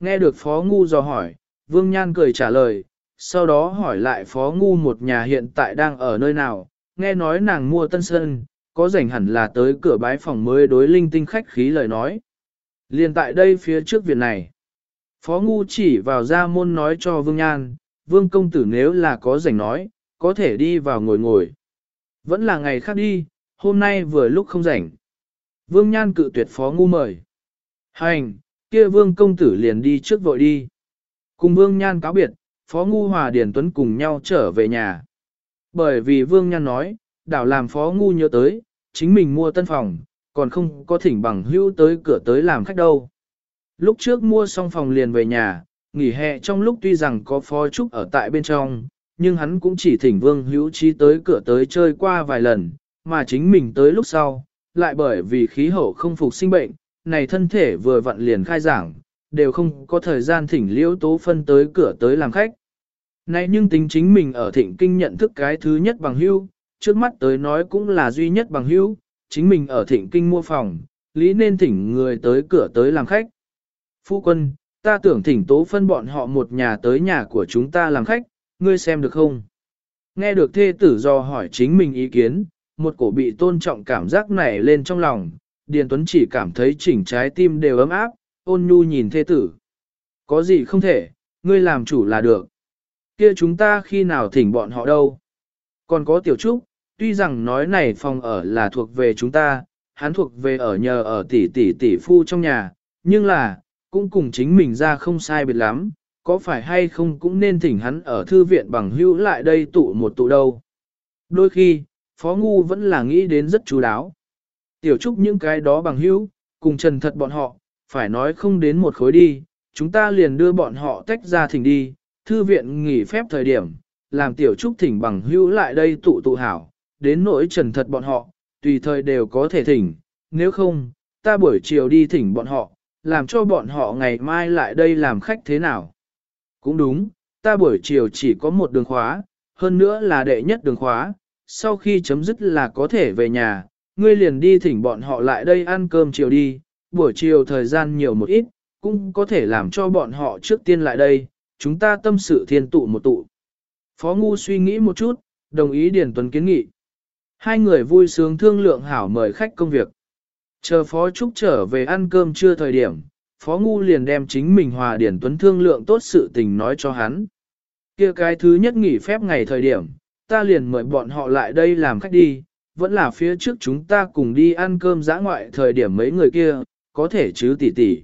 Nghe được Phó Ngu dò hỏi, Vương Nhan cười trả lời, sau đó hỏi lại Phó Ngu một nhà hiện tại đang ở nơi nào, nghe nói nàng mua tân sơn, có rảnh hẳn là tới cửa bái phòng mới đối linh tinh khách khí lời nói. Liền tại đây phía trước viện này. Phó Ngu chỉ vào ra môn nói cho Vương Nhan, Vương công tử nếu là có rảnh nói, có thể đi vào ngồi ngồi. Vẫn là ngày khác đi, hôm nay vừa lúc không rảnh. Vương Nhan cự tuyệt Phó Ngu mời. Hành, kia Vương công tử liền đi trước vội đi. Cùng Vương Nhan cáo biệt, Phó Ngu Hòa Điền Tuấn cùng nhau trở về nhà. Bởi vì Vương Nhan nói, đảo làm Phó Ngu nhớ tới, chính mình mua tân phòng, còn không có thỉnh bằng hữu tới cửa tới làm khách đâu. Lúc trước mua xong phòng liền về nhà, nghỉ hè trong lúc tuy rằng có Phó Trúc ở tại bên trong, nhưng hắn cũng chỉ thỉnh Vương Hữu Trí tới cửa tới chơi qua vài lần, mà chính mình tới lúc sau, lại bởi vì khí hậu không phục sinh bệnh, này thân thể vừa vặn liền khai giảng, đều không có thời gian thỉnh liễu tố phân tới cửa tới làm khách. Này nhưng tính chính mình ở thịnh kinh nhận thức cái thứ nhất bằng hưu, trước mắt tới nói cũng là duy nhất bằng hưu, chính mình ở thịnh kinh mua phòng, lý nên thỉnh người tới cửa tới làm khách. Phu quân, ta tưởng thỉnh tố phân bọn họ một nhà tới nhà của chúng ta làm khách, ngươi xem được không? Nghe được thê tử do hỏi chính mình ý kiến, một cổ bị tôn trọng cảm giác nảy lên trong lòng, Điền Tuấn chỉ cảm thấy chỉnh trái tim đều ấm áp, ôn nhu nhìn thê tử. Có gì không thể, ngươi làm chủ là được. Kia chúng ta khi nào thỉnh bọn họ đâu? Còn có tiểu trúc, tuy rằng nói này phòng ở là thuộc về chúng ta, hắn thuộc về ở nhờ ở tỷ tỷ tỷ phu trong nhà, nhưng là, cũng cùng chính mình ra không sai biệt lắm, có phải hay không cũng nên thỉnh hắn ở thư viện bằng hữu lại đây tụ một tụ đâu. Đôi khi, Phó Ngu vẫn là nghĩ đến rất chú đáo. Tiểu trúc những cái đó bằng hữu, cùng trần thật bọn họ, phải nói không đến một khối đi, chúng ta liền đưa bọn họ tách ra thỉnh đi, thư viện nghỉ phép thời điểm, làm tiểu trúc thỉnh bằng hữu lại đây tụ tụ hảo, đến nỗi trần thật bọn họ, tùy thời đều có thể thỉnh, nếu không, ta buổi chiều đi thỉnh bọn họ, làm cho bọn họ ngày mai lại đây làm khách thế nào. Cũng đúng, ta buổi chiều chỉ có một đường khóa, hơn nữa là đệ nhất đường khóa, sau khi chấm dứt là có thể về nhà, ngươi liền đi thỉnh bọn họ lại đây ăn cơm chiều đi, buổi chiều thời gian nhiều một ít, cũng có thể làm cho bọn họ trước tiên lại đây, chúng ta tâm sự thiên tụ một tụ. Phó Ngu suy nghĩ một chút, đồng ý Điền Tuấn kiến nghị. Hai người vui sướng thương lượng hảo mời khách công việc. Chờ Phó Trúc trở về ăn cơm trưa thời điểm, Phó Ngu liền đem chính mình hòa Điển Tuấn thương lượng tốt sự tình nói cho hắn. kia cái thứ nhất nghỉ phép ngày thời điểm, ta liền mời bọn họ lại đây làm khách đi, vẫn là phía trước chúng ta cùng đi ăn cơm giã ngoại thời điểm mấy người kia, có thể chứ tỷ tỷ.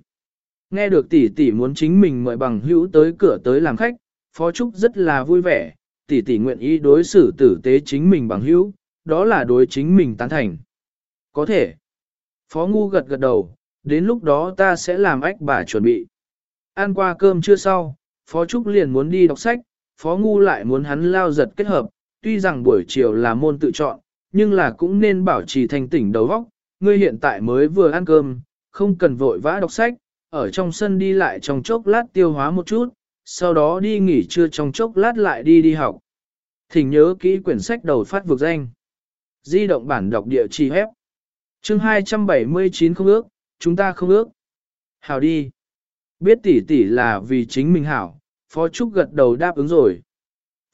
Nghe được tỷ tỷ muốn chính mình mời bằng hữu tới cửa tới làm khách, Phó Trúc rất là vui vẻ, tỷ tỷ nguyện ý đối xử tử tế chính mình bằng hữu, đó là đối chính mình tán thành. Có thể. Phó Ngu gật gật đầu, đến lúc đó ta sẽ làm ách bà chuẩn bị. Ăn qua cơm chưa sau, Phó Trúc liền muốn đi đọc sách, Phó Ngu lại muốn hắn lao giật kết hợp, tuy rằng buổi chiều là môn tự chọn, nhưng là cũng nên bảo trì thành tỉnh đầu óc. Ngươi hiện tại mới vừa ăn cơm, không cần vội vã đọc sách, ở trong sân đi lại trong chốc lát tiêu hóa một chút, sau đó đi nghỉ trưa trong chốc lát lại đi đi học. Thỉnh nhớ kỹ quyển sách đầu phát vực danh. Di động bản đọc địa chỉ hép. Chương 279 không ước, chúng ta không ước. Hảo đi. Biết tỷ tỷ là vì chính mình hảo, Phó Trúc gật đầu đáp ứng rồi.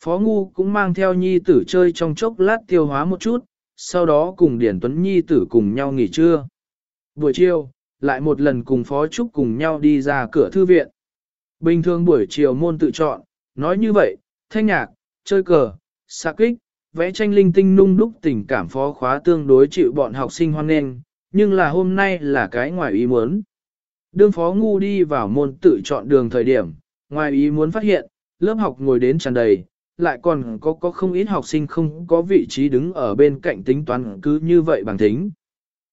Phó Ngu cũng mang theo nhi tử chơi trong chốc lát tiêu hóa một chút, sau đó cùng Điển Tuấn nhi tử cùng nhau nghỉ trưa. Buổi chiều, lại một lần cùng Phó Trúc cùng nhau đi ra cửa thư viện. Bình thường buổi chiều môn tự chọn, nói như vậy, thanh nhạc, chơi cờ, xạ kích, vẽ tranh linh tinh nung đúc tình cảm phó khóa tương đối chịu bọn học sinh hoan nghênh, nhưng là hôm nay là cái ngoài ý muốn. Đương phó ngu đi vào môn tự chọn đường thời điểm, ngoài ý muốn phát hiện, lớp học ngồi đến tràn đầy, lại còn có có không ít học sinh không có vị trí đứng ở bên cạnh tính toán cứ như vậy bằng tính.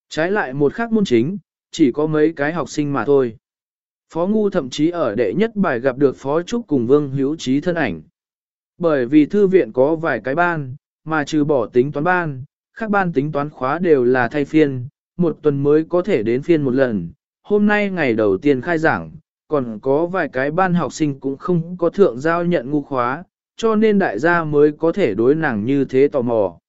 Trái lại một khác môn chính, chỉ có mấy cái học sinh mà thôi. Phó Ngu thậm chí ở đệ nhất bài gặp được Phó Trúc cùng Vương Hữu Trí thân ảnh. Bởi vì thư viện có vài cái ban, mà trừ bỏ tính toán ban, các ban tính toán khóa đều là thay phiên, một tuần mới có thể đến phiên một lần. Hôm nay ngày đầu tiên khai giảng, còn có vài cái ban học sinh cũng không có thượng giao nhận ngu khóa, cho nên đại gia mới có thể đối nàng như thế tò mò.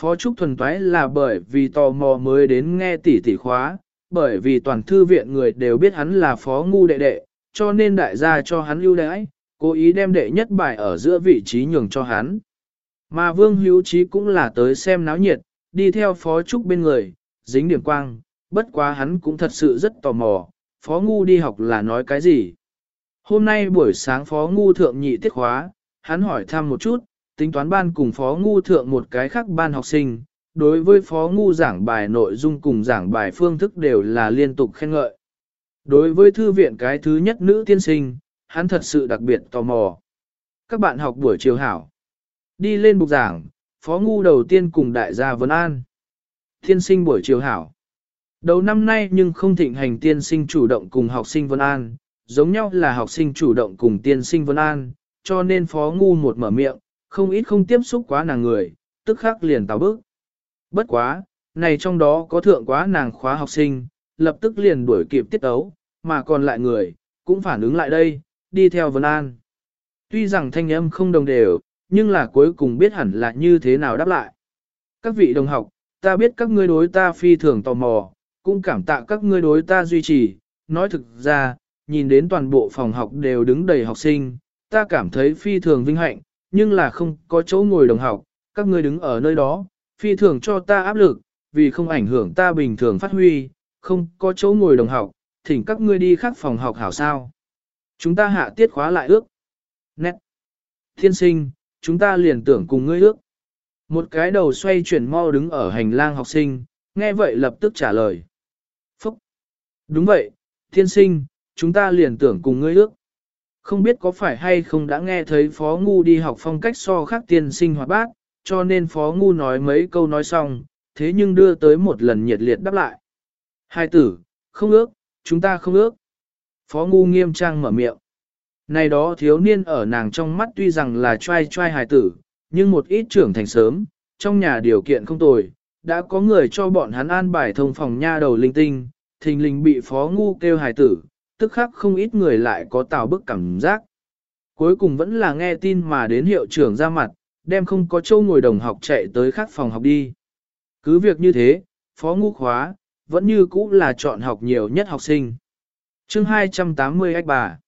Phó Trúc thuần toái là bởi vì tò mò mới đến nghe tỷ tỷ khóa, bởi vì toàn thư viện người đều biết hắn là phó ngu đệ đệ, cho nên đại gia cho hắn ưu đãi, cố ý đem đệ nhất bài ở giữa vị trí nhường cho hắn. Mà Vương Hữu Trí cũng là tới xem náo nhiệt, đi theo Phó Trúc bên người, dính điểm quang, bất quá hắn cũng thật sự rất tò mò, Phó Ngu đi học là nói cái gì. Hôm nay buổi sáng Phó Ngu thượng nhị tiết khóa, hắn hỏi thăm một chút, tính toán ban cùng Phó Ngu thượng một cái khác ban học sinh, đối với Phó Ngu giảng bài nội dung cùng giảng bài phương thức đều là liên tục khen ngợi. Đối với thư viện cái thứ nhất nữ tiên sinh, hắn thật sự đặc biệt tò mò. Các bạn học buổi chiều hảo. Đi lên bục giảng, Phó Ngu đầu tiên cùng đại gia Vân An. Tiên sinh buổi chiều hảo. Đầu năm nay nhưng không thịnh hành tiên sinh chủ động cùng học sinh Vân An, giống nhau là học sinh chủ động cùng tiên sinh Vân An, cho nên Phó Ngu một mở miệng, không ít không tiếp xúc quá nàng người, tức khắc liền tào bước. Bất quá, này trong đó có thượng quá nàng khóa học sinh, lập tức liền đuổi kịp tiết ấu, mà còn lại người, cũng phản ứng lại đây, đi theo Vân An. Tuy rằng thanh âm không đồng đều, nhưng là cuối cùng biết hẳn là như thế nào đáp lại. Các vị đồng học, ta biết các ngươi đối ta phi thường tò mò, cũng cảm tạ các ngươi đối ta duy trì, nói thực ra, nhìn đến toàn bộ phòng học đều đứng đầy học sinh, ta cảm thấy phi thường vinh hạnh, nhưng là không có chỗ ngồi đồng học, các ngươi đứng ở nơi đó, phi thường cho ta áp lực, vì không ảnh hưởng ta bình thường phát huy, không có chỗ ngồi đồng học, thỉnh các ngươi đi khác phòng học hảo sao. Chúng ta hạ tiết khóa lại ước. Nét. Thiên sinh, chúng ta liền tưởng cùng ngươi ước. Một cái đầu xoay chuyển mau đứng ở hành lang học sinh, nghe vậy lập tức trả lời. Phúc. Đúng vậy, thiên sinh, chúng ta liền tưởng cùng ngươi ước. Không biết có phải hay không đã nghe thấy Phó Ngu đi học phong cách so khác tiên sinh hoạt bác, cho nên Phó Ngu nói mấy câu nói xong, thế nhưng đưa tới một lần nhiệt liệt đáp lại. Hai tử, không ước, chúng ta không ước. Phó Ngu nghiêm trang mở miệng. Này đó thiếu niên ở nàng trong mắt tuy rằng là trai trai hài tử, nhưng một ít trưởng thành sớm, trong nhà điều kiện không tồi, đã có người cho bọn hắn an bài thông phòng nha đầu linh tinh, thình lình bị phó ngu kêu hài tử, tức khắc không ít người lại có tào bức cảm giác. Cuối cùng vẫn là nghe tin mà đến hiệu trưởng ra mặt, đem không có châu ngồi đồng học chạy tới khác phòng học đi. Cứ việc như thế, phó ngu khóa, vẫn như cũ là chọn học nhiều nhất học sinh. chương 280 ách bà.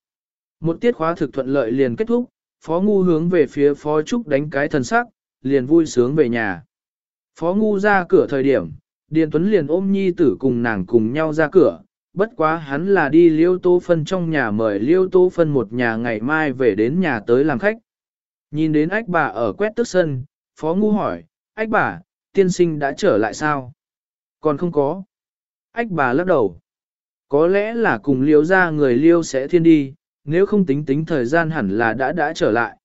Một tiết khóa thực thuận lợi liền kết thúc, phó ngu hướng về phía phó trúc đánh cái thần sắc, liền vui sướng về nhà. Phó ngu ra cửa thời điểm, Điền Tuấn liền ôm nhi tử cùng nàng cùng nhau ra cửa, bất quá hắn là đi liêu tô phân trong nhà mời liêu tô phân một nhà ngày mai về đến nhà tới làm khách. Nhìn đến ách bà ở quét tức sân, phó ngu hỏi, ách bà, tiên sinh đã trở lại sao? Còn không có. Ách bà lắc đầu. Có lẽ là cùng liêu ra người liêu sẽ thiên đi, nếu không tính tính thời gian hẳn là đã đã trở lại.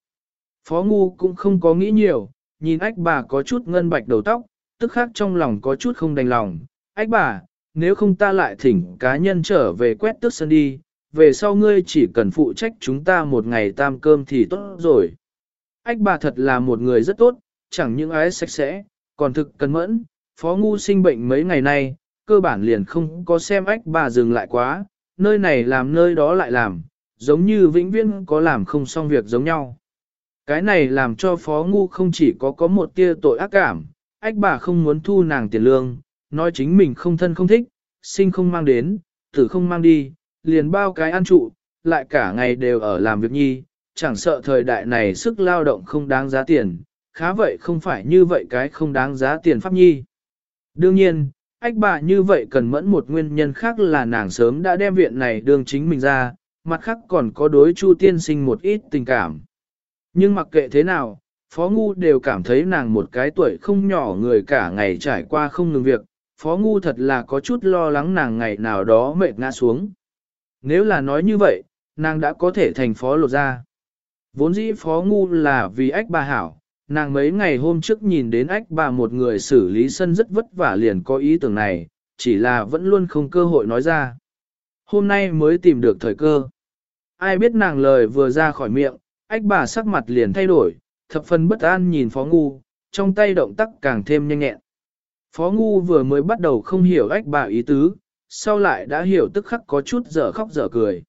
Phó ngu cũng không có nghĩ nhiều, nhìn ách bà có chút ngân bạch đầu tóc, tức khác trong lòng có chút không đành lòng. Ách bà, nếu không ta lại thỉnh cá nhân trở về quét tước sân đi, về sau ngươi chỉ cần phụ trách chúng ta một ngày tam cơm thì tốt rồi. Ách bà thật là một người rất tốt, chẳng những ái sạch sẽ, còn thực cẩn mẫn, phó ngu sinh bệnh mấy ngày nay, cơ bản liền không có xem ách bà dừng lại quá, nơi này làm nơi đó lại làm, giống như vĩnh viễn có làm không xong việc giống nhau. Cái này làm cho phó ngu không chỉ có có một tia tội ác cảm, ách bà không muốn thu nàng tiền lương, nói chính mình không thân không thích, sinh không mang đến, tử không mang đi, liền bao cái ăn trụ, lại cả ngày đều ở làm việc nhi, chẳng sợ thời đại này sức lao động không đáng giá tiền, khá vậy không phải như vậy cái không đáng giá tiền pháp nhi. Đương nhiên, ách bà như vậy cần mẫn một nguyên nhân khác là nàng sớm đã đem viện này đương chính mình ra, mặt khác còn có đối Chu tiên sinh một ít tình cảm. Nhưng mặc kệ thế nào, Phó Ngu đều cảm thấy nàng một cái tuổi không nhỏ người cả ngày trải qua không ngừng việc, Phó Ngu thật là có chút lo lắng nàng ngày nào đó mệt ngã xuống. Nếu là nói như vậy, nàng đã có thể thành phó lột ra. Vốn dĩ Phó Ngu là vì ách bà hảo, nàng mấy ngày hôm trước nhìn đến ách bà một người xử lý sân rất vất vả liền có ý tưởng này, chỉ là vẫn luôn không cơ hội nói ra hôm nay mới tìm được thời cơ. Ai biết nàng lời vừa ra khỏi miệng, ách bà sắc mặt liền thay đổi, thập phần bất an nhìn Phó Ngu, trong tay động tác càng thêm nhanh nhẹn. Phó Ngu vừa mới bắt đầu không hiểu ách bà ý tứ, sau lại đã hiểu tức khắc có chút dở khóc dở cười.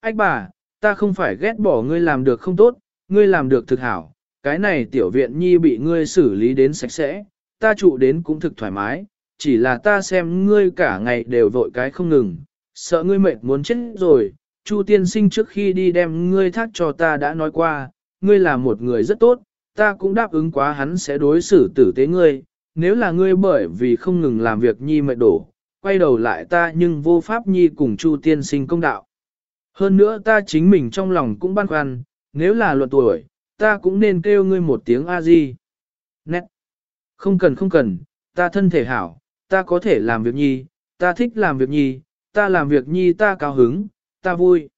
Ách bà, ta không phải ghét bỏ ngươi làm được không tốt, ngươi làm được thực hảo, cái này tiểu viện nhi bị ngươi xử lý đến sạch sẽ, ta trụ đến cũng thực thoải mái, chỉ là ta xem ngươi cả ngày đều vội cái không ngừng, sợ ngươi mệt muốn chết rồi, Chu tiên sinh trước khi đi đem ngươi thác cho ta đã nói qua, ngươi là một người rất tốt, ta cũng đáp ứng quá hắn sẽ đối xử tử tế ngươi, nếu là ngươi bởi vì không ngừng làm việc nhi mệt đổ, quay đầu lại ta nhưng vô pháp nhi cùng Chu tiên sinh công đạo. Hơn nữa ta chính mình trong lòng cũng băn khoăn, nếu là luận tuổi, ta cũng nên kêu ngươi một tiếng A-di. Nét. Không cần không cần, ta thân thể hảo, ta có thể làm việc nhi, ta thích làm việc nhi, ta làm việc nhi ta cao hứng, ta vui.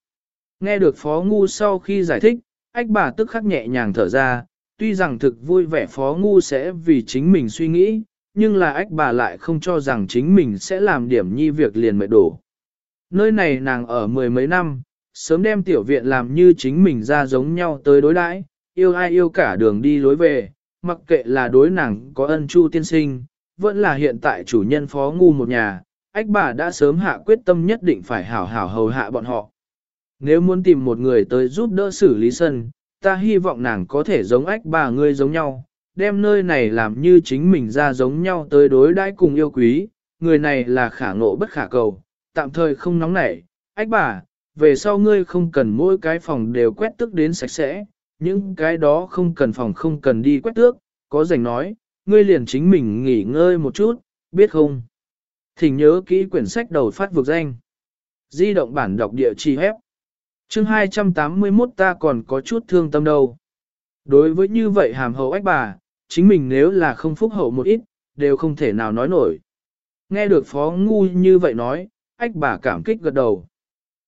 Nghe được Phó Ngu sau khi giải thích, ách bà tức khắc nhẹ nhàng thở ra, tuy rằng thực vui vẻ Phó Ngu sẽ vì chính mình suy nghĩ, nhưng là ách bà lại không cho rằng chính mình sẽ làm điểm nhi việc liền mệt đổ. Nơi này nàng ở mười mấy năm, sớm đem tiểu viện làm như chính mình ra giống nhau tới đối đãi, yêu ai yêu cả đường đi lối về, mặc kệ là đối nàng có ân chu tiên sinh, vẫn là hiện tại chủ nhân phó ngu một nhà, ách bà đã sớm hạ quyết tâm nhất định phải hảo hảo hầu hạ bọn họ. Nếu muốn tìm một người tới giúp đỡ xử lý sân, ta hy vọng nàng có thể giống ách bà ngươi giống nhau, đem nơi này làm như chính mình ra giống nhau tới đối đãi cùng yêu quý, người này là khả ngộ bất khả cầu, tạm thời không nóng nảy, ách bà, về sau ngươi không cần mỗi cái phòng đều quét tước đến sạch sẽ, những cái đó không cần phòng không cần đi quét tước, có rảnh nói, ngươi liền chính mình nghỉ ngơi một chút, biết không? Thỉnh nhớ kỹ quyển sách đầu phát vực danh. Di động bản đọc địa chỉ hép. Chương 281 ta còn có chút thương tâm đâu. Đối với như vậy hàm hậu ách bà, chính mình nếu là không phúc hậu một ít, đều không thể nào nói nổi. Nghe được phó ngu như vậy nói, ách bà cảm kích gật đầu.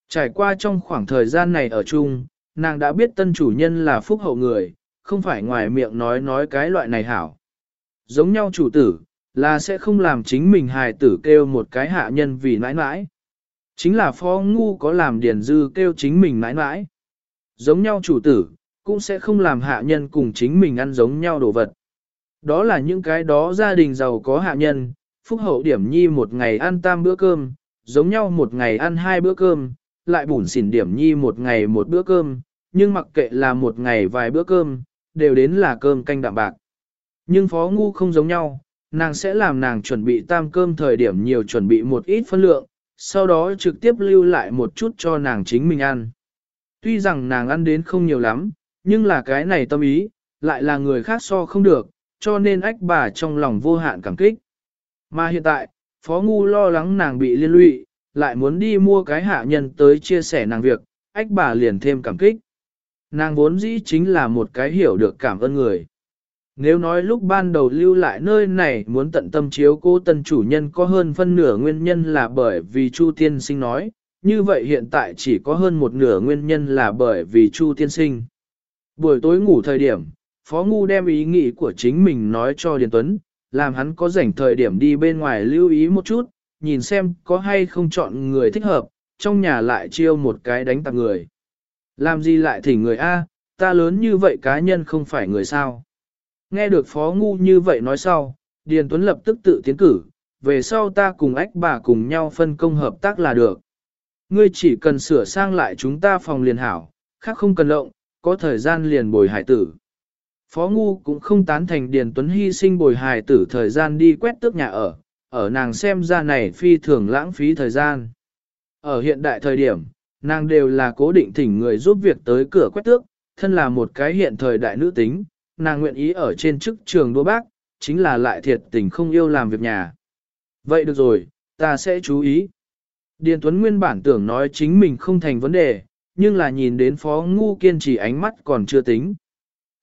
Trải qua trong khoảng thời gian này ở chung, nàng đã biết tân chủ nhân là phúc hậu người, không phải ngoài miệng nói nói cái loại này hảo. Giống nhau chủ tử, là sẽ không làm chính mình hài tử kêu một cái hạ nhân vì nãi nãi. Chính là phó ngu có làm điền dư kêu chính mình mãi mãi Giống nhau chủ tử, cũng sẽ không làm hạ nhân cùng chính mình ăn giống nhau đồ vật. Đó là những cái đó gia đình giàu có hạ nhân, phúc hậu điểm nhi một ngày ăn tam bữa cơm, giống nhau một ngày ăn hai bữa cơm, lại bủn xỉn điểm nhi một ngày một bữa cơm, nhưng mặc kệ là một ngày vài bữa cơm, đều đến là cơm canh đạm bạc. Nhưng phó ngu không giống nhau, nàng sẽ làm nàng chuẩn bị tam cơm thời điểm nhiều chuẩn bị một ít phân lượng, sau đó trực tiếp lưu lại một chút cho nàng chính mình ăn. Tuy rằng nàng ăn đến không nhiều lắm, nhưng là cái này tâm ý, lại là người khác so không được, cho nên ách bà trong lòng vô hạn cảm kích. Mà hiện tại, Phó Ngu lo lắng nàng bị liên lụy, lại muốn đi mua cái hạ nhân tới chia sẻ nàng việc, ách bà liền thêm cảm kích. Nàng vốn dĩ chính là một cái hiểu được cảm ơn người. Nếu nói lúc ban đầu lưu lại nơi này muốn tận tâm chiếu cô tân chủ nhân có hơn phân nửa nguyên nhân là bởi vì Chu Tiên Sinh nói, như vậy hiện tại chỉ có hơn một nửa nguyên nhân là bởi vì Chu Tiên Sinh. Buổi tối ngủ thời điểm, Phó Ngu đem ý nghĩ của chính mình nói cho Điền Tuấn, làm hắn có rảnh thời điểm đi bên ngoài lưu ý một chút, nhìn xem có hay không chọn người thích hợp, trong nhà lại chiêu một cái đánh tạp người. Làm gì lại thỉnh người A, ta lớn như vậy cá nhân không phải người sao. Nghe được Phó Ngu như vậy nói sau, Điền Tuấn lập tức tự tiến cử, về sau ta cùng ách bà cùng nhau phân công hợp tác là được. Ngươi chỉ cần sửa sang lại chúng ta phòng liền hảo, khác không cần lộng, có thời gian liền bồi hải tử. Phó Ngu cũng không tán thành Điền Tuấn hy sinh bồi hải tử thời gian đi quét tước nhà ở, ở nàng xem ra này phi thường lãng phí thời gian. Ở hiện đại thời điểm, nàng đều là cố định thỉnh người giúp việc tới cửa quét tước, thân là một cái hiện thời đại nữ tính, nàng nguyện ý ở trên chức trường đua bác, chính là lại thiệt tình không yêu làm việc nhà. Vậy được rồi, ta sẽ chú ý. Điền Tuấn nguyên bản tưởng nói chính mình không thành vấn đề, nhưng là nhìn đến Phó Ngu kiên trì ánh mắt còn chưa tính.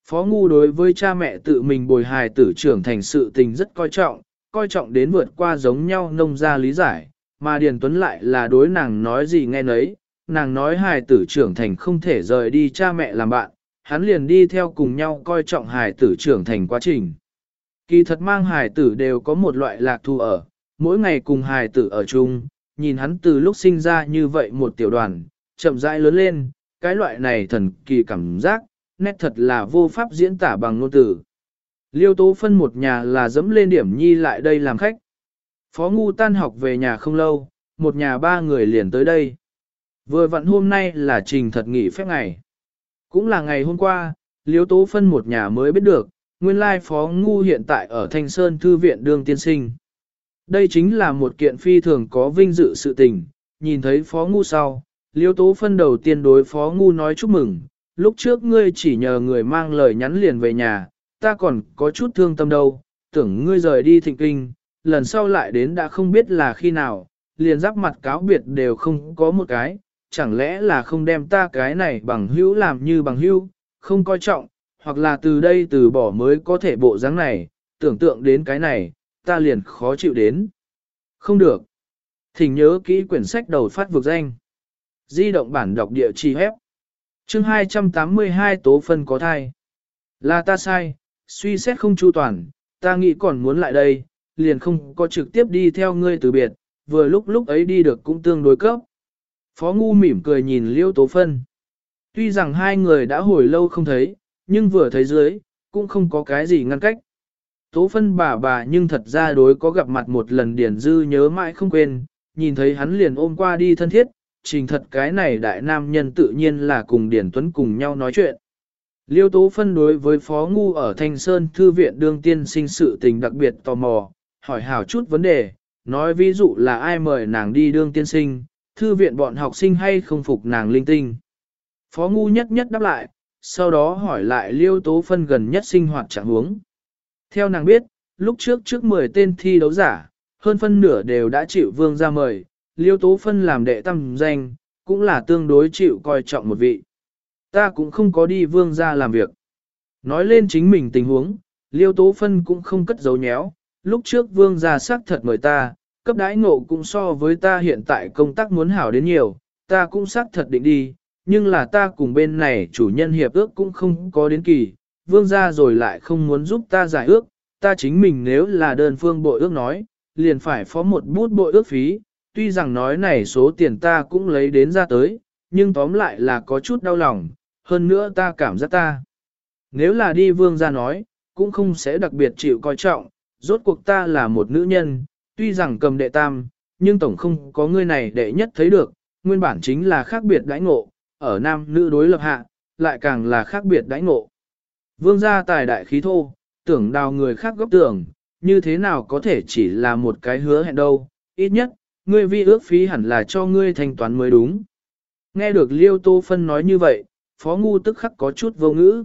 Phó Ngu đối với cha mẹ tự mình bồi hài tử trưởng thành sự tình rất coi trọng, coi trọng đến vượt qua giống nhau nông ra lý giải, mà Điền Tuấn lại là đối nàng nói gì nghe nấy, nàng nói hài tử trưởng thành không thể rời đi cha mẹ làm bạn, hắn liền đi theo cùng nhau coi trọng hài tử trưởng thành quá trình. Kỳ thật mang hài tử đều có một loại lạc thu ở, mỗi ngày cùng hài tử ở chung, nhìn hắn từ lúc sinh ra như vậy một tiểu đoàn, chậm rãi lớn lên, cái loại này thần kỳ cảm giác, nét thật là vô pháp diễn tả bằng ngôn từ. Liêu tố phân một nhà là dẫm lên điểm nhi lại đây làm khách. Phó ngu tan học về nhà không lâu, một nhà ba người liền tới đây. Vừa vặn hôm nay là trình thật nghỉ phép ngày. Cũng là ngày hôm qua, liêu tố phân một nhà mới biết được, nguyên lai phó ngu hiện tại ở Thanh Sơn Thư viện đương tiên sinh. Đây chính là một kiện phi thường có vinh dự sự tình, nhìn thấy phó ngu sau, Liêu tố phân đầu tiên đối phó ngu nói chúc mừng, lúc trước ngươi chỉ nhờ người mang lời nhắn liền về nhà, ta còn có chút thương tâm đâu, tưởng ngươi rời đi thịnh kinh, lần sau lại đến đã không biết là khi nào, liền giáp mặt cáo biệt đều không có một cái, chẳng lẽ là không đem ta cái này bằng hữu làm như bằng hữu, không coi trọng, hoặc là từ đây từ bỏ mới có thể bộ dáng này, tưởng tượng đến cái này, ta liền khó chịu đến. Không được. Thỉnh nhớ kỹ quyển sách đầu phát vực danh. Di động bản đọc địa chỉ hép. Chương 282 tố phân có thai. Là ta sai, suy xét không chu toàn, ta nghĩ còn muốn lại đây, liền không có trực tiếp đi theo ngươi từ biệt, vừa lúc lúc ấy đi được cũng tương đối cấp. Phó Ngu mỉm cười nhìn Liêu Tố Phân. Tuy rằng hai người đã hồi lâu không thấy, nhưng vừa thấy dưới, cũng không có cái gì ngăn cách. Tố Phân bà bà nhưng thật ra đối có gặp mặt một lần Điển Dư nhớ mãi không quên, nhìn thấy hắn liền ôm qua đi thân thiết, trình thật cái này đại nam nhân tự nhiên là cùng Điển Tuấn cùng nhau nói chuyện. Liêu Tố Phân đối với Phó Ngu ở Thanh Sơn Thư viện đương tiên sinh sự tình đặc biệt tò mò, hỏi hảo chút vấn đề, nói ví dụ là ai mời nàng đi đương tiên sinh, thư viện bọn học sinh hay không phục nàng linh tinh. Phó Ngu nhất nhất đáp lại, sau đó hỏi lại Liêu Tố Phân gần nhất sinh hoạt trạng huống. Theo nàng biết, lúc trước trước 10 tên thi đấu giả, hơn phân nửa đều đã chịu vương ra mời, Liêu Tố Phân làm đệ tâm danh, cũng là tương đối chịu coi trọng một vị. Ta cũng không có đi vương ra làm việc. Nói lên chính mình tình huống, Liêu Tố Phân cũng không cất dấu nhéo, lúc trước vương ra xác thật mời ta, cấp đãi ngộ cũng so với ta hiện tại công tác muốn hảo đến nhiều, ta cũng xác thật định đi, nhưng là ta cùng bên này chủ nhân hiệp ước cũng không có đến kỳ, vương gia rồi lại không muốn giúp ta giải ước, ta chính mình nếu là đơn phương bội ước nói, liền phải phó một bút bội ước phí, tuy rằng nói này số tiền ta cũng lấy đến ra tới, nhưng tóm lại là có chút đau lòng, hơn nữa ta cảm giác ta. Nếu là đi vương gia nói, cũng không sẽ đặc biệt chịu coi trọng, rốt cuộc ta là một nữ nhân, tuy rằng cầm đệ tam, nhưng tổng không có người này đệ nhất thấy được, nguyên bản chính là khác biệt đãi ngộ, ở nam nữ đối lập hạ, lại càng là khác biệt đãi ngộ. Vương gia tài đại khí thô, tưởng đào người khác góc tưởng, như thế nào có thể chỉ là một cái hứa hẹn đâu, ít nhất, ngươi vi ước phí hẳn là cho ngươi thanh toán mới đúng. Nghe được Liêu Tô Phân nói như vậy, Phó Ngu tức khắc có chút vô ngữ.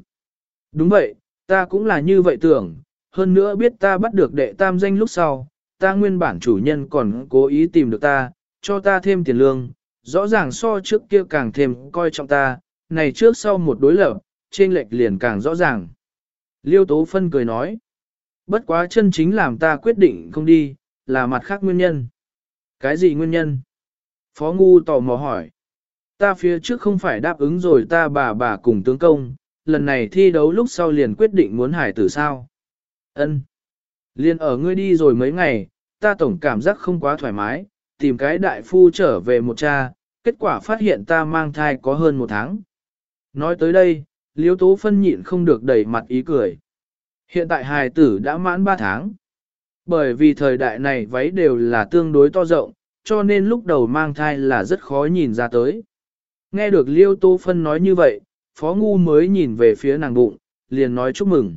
Đúng vậy, ta cũng là như vậy tưởng, hơn nữa biết ta bắt được đệ tam danh lúc sau, ta nguyên bản chủ nhân còn cố ý tìm được ta, cho ta thêm tiền lương, rõ ràng so trước kia càng thêm coi trọng ta, này trước sau một đối lập, trên lệch liền càng rõ ràng. Liêu Tố Phân cười nói, bất quá chân chính làm ta quyết định không đi, là mặt khác nguyên nhân. Cái gì nguyên nhân? Phó Ngu tò mò hỏi. Ta phía trước không phải đáp ứng rồi ta bà bà cùng tướng công, lần này thi đấu lúc sau liền quyết định muốn hải tử sao. Ân. Liên ở ngươi đi rồi mấy ngày, ta tổng cảm giác không quá thoải mái, tìm cái đại phu trở về một cha, kết quả phát hiện ta mang thai có hơn một tháng. Nói tới đây, liếu tố phân nhịn không được đẩy mặt ý cười. Hiện tại hài tử đã mãn 3 tháng. Bởi vì thời đại này váy đều là tương đối to rộng, cho nên lúc đầu mang thai là rất khó nhìn ra tới. Nghe được liêu tố phân nói như vậy, phó ngu mới nhìn về phía nàng bụng, liền nói chúc mừng.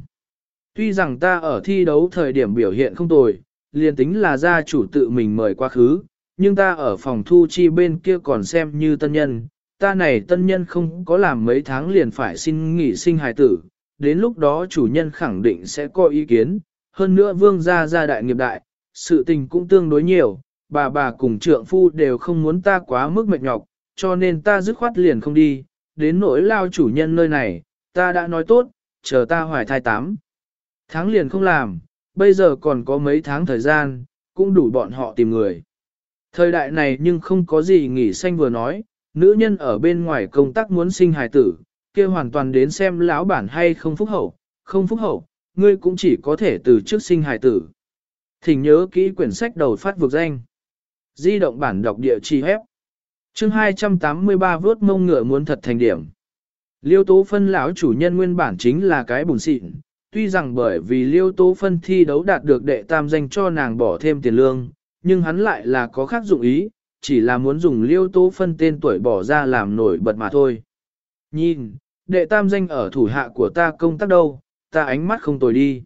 Tuy rằng ta ở thi đấu thời điểm biểu hiện không tồi, liền tính là gia chủ tự mình mời quá khứ, nhưng ta ở phòng thu chi bên kia còn xem như tân nhân, ta này tân nhân không có làm mấy tháng liền phải xin nghỉ sinh hài tử, đến lúc đó chủ nhân khẳng định sẽ có ý kiến, hơn nữa vương gia gia đại nghiệp đại, sự tình cũng tương đối nhiều, bà bà cùng trượng phu đều không muốn ta quá mức mệt nhọc, cho nên ta dứt khoát liền không đi, đến nỗi lao chủ nhân nơi này, ta đã nói tốt, chờ ta hoài thai tám. Tháng liền không làm, bây giờ còn có mấy tháng thời gian, cũng đủ bọn họ tìm người. Thời đại này nhưng không có gì nghỉ xanh vừa nói, nữ nhân ở bên ngoài công tác muốn sinh hài tử, kia hoàn toàn đến xem lão bản hay không phúc hậu, không phúc hậu, ngươi cũng chỉ có thể từ trước sinh hài tử. Thỉnh nhớ kỹ quyển sách đầu phát vực danh. Di động bản đọc địa chỉ hép. Chương 283 vớt mông ngựa muốn thật thành điểm. Liêu tố phân lão chủ nhân nguyên bản chính là cái bùn xịn, tuy rằng bởi vì liêu tố phân thi đấu đạt được đệ tam danh cho nàng bỏ thêm tiền lương, nhưng hắn lại là có khác dụng ý, chỉ là muốn dùng liêu tố phân tên tuổi bỏ ra làm nổi bật mà thôi. Nhìn, đệ tam danh ở thủ hạ của ta công tác đâu, ta ánh mắt không tồi đi.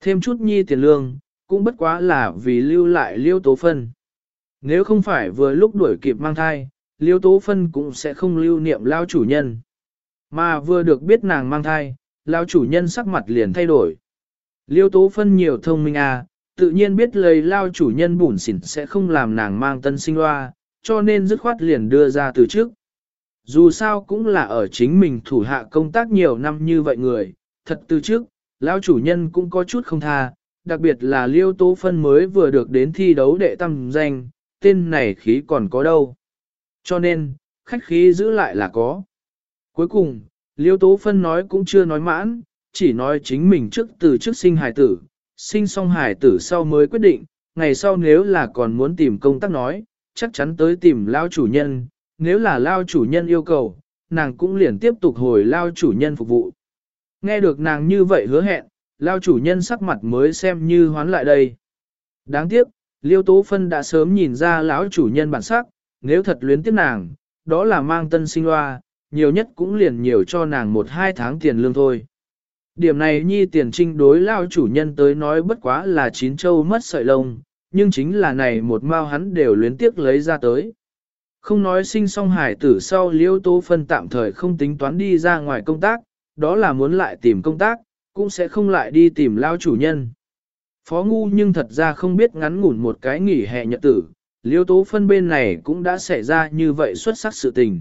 Thêm chút nhi tiền lương, cũng bất quá là vì lưu lại liêu tố phân. Nếu không phải vừa lúc đuổi kịp mang thai, liêu tố phân cũng sẽ không lưu niệm lao chủ nhân. Mà vừa được biết nàng mang thai, lao chủ nhân sắc mặt liền thay đổi. Liêu tố phân nhiều thông minh à, tự nhiên biết lời lao chủ nhân bủn xỉn sẽ không làm nàng mang tân sinh loa, cho nên dứt khoát liền đưa ra từ trước. Dù sao cũng là ở chính mình thủ hạ công tác nhiều năm như vậy người, thật từ trước, lao chủ nhân cũng có chút không tha, đặc biệt là liêu tố phân mới vừa được đến thi đấu đệ tâm danh, tên này khí còn có đâu. Cho nên, khách khí giữ lại là có. Cuối cùng, liêu tố phân nói cũng chưa nói mãn, chỉ nói chính mình trước từ trước sinh hài tử, sinh xong hài tử sau mới quyết định, ngày sau nếu là còn muốn tìm công tác nói, chắc chắn tới tìm lao chủ nhân, nếu là lao chủ nhân yêu cầu, nàng cũng liền tiếp tục hồi lao chủ nhân phục vụ. Nghe được nàng như vậy hứa hẹn, lao chủ nhân sắc mặt mới xem như hoán lại đây. Đáng tiếc, Liêu Tố Phân đã sớm nhìn ra lão chủ nhân bản sắc, nếu thật luyến tiếc nàng, đó là mang tân sinh loa, nhiều nhất cũng liền nhiều cho nàng một hai tháng tiền lương thôi. Điểm này nhi tiền trinh đối lao chủ nhân tới nói bất quá là chín châu mất sợi lông, nhưng chính là này một mao hắn đều luyến tiếc lấy ra tới. Không nói sinh song hải tử sau liêu tố phân tạm thời không tính toán đi ra ngoài công tác, đó là muốn lại tìm công tác, cũng sẽ không lại đi tìm lao chủ nhân. Phó ngu nhưng thật ra không biết ngắn ngủn một cái nghỉ hè nhật tử, liêu tố phân bên này cũng đã xảy ra như vậy xuất sắc sự tình.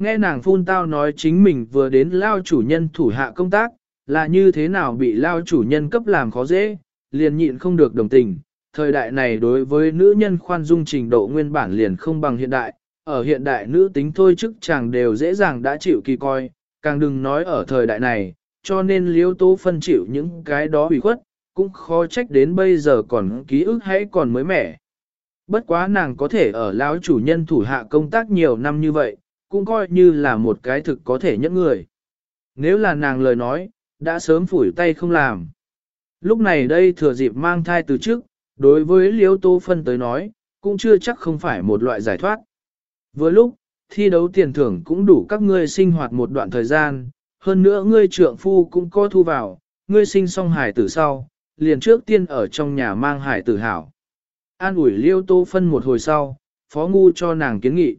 Nghe nàng phun tao nói chính mình vừa đến lao chủ nhân thủ hạ công tác, là như thế nào bị lao chủ nhân cấp làm khó dễ, liền nhịn không được đồng tình. Thời đại này đối với nữ nhân khoan dung trình độ nguyên bản liền không bằng hiện đại, ở hiện đại nữ tính thôi chức chàng đều dễ dàng đã chịu kỳ coi, càng đừng nói ở thời đại này, cho nên liêu tố phân chịu những cái đó bị khuất, cũng khó trách đến bây giờ còn ký ức hãy còn mới mẻ. Bất quá nàng có thể ở lão chủ nhân thủ hạ công tác nhiều năm như vậy, cũng coi như là một cái thực có thể nhẫn người. Nếu là nàng lời nói, đã sớm phủi tay không làm. Lúc này đây thừa dịp mang thai từ trước, đối với liêu tô phân tới nói, cũng chưa chắc không phải một loại giải thoát. Vừa lúc, thi đấu tiền thưởng cũng đủ các ngươi sinh hoạt một đoạn thời gian, hơn nữa ngươi trượng phu cũng có thu vào, ngươi sinh xong hải tử sau, liền trước tiên ở trong nhà mang hải tử hảo. An ủi liêu tô phân một hồi sau, phó ngu cho nàng kiến nghị.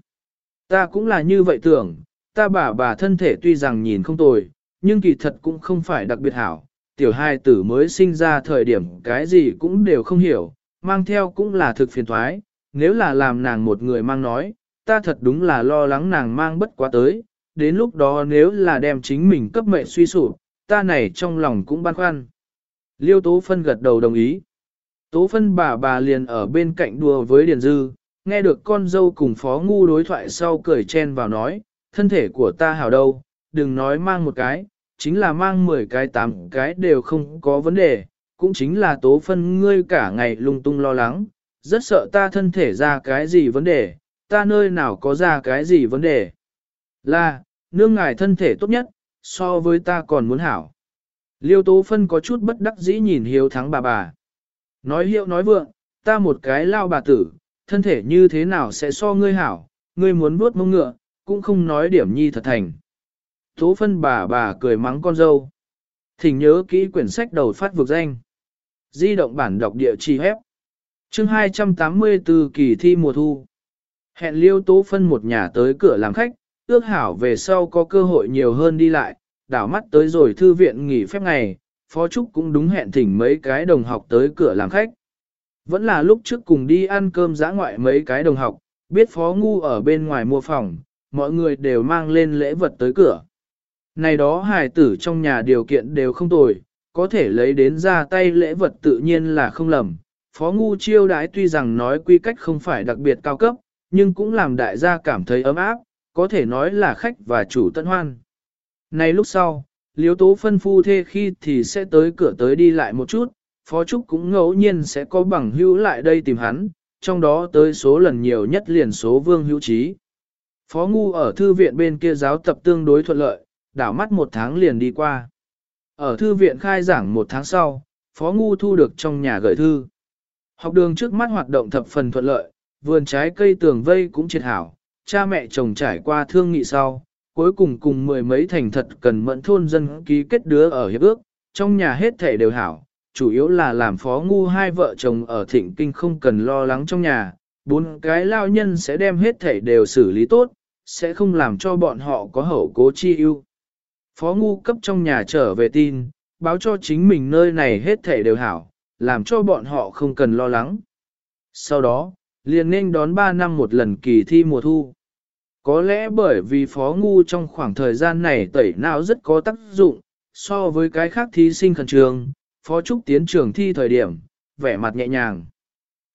Ta cũng là như vậy tưởng, ta bà bà thân thể tuy rằng nhìn không tồi, nhưng kỳ thật cũng không phải đặc biệt hảo. Tiểu hai tử mới sinh ra thời điểm cái gì cũng đều không hiểu, mang theo cũng là thực phiền thoái, nếu là làm nàng một người mang nói, ta thật đúng là lo lắng nàng mang bất quá tới, đến lúc đó nếu là đem chính mình cấp mệnh suy sụp, ta này trong lòng cũng băn khoăn. Liêu Tố Phân gật đầu đồng ý. Tố Phân bà bà liền ở bên cạnh đùa với Điền Dư, nghe được con dâu cùng phó ngu đối thoại sau cười chen vào nói, thân thể của ta hảo đâu, đừng nói mang một cái, chính là mang 10 cái 8 cái đều không có vấn đề, cũng chính là Tố Phân ngươi cả ngày lung tung lo lắng, rất sợ ta thân thể ra cái gì vấn đề, ta nơi nào có ra cái gì vấn đề. Là, nương ngài thân thể tốt nhất, so với ta còn muốn hảo. Liêu Tố Phân có chút bất đắc dĩ nhìn hiếu thắng bà bà. Nói hiệu nói vượng, ta một cái lao bà tử, thân thể như thế nào sẽ so ngươi hảo, ngươi muốn vuốt mông ngựa, cũng không nói điểm nhi thật thành. Tố Phân bà bà cười mắng con dâu. Thỉnh nhớ kỹ quyển sách đầu phát vực danh. Di động bản đọc địa chỉ hép. Chương 284 kỳ thi mùa thu. Hẹn Liêu Tố Phân một nhà tới cửa làm khách, ước hảo về sau có cơ hội nhiều hơn đi lại, đảo mắt tới rồi thư viện nghỉ phép ngày, Phó Trúc cũng đúng hẹn thỉnh mấy cái đồng học tới cửa làm khách. Vẫn là lúc trước cùng đi ăn cơm giã ngoại mấy cái đồng học, biết Phó Ngu ở bên ngoài mua phòng, mọi người đều mang lên lễ vật tới cửa. Này đó hài tử trong nhà điều kiện đều không tồi, có thể lấy đến ra tay lễ vật tự nhiên là không lầm. Phó Ngu chiêu đãi tuy rằng nói quy cách không phải đặc biệt cao cấp, nhưng cũng làm đại gia cảm thấy ấm áp, có thể nói là khách và chủ tận hoan. Này lúc sau, liếu tố phân phu thê khi thì sẽ tới cửa tới đi lại một chút, phó trúc cũng ngẫu nhiên sẽ có bằng hữu lại đây tìm hắn, trong đó tới số lần nhiều nhất liền số vương hữu trí. Phó ngu ở thư viện bên kia giáo tập tương đối thuận lợi, đảo mắt một tháng liền đi qua. Ở thư viện khai giảng một tháng sau, phó ngu thu được trong nhà gửi thư. Học đường trước mắt hoạt động thập phần thuận lợi, vườn trái cây tường vây cũng triệt hảo, cha mẹ chồng trải qua thương nghị sau, cuối cùng cùng mười mấy thành thật cần mẫn thôn dân ký kết đứa ở hiệp ước, trong nhà hết thể đều hảo, chủ yếu là làm phó ngu hai vợ chồng ở thịnh kinh không cần lo lắng trong nhà, bốn cái lao nhân sẽ đem hết thể đều xử lý tốt, sẽ không làm cho bọn họ có hậu cố chi ưu. Phó ngu cấp trong nhà trở về tin, báo cho chính mình nơi này hết thể đều hảo, làm cho bọn họ không cần lo lắng. Sau đó, liền nên đón 3 năm một lần kỳ thi mùa thu. Có lẽ bởi vì phó ngu trong khoảng thời gian này tẩy não rất có tác dụng, so với cái khác thí sinh khẩn trường, phó trúc tiến trường thi thời điểm, vẻ mặt nhẹ nhàng.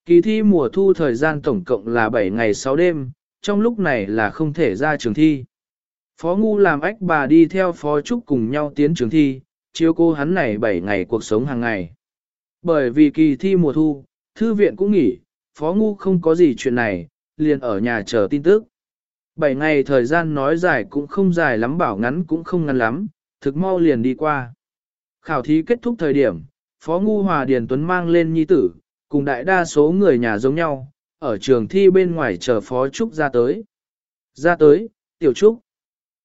Kỳ thi mùa thu thời gian tổng cộng là 7 ngày 6 đêm, trong lúc này là không thể ra trường thi. Phó Ngu làm ách bà đi theo Phó Trúc cùng nhau tiến trường thi, chiếu cô hắn này 7 ngày cuộc sống hàng ngày. Bởi vì kỳ thi mùa thu, thư viện cũng nghỉ, Phó Ngu không có gì chuyện này, liền ở nhà chờ tin tức. 7 ngày thời gian nói dài cũng không dài lắm bảo ngắn cũng không ngắn lắm, thực mau liền đi qua. Khảo thí kết thúc thời điểm, Phó Ngu Hòa Điền Tuấn mang lên nhi tử, cùng đại đa số người nhà giống nhau, ở trường thi bên ngoài chờ Phó Trúc ra tới. Ra tới, Tiểu Trúc.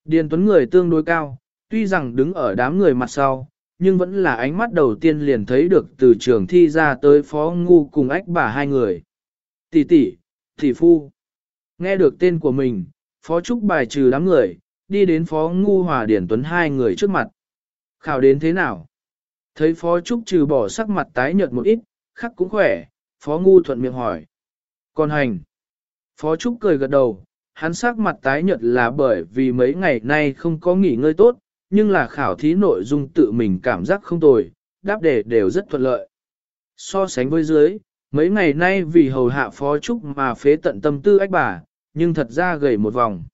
Điền Tuấn người tương đối cao, tuy rằng đứng ở đám người mặt sau, nhưng vẫn là ánh mắt đầu tiên liền thấy được từ trường thi ra tới Phó Ngu cùng ách bà hai người. Tỷ tỷ, tỷ phu. Nghe được tên của mình, Phó Trúc bài trừ đám người, đi đến Phó Ngu Hòa Điển Tuấn hai người trước mặt. Khảo đến thế nào? Thấy Phó Trúc trừ bỏ sắc mặt tái nhợt một ít, khắc cũng khỏe, Phó Ngu thuận miệng hỏi. Còn hành. Phó Trúc cười gật đầu, hắn sắc mặt tái nhợt là bởi vì mấy ngày nay không có nghỉ ngơi tốt, nhưng là khảo thí nội dung tự mình cảm giác không tồi, đáp đề đều rất thuận lợi. So sánh với dưới, mấy ngày nay vì hầu hạ Phó Trúc mà phế tận tâm tư ách bà, nhưng thật ra gầy một vòng.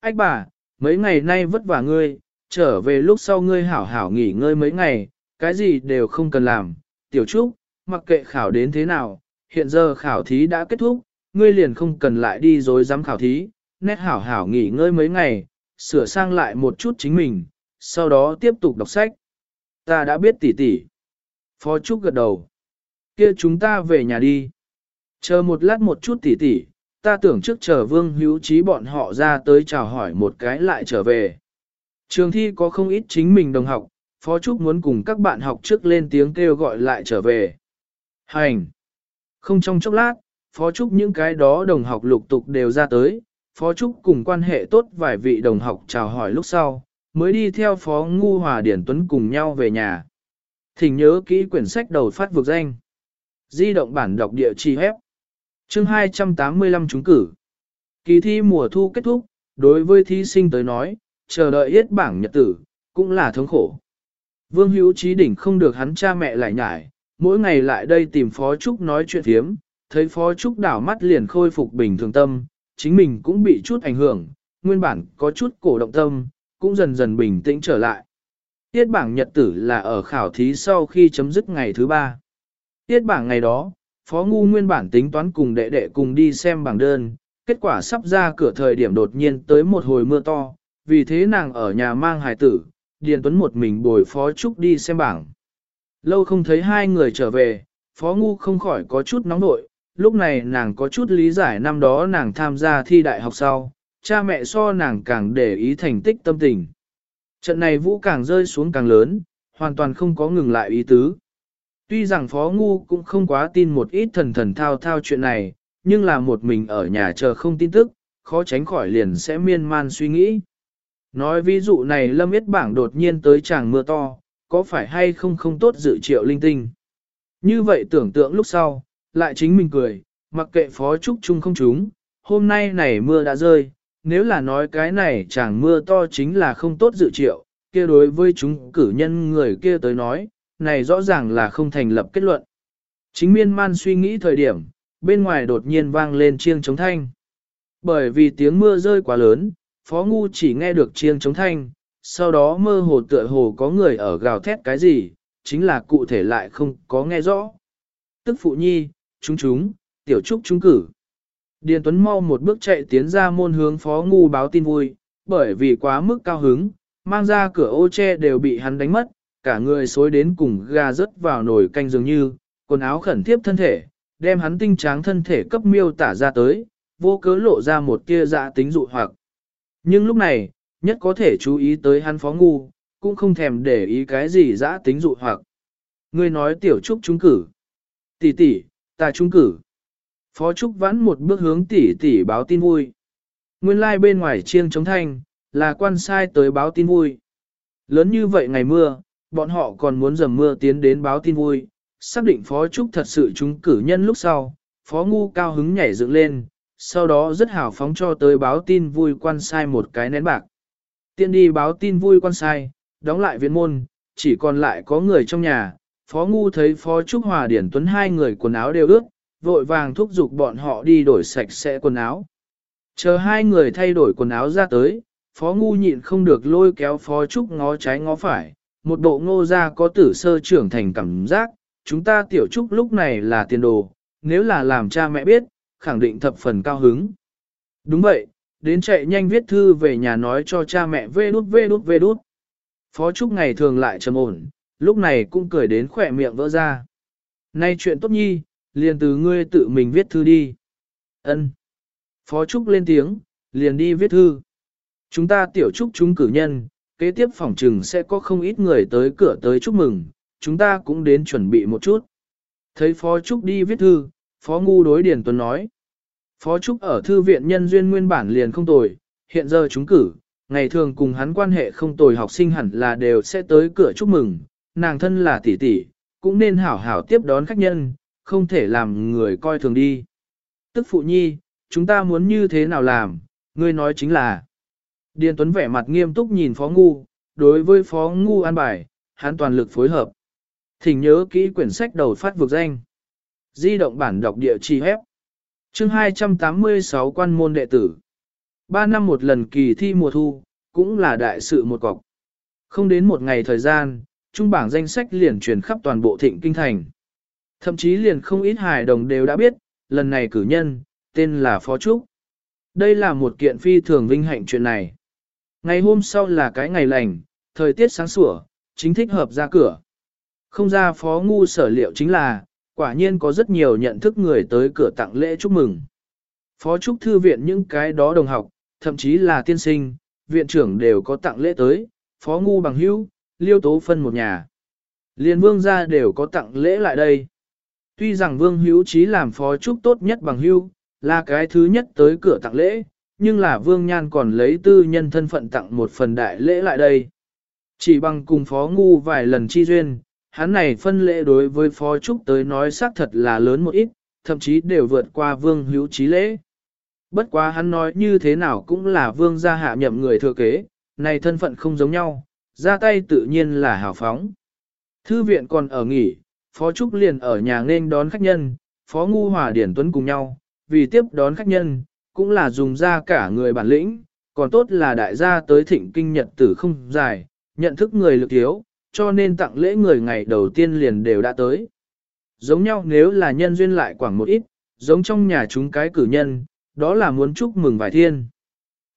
Ách bà, mấy ngày nay vất vả ngươi, trở về lúc sau ngươi hảo hảo nghỉ ngơi mấy ngày, cái gì đều không cần làm. Tiểu Trúc, mặc kệ khảo đến thế nào, hiện giờ khảo thí đã kết thúc, ngươi liền không cần lại đi dối dám khảo thí, nét hảo hảo nghỉ ngơi mấy ngày, sửa sang lại một chút chính mình, sau đó tiếp tục đọc sách. Ta đã biết tỉ tỉ. Phó Trúc gật đầu. kia chúng ta về nhà đi. Chờ một lát một chút tỉ tỉ, ta tưởng trước chờ vương hữu trí bọn họ ra tới chào hỏi một cái lại trở về. Trường thi có không ít chính mình đồng học, Phó Trúc muốn cùng các bạn học trước lên tiếng kêu gọi lại trở về. Hành! Không trong chốc lát, Phó Trúc những cái đó đồng học lục tục đều ra tới, Phó Trúc cùng quan hệ tốt vài vị đồng học chào hỏi lúc sau, mới đi theo Phó Ngu Hòa Điển Tuấn cùng nhau về nhà. Thỉnh nhớ kỹ quyển sách đầu phát vực danh. Di động bản đọc địa chỉ hép. Chương 285 trúng cử. Kỳ thi mùa thu kết thúc, đối với thí sinh tới nói, chờ đợi yết bảng nhật tử, cũng là thống khổ. Vương Hữu Trí đỉnh không được hắn cha mẹ lại nhải, mỗi ngày lại đây tìm Phó Trúc nói chuyện thiếm, thấy Phó Trúc đảo mắt liền khôi phục bình thường tâm, chính mình cũng bị chút ảnh hưởng, nguyên bản có chút cổ động tâm, cũng dần dần bình tĩnh trở lại. Tiết bảng nhật tử là ở khảo thí sau khi chấm dứt ngày thứ ba. Tiết bảng ngày đó, Phó Ngu nguyên bản tính toán cùng đệ đệ cùng đi xem bảng đơn, kết quả sắp ra cửa thời điểm đột nhiên tới một hồi mưa to, vì thế nàng ở nhà mang hài tử, Điền Tuấn một mình bồi Phó Trúc đi xem bảng. Lâu không thấy hai người trở về, Phó Ngu không khỏi có chút nóng nội, lúc này nàng có chút lý giải năm đó nàng tham gia thi đại học sau, cha mẹ so nàng càng để ý thành tích tâm tình. Trận này vũ càng rơi xuống càng lớn, hoàn toàn không có ngừng lại ý tứ. Tuy rằng Phó Ngu cũng không quá tin một ít thần thần thao thao chuyện này, nhưng là một mình ở nhà chờ không tin tức, khó tránh khỏi liền sẽ miên man suy nghĩ. Nói ví dụ này lâm yết bảng đột nhiên tới chàng mưa to, có phải hay không không tốt dự triệu linh tinh. Như vậy tưởng tượng lúc sau, lại chính mình cười, mặc kệ phó trúc chung không chúng, hôm nay này mưa đã rơi, nếu là nói cái này chàng mưa to chính là không tốt dự triệu, kia đối với chúng cử nhân người kia tới nói, này rõ ràng là không thành lập kết luận. Chính miên man suy nghĩ thời điểm, bên ngoài đột nhiên vang lên chiêng chống thanh. Bởi vì tiếng mưa rơi quá lớn, Phó Ngu chỉ nghe được chiêng chống thanh, sau đó mơ hồ tựa hồ có người ở gào thét cái gì, chính là cụ thể lại không có nghe rõ. Tức phụ nhi, chúng chúng, tiểu trúc chúng cử. Điền Tuấn mau một bước chạy tiến ra môn hướng Phó Ngu báo tin vui, bởi vì quá mức cao hứng, mang ra cửa ô che đều bị hắn đánh mất, cả người xối đến cùng gà rớt vào nồi canh dường như, quần áo khẩn tiếp thân thể, đem hắn tinh tráng thân thể cấp miêu tả ra tới, vô cớ lộ ra một kia dạ tính dụ hoặc. Nhưng lúc này, nhất có thể chú ý tới hắn phó ngu, cũng không thèm để ý cái gì dã tính dụ hoặc. Ngươi nói tiểu trúc trúng cử. Tỷ tỷ, ta trúng cử. Phó Trúc vãn một bước hướng tỷ tỷ báo tin vui. Nguyên lai like bên ngoài chiêng chống thanh, là quan sai tới báo tin vui. Lớn như vậy ngày mưa, bọn họ còn muốn dầm mưa tiến đến báo tin vui, xác định Phó Trúc thật sự trúng cử nhân lúc sau, Phó Ngu cao hứng nhảy dựng lên, sau đó rất hào phóng cho tới báo tin vui quan sai một cái nén bạc. Tiện đi báo tin vui quan sai, đóng lại viện môn, chỉ còn lại có người trong nhà, Phó Ngu thấy Phó Trúc Hòa Điển Tuấn hai người quần áo đều ướt, vội vàng thúc giục bọn họ đi đổi sạch sẽ quần áo. Chờ hai người thay đổi quần áo ra tới, Phó Ngu nhịn không được lôi kéo Phó Trúc ngó trái ngó phải, một bộ ngô ra có tử sơ trưởng thành cảm giác, chúng ta tiểu Trúc lúc này là tiền đồ, nếu là làm cha mẹ biết, khẳng định thập phần cao hứng. Đúng vậy, đến chạy nhanh viết thư về nhà nói cho cha mẹ vê đút vê đút vê đút. Phó Trúc ngày thường lại trầm ổn, lúc này cũng cười đến khỏe miệng vỡ ra. Nay chuyện tốt nhi, liền từ ngươi tự mình viết thư đi. Ân. Phó Trúc lên tiếng, liền đi viết thư. Chúng ta tiểu trúc chúng cử nhân, kế tiếp phòng trừng sẽ có không ít người tới cửa tới chúc mừng, chúng ta cũng đến chuẩn bị một chút. Thấy Phó Trúc đi viết thư, Phó Ngu đối Điền Tuấn nói. Phó Trúc ở thư viện nhân duyên nguyên bản liền không tồi, hiện giờ chúng cử, ngày thường cùng hắn quan hệ không tồi học sinh hẳn là đều sẽ tới cửa chúc mừng, nàng thân là tỷ tỷ, cũng nên hảo hảo tiếp đón khách nhân, không thể làm người coi thường đi. Tức phụ nhi, chúng ta muốn như thế nào làm, ngươi nói chính là. Điền Tuấn vẻ mặt nghiêm túc nhìn Phó Ngu, đối với Phó Ngu an bài, hắn toàn lực phối hợp. Thỉnh nhớ kỹ quyển sách đầu phát vực danh. Di động bản đọc địa chỉ hép. Chương 286 quan môn đệ tử. Ba năm một lần kỳ thi mùa thu, cũng là đại sự một cọc. Không đến một ngày thời gian, trung bảng danh sách liền truyền khắp toàn bộ thịnh kinh thành. Thậm chí liền không ít hài đồng đều đã biết, lần này cử nhân, tên là Phó Trúc. Đây là một kiện phi thường vinh hạnh chuyện này. Ngày hôm sau là cái ngày lành, thời tiết sáng sủa, chính thích hợp ra cửa. Không ra Phó Ngu sở liệu chính là, quả nhiên có rất nhiều nhận thức người tới cửa tặng lễ chúc mừng. Phó Trúc Thư viện những cái đó đồng học, thậm chí là tiên sinh, viện trưởng đều có tặng lễ tới, Phó Ngu bằng hữu, liêu tố phân một nhà. Liên vương gia đều có tặng lễ lại đây. Tuy rằng vương hữu trí làm phó trúc tốt nhất bằng hữu, là cái thứ nhất tới cửa tặng lễ, nhưng là vương nhan còn lấy tư nhân thân phận tặng một phần đại lễ lại đây. Chỉ bằng cùng phó ngu vài lần chi duyên, hắn này phân lễ đối với phó trúc tới nói xác thật là lớn một ít, thậm chí đều vượt qua vương hữu trí lễ. Bất quá hắn nói như thế nào cũng là vương gia hạ nhậm người thừa kế, này thân phận không giống nhau, ra tay tự nhiên là hào phóng. Thư viện còn ở nghỉ, Phó Trúc liền ở nhà nên đón khách nhân, Phó Ngu Hòa Điển Tuấn cùng nhau, vì tiếp đón khách nhân, cũng là dùng ra cả người bản lĩnh, còn tốt là đại gia tới thịnh kinh nhật tử không dài, nhận thức người lực thiếu, cho nên tặng lễ người ngày đầu tiên liền đều đã tới. Giống nhau nếu là nhân duyên lại quảng một ít, giống trong nhà chúng cái cử nhân, đó là muốn chúc mừng vài thiên.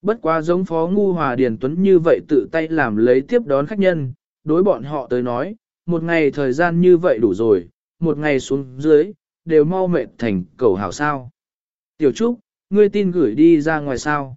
Bất quá giống Phó Ngu Hòa Điền Tuấn như vậy tự tay làm lấy tiếp đón khách nhân, đối bọn họ tới nói, một ngày thời gian như vậy đủ rồi, một ngày xuống dưới, đều mau mệt thành cầu hảo sao. Tiểu Trúc, ngươi tin gửi đi ra ngoài sao.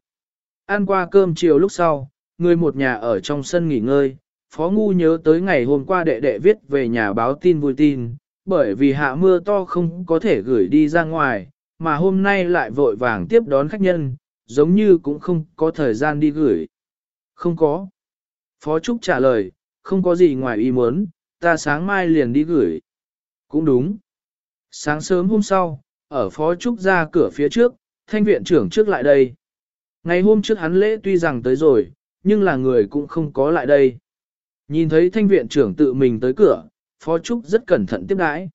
Ăn qua cơm chiều lúc sau, người một nhà ở trong sân nghỉ ngơi, Phó Ngu nhớ tới ngày hôm qua đệ đệ viết về nhà báo tin vui tin, bởi vì hạ mưa to không có thể gửi đi ra ngoài, mà hôm nay lại vội vàng tiếp đón khách nhân, giống như cũng không có thời gian đi gửi. Không có. Phó Trúc trả lời, không có gì ngoài ý muốn, ta sáng mai liền đi gửi. Cũng đúng. Sáng sớm hôm sau, ở Phó Trúc ra cửa phía trước, thanh viện trưởng trước lại đây. Ngày hôm trước hắn lễ tuy rằng tới rồi, nhưng là người cũng không có lại đây. Nhìn thấy thanh viện trưởng tự mình tới cửa, Phó Trúc rất cẩn thận tiếp đãi.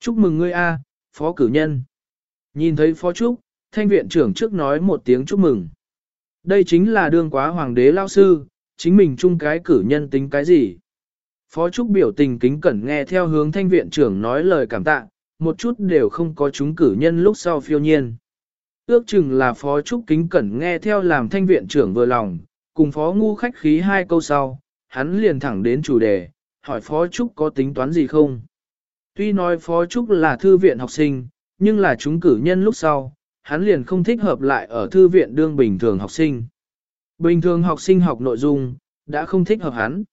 Chúc mừng ngươi a, Phó cử nhân. Nhìn thấy Phó Trúc, thanh viện trưởng trước nói một tiếng chúc mừng. Đây chính là đương quá hoàng đế lao sư, chính mình chung cái cử nhân tính cái gì. Phó Trúc biểu tình kính cẩn nghe theo hướng thanh viện trưởng nói lời cảm tạ, một chút đều không có chúng cử nhân lúc sau phiêu nhiên. Ước chừng là Phó Trúc kính cẩn nghe theo làm thanh viện trưởng vừa lòng, cùng Phó Ngu khách khí hai câu sau, hắn liền thẳng đến chủ đề, hỏi Phó Trúc có tính toán gì không. Tuy nói Phó Trúc là thư viện học sinh, nhưng là chúng cử nhân lúc sau, hắn liền không thích hợp lại ở thư viện đương bình thường học sinh. Bình thường học sinh học nội dung, đã không thích hợp hắn.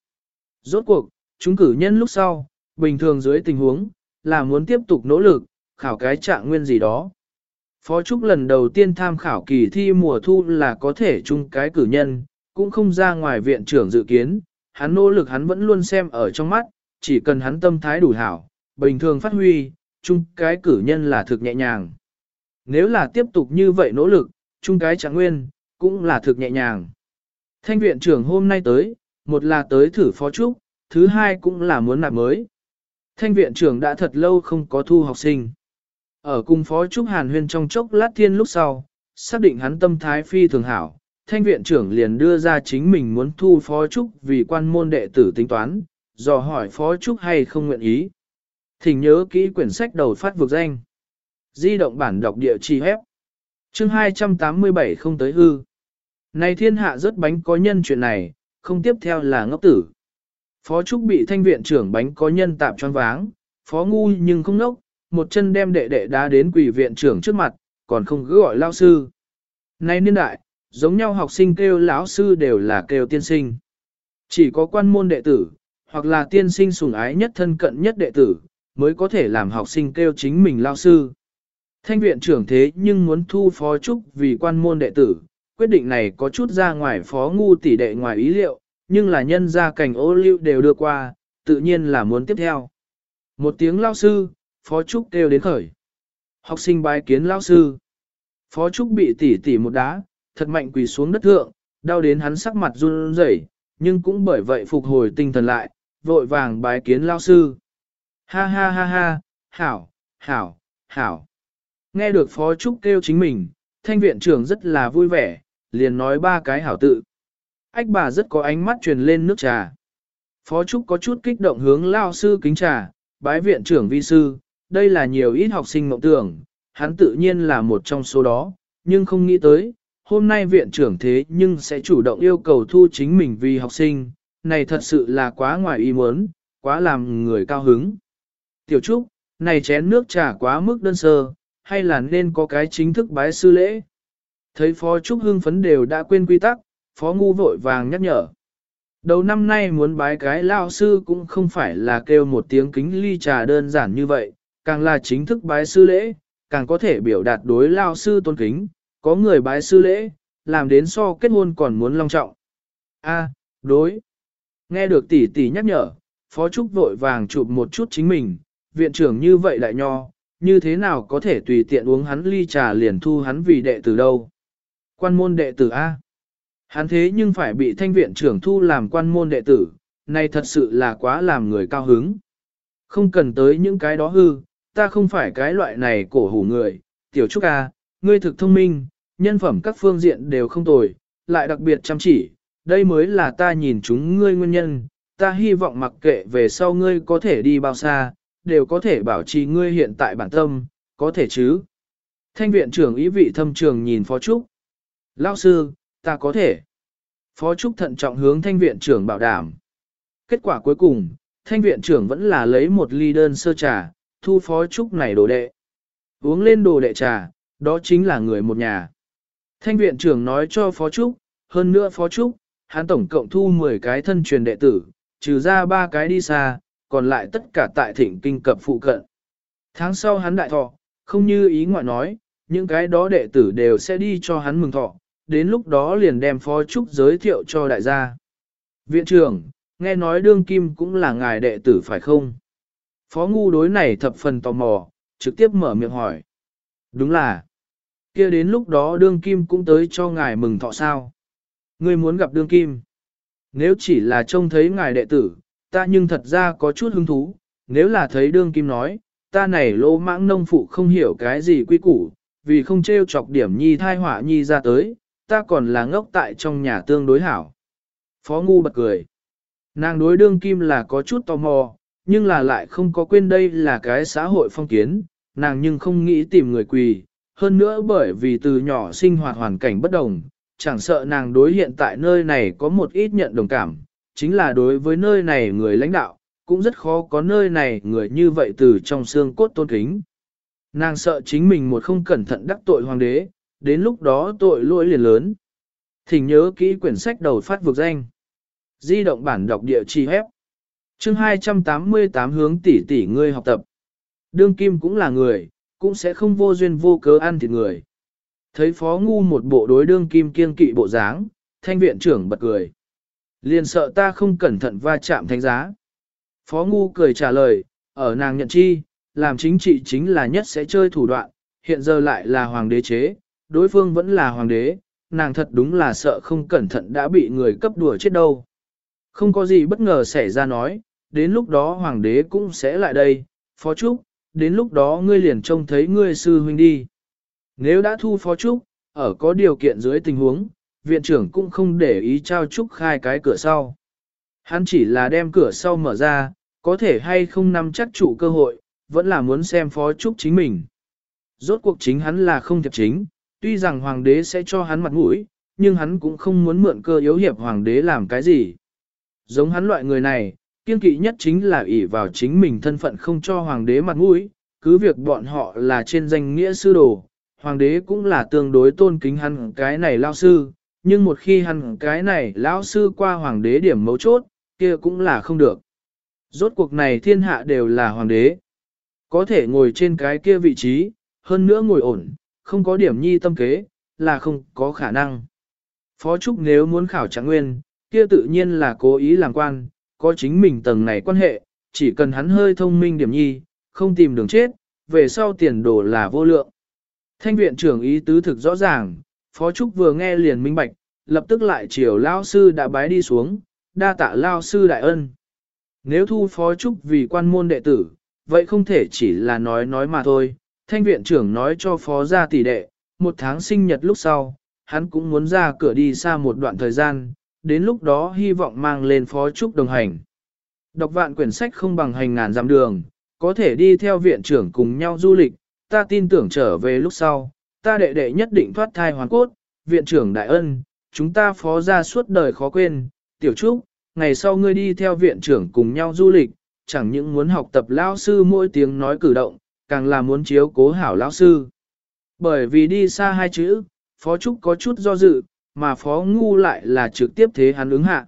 Rốt cuộc, chúng cử nhân lúc sau, bình thường dưới tình huống, là muốn tiếp tục nỗ lực, khảo cái trạng nguyên gì đó. Phó Trúc lần đầu tiên tham khảo kỳ thi mùa thu là có thể chung cái cử nhân, cũng không ra ngoài viện trưởng dự kiến, hắn nỗ lực hắn vẫn luôn xem ở trong mắt, chỉ cần hắn tâm thái đủ hảo, bình thường phát huy, chung cái cử nhân là thực nhẹ nhàng. Nếu là tiếp tục như vậy nỗ lực, chung cái trạng nguyên, cũng là thực nhẹ nhàng. Thanh viện trưởng hôm nay tới, một là tới thử phó trúc, thứ hai cũng là muốn nạp mới. Thanh viện trưởng đã thật lâu không có thu học sinh. Ở cùng phó trúc hàn huyên trong chốc lát thiên lúc sau, xác định hắn tâm thái phi thường hảo, thanh viện trưởng liền đưa ra chính mình muốn thu phó trúc vì quan môn đệ tử tính toán, dò hỏi phó trúc hay không nguyện ý. Thỉnh nhớ kỹ quyển sách đầu phát vực danh. Di động bản đọc địa chỉ hép. Chương 287 không tới hư. Này thiên hạ rất bánh có nhân chuyện này, không tiếp theo là ngốc tử. Phó Trúc bị thanh viện trưởng bánh có nhân tạp choáng váng, phó ngu nhưng không nốc, một chân đem đệ đệ đá đến quỷ viện trưởng trước mặt, còn không cứ gọi lao sư. Này niên đại, giống nhau học sinh kêu lão sư đều là kêu tiên sinh. Chỉ có quan môn đệ tử, hoặc là tiên sinh sủng ái nhất thân cận nhất đệ tử, mới có thể làm học sinh kêu chính mình lao sư. Thanh viện trưởng thế nhưng muốn thu phó trúc vì quan môn đệ tử, quyết định này có chút ra ngoài phó ngu tỷ đệ ngoài ý liệu, nhưng là nhân ra cảnh ô lưu đều đưa qua, tự nhiên là muốn tiếp theo. Một tiếng lao sư, phó trúc kêu đến khởi. Học sinh bái kiến lao sư. Phó trúc bị tỉ tỉ một đá, thật mạnh quỳ xuống đất thượng, đau đến hắn sắc mặt run rẩy, nhưng cũng bởi vậy phục hồi tinh thần lại, vội vàng bái kiến lao sư. Ha ha ha ha, hảo, hảo, hảo. Nghe được Phó Trúc kêu chính mình, thanh viện trưởng rất là vui vẻ, liền nói ba cái hảo tự. Ách bà rất có ánh mắt truyền lên nước trà. Phó Trúc có chút kích động hướng lao sư kính trà, bái viện trưởng vi sư, đây là nhiều ít học sinh mộng tưởng, hắn tự nhiên là một trong số đó, nhưng không nghĩ tới, hôm nay viện trưởng thế nhưng sẽ chủ động yêu cầu thu chính mình vì học sinh, này thật sự là quá ngoài ý muốn, quá làm người cao hứng. Tiểu Trúc, này chén nước trà quá mức đơn sơ, hay là nên có cái chính thức bái sư lễ? Thấy Phó Trúc hưng phấn đều đã quên quy tắc, Phó Ngu vội vàng nhắc nhở. Đầu năm nay muốn bái cái lao sư cũng không phải là kêu một tiếng kính ly trà đơn giản như vậy, càng là chính thức bái sư lễ, càng có thể biểu đạt đối lao sư tôn kính, có người bái sư lễ, làm đến so kết hôn còn muốn long trọng. A, đối. Nghe được tỷ tỷ nhắc nhở, Phó Trúc vội vàng chụp một chút chính mình, viện trưởng như vậy đại nho, như thế nào có thể tùy tiện uống hắn ly trà liền thu hắn vì đệ tử đâu. Quan môn đệ tử A. Hắn thế nhưng phải bị thanh viện trưởng thu làm quan môn đệ tử, này thật sự là quá làm người cao hứng. Không cần tới những cái đó hư, ta không phải cái loại này cổ hủ người, tiểu trúc A, ngươi thực thông minh, nhân phẩm các phương diện đều không tồi, lại đặc biệt chăm chỉ, đây mới là ta nhìn chúng ngươi nguyên nhân, ta hy vọng mặc kệ về sau ngươi có thể đi bao xa, đều có thể bảo trì ngươi hiện tại bản tâm, có thể chứ. Thanh viện trưởng ý vị thâm trường nhìn Phó Trúc. Lão sư, ta có thể. Phó Trúc thận trọng hướng thanh viện trưởng bảo đảm. Kết quả cuối cùng, thanh viện trưởng vẫn là lấy một ly đơn sơ trà, thu Phó Trúc này đồ đệ. Uống lên đồ đệ trà, đó chính là người một nhà. Thanh viện trưởng nói cho Phó Trúc, hơn nữa Phó Trúc, hắn tổng cộng thu 10 cái thân truyền đệ tử, trừ ra ba cái đi xa, còn lại tất cả tại thỉnh kinh cập phụ cận. Tháng sau hắn đại thọ, không như ý ngoại nói, những cái đó đệ tử đều sẽ đi cho hắn mừng thọ, đến lúc đó liền đem phó trúc giới thiệu cho đại gia. Viện trưởng, nghe nói đương kim cũng là ngài đệ tử phải không? Phó ngu đối này thập phần tò mò, trực tiếp mở miệng hỏi. Đúng là, kia đến lúc đó đương kim cũng tới cho ngài mừng thọ sao? Ngươi muốn gặp đương kim? Nếu chỉ là trông thấy ngài đệ tử, ta nhưng thật ra có chút hứng thú, nếu là thấy đương kim nói, ta này lô mãng nông phụ không hiểu cái gì quy củ, vì không trêu chọc điểm nhi thai họa nhi ra tới, ta còn là ngốc tại trong nhà tương đối hảo. Phó ngu bật cười. Nàng đối đương kim là có chút tò mò, nhưng là lại không có quên đây là cái xã hội phong kiến, nàng nhưng không nghĩ tìm người quỳ, hơn nữa bởi vì từ nhỏ sinh hoạt hoàn cảnh bất đồng, chẳng sợ nàng đối hiện tại nơi này có một ít nhận đồng cảm, chính là đối với nơi này người lãnh đạo, cũng rất khó có nơi này người như vậy từ trong xương cốt tôn kính. Nàng sợ chính mình một không cẩn thận đắc tội hoàng đế, đến lúc đó tội lỗi liền lớn. Thỉnh nhớ kỹ quyển sách đầu phát vực danh. Di động bản đọc địa chỉ hép. Chương 288 hướng tỷ tỷ ngươi học tập. Đương kim cũng là người, cũng sẽ không vô duyên vô cớ ăn thịt người. Thấy phó ngu một bộ đối đương kim kiên kỵ bộ dáng, thanh viện trưởng bật cười. Liền sợ ta không cẩn thận va chạm thánh giá. Phó ngu cười trả lời, ở nàng nhận chi, làm chính trị chính là nhất sẽ chơi thủ đoạn, hiện giờ lại là hoàng đế chế, đối phương vẫn là hoàng đế, nàng thật đúng là sợ không cẩn thận đã bị người cấp đùa chết đâu. Không có gì bất ngờ xảy ra nói, đến lúc đó hoàng đế cũng sẽ lại đây, phó trúc, đến lúc đó ngươi liền trông thấy ngươi sư huynh đi. Nếu đã thu phó trúc, ở có điều kiện dưới tình huống, viện trưởng cũng không để ý trao trúc khai cái cửa sau. Hắn chỉ là đem cửa sau mở ra, có thể hay không nắm chắc chủ cơ hội, vẫn là muốn xem phó trúc chính mình. Rốt cuộc chính hắn là không thiệp chính, tuy rằng hoàng đế sẽ cho hắn mặt mũi, nhưng hắn cũng không muốn mượn cơ yếu hiệp hoàng đế làm cái gì. Giống hắn loại người này, kiên kỵ nhất chính là ỷ vào chính mình thân phận không cho hoàng đế mặt mũi, cứ việc bọn họ là trên danh nghĩa sư đồ, hoàng đế cũng là tương đối tôn kính hắn cái này lao sư, nhưng một khi hắn cái này lão sư qua hoàng đế điểm mấu chốt, kia cũng là không được. Rốt cuộc này thiên hạ đều là hoàng đế. Có thể ngồi trên cái kia vị trí, hơn nữa ngồi ổn, không có điểm nhi tâm kế, là không có khả năng. Phó Trúc nếu muốn khảo trạng nguyên, kia tự nhiên là cố ý làm quan, có chính mình tầng này quan hệ, chỉ cần hắn hơi thông minh điểm nhi, không tìm đường chết, về sau tiền đồ là vô lượng. Thanh viện trưởng ý tứ thực rõ ràng, Phó Trúc vừa nghe liền minh bạch, lập tức lại chiều Lao sư đã bái đi xuống, đa tạ Lao sư đại ân. Nếu thu Phó Trúc vì quan môn đệ tử, vậy không thể chỉ là nói nói mà thôi. Thanh viện trưởng nói cho Phó gia tỷ đệ, một tháng sinh nhật lúc sau, hắn cũng muốn ra cửa đi xa một đoạn thời gian, đến lúc đó hy vọng mang lên Phó Trúc đồng hành. Đọc vạn quyển sách không bằng hành ngàn dặm đường, có thể đi theo viện trưởng cùng nhau du lịch, ta tin tưởng trở về lúc sau, ta đệ đệ nhất định thoát thai hoàn cốt, viện trưởng đại ân, chúng ta phó ra suốt đời khó quên, tiểu trúc, ngày sau ngươi đi theo viện trưởng cùng nhau du lịch, chẳng những muốn học tập lao sư mỗi tiếng nói cử động, càng là muốn chiếu cố hảo lao sư. Bởi vì đi xa hai chữ, phó trúc có chút do dự, mà phó ngu lại là trực tiếp thế hắn ứng hạ.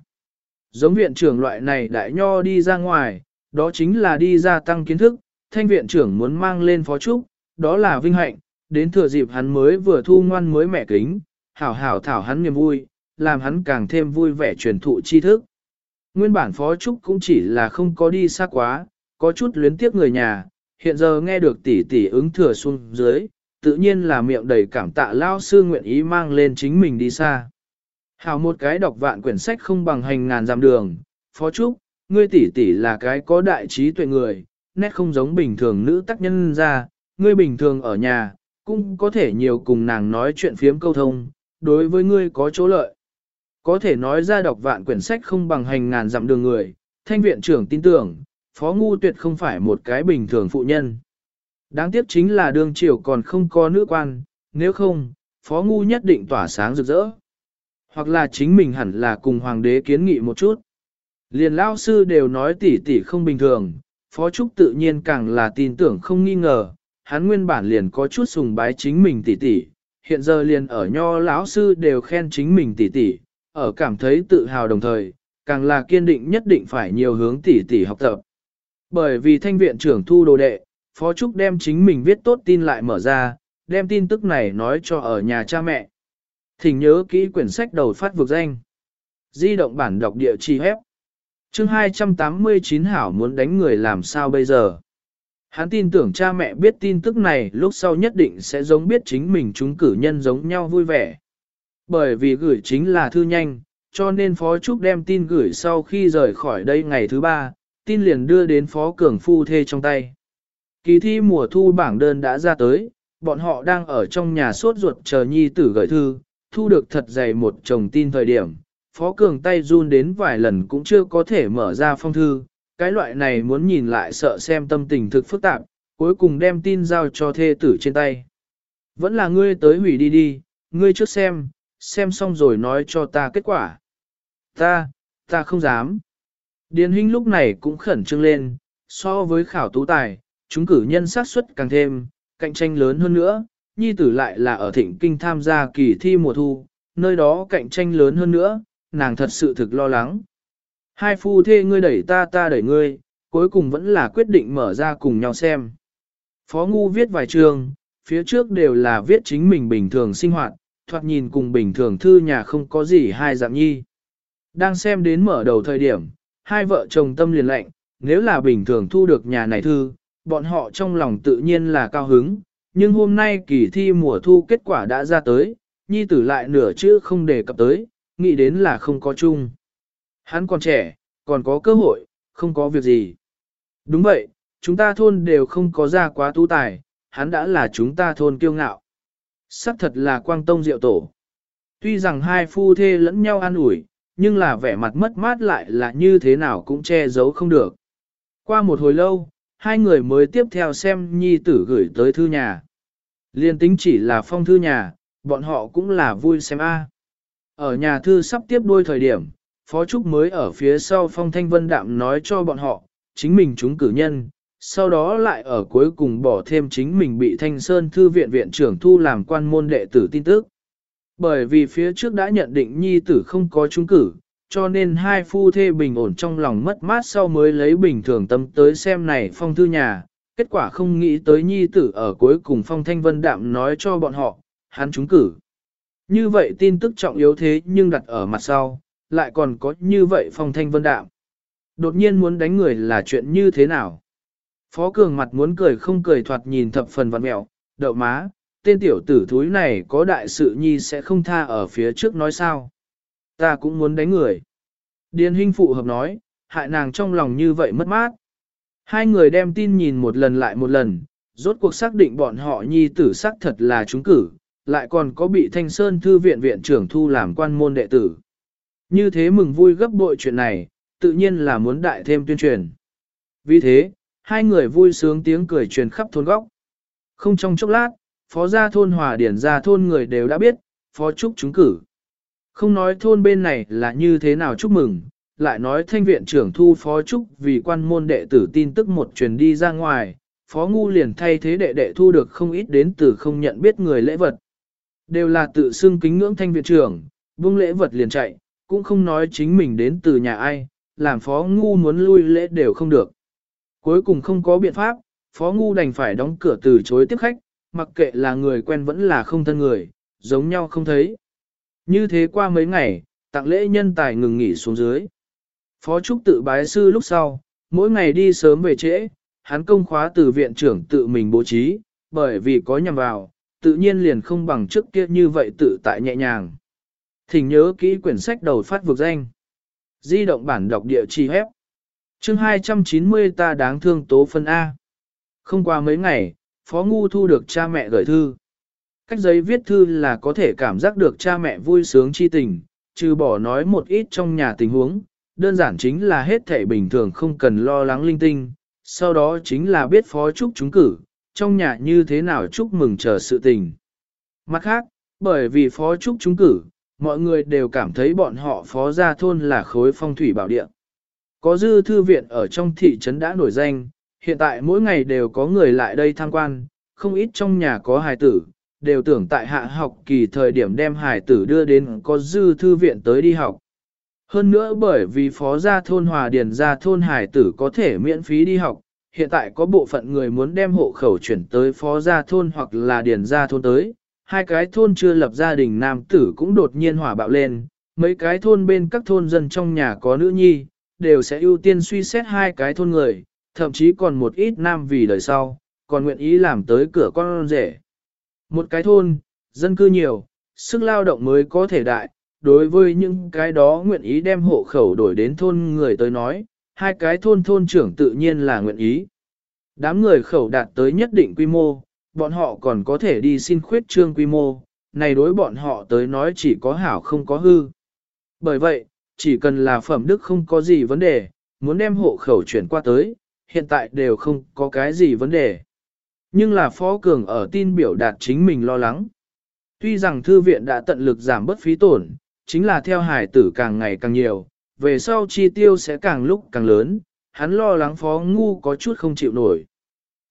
Giống viện trưởng loại này đại nho đi ra ngoài, đó chính là đi ra tăng kiến thức, thanh viện trưởng muốn mang lên phó trúc, đó là vinh hạnh, đến thừa dịp hắn mới vừa thu ngoan mới mẹ kính, hảo hảo thảo hắn niềm vui, làm hắn càng thêm vui vẻ truyền thụ tri thức. Nguyên bản phó trúc cũng chỉ là không có đi xa quá, có chút luyến tiếc người nhà, hiện giờ nghe được tỷ tỷ ứng thừa xuống dưới, tự nhiên là miệng đầy cảm tạ lao sư nguyện ý mang lên chính mình đi xa. Hảo một cái đọc vạn quyển sách không bằng hành ngàn dặm đường, phó trúc, ngươi tỷ tỷ là cái có đại trí tuệ người, nét không giống bình thường nữ tác nhân ra, ngươi bình thường ở nhà, cũng có thể nhiều cùng nàng nói chuyện phiếm câu thông, đối với ngươi có chỗ lợi. Có thể nói ra đọc vạn quyển sách không bằng hành ngàn dặm đường người, thanh viện trưởng tin tưởng, phó ngu tuyệt không phải một cái bình thường phụ nhân. Đáng tiếc chính là đương triều còn không có nữ quan, nếu không, phó ngu nhất định tỏa sáng rực rỡ. Hoặc là chính mình hẳn là cùng hoàng đế kiến nghị một chút. Liền lao sư đều nói tỷ tỷ không bình thường, phó trúc tự nhiên càng là tin tưởng không nghi ngờ, hắn nguyên bản liền có chút sùng bái chính mình tỷ tỷ, hiện giờ liền ở nho lão sư đều khen chính mình tỷ tỷ, ở cảm thấy tự hào đồng thời, càng là kiên định nhất định phải nhiều hướng tỷ tỷ học tập. Bởi vì thanh viện trưởng thu đồ đệ, Phó Trúc đem chính mình viết tốt tin lại mở ra, đem tin tức này nói cho ở nhà cha mẹ. Thỉnh nhớ kỹ quyển sách đầu phát vực danh. Di động bản đọc địa chỉ hép. Chương 289 Hảo muốn đánh người làm sao bây giờ? Hắn tin tưởng cha mẹ biết tin tức này lúc sau nhất định sẽ giống biết chính mình chúng cử nhân giống nhau vui vẻ. Bởi vì gửi chính là thư nhanh, cho nên Phó Trúc đem tin gửi sau khi rời khỏi đây ngày thứ ba, tin liền đưa đến Phó Cường Phu Thê trong tay. Kỳ thi mùa thu bảng đơn đã ra tới, bọn họ đang ở trong nhà sốt ruột chờ nhi tử gửi thư, thu được thật dày một chồng tin thời điểm. Phó Cường tay run đến vài lần cũng chưa có thể mở ra phong thư, cái loại này muốn nhìn lại sợ xem tâm tình thực phức tạp, cuối cùng đem tin giao cho thê tử trên tay. Vẫn là ngươi tới hủy đi đi, ngươi trước xem, xem xong rồi nói cho ta kết quả. Ta, ta không dám. Điền huynh lúc này cũng khẩn trương lên, so với khảo tú tài, chúng cử nhân sát suất càng thêm, cạnh tranh lớn hơn nữa, nhi tử lại là ở thịnh kinh tham gia kỳ thi mùa thu, nơi đó cạnh tranh lớn hơn nữa, nàng thật sự thực lo lắng. Hai phu thê ngươi đẩy ta ta đẩy ngươi, cuối cùng vẫn là quyết định mở ra cùng nhau xem. Phó Ngu viết vài trường, phía trước đều là viết chính mình bình thường sinh hoạt, thoạt nhìn cùng bình thường thư nhà không có gì hai dạng nhi. Đang xem đến mở đầu thời điểm, hai vợ chồng tâm liền lạnh, nếu là bình thường thu được nhà này thư, bọn họ trong lòng tự nhiên là cao hứng, nhưng hôm nay kỳ thi mùa thu kết quả đã ra tới, nhi tử lại nửa chữ không đề cập tới, nghĩ đến là không có chung. Hắn còn trẻ, còn có cơ hội, không có việc gì. Đúng vậy, chúng ta thôn đều không có ra quá tu tài, hắn đã là chúng ta thôn kiêu ngạo. Sắc thật là quang tông diệu tổ. Tuy rằng hai phu thê lẫn nhau an ủi, nhưng là vẻ mặt mất mát lại là như thế nào cũng che giấu không được. Qua một hồi lâu, hai người mới tiếp theo xem nhi tử gửi tới thư nhà. Liên tính chỉ là phong thư nhà, bọn họ cũng là vui xem a. Ở nhà thư sắp tiếp đuôi thời điểm, Phó Trúc mới ở phía sau phong thanh vân đạm nói cho bọn họ, chính mình chúng cử nhân, sau đó lại ở cuối cùng bỏ thêm chính mình bị Thanh Sơn Thư viện viện trưởng thu làm quan môn đệ tử tin tức. Bởi vì phía trước đã nhận định nhi tử không có trúng cử, cho nên hai phu thê bình ổn trong lòng mất mát sau mới lấy bình thường tâm tới xem này phong thư nhà, kết quả không nghĩ tới nhi tử ở cuối cùng phong thanh vân đạm nói cho bọn họ, hắn trúng cử. Như vậy tin tức trọng yếu thế nhưng đặt ở mặt sau, lại còn có như vậy phong thanh vân đạm. Đột nhiên muốn đánh người là chuyện như thế nào? Phó Cường mặt muốn cười không cười thoạt nhìn thập phần vặn mẹo, đậu má, tên tiểu tử thúi này có đại sự nhi sẽ không tha ở phía trước nói sao. Ta cũng muốn đánh người. Điền Hinh phụ hợp nói, hại nàng trong lòng như vậy mất mát. Hai người đem tin nhìn một lần lại một lần, rốt cuộc xác định bọn họ nhi tử xác thật là chúng cử, lại còn có bị Thanh Sơn Thư viện viện trưởng thu làm quan môn đệ tử. Như thế mừng vui gấp bội chuyện này, tự nhiên là muốn đại thêm tuyên truyền. Vì thế, hai người vui sướng tiếng cười truyền khắp thôn góc. Không trong chốc lát, phó gia thôn hòa điển gia thôn người đều đã biết, phó trúc chúng cử. Không nói thôn bên này là như thế nào chúc mừng, lại nói thanh viện trưởng thu phó trúc vì quan môn đệ tử tin tức một truyền đi ra ngoài, phó ngu liền thay thế đệ đệ thu được không ít đến từ không nhận biết người lễ vật. Đều là tự xưng kính ngưỡng thanh viện trưởng, buông lễ vật liền chạy, cũng không nói chính mình đến từ nhà ai, làm phó ngu muốn lui lễ đều không được. Cuối cùng không có biện pháp, phó ngu đành phải đóng cửa từ chối tiếp khách, mặc kệ là người quen vẫn là không thân người, giống nhau không thấy. Như thế qua mấy ngày, tặng lễ nhân tài ngừng nghỉ xuống dưới. Phó Trúc tự bái sư lúc sau, mỗi ngày đi sớm về trễ, hắn công khóa từ viện trưởng tự mình bố trí, bởi vì có nhằm vào, tự nhiên liền không bằng trước kia như vậy tự tại nhẹ nhàng. Thỉnh nhớ kỹ quyển sách đầu phát vực danh. Di động bản đọc địa chỉ hép. Chương 290 ta đáng thương tố phân A. Không qua mấy ngày, Phó Ngu thu được cha mẹ gửi thư. Cách giấy viết thư là có thể cảm giác được cha mẹ vui sướng chi tình, trừ bỏ nói một ít trong nhà tình huống, đơn giản chính là hết thể bình thường không cần lo lắng linh tinh, sau đó chính là biết phó chúc chúng cử, trong nhà như thế nào chúc mừng chờ sự tình. Mặt khác, bởi vì phó chúc chúng cử, mọi người đều cảm thấy bọn họ phó gia thôn là khối phong thủy bảo địa. Có dư thư viện ở trong thị trấn đã nổi danh, hiện tại mỗi ngày đều có người lại đây tham quan, không ít trong nhà có hài tử, đều tưởng tại hạ học kỳ thời điểm đem hải tử đưa đến có dư thư viện tới đi học. Hơn nữa bởi vì phó gia thôn hòa điền gia thôn hải tử có thể miễn phí đi học, hiện tại có bộ phận người muốn đem hộ khẩu chuyển tới phó gia thôn hoặc là điền gia thôn tới, hai cái thôn chưa lập gia đình nam tử cũng đột nhiên hỏa bạo lên, mấy cái thôn bên các thôn dân trong nhà có nữ nhi, đều sẽ ưu tiên suy xét hai cái thôn người, thậm chí còn một ít nam vì đời sau, còn nguyện ý làm tới cửa con rể. Một cái thôn, dân cư nhiều, sức lao động mới có thể đại, đối với những cái đó nguyện ý đem hộ khẩu đổi đến thôn người tới nói, hai cái thôn thôn trưởng tự nhiên là nguyện ý. Đám người khẩu đạt tới nhất định quy mô, bọn họ còn có thể đi xin khuyết trương quy mô, này đối bọn họ tới nói chỉ có hảo không có hư. Bởi vậy, chỉ cần là phẩm đức không có gì vấn đề, muốn đem hộ khẩu chuyển qua tới, hiện tại đều không có cái gì vấn đề. Nhưng là Phó Cường ở tin biểu đạt chính mình lo lắng. Tuy rằng thư viện đã tận lực giảm bớt phí tổn, chính là theo hải tử càng ngày càng nhiều, về sau chi tiêu sẽ càng lúc càng lớn, hắn lo lắng Phó Ngu có chút không chịu nổi.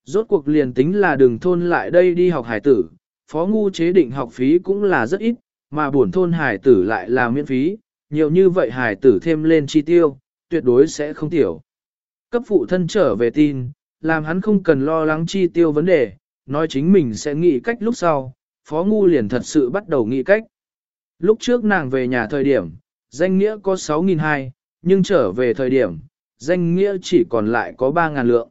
Rốt cuộc liền tính là đường thôn lại đây đi học hải tử, Phó Ngu chế định học phí cũng là rất ít, mà buồn thôn hải tử lại là miễn phí, nhiều như vậy hải tử thêm lên chi tiêu, tuyệt đối sẽ không tiểu. Cấp phụ thân trở về tin, làm hắn không cần lo lắng chi tiêu vấn đề, nói chính mình sẽ nghĩ cách lúc sau, Phó Ngu liền thật sự bắt đầu nghĩ cách. Lúc trước nàng về nhà thời điểm, danh nghĩa có 6.200, nhưng trở về thời điểm, danh nghĩa chỉ còn lại có 3.000 lượng.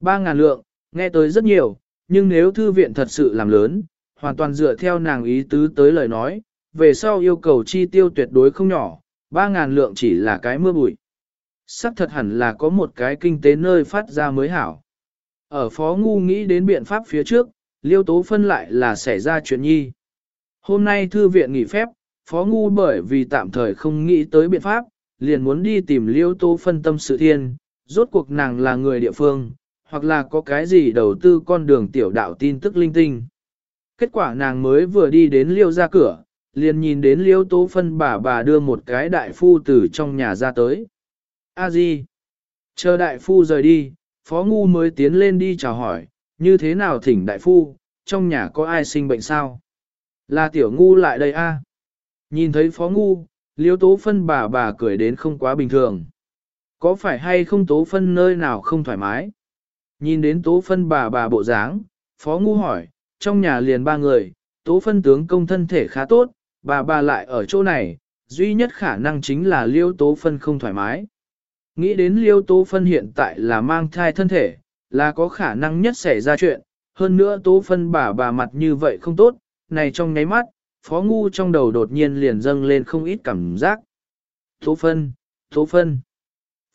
3.000 lượng, nghe tới rất nhiều, nhưng nếu thư viện thật sự làm lớn, hoàn toàn dựa theo nàng ý tứ tới lời nói, về sau yêu cầu chi tiêu tuyệt đối không nhỏ, 3.000 lượng chỉ là cái mưa bụi. Sắc thật hẳn là có một cái kinh tế nơi phát ra mới hảo. Ở phó ngu nghĩ đến biện pháp phía trước, liêu tố phân lại là xảy ra chuyện nhi. Hôm nay thư viện nghỉ phép, phó ngu bởi vì tạm thời không nghĩ tới biện pháp, liền muốn đi tìm liêu tố phân tâm sự thiên, rốt cuộc nàng là người địa phương, hoặc là có cái gì đầu tư con đường tiểu đạo tin tức linh tinh. Kết quả nàng mới vừa đi đến liêu ra cửa, liền nhìn đến liêu tố phân bà bà đưa một cái đại phu từ trong nhà ra tới. A di, chờ đại phu rời đi, phó ngu mới tiến lên đi chào hỏi, như thế nào thỉnh đại phu, trong nhà có ai sinh bệnh sao? Là tiểu ngu lại đây a. Nhìn thấy phó ngu, liêu tố phân bà bà cười đến không quá bình thường. Có phải hay không tố phân nơi nào không thoải mái? Nhìn đến tố phân bà bà bộ dáng, phó ngu hỏi, trong nhà liền ba người, tố phân tướng công thân thể khá tốt, bà bà lại ở chỗ này, duy nhất khả năng chính là liêu tố phân không thoải mái. Nghĩ đến liêu tố phân hiện tại là mang thai thân thể, là có khả năng nhất xảy ra chuyện, hơn nữa tố phân bà bà mặt như vậy không tốt, này trong nháy mắt, phó ngu trong đầu đột nhiên liền dâng lên không ít cảm giác. Tố phân, tố phân.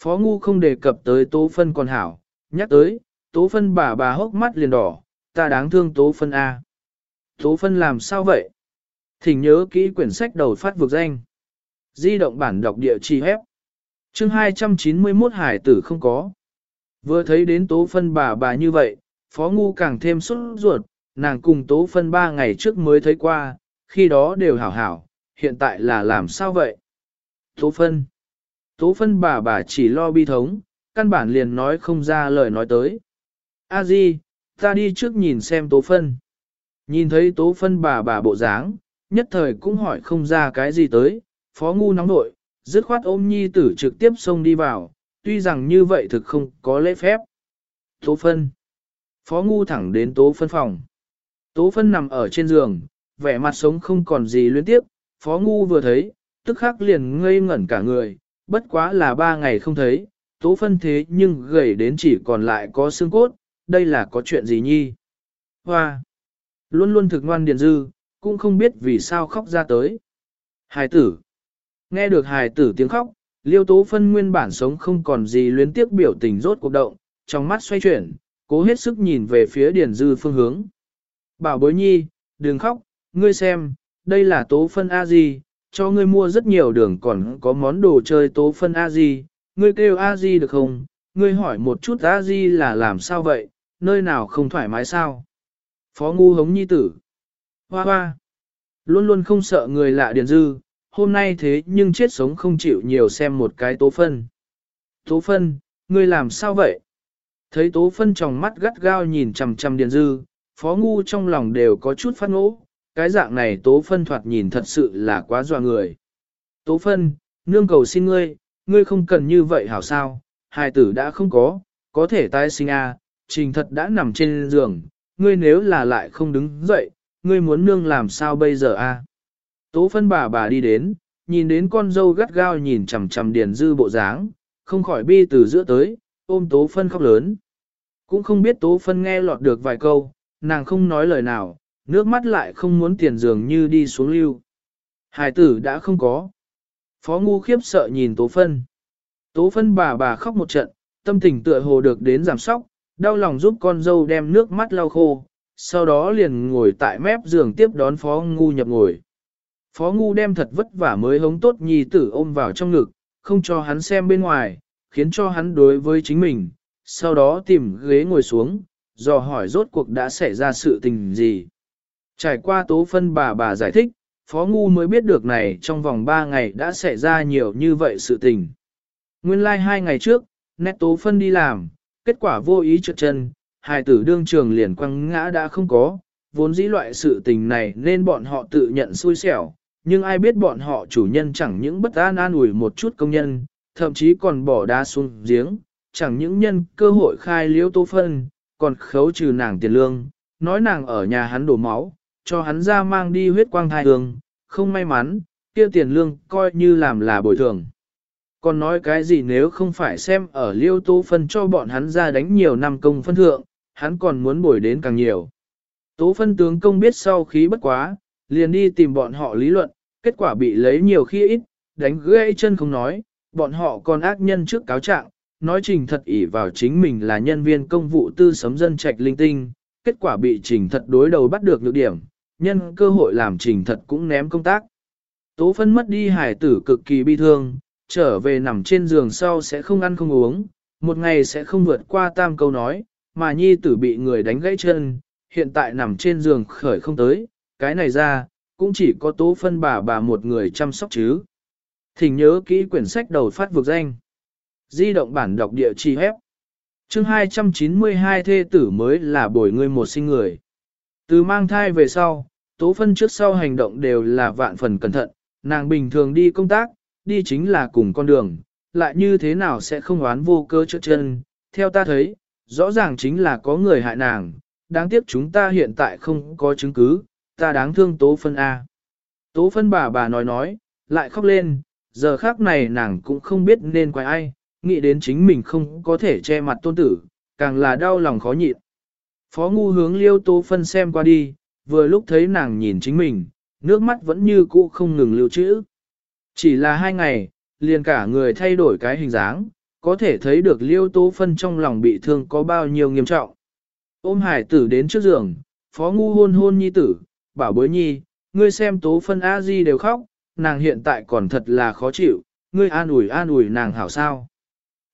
Phó ngu không đề cập tới tố phân còn hảo, nhắc tới, tố phân bà bà hốc mắt liền đỏ, ta đáng thương tố phân A. Tố phân làm sao vậy? Thỉnh nhớ kỹ quyển sách đầu phát vực danh. Di động bản đọc địa chỉ hép chương 291 hải tử không có. Vừa thấy đến tố phân bà bà như vậy, phó ngu càng thêm xuất ruột, nàng cùng tố phân ba ngày trước mới thấy qua, khi đó đều hảo hảo, hiện tại là làm sao vậy? Tố phân. Tố phân bà bà chỉ lo bi thống, căn bản liền nói không ra lời nói tới. A Di, ta đi trước nhìn xem tố phân. Nhìn thấy tố phân bà bà bộ dáng, nhất thời cũng hỏi không ra cái gì tới, phó ngu nóng nội, dứt khoát ôm nhi tử trực tiếp xông đi vào, tuy rằng như vậy thực không có lễ phép. Tố phân. Phó ngu thẳng đến tố phân phòng. Tố phân nằm ở trên giường, vẻ mặt sống không còn gì luyến tiếp, phó ngu vừa thấy, tức khắc liền ngây ngẩn cả người, bất quá là ba ngày không thấy, tố phân thế nhưng gầy đến chỉ còn lại có xương cốt, đây là có chuyện gì nhi? Hoa! Luôn luôn thực ngoan điền dư, cũng không biết vì sao khóc ra tới. Hải tử! Nghe được hài tử tiếng khóc, liêu tố phân nguyên bản sống không còn gì luyến tiếc biểu tình rốt cuộc động, trong mắt xoay chuyển, cố hết sức nhìn về phía điền dư phương hướng. Bảo bối nhi, đừng khóc, ngươi xem, đây là tố phân a gì, cho ngươi mua rất nhiều đường còn có món đồ chơi tố phân a gì, ngươi kêu a gì được không? Ngươi hỏi một chút a gì là làm sao vậy, nơi nào không thoải mái sao? Phó ngu hống nhi tử. Hoa hoa. Luôn luôn không sợ người lạ điền dư, hôm nay thế nhưng chết sống không chịu nhiều xem một cái tố phân. Tố phân, ngươi làm sao vậy? Thấy tố phân trong mắt gắt gao nhìn chằm chằm điền dư, phó ngu trong lòng đều có chút phát ngỗ, cái dạng này tố phân thoạt nhìn thật sự là quá dọa người. Tố phân, nương cầu xin ngươi, ngươi không cần như vậy hảo sao, hài tử đã không có, có thể tái sinh a, trình thật đã nằm trên giường, ngươi nếu là lại không đứng dậy, ngươi muốn nương làm sao bây giờ a? Tố phân bà bà đi đến, nhìn đến con dâu gắt gao nhìn chằm chằm điền dư bộ dáng, không khỏi bi từ giữa tới, ôm tố phân khóc lớn. Cũng không biết tố phân nghe lọt được vài câu, nàng không nói lời nào, nước mắt lại không muốn tiền dường như đi xuống lưu. Hải tử đã không có. Phó ngu khiếp sợ nhìn tố phân. Tố phân bà bà khóc một trận, tâm tình tựa hồ được đến giảm sóc, đau lòng giúp con dâu đem nước mắt lau khô, sau đó liền ngồi tại mép giường tiếp đón phó ngu nhập ngồi. Phó ngu đem thật vất vả mới hống tốt nhi tử ôm vào trong ngực, không cho hắn xem bên ngoài, khiến cho hắn đối với chính mình, sau đó tìm ghế ngồi xuống, dò hỏi rốt cuộc đã xảy ra sự tình gì. Trải qua tố phân bà bà giải thích, Phó Ngu mới biết được này trong vòng 3 ngày đã xảy ra nhiều như vậy sự tình. Nguyên lai like hai ngày trước, nét tố phân đi làm, kết quả vô ý trượt chân, hài tử đương trường liền quăng ngã đã không có, vốn dĩ loại sự tình này nên bọn họ tự nhận xui xẻo, nhưng ai biết bọn họ chủ nhân chẳng những bất an an ủi một chút công nhân, thậm chí còn bỏ đá xuống giếng, chẳng những nhân cơ hội khai liễu tố phân, còn khấu trừ nàng tiền lương, nói nàng ở nhà hắn đổ máu, cho hắn ra mang đi huyết quang thai hương, không may mắn, kia tiền lương coi như làm là bồi thường. Còn nói cái gì nếu không phải xem ở liêu tố phân cho bọn hắn ra đánh nhiều năm công phân thượng, hắn còn muốn bồi đến càng nhiều. Tố phân tướng công biết sau khí bất quá, liền đi tìm bọn họ lý luận, kết quả bị lấy nhiều khi ít, đánh gãy chân không nói, bọn họ còn ác nhân trước cáo trạng, nói trình thật ỷ vào chính mình là nhân viên công vụ tư sấm dân trạch linh tinh, kết quả bị trình thật đối đầu bắt được nhược điểm, nhân cơ hội làm trình thật cũng ném công tác. Tố phân mất đi hải tử cực kỳ bi thương, trở về nằm trên giường sau sẽ không ăn không uống, một ngày sẽ không vượt qua tam câu nói, mà nhi tử bị người đánh gãy chân, hiện tại nằm trên giường khởi không tới, cái này ra, cũng chỉ có tố phân bà bà một người chăm sóc chứ. Thỉnh nhớ kỹ quyển sách đầu phát vực danh. Di động bản đọc địa chỉ hép. Chương 292 thê tử mới là bồi ngươi một sinh người. Từ mang thai về sau, tố phân trước sau hành động đều là vạn phần cẩn thận, nàng bình thường đi công tác, đi chính là cùng con đường, lại như thế nào sẽ không oán vô cơ trước chân. Theo ta thấy, rõ ràng chính là có người hại nàng, đáng tiếc chúng ta hiện tại không có chứng cứ, ta đáng thương tố phân A. Tố phân bà bà nói nói, lại khóc lên, giờ khác này nàng cũng không biết nên quay ai, nghĩ đến chính mình không có thể che mặt tôn tử, càng là đau lòng khó nhịn. Phó ngu hướng liêu tố phân xem qua đi, vừa lúc thấy nàng nhìn chính mình, nước mắt vẫn như cũ không ngừng lưu trữ. Chỉ là hai ngày, liền cả người thay đổi cái hình dáng, có thể thấy được liêu tố phân trong lòng bị thương có bao nhiêu nghiêm trọng. Ôm hải tử đến trước giường, phó ngu hôn hôn nhi tử, bảo bối nhi, ngươi xem tố phân a di đều khóc, nàng hiện tại còn thật là khó chịu, ngươi an ủi an ủi nàng hảo sao.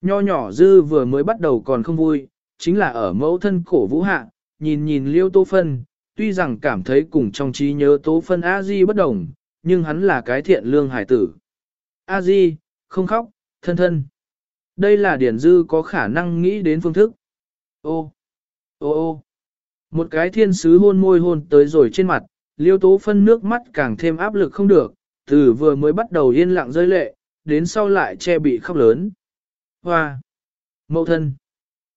Nho nhỏ dư vừa mới bắt đầu còn không vui, chính là ở mẫu thân cổ vũ hạ, nhìn nhìn liêu tố phân, tuy rằng cảm thấy cùng trong trí nhớ tố phân a di bất đồng, nhưng hắn là cái thiện lương hải tử. a di, không khóc, thân thân. Đây là điển dư có khả năng nghĩ đến phương thức. Ô, ô ô, một cái thiên sứ hôn môi hôn tới rồi trên mặt, liêu tố phân nước mắt càng thêm áp lực không được, từ vừa mới bắt đầu yên lặng rơi lệ, đến sau lại che bị khóc lớn. Hoa! Mậu thân!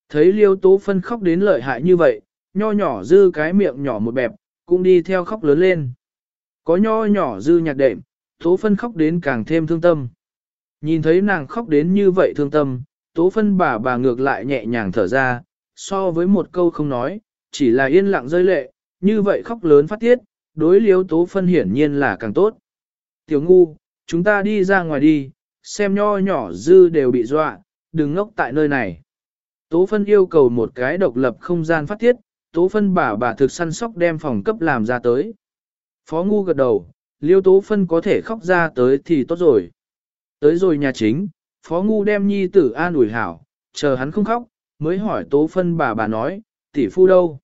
Thấy liêu tố phân khóc đến lợi hại như vậy, nho nhỏ dư cái miệng nhỏ một bẹp, cũng đi theo khóc lớn lên. Có nho nhỏ dư nhạc đệm, tố phân khóc đến càng thêm thương tâm. Nhìn thấy nàng khóc đến như vậy thương tâm, tố phân bà bà ngược lại nhẹ nhàng thở ra, so với một câu không nói, chỉ là yên lặng rơi lệ, như vậy khóc lớn phát tiết, đối liêu tố phân hiển nhiên là càng tốt. Tiểu ngu, chúng ta đi ra ngoài đi, xem nho nhỏ dư đều bị dọa, đừng ngốc tại nơi này. Tố phân yêu cầu một cái độc lập không gian phát tiết, tố phân bà bà thực săn sóc đem phòng cấp làm ra tới. Phó ngu gật đầu, liêu tố phân có thể khóc ra tới thì tốt rồi. Tới rồi nhà chính, phó ngu đem nhi tử an ủi hảo, chờ hắn không khóc, mới hỏi tố phân bà bà nói, tỷ phu đâu?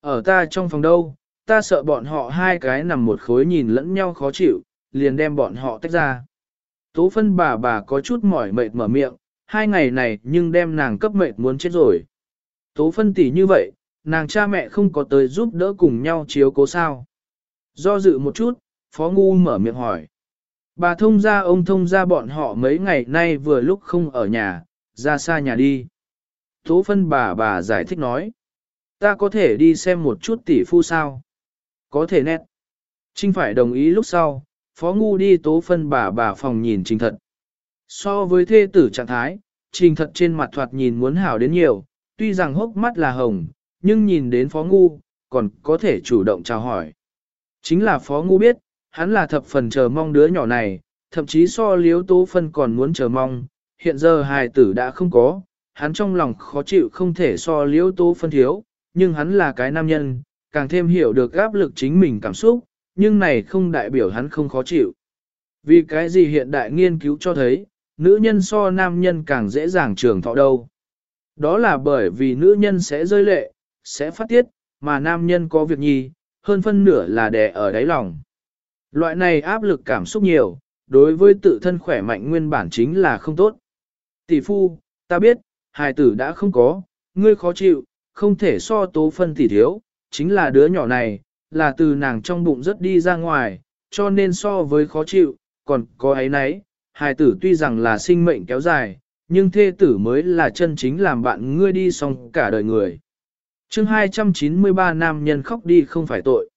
Ở ta trong phòng đâu, ta sợ bọn họ hai cái nằm một khối nhìn lẫn nhau khó chịu, liền đem bọn họ tách ra. Tố phân bà bà có chút mỏi mệt mở miệng, hai ngày này nhưng đem nàng cấp mệt muốn chết rồi. Tố phân tỷ như vậy, nàng cha mẹ không có tới giúp đỡ cùng nhau chiếu cố sao. Do dự một chút, Phó Ngu mở miệng hỏi. Bà thông ra ông thông ra bọn họ mấy ngày nay vừa lúc không ở nhà, ra xa nhà đi. Tố phân bà bà giải thích nói. Ta có thể đi xem một chút tỷ phu sao? Có thể nét. Trinh phải đồng ý lúc sau, Phó Ngu đi tố phân bà bà phòng nhìn trình thật. So với thê tử trạng thái, trình thật trên mặt thoạt nhìn muốn hảo đến nhiều, tuy rằng hốc mắt là hồng, nhưng nhìn đến Phó Ngu, còn có thể chủ động chào hỏi. Chính là Phó Ngu biết, hắn là thập phần chờ mong đứa nhỏ này, thậm chí so liếu tố phân còn muốn chờ mong, hiện giờ hài tử đã không có, hắn trong lòng khó chịu không thể so liếu tố phân thiếu, nhưng hắn là cái nam nhân, càng thêm hiểu được áp lực chính mình cảm xúc, nhưng này không đại biểu hắn không khó chịu. Vì cái gì hiện đại nghiên cứu cho thấy, nữ nhân so nam nhân càng dễ dàng trường thọ đâu. Đó là bởi vì nữ nhân sẽ rơi lệ, sẽ phát tiết, mà nam nhân có việc nhi, hơn phân nửa là đè ở đáy lòng. Loại này áp lực cảm xúc nhiều, đối với tự thân khỏe mạnh nguyên bản chính là không tốt. Tỷ phu, ta biết, hài tử đã không có, ngươi khó chịu, không thể so tố phân tỷ thiếu, chính là đứa nhỏ này, là từ nàng trong bụng rất đi ra ngoài, cho nên so với khó chịu, còn có ấy nấy, hài tử tuy rằng là sinh mệnh kéo dài, nhưng thê tử mới là chân chính làm bạn ngươi đi xong cả đời người. chương 293 nam nhân khóc đi không phải tội.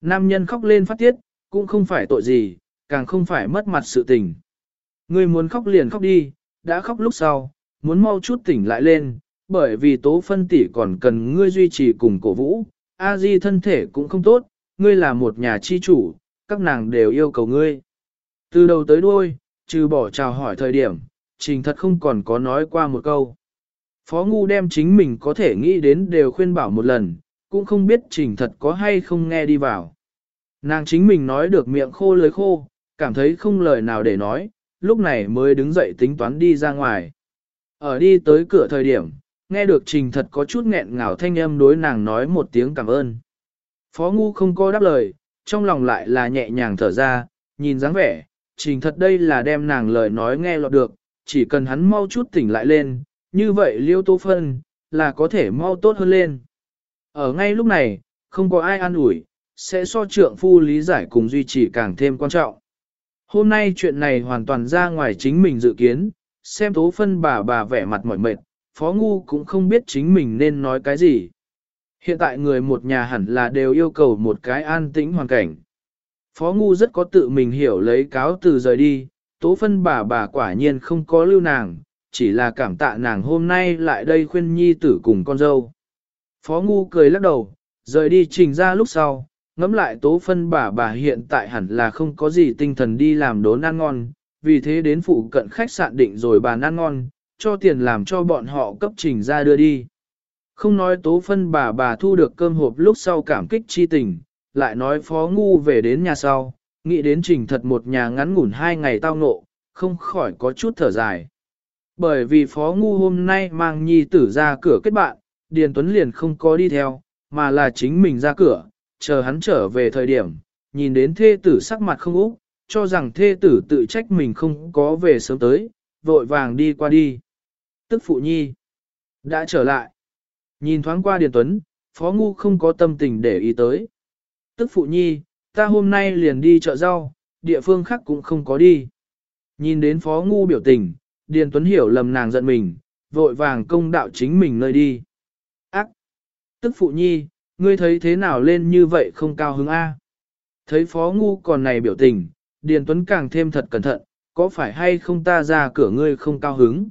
Nam nhân khóc lên phát tiết, cũng không phải tội gì, càng không phải mất mặt sự tình. Ngươi muốn khóc liền khóc đi, đã khóc lúc sau, muốn mau chút tỉnh lại lên, bởi vì tố phân tỷ còn cần ngươi duy trì cùng cổ vũ, a di thân thể cũng không tốt, ngươi là một nhà chi chủ, các nàng đều yêu cầu ngươi. Từ đầu tới đuôi, trừ bỏ chào hỏi thời điểm, trình thật không còn có nói qua một câu. Phó Ngu đem chính mình có thể nghĩ đến đều khuyên bảo một lần, cũng không biết trình thật có hay không nghe đi vào. Nàng chính mình nói được miệng khô lưới khô, cảm thấy không lời nào để nói, lúc này mới đứng dậy tính toán đi ra ngoài. Ở đi tới cửa thời điểm, nghe được trình thật có chút nghẹn ngào thanh âm đối nàng nói một tiếng cảm ơn. Phó Ngu không có đáp lời, trong lòng lại là nhẹ nhàng thở ra, nhìn dáng vẻ, trình thật đây là đem nàng lời nói nghe lọt được, chỉ cần hắn mau chút tỉnh lại lên, như vậy liêu tô phân, là có thể mau tốt hơn lên. Ở ngay lúc này, không có ai an ủi, sẽ so trượng phu lý giải cùng duy trì càng thêm quan trọng. Hôm nay chuyện này hoàn toàn ra ngoài chính mình dự kiến, xem tố phân bà bà vẻ mặt mỏi mệt, phó ngu cũng không biết chính mình nên nói cái gì. Hiện tại người một nhà hẳn là đều yêu cầu một cái an tĩnh hoàn cảnh. Phó Ngu rất có tự mình hiểu lấy cáo từ rời đi, tố phân bà bà quả nhiên không có lưu nàng, chỉ là cảm tạ nàng hôm nay lại đây khuyên nhi tử cùng con dâu. Phó Ngu cười lắc đầu, rời đi trình ra lúc sau, ngẫm lại tố phân bà bà hiện tại hẳn là không có gì tinh thần đi làm đốn ăn ngon, vì thế đến phụ cận khách sạn định rồi bàn ăn ngon, cho tiền làm cho bọn họ cấp trình ra đưa đi. Không nói tố phân bà bà thu được cơm hộp lúc sau cảm kích chi tình, lại nói phó ngu về đến nhà sau, nghĩ đến trình thật một nhà ngắn ngủn hai ngày tao ngộ, không khỏi có chút thở dài. Bởi vì phó ngu hôm nay mang nhi tử ra cửa kết bạn, Điền Tuấn liền không có đi theo, mà là chính mình ra cửa, chờ hắn trở về thời điểm, nhìn đến thê tử sắc mặt không úc, cho rằng thê tử tự trách mình không có về sớm tới, vội vàng đi qua đi. Tức phụ nhi, đã trở lại. Nhìn thoáng qua Điền Tuấn, Phó Ngu không có tâm tình để ý tới. Tức phụ nhi, ta hôm nay liền đi chợ rau, địa phương khác cũng không có đi. Nhìn đến Phó Ngu biểu tình, Điền Tuấn hiểu lầm nàng giận mình, vội vàng công đạo chính mình nơi đi. Ác! Tức phụ nhi, ngươi thấy thế nào lên như vậy không cao hứng A? Thấy Phó Ngu còn này biểu tình, Điền Tuấn càng thêm thật cẩn thận, có phải hay không ta ra cửa ngươi không cao hứng?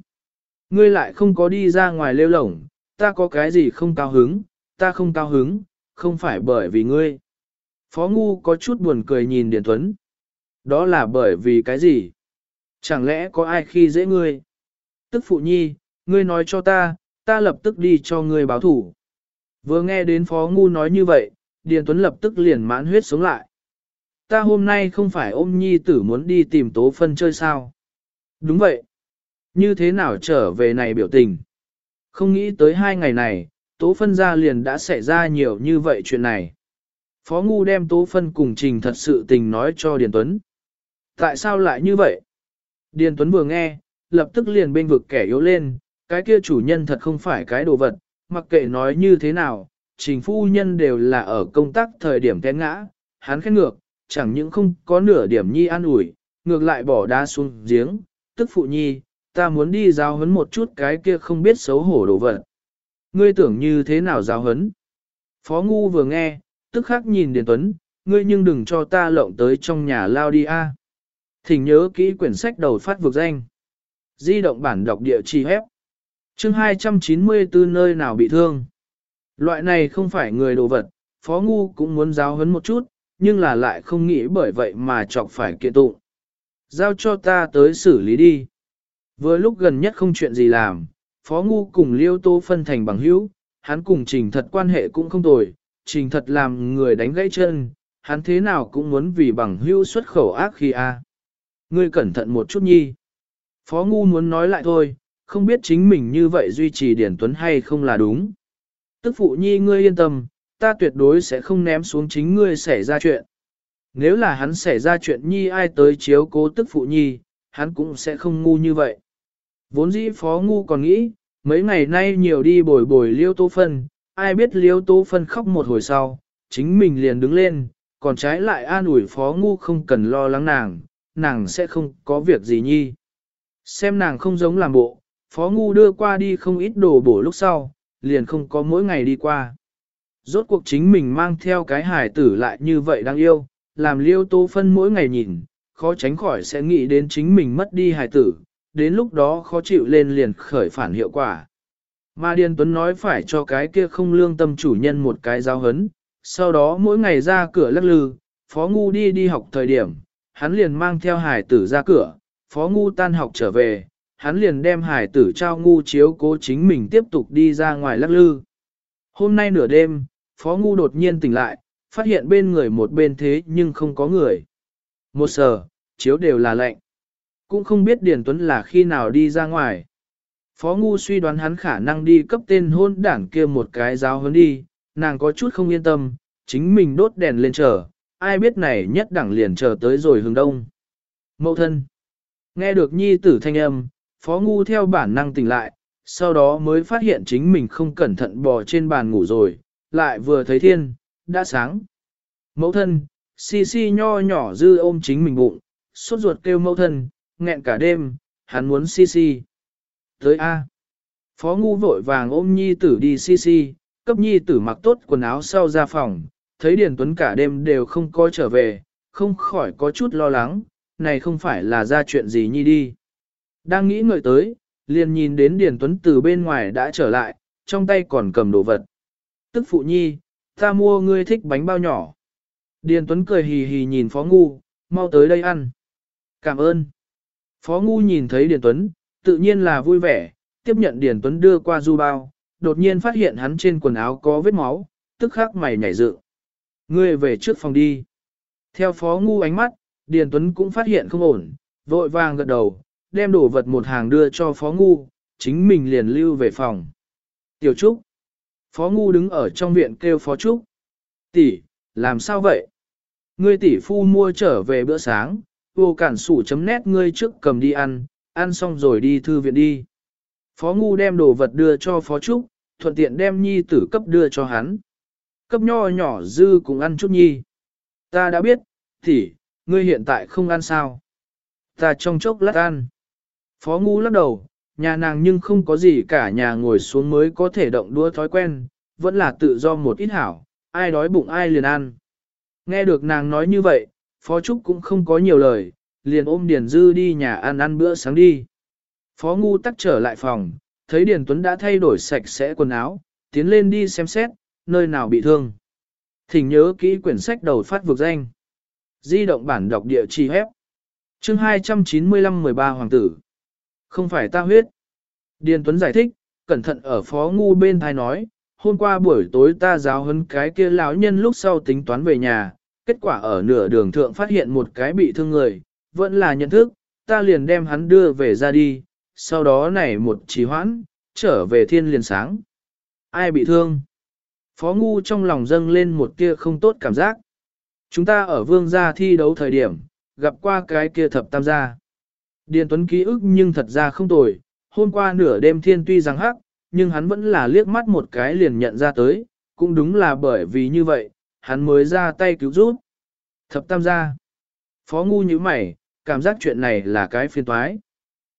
Ngươi lại không có đi ra ngoài lêu lổng, ta có cái gì không cao hứng, ta không cao hứng, không phải bởi vì ngươi. Phó Ngu có chút buồn cười nhìn Điền Tuấn. Đó là bởi vì cái gì? Chẳng lẽ có ai khi dễ ngươi? Tức phụ nhi, ngươi nói cho ta, ta lập tức đi cho ngươi báo thủ. Vừa nghe đến Phó Ngu nói như vậy, Điền Tuấn lập tức liền mãn huyết sống lại. Ta hôm nay không phải ôm nhi tử muốn đi tìm tố phân chơi sao? Đúng vậy. Như thế nào trở về này biểu tình? Không nghĩ tới hai ngày này, tố phân ra liền đã xảy ra nhiều như vậy chuyện này. Phó Ngu đem tố phân cùng trình thật sự tình nói cho Điền Tuấn. Tại sao lại như vậy? Điền Tuấn vừa nghe, lập tức liền bên vực kẻ yếu lên, cái kia chủ nhân thật không phải cái đồ vật, mặc kệ nói như thế nào, trình phu nhân đều là ở công tác thời điểm té ngã, hắn khét ngược, chẳng những không có nửa điểm nhi an ủi, ngược lại bỏ đá xuống giếng, tức phụ nhi, ta muốn đi giáo huấn một chút cái kia không biết xấu hổ đồ vật. Ngươi tưởng như thế nào giáo huấn? Phó Ngu vừa nghe, tức khắc nhìn Điền Tuấn, ngươi nhưng đừng cho ta lộng tới trong nhà lao đi a. Thỉnh nhớ kỹ quyển sách đầu phát vực danh. Di động bản đọc địa chỉ hép. Chương 294 nơi nào bị thương. Loại này không phải người đồ vật, Phó Ngu cũng muốn giáo huấn một chút, nhưng là lại không nghĩ bởi vậy mà chọc phải kiện tụng. Giao cho ta tới xử lý đi. Vừa lúc gần nhất không chuyện gì làm, Phó Ngu cùng Liêu Tô phân thành bằng hữu, hắn cùng Trình thật quan hệ cũng không tồi, Trình thật làm người đánh gãy chân, hắn thế nào cũng muốn vì bằng hữu xuất khẩu ác khi a. Ngươi cẩn thận một chút nhi. Phó Ngu muốn nói lại thôi, không biết chính mình như vậy duy trì Điển Tuấn hay không là đúng. Tức phụ nhi ngươi yên tâm, ta tuyệt đối sẽ không ném xuống chính ngươi xảy ra chuyện. Nếu là hắn xảy ra chuyện nhi ai tới chiếu cố tức phụ nhi, hắn cũng sẽ không ngu như vậy. Vốn dĩ phó ngu còn nghĩ, mấy ngày nay nhiều đi bồi bồi liêu tô phân, ai biết liêu tô phân khóc một hồi sau, chính mình liền đứng lên, còn trái lại an ủi phó ngu không cần lo lắng nàng, nàng sẽ không có việc gì nhi. Xem nàng không giống làm bộ, Phó Ngu đưa qua đi không ít đồ bổ lúc sau, liền không có mỗi ngày đi qua. Rốt cuộc chính mình mang theo cái hài tử lại như vậy đang yêu, làm liêu tô phân mỗi ngày nhìn, khó tránh khỏi sẽ nghĩ đến chính mình mất đi hài tử, đến lúc đó khó chịu lên liền khởi phản hiệu quả. Mà Điền Tuấn nói phải cho cái kia không lương tâm chủ nhân một cái giáo hấn, sau đó mỗi ngày ra cửa lắc lư, Phó Ngu đi đi học thời điểm, hắn liền mang theo hải tử ra cửa, Phó Ngu tan học trở về, hắn liền đem hải tử trao Ngu chiếu cố chính mình tiếp tục đi ra ngoài lắc lư. Hôm nay nửa đêm, Phó Ngu đột nhiên tỉnh lại, phát hiện bên người một bên thế nhưng không có người. Một sờ, chiếu đều là lạnh. Cũng không biết Điền Tuấn là khi nào đi ra ngoài. Phó Ngu suy đoán hắn khả năng đi cấp tên hôn đảng kia một cái giáo hơn đi, nàng có chút không yên tâm, chính mình đốt đèn lên chờ, ai biết này nhất đẳng liền chờ tới rồi hướng đông. Mậu thân. Nghe được nhi tử thanh âm, Phó Ngu theo bản năng tỉnh lại, sau đó mới phát hiện chính mình không cẩn thận bò trên bàn ngủ rồi, lại vừa thấy thiên, đã sáng. Mẫu thân, si si nho nhỏ dư ôm chính mình bụng, sốt ruột kêu mẫu thân, nghẹn cả đêm, hắn muốn si si. Tới A. Phó ngu vội vàng ôm nhi tử đi si si, cấp nhi tử mặc tốt quần áo sau ra phòng, thấy Điền Tuấn cả đêm đều không coi trở về, không khỏi có chút lo lắng, này không phải là ra chuyện gì nhi đi. Đang nghĩ ngợi tới, liền nhìn đến Điền Tuấn từ bên ngoài đã trở lại, trong tay còn cầm đồ vật. Tức phụ nhi, ta mua ngươi thích bánh bao nhỏ. Điền Tuấn cười hì hì nhìn Phó Ngu, mau tới đây ăn. Cảm ơn. Phó Ngu nhìn thấy Điền Tuấn, tự nhiên là vui vẻ, tiếp nhận Điền Tuấn đưa qua du bao, đột nhiên phát hiện hắn trên quần áo có vết máu, tức khắc mày nhảy dựng. Ngươi về trước phòng đi. Theo Phó Ngu ánh mắt, Điền Tuấn cũng phát hiện không ổn, vội vàng gật đầu, đem đồ vật một hàng đưa cho Phó Ngu, chính mình liền lưu về phòng. Tiểu Trúc. Phó Ngu đứng ở trong viện kêu Phó Trúc. Tỷ, làm sao vậy? Ngươi tỷ phu mua trở về bữa sáng, vô cản sủ chấm nét ngươi trước cầm đi ăn, ăn xong rồi đi thư viện đi. Phó Ngu đem đồ vật đưa cho Phó Trúc, thuận tiện đem nhi tử cấp đưa cho hắn. Cấp nho nhỏ dư cùng ăn chút nhi. Ta đã biết, tỷ, ngươi hiện tại không ăn sao. Ta trong chốc lát ăn. Phó Ngu lắc đầu, nhà nàng nhưng không có gì cả nhà ngồi xuống mới có thể động đua thói quen, vẫn là tự do một ít hảo, ai đói bụng ai liền ăn. Nghe được nàng nói như vậy, Phó Trúc cũng không có nhiều lời, liền ôm Điền Dư đi nhà ăn ăn bữa sáng đi. Phó Ngu tắt trở lại phòng, thấy Điền Tuấn đã thay đổi sạch sẽ quần áo, tiến lên đi xem xét, nơi nào bị thương. Thỉnh nhớ kỹ quyển sách đầu phát vực danh. Di động bản đọc địa chỉ hép. Chương 295-13 Hoàng tử. Không phải ta huyết. Điền Tuấn giải thích, cẩn thận ở phó ngu bên thai nói, hôm qua buổi tối ta giáo hấn cái kia lão nhân lúc sau tính toán về nhà, kết quả ở nửa đường thượng phát hiện một cái bị thương người, vẫn là nhận thức, ta liền đem hắn đưa về ra đi, sau đó này một trì hoãn, trở về thiên liền sáng. Ai bị thương? Phó ngu trong lòng dâng lên một tia không tốt cảm giác. Chúng ta ở vương gia thi đấu thời điểm, gặp qua cái kia thập tam gia. Điền Tuấn ký ức nhưng thật ra không tồi, hôm qua nửa đêm thiên tuy rằng hắc, nhưng hắn vẫn là liếc mắt một cái liền nhận ra tới, cũng đúng là bởi vì như vậy, hắn mới ra tay cứu giúp. Thập tam gia. Phó ngu như mày, cảm giác chuyện này là cái phiền toái.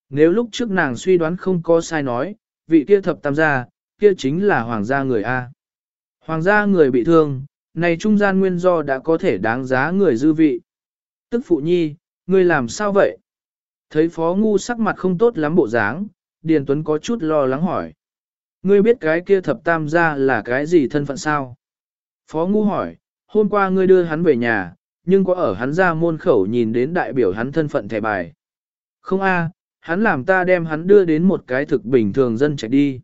Nếu lúc trước nàng suy đoán không có sai nói, vị kia thập tam gia, kia chính là hoàng gia người A. Hoàng gia người bị thương, này trung gian nguyên do đã có thể đáng giá người dư vị. Tức phụ nhi, ngươi làm sao vậy? Thấy phó ngu sắc mặt không tốt lắm bộ dáng, Điền Tuấn có chút lo lắng hỏi. Ngươi biết cái kia thập tam gia là cái gì thân phận sao? Phó ngu hỏi, hôm qua ngươi đưa hắn về nhà, nhưng có ở hắn ra môn khẩu nhìn đến đại biểu hắn thân phận thẻ bài. Không a, hắn làm ta đem hắn đưa đến một cái thực bình thường dân chạy đi.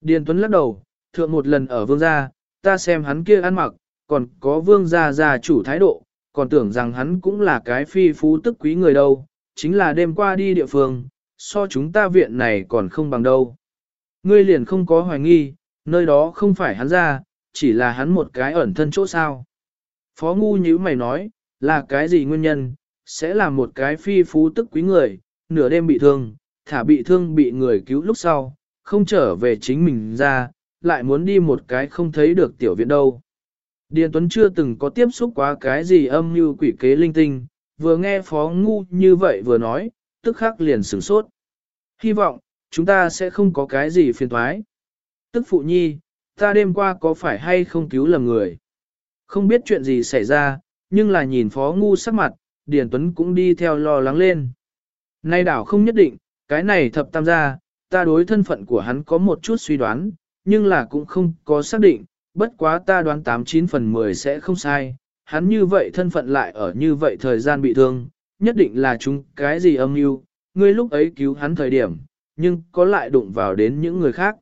Điền Tuấn lắc đầu, thượng một lần ở vương gia, ta xem hắn kia ăn mặc, còn có vương gia gia chủ thái độ, còn tưởng rằng hắn cũng là cái phi phú tức quý người đâu, chính là đêm qua đi địa phương, so chúng ta viện này còn không bằng đâu. Ngươi liền không có hoài nghi, nơi đó không phải hắn ra, chỉ là hắn một cái ẩn thân chỗ sao. Phó ngu như mày nói, là cái gì nguyên nhân, sẽ là một cái phi phú tức quý người, nửa đêm bị thương, thả bị thương bị người cứu lúc sau, không trở về chính mình ra, lại muốn đi một cái không thấy được tiểu viện đâu. Điền Tuấn chưa từng có tiếp xúc quá cái gì âm như quỷ kế linh tinh, vừa nghe phó ngu như vậy vừa nói, tức khắc liền sửng sốt. Hy vọng, chúng ta sẽ không có cái gì phiền thoái. Tức phụ nhi, ta đêm qua có phải hay không cứu lầm người? Không biết chuyện gì xảy ra, nhưng là nhìn phó ngu sắc mặt, Điền Tuấn cũng đi theo lo lắng lên. Nay đảo không nhất định, cái này thập tam gia, ta đối thân phận của hắn có một chút suy đoán, nhưng là cũng không có xác định, bất quá ta đoán 89 phần 10 sẽ không sai, hắn như vậy thân phận lại ở như vậy thời gian bị thương, nhất định là chúng cái gì âm mưu, ngươi lúc ấy cứu hắn thời điểm, nhưng có lại đụng vào đến những người khác.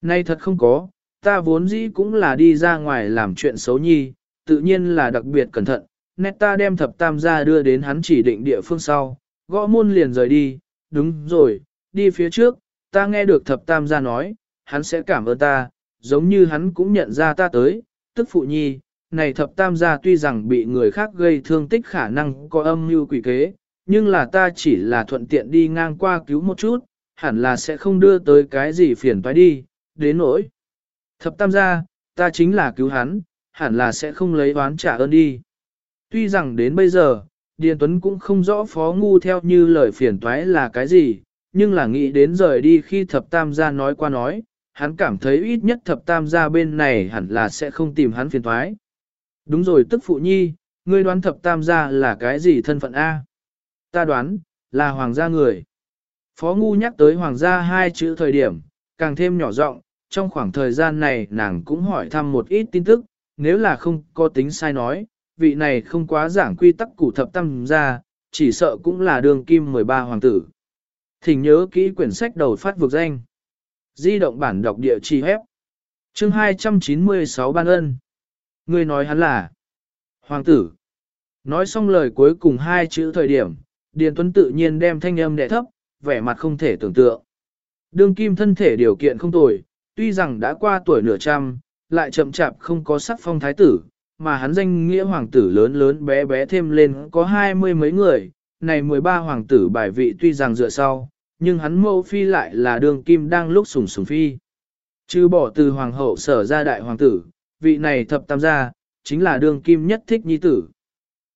Nay thật không có, ta vốn dĩ cũng là đi ra ngoài làm chuyện xấu nhi, tự nhiên là đặc biệt cẩn thận, nét ta đem thập tam gia đưa đến hắn chỉ định địa phương sau, gõ môn liền rời đi, đúng rồi, đi phía trước, ta nghe được thập tam gia nói, hắn sẽ cảm ơn ta, giống như hắn cũng nhận ra ta tới, tức phụ nhi, này thập tam gia tuy rằng bị người khác gây thương tích khả năng có âm mưu quỷ kế, nhưng là ta chỉ là thuận tiện đi ngang qua cứu một chút, hẳn là sẽ không đưa tới cái gì phiền toái đi, đến nỗi. Thập tam gia, ta chính là cứu hắn, hẳn là sẽ không lấy oán trả ơn đi. Tuy rằng đến bây giờ, Điền Tuấn cũng không rõ phó ngu theo như lời phiền toái là cái gì, nhưng là nghĩ đến rời đi khi thập tam gia nói qua nói, hắn cảm thấy ít nhất thập tam gia bên này hẳn là sẽ không tìm hắn phiền toái. Đúng rồi tức phụ nhi, ngươi đoán thập tam gia là cái gì thân phận A? Ta đoán, là hoàng gia người. Phó ngu nhắc tới hoàng gia hai chữ thời điểm, càng thêm nhỏ giọng trong khoảng thời gian này nàng cũng hỏi thăm một ít tin tức, nếu là không có tính sai nói, vị này không quá giảng quy tắc củ thập tâm ra chỉ sợ cũng là đường kim 13 hoàng tử. Thỉnh nhớ kỹ quyển sách đầu phát vực danh. Di động bản đọc địa chỉ hép. Chương 296 Ban Ân. Người nói hắn là Hoàng tử. Nói xong lời cuối cùng hai chữ thời điểm, Điền Tuấn tự nhiên đem thanh âm đẻ thấp, vẻ mặt không thể tưởng tượng. Đương kim thân thể điều kiện không tồi, tuy rằng đã qua tuổi nửa trăm, lại chậm chạp không có sắc phong thái tử, mà hắn danh nghĩa hoàng tử lớn lớn bé bé thêm lên có hai mươi mấy người, này 13 hoàng tử bài vị tuy rằng dựa sau, nhưng hắn mẫu phi lại là đường kim đang lúc sùng sùng phi. Chứ bỏ từ hoàng hậu sở ra đại hoàng tử, vị này thập tam gia, chính là đường kim nhất thích nhi tử.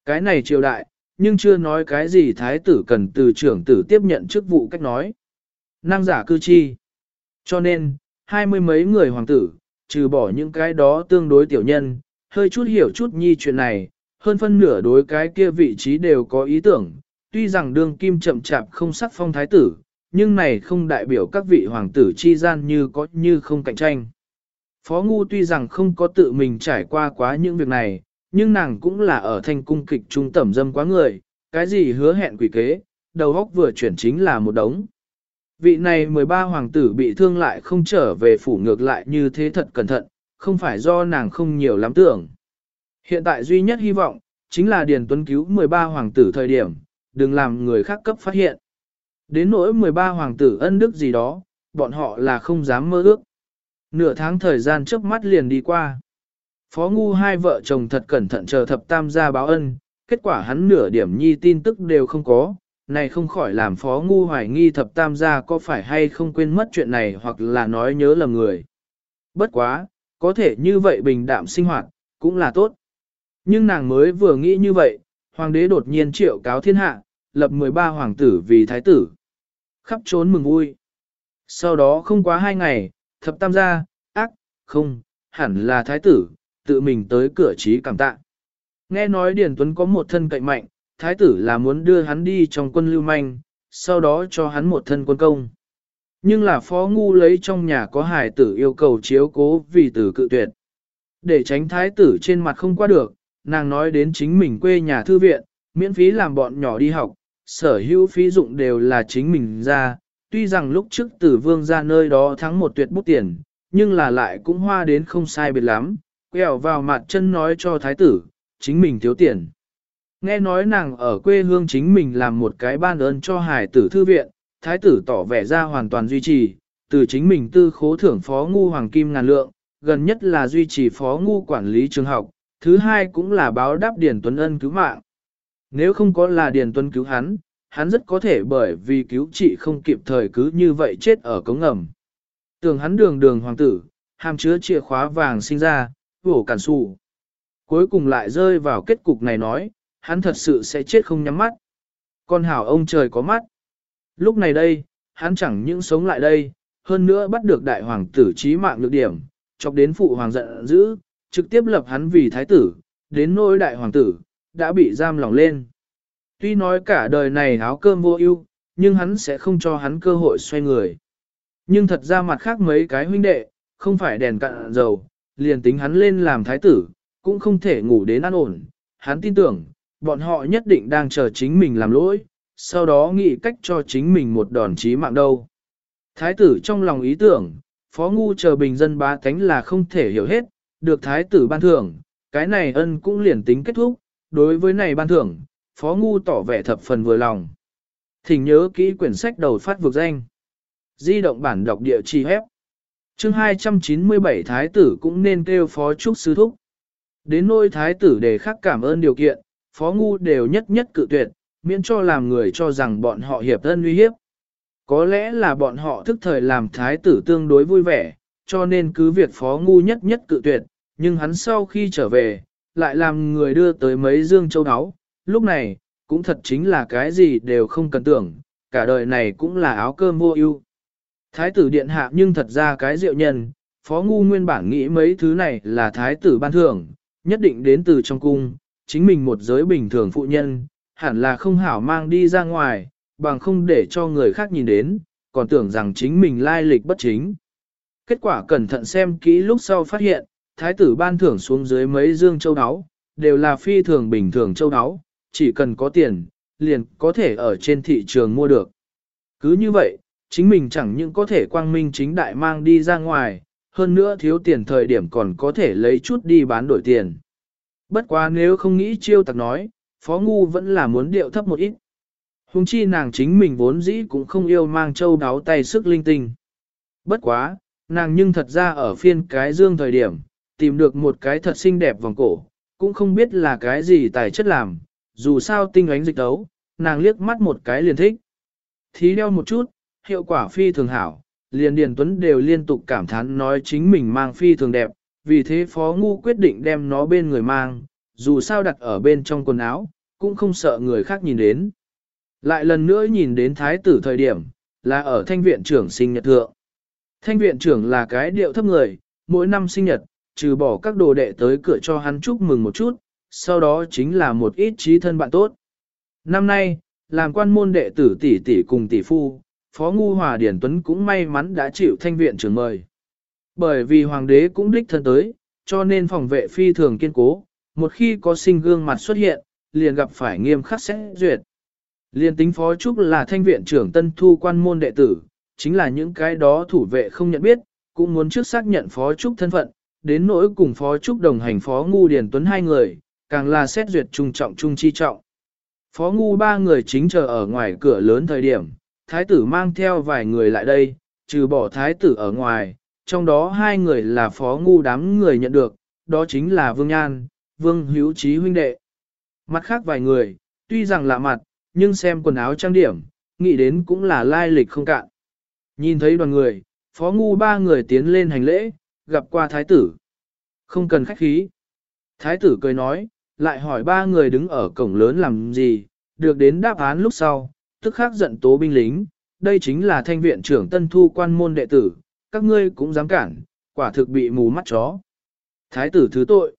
Cái này triều đại, nhưng chưa nói cái gì thái tử cần từ trưởng tử tiếp nhận chức vụ cách nói. Năng giả cư chi. Cho nên, hai mươi mấy người hoàng tử, trừ bỏ những cái đó tương đối tiểu nhân, hơi chút hiểu chút nhi chuyện này, hơn phân nửa đối cái kia vị trí đều có ý tưởng, tuy rằng đương kim chậm chạp không sắc phong thái tử, nhưng này không đại biểu các vị hoàng tử chi gian như có như không cạnh tranh. Phó Ngu tuy rằng không có tự mình trải qua quá những việc này, nhưng nàng cũng là ở thanh cung kịch trung tẩm dâm quá người, cái gì hứa hẹn quỷ kế, đầu óc vừa chuyển chính là một đống. Vị này 13 hoàng tử bị thương lại không trở về phủ ngược lại như thế thật cẩn thận, không phải do nàng không nhiều lắm tưởng. Hiện tại duy nhất hy vọng, chính là Điền Tuấn cứu 13 hoàng tử thời điểm, đừng làm người khác cấp phát hiện. Đến nỗi 13 hoàng tử ân đức gì đó, bọn họ là không dám mơ ước. Nửa tháng thời gian trước mắt liền đi qua. Phó Ngu hai vợ chồng thật cẩn thận chờ thập tam gia báo ân, kết quả hắn nửa điểm nhi tin tức đều không có, này không khỏi làm Phó Ngu hoài nghi thập tam gia có phải hay không quên mất chuyện này hoặc là nói nhớ lầm người. Bất quá, có thể như vậy bình đạm sinh hoạt, cũng là tốt. Nhưng nàng mới vừa nghĩ như vậy, hoàng đế đột nhiên triệu cáo thiên hạ, lập 13 hoàng tử vì thái tử. Khắp trốn mừng vui. Sau đó không quá hai ngày, thập tam gia, ác, không, hẳn là thái tử, tự mình tới cửa trí cảm tạ. Nghe nói Điền Tuấn có một thân cạnh mạnh, thái tử là muốn đưa hắn đi trong quân lưu manh, sau đó cho hắn một thân quân công. Nhưng là phó ngu lấy trong nhà có hài tử yêu cầu chiếu cố vì tử cự tuyệt. Để tránh thái tử trên mặt không qua được, nàng nói đến chính mình quê nhà thư viện, miễn phí làm bọn nhỏ đi học, sở hữu phí dụng đều là chính mình ra, tuy rằng lúc trước tử vương ra nơi đó thắng một tuyệt bút tiền, nhưng là lại cũng hoa đến không sai biệt lắm, quẹo vào mặt chân nói cho thái tử, chính mình thiếu tiền. Nghe nói nàng ở quê hương chính mình làm một cái ban ơn cho hải tử thư viện, thái tử tỏ vẻ ra hoàn toàn duy trì, từ chính mình tư khố thưởng phó ngu hoàng kim ngàn lượng, gần nhất là duy trì phó ngu quản lý trường học, thứ hai cũng là báo đáp Điền Tuấn Ân cứu mạng. Nếu không có là Điền Tuấn cứu hắn, hắn rất có thể bởi vì cứu trị không kịp thời cứ như vậy chết ở cống ngầm. Tưởng hắn đường đường hoàng tử, hàm chứa chìa khóa vàng sinh ra, vổ cản sụ. Cuối cùng lại rơi vào kết cục này nói, hắn thật sự sẽ chết không nhắm mắt. Con hảo ông trời có mắt. Lúc này đây, hắn chẳng những sống lại đây, hơn nữa bắt được đại hoàng tử trí mạng nhược điểm, chọc đến phụ hoàng giận dữ, trực tiếp lập hắn vì thái tử, đến nỗi đại hoàng tử, đã bị giam lỏng lên. Tuy nói cả đời này áo cơm vô ưu, nhưng hắn sẽ không cho hắn cơ hội xoay người. Nhưng thật ra mặt khác mấy cái huynh đệ, không phải đèn cạn dầu, liền tính hắn lên làm thái tử, cũng không thể ngủ đến an ổn. Hắn tin tưởng, bọn họ nhất định đang chờ chính mình làm lỗi, sau đó nghĩ cách cho chính mình một đòn chí mạng đâu. Thái tử trong lòng ý tưởng, phó ngu chờ bình dân ba cánh là không thể hiểu hết, được thái tử ban thưởng, cái này ân cũng liền tính kết thúc, đối với này ban thưởng, phó ngu tỏ vẻ thập phần vừa lòng. Thỉnh nhớ kỹ quyển sách đầu phát vực danh. Di động bản đọc địa chỉ hép. chương 297 thái tử cũng nên kêu phó trúc sư thúc. Đến nôi thái tử để khắc cảm ơn điều kiện, phó ngu đều nhất nhất cự tuyệt, miễn cho làm người cho rằng bọn họ hiệp thân uy hiếp. Có lẽ là bọn họ thức thời làm thái tử tương đối vui vẻ, cho nên cứ việc phó ngu nhất nhất cự tuyệt, nhưng hắn sau khi trở về, lại làm người đưa tới mấy dương châu áo. Lúc này, cũng thật chính là cái gì đều không cần tưởng, cả đời này cũng là áo cơm vô ưu. Thái tử điện hạ nhưng thật ra cái diệu nhân, phó ngu nguyên bản nghĩ mấy thứ này là thái tử ban thưởng, nhất định đến từ trong cung, chính mình một giới bình thường phụ nhân, hẳn là không hảo mang đi ra ngoài, bằng không để cho người khác nhìn đến, còn tưởng rằng chính mình lai lịch bất chính. Kết quả cẩn thận xem kỹ lúc sau phát hiện, thái tử ban thưởng xuống dưới mấy dương châu áo, đều là phi thường bình thường châu áo, chỉ cần có tiền, liền có thể ở trên thị trường mua được. Cứ như vậy, chính mình chẳng những có thể quang minh chính đại mang đi ra ngoài, hơn nữa thiếu tiền thời điểm còn có thể lấy chút đi bán đổi tiền. Bất quá nếu không nghĩ chiêu tặc nói, Phó Ngu vẫn là muốn điệu thấp một ít. Hùng chi nàng chính mình vốn dĩ cũng không yêu mang châu đáo tay sức linh tinh. Bất quá, nàng nhưng thật ra ở phiên cái dương thời điểm, tìm được một cái thật xinh đẹp vòng cổ, cũng không biết là cái gì tài chất làm, dù sao tinh ánh dịch đấu, nàng liếc mắt một cái liền thích. Thí đeo một chút, hiệu quả phi thường hảo, liền Điền Tuấn đều liên tục cảm thán nói chính mình mang phi thường đẹp, vì thế Phó Ngu quyết định đem nó bên người mang, dù sao đặt ở bên trong quần áo, cũng không sợ người khác nhìn đến. Lại lần nữa nhìn đến thái tử thời điểm, là ở thanh viện trưởng sinh nhật thượng. Thanh viện trưởng là cái điệu thấp người, mỗi năm sinh nhật, trừ bỏ các đồ đệ tới cửa cho hắn chúc mừng một chút, sau đó chính là một ít trí thân bạn tốt. Năm nay, làm quan môn đệ tử tỷ tỷ cùng tỷ phu, Phó Ngu Hòa Điển Tuấn cũng may mắn đã chịu thanh viện trưởng mời. Bởi vì hoàng đế cũng đích thân tới, cho nên phòng vệ phi thường kiên cố, một khi có sinh gương mặt xuất hiện, liền gặp phải nghiêm khắc xét duyệt. Liên tính Phó Trúc là thanh viện trưởng tân thu quan môn đệ tử, chính là những cái đó thủ vệ không nhận biết, cũng muốn trước xác nhận Phó Trúc thân phận, đến nỗi cùng Phó Trúc đồng hành Phó Ngu Điền Tuấn hai người, càng là xét duyệt trung trọng trung chi trọng. Phó Ngu ba người chính chờ ở ngoài cửa lớn thời điểm, thái tử mang theo vài người lại đây, trừ bỏ thái tử ở ngoài, trong đó hai người là Phó Ngu đám người nhận được, đó chính là Vương Nhan, Vương Hữu Trí huynh đệ. Mặt khác vài người, tuy rằng lạ mặt, nhưng xem quần áo trang điểm, nghĩ đến cũng là lai lịch không cạn. Nhìn thấy đoàn người, phó ngu ba người tiến lên hành lễ, gặp qua thái tử. Không cần khách khí. Thái tử cười nói, lại hỏi ba người đứng ở cổng lớn làm gì, được đến đáp án lúc sau, tức khắc giận tố binh lính, đây chính là thanh viện trưởng tân thu quan môn đệ tử, các ngươi cũng dám cản, quả thực bị mù mắt chó. Thái tử thứ tội.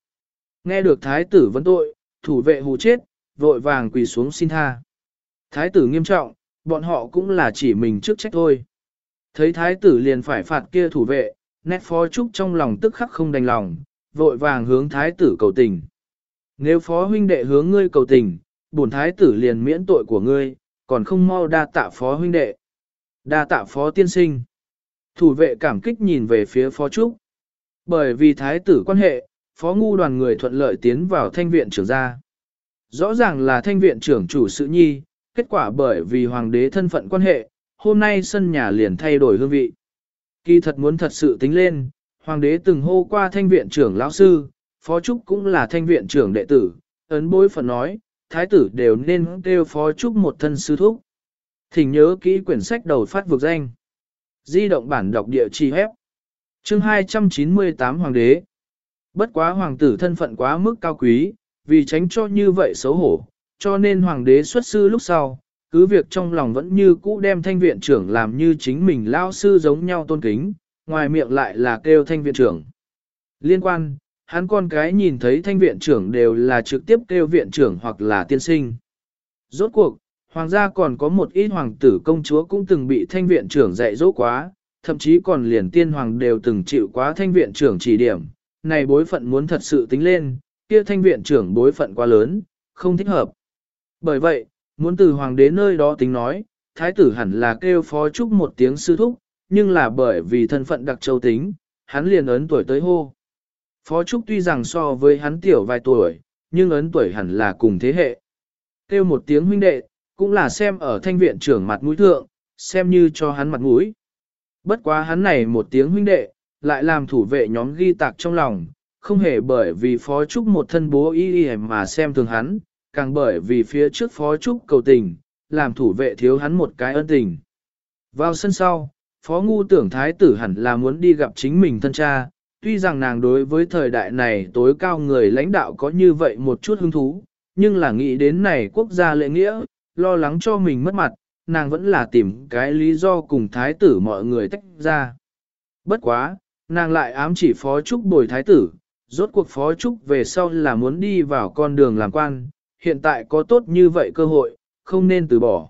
Nghe được thái tử vấn tội, thủ vệ hù chết, vội vàng quỳ xuống xin tha. Thái tử nghiêm trọng, bọn họ cũng là chỉ mình trước trách thôi. Thấy thái tử liền phải phạt kia thủ vệ, nét phó trúc trong lòng tức khắc không đành lòng, vội vàng hướng thái tử cầu tình. Nếu phó huynh đệ hướng ngươi cầu tình, bổn thái tử liền miễn tội của ngươi, còn không mau đa tạ phó huynh đệ. Đa tạ phó tiên sinh. Thủ vệ cảm kích nhìn về phía phó trúc. Bởi vì thái tử quan hệ, phó ngu đoàn người thuận lợi tiến vào thanh viện trưởng gia. Rõ ràng là thanh viện trưởng chủ sự nhi, kết quả bởi vì hoàng đế thân phận quan hệ, hôm nay sân nhà liền thay đổi hương vị. Kỳ thật muốn thật sự tính lên, hoàng đế từng hô qua thanh viện trưởng lão sư, phó trúc cũng là thanh viện trưởng đệ tử, ấn bối phận nói, thái tử đều nên kêu phó trúc một thân sư thúc. Thỉnh nhớ kỹ quyển sách đầu phát vực danh. Di động bản đọc địa chỉ hép. Chương 298 Hoàng đế. Bất quá hoàng tử thân phận quá mức cao quý, vì tránh cho như vậy xấu hổ, cho nên hoàng đế xuất sư lúc sau, cứ việc trong lòng vẫn như cũ đem thanh viện trưởng làm như chính mình lao sư giống nhau tôn kính, ngoài miệng lại là kêu thanh viện trưởng. Liên quan, hắn con cái nhìn thấy thanh viện trưởng đều là trực tiếp kêu viện trưởng hoặc là tiên sinh. Rốt cuộc, hoàng gia còn có một ít hoàng tử công chúa cũng từng bị thanh viện trưởng dạy dỗ quá, thậm chí còn liền tiên hoàng đều từng chịu quá thanh viện trưởng chỉ điểm. Này bối phận muốn thật sự tính lên, kia thanh viện trưởng bối phận quá lớn, không thích hợp. Bởi vậy, muốn từ hoàng đế nơi đó tính nói, thái tử hẳn là kêu phó trúc một tiếng sư thúc, nhưng là bởi vì thân phận đặc châu tính, hắn liền ấn tuổi tới hô. Phó trúc tuy rằng so với hắn tiểu vài tuổi, nhưng ấn tuổi hẳn là cùng thế hệ. Kêu một tiếng huynh đệ, cũng là xem ở thanh viện trưởng mặt mũi thượng, xem như cho hắn mặt mũi. Bất quá hắn này một tiếng huynh đệ, lại làm thủ vệ nhóm ghi tạc trong lòng, không hề bởi vì phó trúc một thân bố y y mà xem thường hắn, càng bởi vì phía trước phó trúc cầu tình, làm thủ vệ thiếu hắn một cái ân tình. Vào sân sau, phó ngu tưởng thái tử hẳn là muốn đi gặp chính mình thân cha, tuy rằng nàng đối với thời đại này tối cao người lãnh đạo có như vậy một chút hứng thú, nhưng là nghĩ đến này quốc gia lệ nghĩa, lo lắng cho mình mất mặt, nàng vẫn là tìm cái lý do cùng thái tử mọi người tách ra. Bất quá, nàng lại ám chỉ phó trúc bồi thái tử, rốt cuộc phó trúc về sau là muốn đi vào con đường làm quan, hiện tại có tốt như vậy cơ hội, không nên từ bỏ.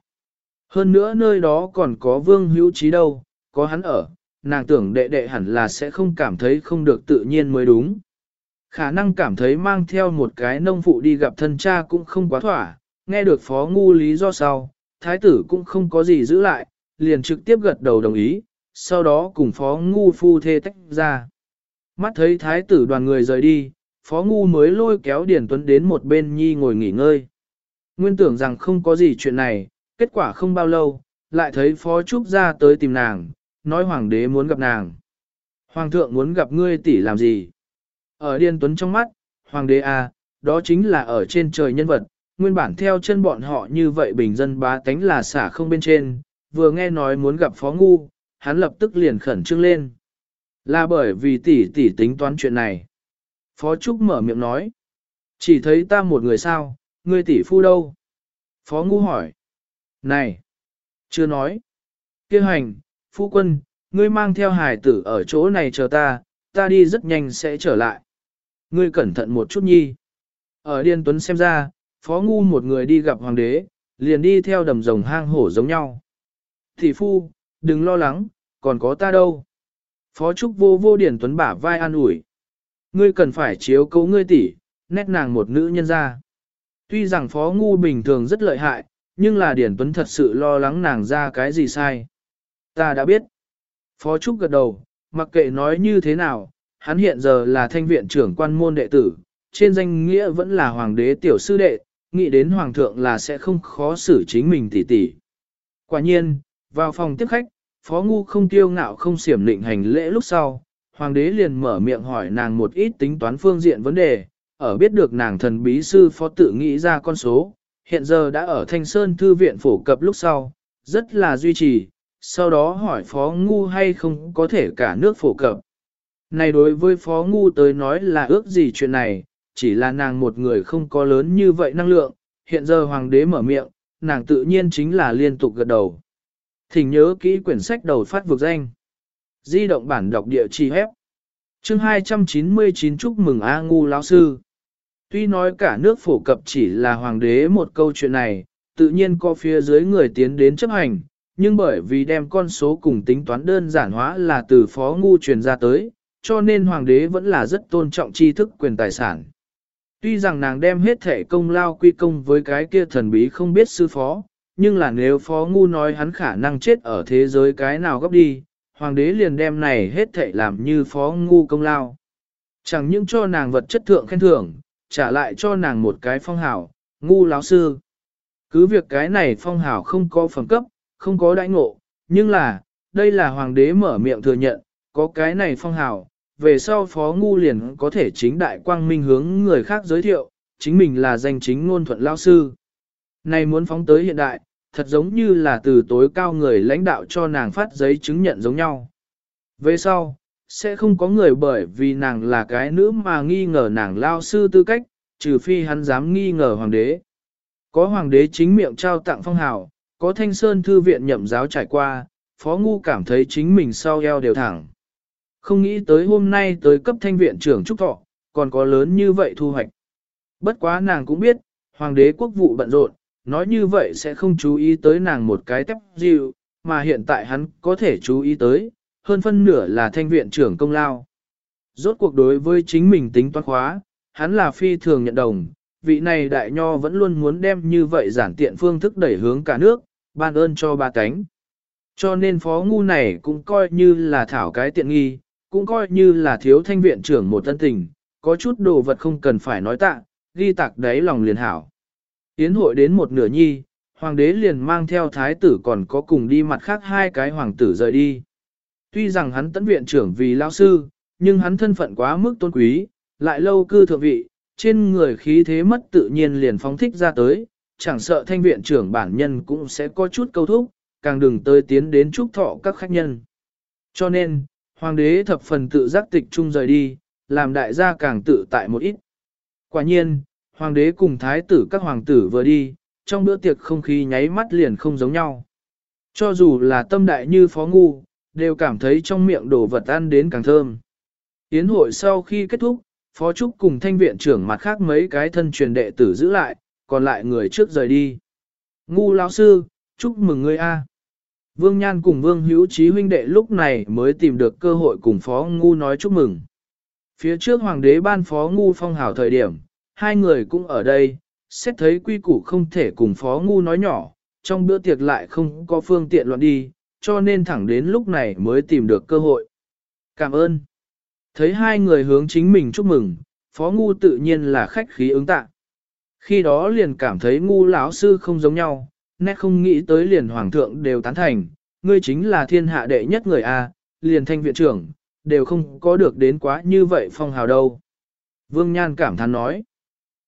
Hơn nữa nơi đó còn có vương hữu trí đâu, có hắn ở, nàng tưởng đệ đệ hẳn là sẽ không cảm thấy không được tự nhiên mới đúng. Khả năng cảm thấy mang theo một cái nông phụ đi gặp thân cha cũng không quá thỏa, nghe được phó ngu lý do sau, thái tử cũng không có gì giữ lại, liền trực tiếp gật đầu đồng ý, sau đó cùng phó ngu phu thê tách ra. Mắt thấy thái tử đoàn người rời đi, phó ngu mới lôi kéo Điền Tuấn đến một bên nhi ngồi nghỉ ngơi. Nguyên tưởng rằng không có gì chuyện này, kết quả không bao lâu, lại thấy phó trúc ra tới tìm nàng, nói hoàng đế muốn gặp nàng. Hoàng thượng muốn gặp ngươi tỷ làm gì? Ở Điền Tuấn trong mắt, hoàng đế à, đó chính là ở trên trời nhân vật, nguyên bản theo chân bọn họ như vậy bình dân bá tánh là xả không bên trên, vừa nghe nói muốn gặp phó ngu, hắn lập tức liền khẩn trương lên. Là bởi vì tỷ tỷ tính toán chuyện này. Phó Trúc mở miệng nói. Chỉ thấy ta một người sao, ngươi tỷ phu đâu? Phó Ngu hỏi. Này! Chưa nói. Kêu hành, phu quân, ngươi mang theo hài tử ở chỗ này chờ ta, ta đi rất nhanh sẽ trở lại. Ngươi cẩn thận một chút nhi. Ở Điên Tuấn xem ra, Phó Ngu một người đi gặp hoàng đế, liền đi theo đầm rồng hang hổ giống nhau. Thị phu, đừng lo lắng, còn có ta đâu. Phó Trúc vô vô Điển Tuấn bả vai an ủi. Ngươi cần phải chiếu cố ngươi tỷ, nét nàng một nữ nhân ra. Tuy rằng Phó Ngu bình thường rất lợi hại, nhưng là Điển Tuấn thật sự lo lắng nàng ra cái gì sai. Ta đã biết. Phó Trúc gật đầu, mặc kệ nói như thế nào, hắn hiện giờ là thanh viện trưởng quan môn đệ tử, trên danh nghĩa vẫn là hoàng đế tiểu sư đệ, nghĩ đến hoàng thượng là sẽ không khó xử chính mình tỉ tỉ. Quả nhiên, vào phòng tiếp khách, Phó Ngu không tiêu ngạo không xiểm lịnh hành lễ lúc sau, hoàng đế liền mở miệng hỏi nàng một ít tính toán phương diện vấn đề, ở biết được nàng thần bí sư phó tự nghĩ ra con số, hiện giờ đã ở Thanh Sơn Thư viện phổ cập lúc sau, rất là duy trì, sau đó hỏi Phó Ngu hay không có thể cả nước phổ cập. Này đối với Phó Ngu tới nói là ước gì chuyện này, chỉ là nàng một người không có lớn như vậy năng lượng, hiện giờ hoàng đế mở miệng, nàng tự nhiên chính là liên tục gật đầu. Thỉnh nhớ kỹ quyển sách đầu phát vực danh. Di động bản đọc địa chỉ hép. Chương 299 chúc mừng A Ngu lão sư. Tuy nói cả nước phổ cập chỉ là hoàng đế một câu chuyện này, tự nhiên có phía dưới người tiến đến chấp hành, nhưng bởi vì đem con số cùng tính toán đơn giản hóa là từ phó ngu truyền ra tới, cho nên hoàng đế vẫn là rất tôn trọng tri thức quyền tài sản. Tuy rằng nàng đem hết thể công lao quy công với cái kia thần bí không biết sư phó, nhưng là nếu phó ngu nói hắn khả năng chết ở thế giới cái nào gấp đi, hoàng đế liền đem này hết thể làm như phó ngu công lao. Chẳng những cho nàng vật chất thượng khen thưởng, trả lại cho nàng một cái phong hảo, ngu láo sư. Cứ việc cái này phong hảo không có phẩm cấp, không có đãi ngộ, nhưng là, đây là hoàng đế mở miệng thừa nhận, có cái này phong hảo, về sau phó ngu liền có thể chính đại quang minh hướng người khác giới thiệu, chính mình là danh chính ngôn thuận lao sư. Này muốn phóng tới hiện đại, thật giống như là từ tối cao người lãnh đạo cho nàng phát giấy chứng nhận giống nhau. Về sau, sẽ không có người bởi vì nàng là cái nữ mà nghi ngờ nàng lao sư tư cách, trừ phi hắn dám nghi ngờ hoàng đế. Có hoàng đế chính miệng trao tặng phong hào, có thanh sơn thư viện nhậm giáo trải qua, phó ngu cảm thấy chính mình sau eo đều thẳng. Không nghĩ tới hôm nay tới cấp thanh viện trưởng Trúc Thọ, còn có lớn như vậy thu hoạch. Bất quá nàng cũng biết, hoàng đế quốc vụ bận rộn, nói như vậy sẽ không chú ý tới nàng một cái tép dịu, mà hiện tại hắn có thể chú ý tới, hơn phân nửa là thanh viện trưởng công lao. Rốt cuộc đối với chính mình tính toán khóa, hắn là phi thường nhận đồng, vị này đại nho vẫn luôn muốn đem như vậy giản tiện phương thức đẩy hướng cả nước, ban ơn cho ba cánh. Cho nên phó ngu này cũng coi như là thảo cái tiện nghi, cũng coi như là thiếu thanh viện trưởng một tân tình, có chút đồ vật không cần phải nói tạ, ghi tạc đáy lòng liền hảo. Yến hội đến một nửa nhi, hoàng đế liền mang theo thái tử còn có cùng đi mặt khác hai cái hoàng tử rời đi. Tuy rằng hắn tấn viện trưởng vì lao sư, nhưng hắn thân phận quá mức tôn quý, lại lâu cư thượng vị, trên người khí thế mất tự nhiên liền phóng thích ra tới, chẳng sợ thanh viện trưởng bản nhân cũng sẽ có chút câu thúc, càng đừng tới tiến đến chúc thọ các khách nhân. Cho nên, hoàng đế thập phần tự giác tịch trung rời đi, làm đại gia càng tự tại một ít. Quả nhiên, hoàng đế cùng thái tử các hoàng tử vừa đi, trong bữa tiệc không khí nháy mắt liền không giống nhau. Cho dù là tâm đại như phó ngu, đều cảm thấy trong miệng đồ vật ăn đến càng thơm. Yến hội sau khi kết thúc, phó trúc cùng thanh viện trưởng mặt khác mấy cái thân truyền đệ tử giữ lại, còn lại người trước rời đi. Ngu lão sư, chúc mừng ngươi a. Vương Nhan cùng Vương Hữu Chí huynh đệ lúc này mới tìm được cơ hội cùng Phó Ngu nói chúc mừng. Phía trước Hoàng đế ban Phó Ngu phong hào thời điểm, hai người cũng ở đây, xét thấy quy củ không thể cùng Phó Ngu nói nhỏ, trong bữa tiệc lại không có phương tiện loạn đi, cho nên thẳng đến lúc này mới tìm được cơ hội. Cảm ơn. Thấy hai người hướng chính mình chúc mừng, Phó Ngu tự nhiên là khách khí ứng tạ. Khi đó liền cảm thấy ngu lão sư không giống nhau, nét không nghĩ tới liền hoàng thượng đều tán thành, ngươi chính là thiên hạ đệ nhất người A, liền thanh viện trưởng, đều không có được đến quá như vậy phong hào đâu. Vương Nhan cảm thán nói,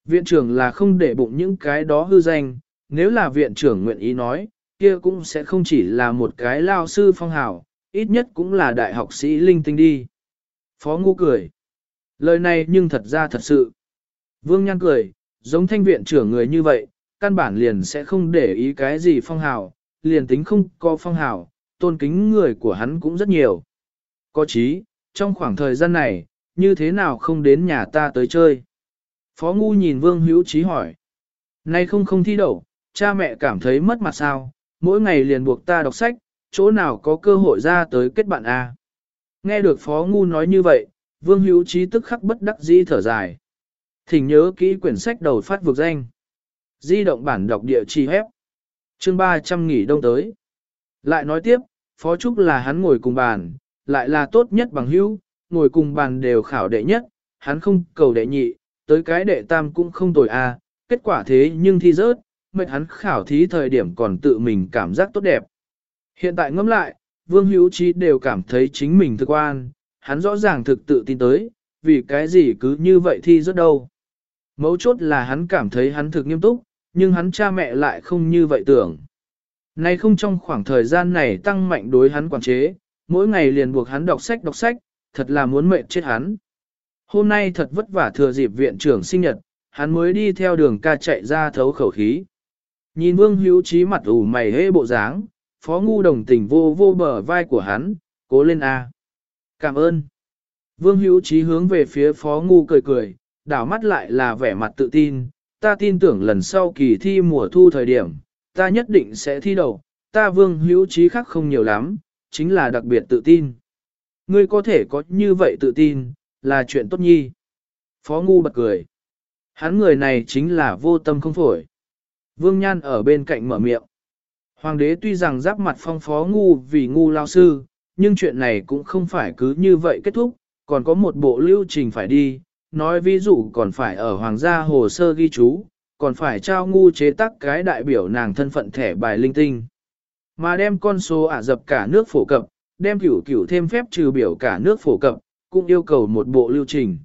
viện trưởng là không để bụng những cái đó hư danh, nếu là viện trưởng nguyện ý nói, kia cũng sẽ không chỉ là một cái lao sư phong hào, ít nhất cũng là đại học sĩ linh tinh đi. Phó ngu cười. Lời này nhưng thật ra thật sự. Vương Nhan cười, giống thanh viện trưởng người như vậy, căn bản liền sẽ không để ý cái gì phong hào, liền tính không có phong hào, tôn kính người của hắn cũng rất nhiều. Có chí, trong khoảng thời gian này, như thế nào không đến nhà ta tới chơi? Phó Ngu nhìn Vương Hữu Chí hỏi. Nay không không thi đậu, cha mẹ cảm thấy mất mặt sao, mỗi ngày liền buộc ta đọc sách, chỗ nào có cơ hội ra tới kết bạn A. Nghe được Phó Ngu nói như vậy, Vương Hữu Chí tức khắc bất đắc dĩ thở dài. Thỉnh nhớ kỹ quyển sách đầu phát vực danh. Di động bản đọc địa chỉ hép. Chương 300 nghỉ đông tới. Lại nói tiếp, Phó Trúc là hắn ngồi cùng bàn, lại là tốt nhất bằng hữu, ngồi cùng bàn đều khảo đệ nhất, hắn không cầu đệ nhị, tới cái đệ tam cũng không tồi a. À, kết quả thế nhưng thi rớt, mệt hắn khảo thí thời điểm còn tự mình cảm giác tốt đẹp. Hiện tại ngẫm lại, Vương Hữu Trí đều cảm thấy chính mình thực quan, hắn rõ ràng thực tự tin tới, vì cái gì cứ như vậy thi rớt đâu. Mấu chốt là hắn cảm thấy hắn thực nghiêm túc, nhưng hắn cha mẹ lại không như vậy tưởng. Nay không trong khoảng thời gian này tăng mạnh đối hắn quản chế, mỗi ngày liền buộc hắn đọc sách đọc sách, thật là muốn mệt chết hắn. Hôm nay thật vất vả thừa dịp viện trưởng sinh nhật, hắn mới đi theo đường ca chạy ra thấu khẩu khí. Nhìn vương hữu trí mặt ủ mày hê bộ dáng, phó ngu đồng tình vô vô bờ vai của hắn, cố lên A. Cảm ơn. Vương hữu trí hướng về phía phó ngu cười cười, đảo mắt lại là vẻ mặt tự tin, ta tin tưởng lần sau kỳ thi mùa thu thời điểm, ta nhất định sẽ thi đầu, ta vương hữu trí khác không nhiều lắm, chính là đặc biệt tự tin. Ngươi có thể có như vậy tự tin, là chuyện tốt nhi. Phó Ngu bật cười. Hắn người này chính là vô tâm không phổi. Vương Nhan ở bên cạnh mở miệng. Hoàng đế tuy rằng giáp mặt phong phó ngu vì ngu lao sư, nhưng chuyện này cũng không phải cứ như vậy kết thúc, còn có một bộ lưu trình phải đi, nói ví dụ còn phải ở hoàng gia hồ sơ ghi chú, còn phải trao ngu chế tác cái đại biểu nàng thân phận thẻ bài linh tinh. Mà đem con số ả dập cả nước phổ cập, đem cửu cửu thêm phép trừ biểu cả nước phổ cập, cũng yêu cầu một bộ lưu trình.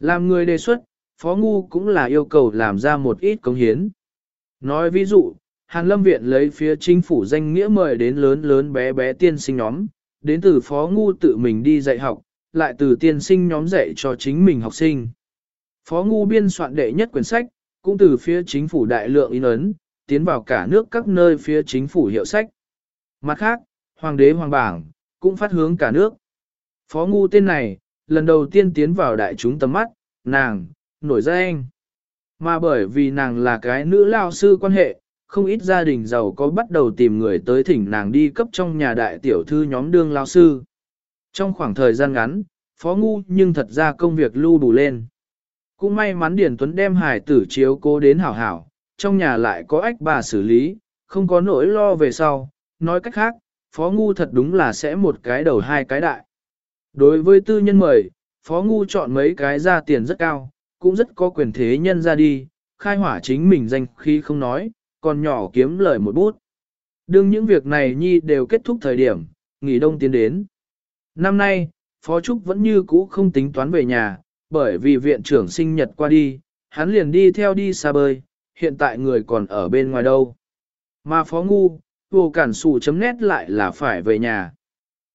Làm người đề xuất, Phó Ngu cũng là yêu cầu làm ra một ít công hiến. Nói ví dụ, Hàn Lâm Viện lấy phía chính phủ danh nghĩa mời đến lớn lớn bé bé tiên sinh nhóm, đến từ Phó Ngu tự mình đi dạy học, lại từ tiên sinh nhóm dạy cho chính mình học sinh. Phó Ngu biên soạn đệ nhất quyển sách, cũng từ phía chính phủ đại lượng in ấn, tiến vào cả nước các nơi phía chính phủ hiệu sách. Mặt khác, Hoàng đế Hoàng Bảng, cũng phát hướng cả nước. Phó Ngu tên này, lần đầu tiên tiến vào đại chúng tầm mắt, nàng, nổi danh. Mà bởi vì nàng là cái nữ lao sư quan hệ, không ít gia đình giàu có bắt đầu tìm người tới thỉnh nàng đi cấp trong nhà đại tiểu thư nhóm đương lao sư. Trong khoảng thời gian ngắn, Phó Ngu nhưng thật ra công việc lưu đủ lên. Cũng may mắn Điển Tuấn đem hải tử chiếu cố đến hảo hảo, trong nhà lại có ách bà xử lý, không có nỗi lo về sau. Nói cách khác, Phó Ngu thật đúng là sẽ một cái đầu hai cái đại. Đối với tư nhân mời, Phó Ngu chọn mấy cái ra tiền rất cao, cũng rất có quyền thế nhân ra đi, khai hỏa chính mình danh khi không nói, còn nhỏ kiếm lời một bút. Đương những việc này Nhi đều kết thúc thời điểm, nghỉ đông tiến đến. Năm nay, Phó Trúc vẫn như cũ không tính toán về nhà, bởi vì viện trưởng sinh nhật qua đi, hắn liền đi theo đi xa bơi, hiện tại người còn ở bên ngoài đâu. Mà Phó Ngu, vô cản sủ chấm nét lại là phải về nhà.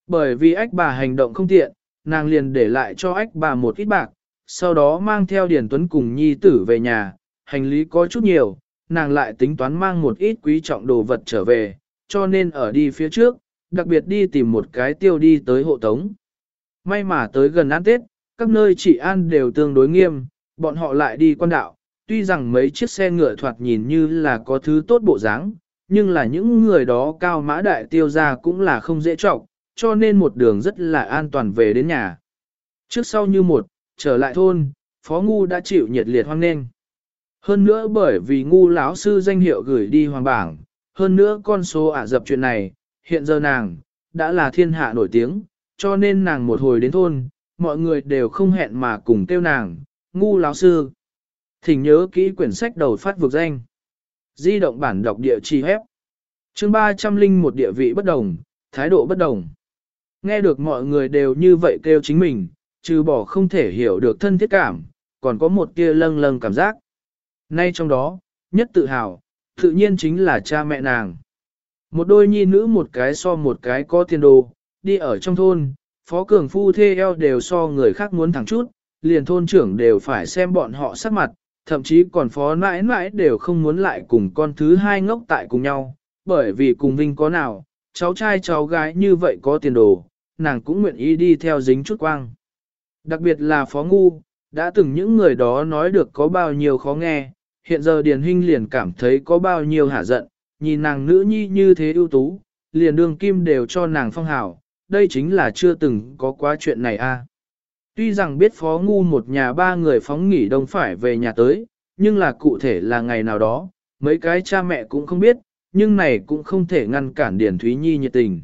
Bởi vì ách bà hành động không tiện, nàng liền để lại cho ách bà một ít bạc, sau đó mang theo Điền Tuấn cùng nhi tử về nhà, hành lý có chút nhiều, nàng lại tính toán mang một ít quý trọng đồ vật trở về, cho nên ở đi phía trước, đặc biệt đi tìm một cái tiêu đi tới hộ tống. May mà tới gần ăn Tết, các nơi trị an đều tương đối nghiêm, bọn họ lại đi quan đạo, tuy rằng mấy chiếc xe ngựa thoạt nhìn như là có thứ tốt bộ dáng, nhưng là những người đó cao mã đại tiêu ra cũng là không dễ trọng, cho nên một đường rất là an toàn về đến nhà. Trước sau như một, trở lại thôn, Phó Ngu đã chịu nhiệt liệt hoan nghênh. Hơn nữa bởi vì Ngu lão sư danh hiệu gửi đi hoàng bảng, hơn nữa con số ả dập chuyện này, hiện giờ nàng, đã là thiên hạ nổi tiếng, cho nên nàng một hồi đến thôn, mọi người đều không hẹn mà cùng kêu nàng, Ngu lão sư. Thỉnh nhớ kỹ quyển sách đầu phát vực danh. Di động bản đọc địa chỉ hép. chương 300 linh một địa vị bất đồng, thái độ bất đồng. Nghe được mọi người đều như vậy kêu chính mình, trừ bỏ không thể hiểu được thân thiết cảm, còn có một tia lâng lâng cảm giác. Nay trong đó, nhất tự hào, tự nhiên chính là cha mẹ nàng. Một đôi nhi nữ một cái so một cái có tiền đồ, đi ở trong thôn, phó cường phu thê eo đều so người khác muốn thẳng chút, liền thôn trưởng đều phải xem bọn họ sắc mặt, thậm chí còn phó mãi mãi đều không muốn lại cùng con thứ hai ngốc tại cùng nhau, bởi vì cùng Vinh có nào, cháu trai cháu gái như vậy có tiền đồ, nàng cũng nguyện ý đi theo dính chút quang. Đặc biệt là phó ngu, đã từng những người đó nói được có bao nhiêu khó nghe, hiện giờ Điền Hinh liền cảm thấy có bao nhiêu hả giận, nhìn nàng nữ nhi như thế ưu tú, liền đường kim đều cho nàng phong hảo, đây chính là chưa từng có quá chuyện này a. À. Tuy rằng biết phó ngu một nhà ba người phóng nghỉ đông phải về nhà tới, nhưng là cụ thể là ngày nào đó, mấy cái cha mẹ cũng không biết, nhưng này cũng không thể ngăn cản điển Thúy Nhi nhiệt tình.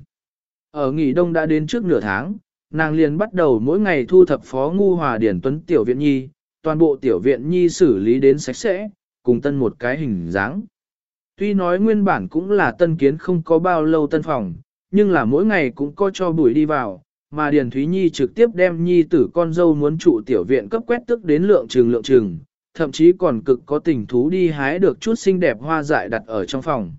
Ở nghỉ đông đã đến trước nửa tháng, nàng liền bắt đầu mỗi ngày thu thập phó ngu hòa điển Tuấn Tiểu Viện Nhi, toàn bộ Tiểu Viện Nhi xử lý đến sạch sẽ, cùng tân một cái hình dáng. Tuy nói nguyên bản cũng là tân kiến không có bao lâu tân phòng, nhưng là mỗi ngày cũng có cho bụi đi vào, mà Điền Thúy Nhi trực tiếp đem Nhi tử con dâu muốn trụ tiểu viện cấp quét tức đến lượng trường lượng trường, thậm chí còn cực có tình thú đi hái được chút xinh đẹp hoa dại đặt ở trong phòng.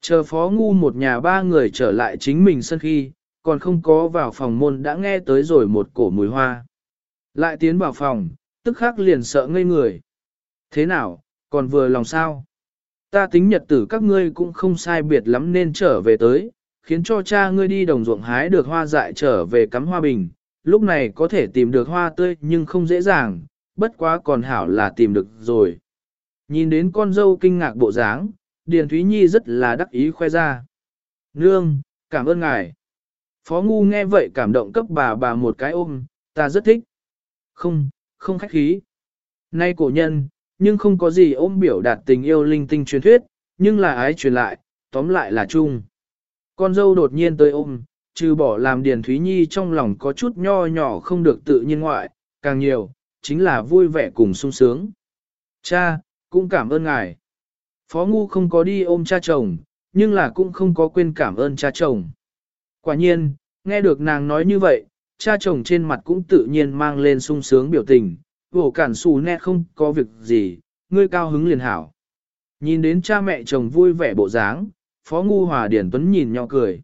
Chờ phó ngu một nhà ba người trở lại chính mình sân khi, còn không có vào phòng môn đã nghe tới rồi một cổ mùi hoa. Lại tiến vào phòng, tức khắc liền sợ ngây người. Thế nào, còn vừa lòng sao? Ta tính nhật tử các ngươi cũng không sai biệt lắm nên trở về tới, khiến cho cha ngươi đi đồng ruộng hái được hoa dại trở về cắm hoa bình, lúc này có thể tìm được hoa tươi nhưng không dễ dàng, bất quá còn hảo là tìm được rồi. Nhìn đến con dâu kinh ngạc bộ dáng, Điền Thúy Nhi rất là đắc ý khoe ra. Nương, cảm ơn ngài. Phó Ngu nghe vậy cảm động cấp bà bà một cái ôm, ta rất thích. Không, không khách khí. Nay cổ nhân, nhưng không có gì ôm biểu đạt tình yêu linh tinh truyền thuyết, nhưng là ái truyền lại, tóm lại là chung. Con dâu đột nhiên tới ôm, trừ bỏ làm Điền Thúy Nhi trong lòng có chút nho nhỏ không được tự nhiên ngoại, càng nhiều, chính là vui vẻ cùng sung sướng. Cha, cũng cảm ơn ngài. Phó Ngu không có đi ôm cha chồng, nhưng là cũng không có quên cảm ơn cha chồng. Quả nhiên, nghe được nàng nói như vậy, cha chồng trên mặt cũng tự nhiên mang lên sung sướng biểu tình, vổ cản xù nét không có việc gì, ngươi cao hứng liền hảo. Nhìn đến cha mẹ chồng vui vẻ bộ dáng, Phó Ngu Hòa Điển Tuấn nhìn nhau cười.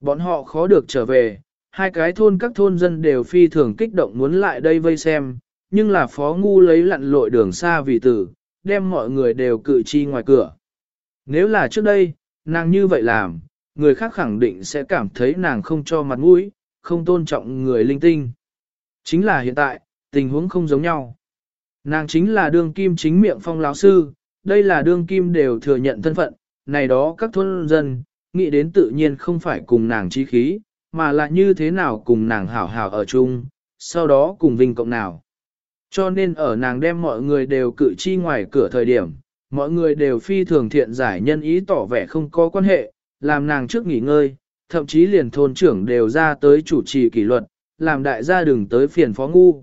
Bọn họ khó được trở về, hai cái thôn các thôn dân đều phi thường kích động muốn lại đây vây xem, nhưng là Phó Ngu lấy lặn lội đường xa vì tử, đem mọi người đều cự chi ngoài cửa. Nếu là trước đây, nàng như vậy làm, người khác khẳng định sẽ cảm thấy nàng không cho mặt mũi, không tôn trọng người linh tinh. Chính là hiện tại, tình huống không giống nhau. Nàng chính là đương kim chính miệng phong lão sư, đây là đương kim đều thừa nhận thân phận, này đó các thôn dân, nghĩ đến tự nhiên không phải cùng nàng chi khí, mà là như thế nào cùng nàng hảo hảo ở chung, sau đó cùng vinh cộng nào. Cho nên ở nàng đem mọi người đều cử chi ngoài cửa thời điểm, mọi người đều phi thường thiện giải nhân ý tỏ vẻ không có quan hệ, làm nàng trước nghỉ ngơi, thậm chí liền thôn trưởng đều ra tới chủ trì kỷ luật, làm đại gia đừng tới phiền phó ngu.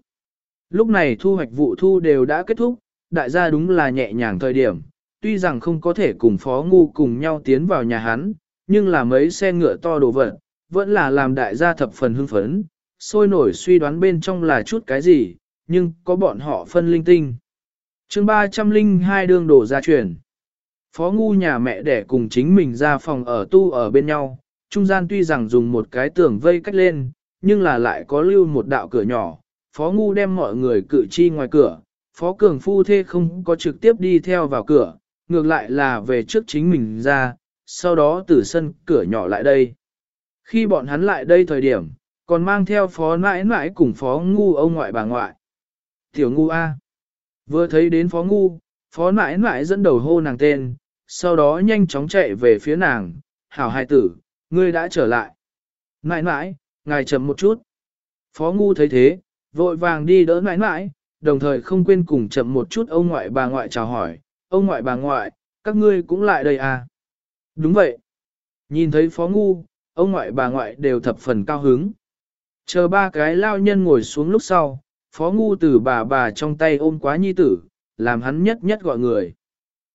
Lúc này thu hoạch vụ thu đều đã kết thúc, đại gia đúng là nhẹ nhàng thời điểm, tuy rằng không có thể cùng phó ngu cùng nhau tiến vào nhà hắn, nhưng là mấy xe ngựa to đồ vật, vẫn là làm đại gia thập phần hưng phấn, sôi nổi suy đoán bên trong là chút cái gì, nhưng có bọn họ phân linh tinh. chương 302 đương đổ ra truyền. Phó ngu nhà mẹ đẻ cùng chính mình ra phòng ở tu ở bên nhau, trung gian tuy rằng dùng một cái tường vây cách lên, nhưng là lại có lưu một đạo cửa nhỏ. Phó ngu đem mọi người cử chi ngoài cửa, phó cường phu thê không có trực tiếp đi theo vào cửa, ngược lại là về trước chính mình ra, sau đó từ sân cửa nhỏ lại đây. Khi bọn hắn lại đây thời điểm, còn mang theo phó nãi nãi cùng phó ngu ông ngoại bà ngoại. Tiểu ngu A. Vừa thấy đến phó ngu, phó nãi nãi dẫn đầu hô nàng tên, sau đó nhanh chóng chạy về phía nàng, hảo hai tử, ngươi đã trở lại. Nãi nãi, ngài chậm một chút. Phó ngu thấy thế, vội vàng đi đỡ nãi nãi, đồng thời không quên cùng chậm một chút ông ngoại bà ngoại chào hỏi, ông ngoại bà ngoại, các ngươi cũng lại đây à. Đúng vậy. Nhìn thấy phó ngu, ông ngoại bà ngoại đều thập phần cao hứng. Chờ ba cái lao nhân ngồi xuống lúc sau, phó ngu từ bà bà trong tay ôm quá nhi tử, làm hắn nhất nhất gọi người.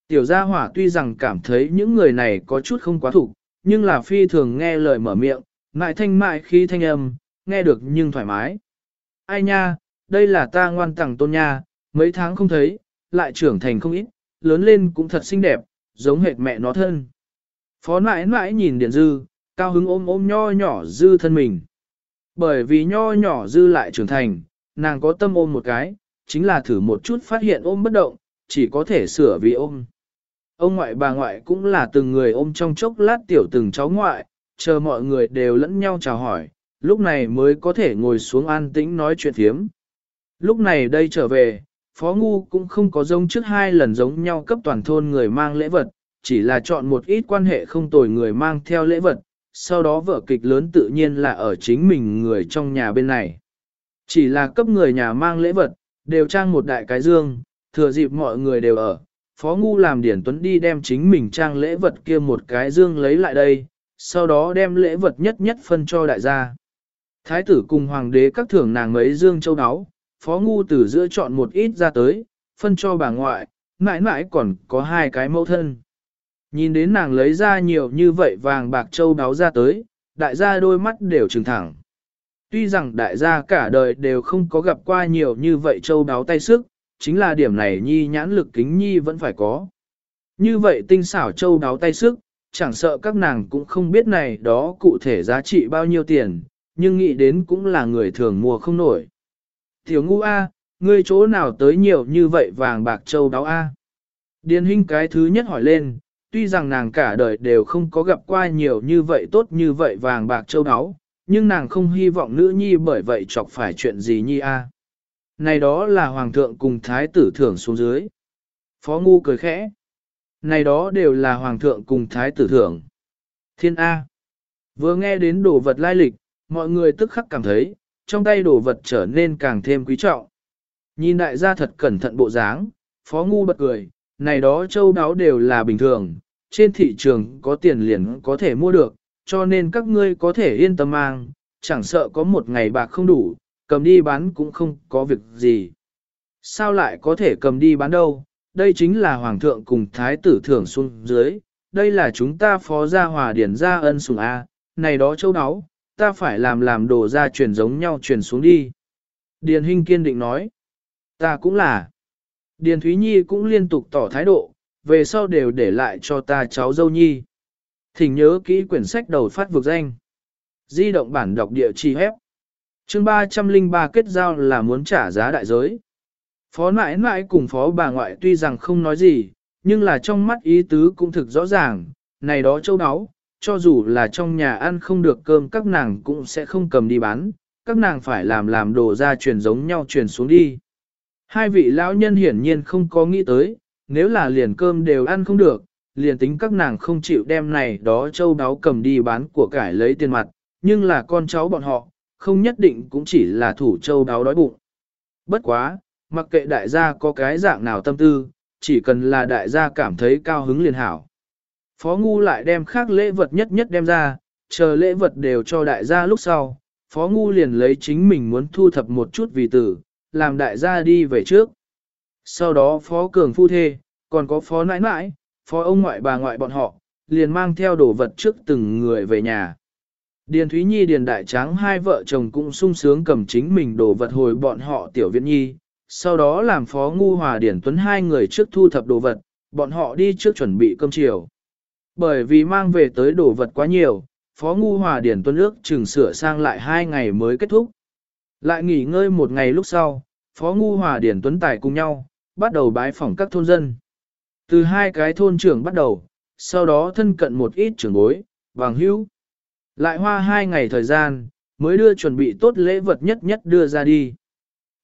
Tiểu gia hỏa tuy rằng cảm thấy những người này có chút không quá thủ, nhưng là phi thường nghe lời mở miệng, mại thanh mại khi thanh âm, nghe được nhưng thoải mái. Ai nha, đây là ta ngoan tặng tôn nha, mấy tháng không thấy, lại trưởng thành không ít, lớn lên cũng thật xinh đẹp, giống hệt mẹ nó thân. Phó nãi nãi nhìn Điền Dư, cao hứng ôm ôm nho nhỏ Dư thân mình. Bởi vì nho nhỏ Dư lại trưởng thành, nàng có tâm ôm một cái, chính là thử một chút phát hiện ôm bất động, chỉ có thể sửa vì ôm. Ông ngoại bà ngoại cũng là từng người ôm trong chốc lát tiểu từng cháu ngoại, chờ mọi người đều lẫn nhau chào hỏi, lúc này mới có thể ngồi xuống an tĩnh nói chuyện thiếm. Lúc này đây trở về, Phó Ngu cũng không có giống trước hai lần giống nhau cấp toàn thôn người mang lễ vật, chỉ là chọn một ít quan hệ không tồi người mang theo lễ vật, sau đó vở kịch lớn tự nhiên là ở chính mình người trong nhà bên này. Chỉ là cấp người nhà mang lễ vật, đều trang một đại cái dương, thừa dịp mọi người đều ở. Phó Ngu làm Điển Tuấn đi đem chính mình trang lễ vật kia một cái dương lấy lại đây, sau đó đem lễ vật nhất nhất phân cho đại gia. Thái tử cùng hoàng đế các thưởng nàng mấy dương châu áo, Phó Ngu tử giữa chọn một ít ra tới, phân cho bà ngoại, mãi mãi còn có hai cái mẫu thân. Nhìn đến nàng lấy ra nhiều như vậy vàng bạc châu đáo ra tới, đại gia đôi mắt đều trừng thẳng. Tuy rằng đại gia cả đời đều không có gặp qua nhiều như vậy châu đáo tay sức, chính là điểm này nhi nhãn lực kính nhi vẫn phải có. Như vậy tinh xảo châu đáo tay sức, chẳng sợ các nàng cũng không biết này đó cụ thể giá trị bao nhiêu tiền, nhưng nghĩ đến cũng là người thường mua không nổi. Tiểu ngu A, ngươi chỗ nào tới nhiều như vậy vàng bạc châu đáo A? Điền hình cái thứ nhất hỏi lên, tuy rằng nàng cả đời đều không có gặp qua nhiều như vậy tốt như vậy vàng bạc châu đáo, nhưng nàng không hy vọng nữ nhi bởi vậy chọc phải chuyện gì nhi a. Này đó là hoàng thượng cùng thái tử thưởng xuống dưới. Phó ngu cười khẽ. Này đó đều là hoàng thượng cùng thái tử thưởng. Thiên A. Vừa nghe đến đồ vật lai lịch, mọi người tức khắc cảm thấy, trong tay đồ vật trở nên càng thêm quý trọng. Nhìn đại gia thật cẩn thận bộ dáng, phó ngu bật cười, này đó châu đáo đều là bình thường, trên thị trường có tiền liền có thể mua được, cho nên các ngươi có thể yên tâm mang, chẳng sợ có một ngày bạc không đủ, cầm đi bán cũng không có việc gì. Sao lại có thể cầm đi bán đâu, đây chính là hoàng thượng cùng thái tử thưởng xuống dưới, đây là chúng ta phó gia hòa điển gia ân sủng A, này đó châu đáo, ta phải làm làm đồ ra truyền giống nhau truyền xuống đi. Điền Hinh kiên định nói, ta cũng là. Điền Thúy Nhi cũng liên tục tỏ thái độ, về sau đều để lại cho ta cháu dâu nhi. Thỉnh nhớ kỹ quyển sách đầu phát vực danh. Di động bản đọc địa chỉ hép. chương 303 kết giao là muốn trả giá đại giới. Phó nãi nãi cùng phó bà ngoại tuy rằng không nói gì, nhưng là trong mắt ý tứ cũng thực rõ ràng, này đó châu áo, cho dù là trong nhà ăn không được cơm các nàng cũng sẽ không cầm đi bán, các nàng phải làm làm đồ ra truyền giống nhau truyền xuống đi. Hai vị lão nhân hiển nhiên không có nghĩ tới, nếu là liền cơm đều ăn không được, liền tính các nàng không chịu đem này đó châu đáo cầm đi bán của cải lấy tiền mặt, nhưng là con cháu bọn họ, không nhất định cũng chỉ là thủ châu đáo đói bụng. Bất quá, mặc kệ đại gia có cái dạng nào tâm tư, chỉ cần là đại gia cảm thấy cao hứng liền hảo. Phó Ngu lại đem khác lễ vật nhất nhất đem ra, chờ lễ vật đều cho đại gia lúc sau, Phó Ngu liền lấy chính mình muốn thu thập một chút vì tử, làm đại gia đi về trước. Sau đó Phó Cường phu thê, còn có Phó nãi nãi, Phó ông ngoại bà ngoại bọn họ, liền mang theo đồ vật trước từng người về nhà. Điền Thúy Nhi Điền Đại Tráng hai vợ chồng cũng sung sướng cầm chính mình đồ vật hồi bọn họ tiểu viện nhi, sau đó làm Phó Ngu Hòa Điền Tuấn hai người trước thu thập đồ vật, bọn họ đi trước chuẩn bị cơm chiều. Bởi vì mang về tới đồ vật quá nhiều, Phó Ngu Hòa Điển Tuân ước chừng sửa sang lại hai ngày mới kết thúc. Lại nghỉ ngơi một ngày lúc sau, Phó Ngu Hòa Điển Tuấn Tài cùng nhau, bắt đầu bái phỏng các thôn dân. Từ hai cái thôn trưởng bắt đầu, sau đó thân cận một ít trưởng bối, vàng hữu. Lại hoa hai ngày thời gian, mới đưa chuẩn bị tốt lễ vật nhất nhất đưa ra đi.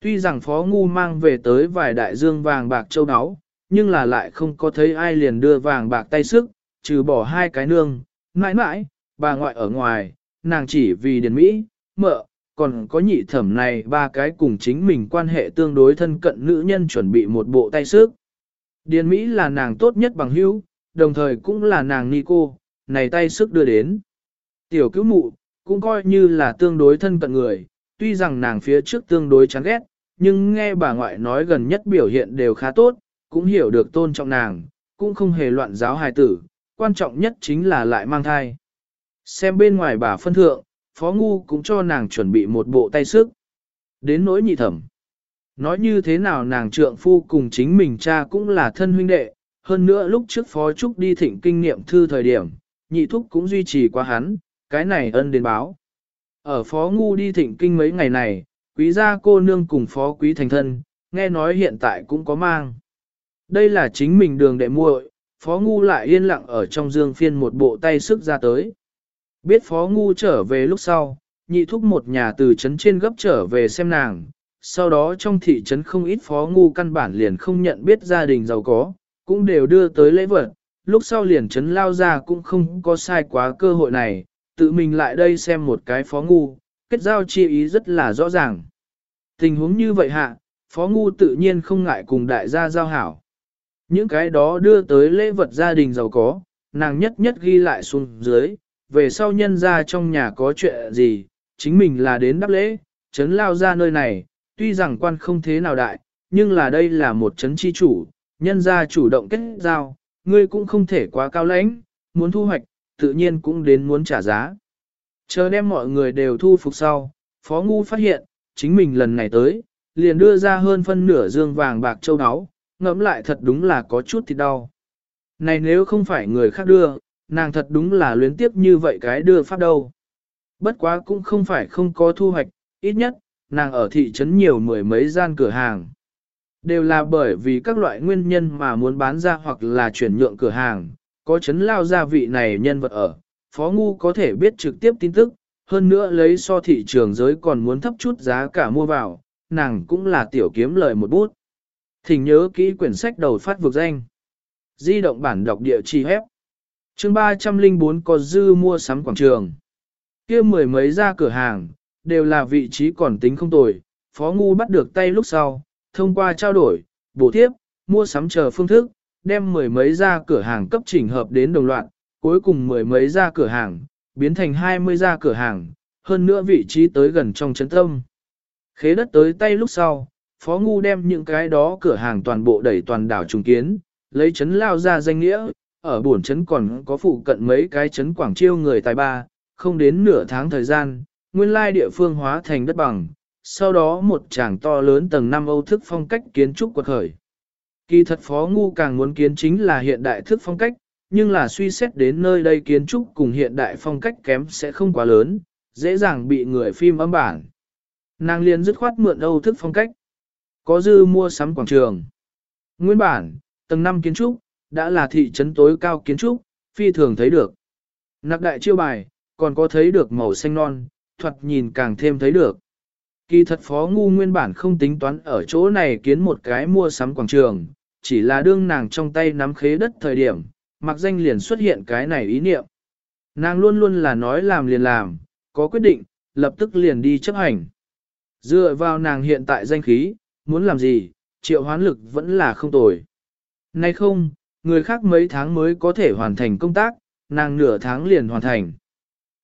Tuy rằng Phó Ngu mang về tới vài đại dương vàng bạc châu áo, nhưng là lại không có thấy ai liền đưa vàng bạc tay sức, trừ bỏ hai cái nương, mãi mãi, bà ngoại ở ngoài, nàng chỉ vì điền Mỹ, mợ, còn có nhị thẩm này ba cái cùng chính mình quan hệ tương đối thân cận nữ nhân chuẩn bị một bộ tay sức. Điền Mỹ là nàng tốt nhất bằng hữu, đồng thời cũng là nàng ni cô, này tay sức đưa đến. Tiểu cứu mụ, cũng coi như là tương đối thân cận người, tuy rằng nàng phía trước tương đối chán ghét, nhưng nghe bà ngoại nói gần nhất biểu hiện đều khá tốt, cũng hiểu được tôn trọng nàng, cũng không hề loạn giáo hài tử, quan trọng nhất chính là lại mang thai. Xem bên ngoài bà phân thượng, Phó Ngu cũng cho nàng chuẩn bị một bộ tay sức. Đến nỗi nhị thẩm. Nói như thế nào nàng trượng phu cùng chính mình cha cũng là thân huynh đệ, hơn nữa lúc trước Phó Trúc đi thịnh kinh nghiệm thư thời điểm, nhị thúc cũng duy trì qua hắn, cái này ân đến báo. Ở Phó Ngu đi thịnh kinh mấy ngày này, quý gia cô nương cùng Phó Quý thành thân, nghe nói hiện tại cũng có mang. Đây là chính mình đường đệ muội, Phó Ngu lại yên lặng ở trong dương phiên một bộ tay sức ra tới. Biết Phó Ngu trở về lúc sau, nhị thúc một nhà từ trấn trên gấp trở về xem nàng, sau đó trong thị trấn không ít Phó Ngu căn bản liền không nhận biết gia đình giàu có, cũng đều đưa tới lễ vật, lúc sau liền trấn lao ra cũng không có sai quá cơ hội này, tự mình lại đây xem một cái Phó Ngu, kết giao chi ý rất là rõ ràng. Tình huống như vậy hạ, Phó Ngu tự nhiên không ngại cùng đại gia giao hảo. Những cái đó đưa tới lễ vật gia đình giàu có, nàng nhất nhất ghi lại xuống dưới, về sau nhân ra trong nhà có chuyện gì, chính mình là đến đáp lễ, chấn lao ra nơi này, tuy rằng quan không thế nào đại, nhưng là đây là một chấn chi chủ, nhân ra chủ động kết giao, ngươi cũng không thể quá cao lãnh, muốn thu hoạch, tự nhiên cũng đến muốn trả giá. Chờ đem mọi người đều thu phục sau, Phó Ngu phát hiện, chính mình lần này tới, liền đưa ra hơn phân nửa dương vàng bạc châu áo, ngẫm lại thật đúng là có chút thì đau. Này nếu không phải người khác đưa, nàng thật đúng là luyến tiếp như vậy cái đưa pháp đâu. Bất quá cũng không phải không có thu hoạch, ít nhất, nàng ở thị trấn nhiều mười mấy gian cửa hàng. Đều là bởi vì các loại nguyên nhân mà muốn bán ra hoặc là chuyển nhượng cửa hàng, có chấn lao gia vị này nhân vật ở, Phó Ngu có thể biết trực tiếp tin tức, hơn nữa lấy so thị trường giới còn muốn thấp chút giá cả mua vào, nàng cũng là tiểu kiếm lời một bút. Thỉnh nhớ kỹ quyển sách đầu phát vực danh. Di động bản đọc địa chỉ hép. chương 304 có dư mua sắm quảng trường. kia mười mấy ra cửa hàng, đều là vị trí còn tính không tồi. Phó Ngu bắt được tay lúc sau, thông qua trao đổi, bổ tiếp, mua sắm chờ phương thức, đem mười mấy ra cửa hàng cấp chỉnh hợp đến đồng loạt, cuối cùng mười mấy ra cửa hàng, biến thành hai mươi ra cửa hàng, hơn nữa vị trí tới gần trong chấn tâm. Khế đất tới tay lúc sau, Phó Ngu đem những cái đó cửa hàng toàn bộ đẩy toàn đảo trùng kiến, lấy chấn lao ra danh nghĩa, ở buồn chấn còn có phụ cận mấy cái chấn quảng chiêu người tài ba, không đến nửa tháng thời gian, nguyên lai địa phương hóa thành đất bằng, sau đó một tràng to lớn tầng 5 Âu thức phong cách kiến trúc quật khởi. Kỳ thật Phó Ngu càng muốn kiến chính là hiện đại thức phong cách, nhưng là suy xét đến nơi đây kiến trúc cùng hiện đại phong cách kém sẽ không quá lớn, dễ dàng bị người phim âm bản. Nàng liền dứt khoát mượn Âu thức phong cách. Có dư mua sắm quảng trường. Nguyên bản, tầng 5 kiến trúc, đã là thị trấn tối cao kiến trúc, phi thường thấy được. Nạc đại chiêu bài, còn có thấy được màu xanh non, thuật nhìn càng thêm thấy được. Kỳ thật phó ngu nguyên bản không tính toán ở chỗ này kiến một cái mua sắm quảng trường, chỉ là đương nàng trong tay nắm khế đất thời điểm, mặc danh liền xuất hiện cái này ý niệm. Nàng luôn luôn là nói làm liền làm, có quyết định, lập tức liền đi chấp hành. Dựa vào nàng hiện tại danh khí, muốn làm gì, triệu hoán lực vẫn là không tồi. Nay không, người khác mấy tháng mới có thể hoàn thành công tác, nàng nửa tháng liền hoàn thành.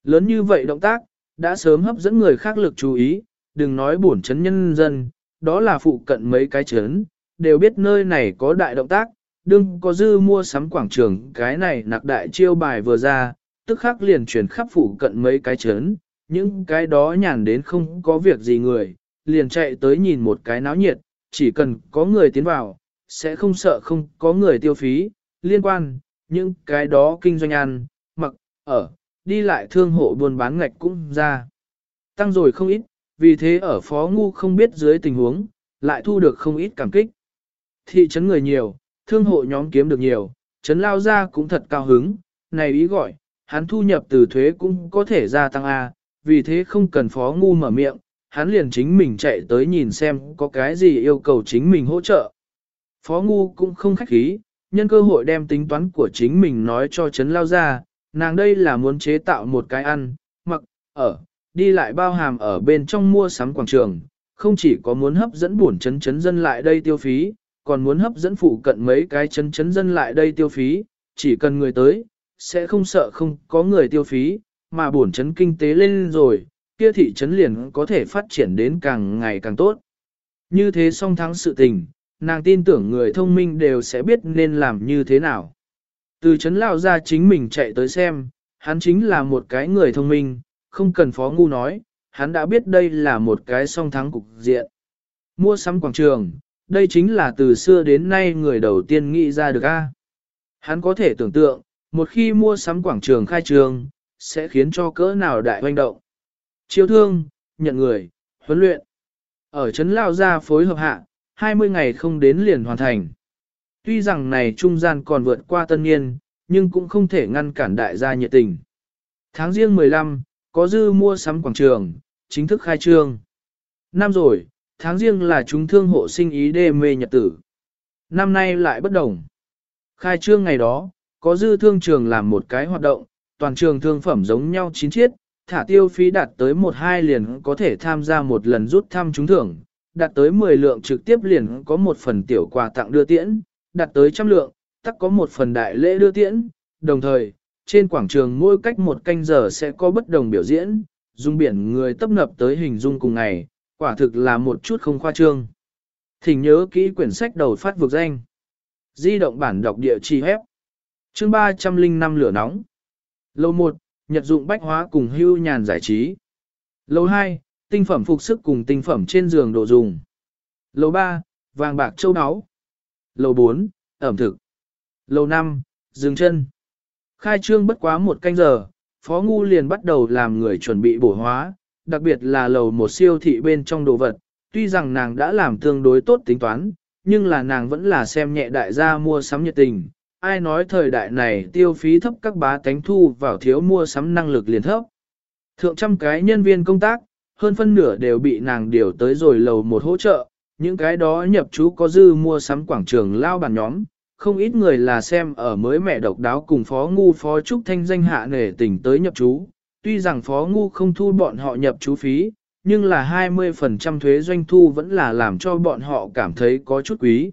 Lớn như vậy động tác, đã sớm hấp dẫn người khác lực chú ý, đừng nói bổn chấn nhân dân, đó là phụ cận mấy cái chấn, đều biết nơi này có đại động tác, đừng có dư mua sắm quảng trường cái này nạc đại chiêu bài vừa ra, tức khắc liền chuyển khắp phụ cận mấy cái chấn, những cái đó nhàn đến không có việc gì người, liền chạy tới nhìn một cái náo nhiệt, chỉ cần có người tiến vào, sẽ không sợ không có người tiêu phí, liên quan, những cái đó kinh doanh ăn, mặc, ở, đi lại thương hộ buôn bán ngạch cũng ra. Tăng rồi không ít, vì thế ở phó ngu không biết dưới tình huống, lại thu được không ít cảm kích. Thị trấn người nhiều, thương hộ nhóm kiếm được nhiều, trấn lao ra cũng thật cao hứng, này ý gọi, hắn thu nhập từ thuế cũng có thể gia tăng A, vì thế không cần phó ngu mở miệng, hắn liền chính mình chạy tới nhìn xem có cái gì yêu cầu chính mình hỗ trợ. Phó ngu cũng không khách khí, nhân cơ hội đem tính toán của chính mình nói cho Trấn Lao ra, nàng đây là muốn chế tạo một cái ăn, mặc, ở, đi lại bao hàm ở bên trong mua sắm quảng trường, không chỉ có muốn hấp dẫn buồn chấn chấn dân lại đây tiêu phí, còn muốn hấp dẫn phụ cận mấy cái chấn chấn dân lại đây tiêu phí, chỉ cần người tới, sẽ không sợ không có người tiêu phí, mà buồn chấn kinh tế lên rồi, kia thị trấn liền có thể phát triển đến càng ngày càng tốt. Như thế song thắng sự tình, nàng tin tưởng người thông minh đều sẽ biết nên làm như thế nào. Từ trấn lao ra chính mình chạy tới xem, hắn chính là một cái người thông minh, không cần phó ngu nói, hắn đã biết đây là một cái song thắng cục diện. Mua sắm quảng trường, đây chính là từ xưa đến nay người đầu tiên nghĩ ra được a. Hắn có thể tưởng tượng, một khi mua sắm quảng trường khai trường, sẽ khiến cho cỡ nào đại hoành động. Chiêu thương, nhận người, huấn luyện. Ở Trấn Lao Gia phối hợp hạ, 20 ngày không đến liền hoàn thành. Tuy rằng này trung gian còn vượt qua tân niên, nhưng cũng không thể ngăn cản đại gia nhiệt tình. Tháng riêng 15, có dư mua sắm quảng trường, chính thức khai trương. Năm rồi, tháng riêng là chúng thương hộ sinh ý đê mê nhật tử. Năm nay lại bất đồng. Khai trương ngày đó, có dư thương trường làm một cái hoạt động, toàn trường thương phẩm giống nhau chín chiết, thả tiêu phí đạt tới một hai liền có thể tham gia một lần rút thăm trúng thưởng, đạt tới 10 lượng trực tiếp liền có một phần tiểu quà tặng đưa tiễn, đạt tới trăm lượng, tắc có một phần đại lễ đưa tiễn, đồng thời, trên quảng trường mỗi cách một canh giờ sẽ có bất đồng biểu diễn, dung biển người tấp nập tới hình dung cùng ngày, quả thực là một chút không khoa trương. Thỉnh nhớ kỹ quyển sách đầu phát vực danh. Di động bản đọc địa chỉ hép. Chương 305 lửa nóng. Lầu 1, nhật dụng bách hóa cùng hưu nhàn giải trí. Lầu 2, tinh phẩm phục sức cùng tinh phẩm trên giường đồ dùng. Lầu 3, vàng bạc châu áo. Lầu 4, ẩm thực. Lầu 5, dừng chân. Khai trương bất quá một canh giờ, Phó Ngu liền bắt đầu làm người chuẩn bị bổ hóa, đặc biệt là lầu một siêu thị bên trong đồ vật. Tuy rằng nàng đã làm tương đối tốt tính toán, nhưng là nàng vẫn là xem nhẹ đại gia mua sắm nhiệt tình, ai nói thời đại này tiêu phí thấp các bá tánh thu vào thiếu mua sắm năng lực liền thấp. Thượng trăm cái nhân viên công tác, hơn phân nửa đều bị nàng điều tới rồi lầu một hỗ trợ, những cái đó nhập chú có dư mua sắm quảng trường lao bàn nhóm, không ít người là xem ở mới mẹ độc đáo cùng phó ngu phó trúc thanh danh hạ nể tình tới nhập chú, tuy rằng phó ngu không thu bọn họ nhập chú phí, nhưng là 20% thuế doanh thu vẫn là làm cho bọn họ cảm thấy có chút quý.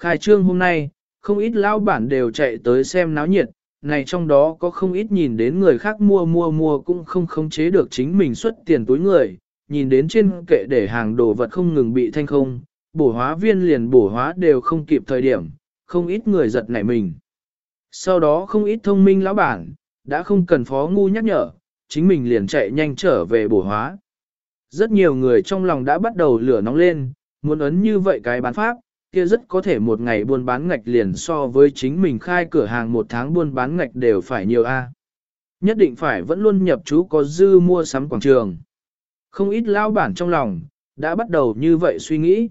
Khai trương hôm nay, không ít lão bản đều chạy tới xem náo nhiệt, này trong đó có không ít nhìn đến người khác mua mua mua cũng không khống chế được chính mình xuất tiền túi người, nhìn đến trên kệ để hàng đồ vật không ngừng bị thanh không, bổ hóa viên liền bổ hóa đều không kịp thời điểm, không ít người giật nảy mình. Sau đó không ít thông minh lão bản, đã không cần phó ngu nhắc nhở, chính mình liền chạy nhanh trở về bổ hóa. Rất nhiều người trong lòng đã bắt đầu lửa nóng lên, muốn ấn như vậy cái bán pháp, kia rất có thể một ngày buôn bán ngạch liền so với chính mình khai cửa hàng một tháng buôn bán ngạch đều phải nhiều A. Nhất định phải vẫn luôn nhập chú có dư mua sắm quảng trường. Không ít lao bản trong lòng, đã bắt đầu như vậy suy nghĩ.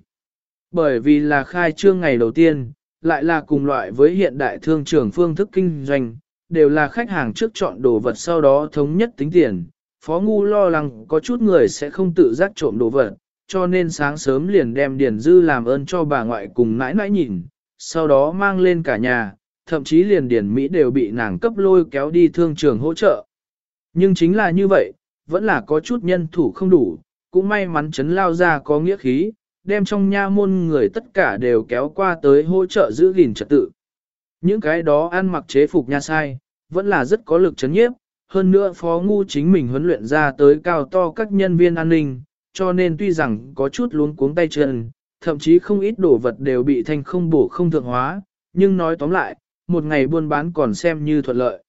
Bởi vì là khai trương ngày đầu tiên, lại là cùng loại với hiện đại thương trường phương thức kinh doanh, đều là khách hàng trước chọn đồ vật sau đó thống nhất tính tiền. Phó Ngu lo lắng có chút người sẽ không tự giác trộm đồ vật, cho nên sáng sớm liền đem Điền Dư làm ơn cho bà ngoại cùng nãi nãi nhìn, sau đó mang lên cả nhà, thậm chí liền Điền Mỹ đều bị nàng cấp lôi kéo đi thương trường hỗ trợ. Nhưng chính là như vậy, vẫn là có chút nhân thủ không đủ, cũng may mắn chấn lao ra có nghĩa khí, đem trong nha môn người tất cả đều kéo qua tới hỗ trợ giữ gìn trật tự. Những cái đó ăn mặc chế phục nha sai, vẫn là rất có lực chấn nhiếp, hơn nữa phó ngu chính mình huấn luyện ra tới cao to các nhân viên an ninh, cho nên tuy rằng có chút luống cuống tay chân, thậm chí không ít đồ vật đều bị thanh không bổ không thượng hóa, nhưng nói tóm lại, một ngày buôn bán còn xem như thuận lợi.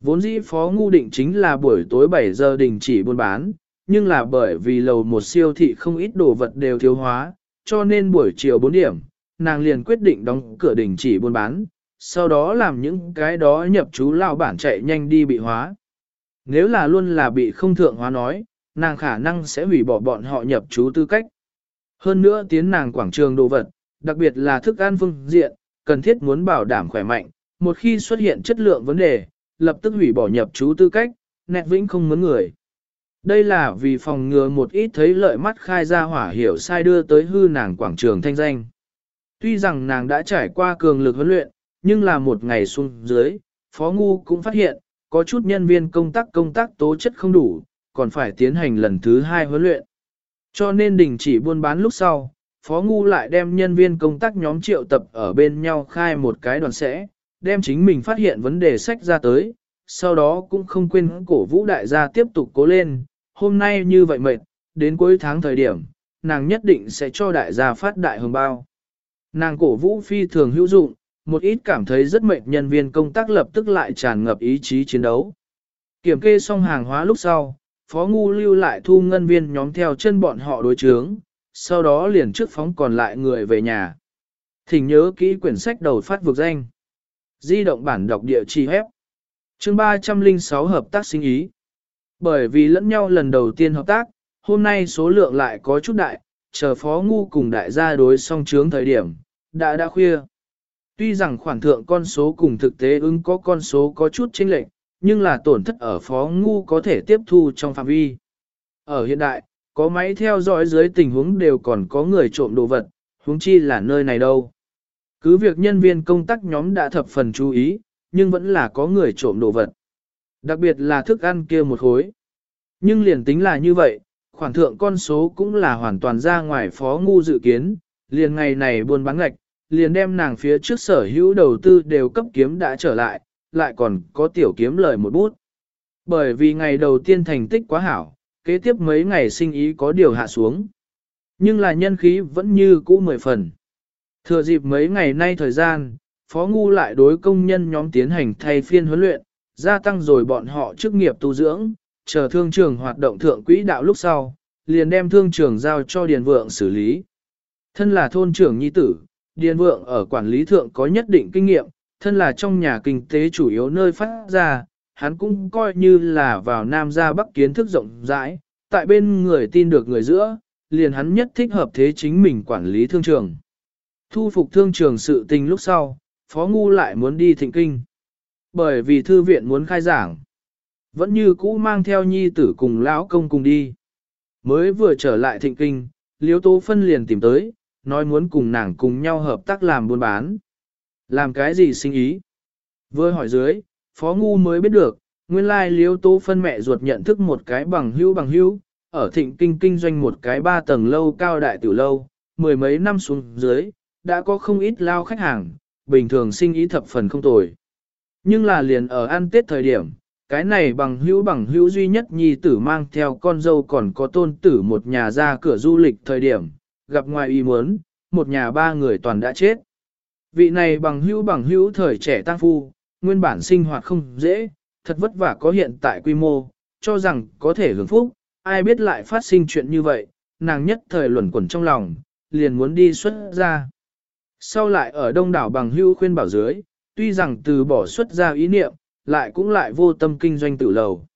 Vốn dĩ phó ngu định chính là buổi tối 7 giờ đình chỉ buôn bán, nhưng là bởi vì lầu một siêu thị không ít đồ vật đều thiếu hóa, cho nên buổi chiều 4 điểm, nàng liền quyết định đóng cửa đình chỉ buôn bán, sau đó làm những cái đó nhập chú lao bản chạy nhanh đi bị hóa. Nếu là luôn là bị không thượng hóa nói, nàng khả năng sẽ hủy bỏ bọn họ nhập chú tư cách. Hơn nữa tiến nàng quảng trường đồ vật, đặc biệt là thức ăn phương diện, cần thiết muốn bảo đảm khỏe mạnh, một khi xuất hiện chất lượng vấn đề, lập tức hủy bỏ nhập chú tư cách, nẹt vĩnh không muốn người. Đây là vì phòng ngừa một ít thấy lợi mắt khai ra hỏa hiểu sai đưa tới hư nàng quảng trường thanh danh. Tuy rằng nàng đã trải qua cường lực huấn luyện, nhưng là một ngày xuống dưới, Phó Ngu cũng phát hiện, có chút nhân viên công tác công tác tố chất không đủ, còn phải tiến hành lần thứ hai huấn luyện. Cho nên đình chỉ buôn bán lúc sau, Phó Ngu lại đem nhân viên công tác nhóm triệu tập ở bên nhau khai một cái đoàn sẽ, đem chính mình phát hiện vấn đề sách ra tới, sau đó cũng không quên cổ vũ đại gia tiếp tục cố lên, hôm nay như vậy mệt, đến cuối tháng thời điểm, nàng nhất định sẽ cho đại gia phát đại hồng bao. Nàng cổ vũ phi thường hữu dụng, một ít cảm thấy rất mệt nhân viên công tác lập tức lại tràn ngập ý chí chiến đấu. Kiểm kê xong hàng hóa lúc sau, Phó Ngu lưu lại thu ngân viên nhóm theo chân bọn họ đối chướng, sau đó liền trước phóng còn lại người về nhà. Thỉnh nhớ kỹ quyển sách đầu phát vực danh. Di động bản đọc địa chỉ hép. chương 306 hợp tác sinh ý. Bởi vì lẫn nhau lần đầu tiên hợp tác, hôm nay số lượng lại có chút đại, chờ phó ngu cùng đại gia đối song chướng thời điểm, đã đã khuya. Tuy rằng khoản thượng con số cùng thực tế ứng có con số có chút chênh lệch, nhưng là tổn thất ở phó ngu có thể tiếp thu trong phạm vi. Ở hiện đại, có máy theo dõi dưới tình huống đều còn có người trộm đồ vật, huống chi là nơi này đâu. Cứ việc nhân viên công tác nhóm đã thập phần chú ý, nhưng vẫn là có người trộm đồ vật. Đặc biệt là thức ăn kia một khối. Nhưng liền tính là như vậy, khoản thượng con số cũng là hoàn toàn ra ngoài phó ngu dự kiến, liền ngày này buôn bán ngạch, liền đem nàng phía trước sở hữu đầu tư đều cấp kiếm đã trở lại, lại còn có tiểu kiếm lời một bút. Bởi vì ngày đầu tiên thành tích quá hảo, kế tiếp mấy ngày sinh ý có điều hạ xuống. Nhưng là nhân khí vẫn như cũ mười phần. Thừa dịp mấy ngày nay thời gian, Phó Ngu lại đối công nhân nhóm tiến hành thay phiên huấn luyện, gia tăng rồi bọn họ chức nghiệp tu dưỡng, chờ thương trường hoạt động thượng quỹ đạo lúc sau, liền đem thương trường giao cho Điền Vượng xử lý. Thân là thôn trưởng nhi tử, Điền Vượng ở quản lý thượng có nhất định kinh nghiệm, thân là trong nhà kinh tế chủ yếu nơi phát ra, hắn cũng coi như là vào Nam ra Bắc kiến thức rộng rãi, tại bên người tin được người giữa, liền hắn nhất thích hợp thế chính mình quản lý thương trường. Thu phục thương trường sự tình lúc sau, Phó Ngu lại muốn đi thịnh kinh. Bởi vì thư viện muốn khai giảng. Vẫn như cũ mang theo nhi tử cùng lão công cùng đi. Mới vừa trở lại thịnh kinh, Liêu Tố Phân liền tìm tới, nói muốn cùng nàng cùng nhau hợp tác làm buôn bán. Làm cái gì sinh ý? Vừa hỏi dưới, Phó Ngu mới biết được, nguyên lai Liêu Tố Phân mẹ ruột nhận thức một cái bằng hữu bằng hữu, ở thịnh kinh kinh doanh một cái ba tầng lâu cao đại tiểu lâu, mười mấy năm xuống dưới, đã có không ít lao khách hàng, bình thường sinh ý thập phần không tồi. Nhưng là liền ở ăn tết thời điểm, cái này bằng hữu bằng hữu duy nhất nhi tử mang theo con dâu còn có tôn tử một nhà ra cửa du lịch thời điểm, gặp ngoài ý muốn, một nhà ba người toàn đã chết. Vị này bằng hữu bằng hữu thời trẻ tăng phu, nguyên bản sinh hoạt không dễ, thật vất vả có hiện tại quy mô, cho rằng có thể hưởng phúc, ai biết lại phát sinh chuyện như vậy, nàng nhất thời luẩn quẩn trong lòng, liền muốn đi xuất ra. Sau lại ở đông đảo bằng hữu khuyên bảo dưới, tuy rằng từ bỏ xuất ra ý niệm, lại cũng lại vô tâm kinh doanh tiểu lầu.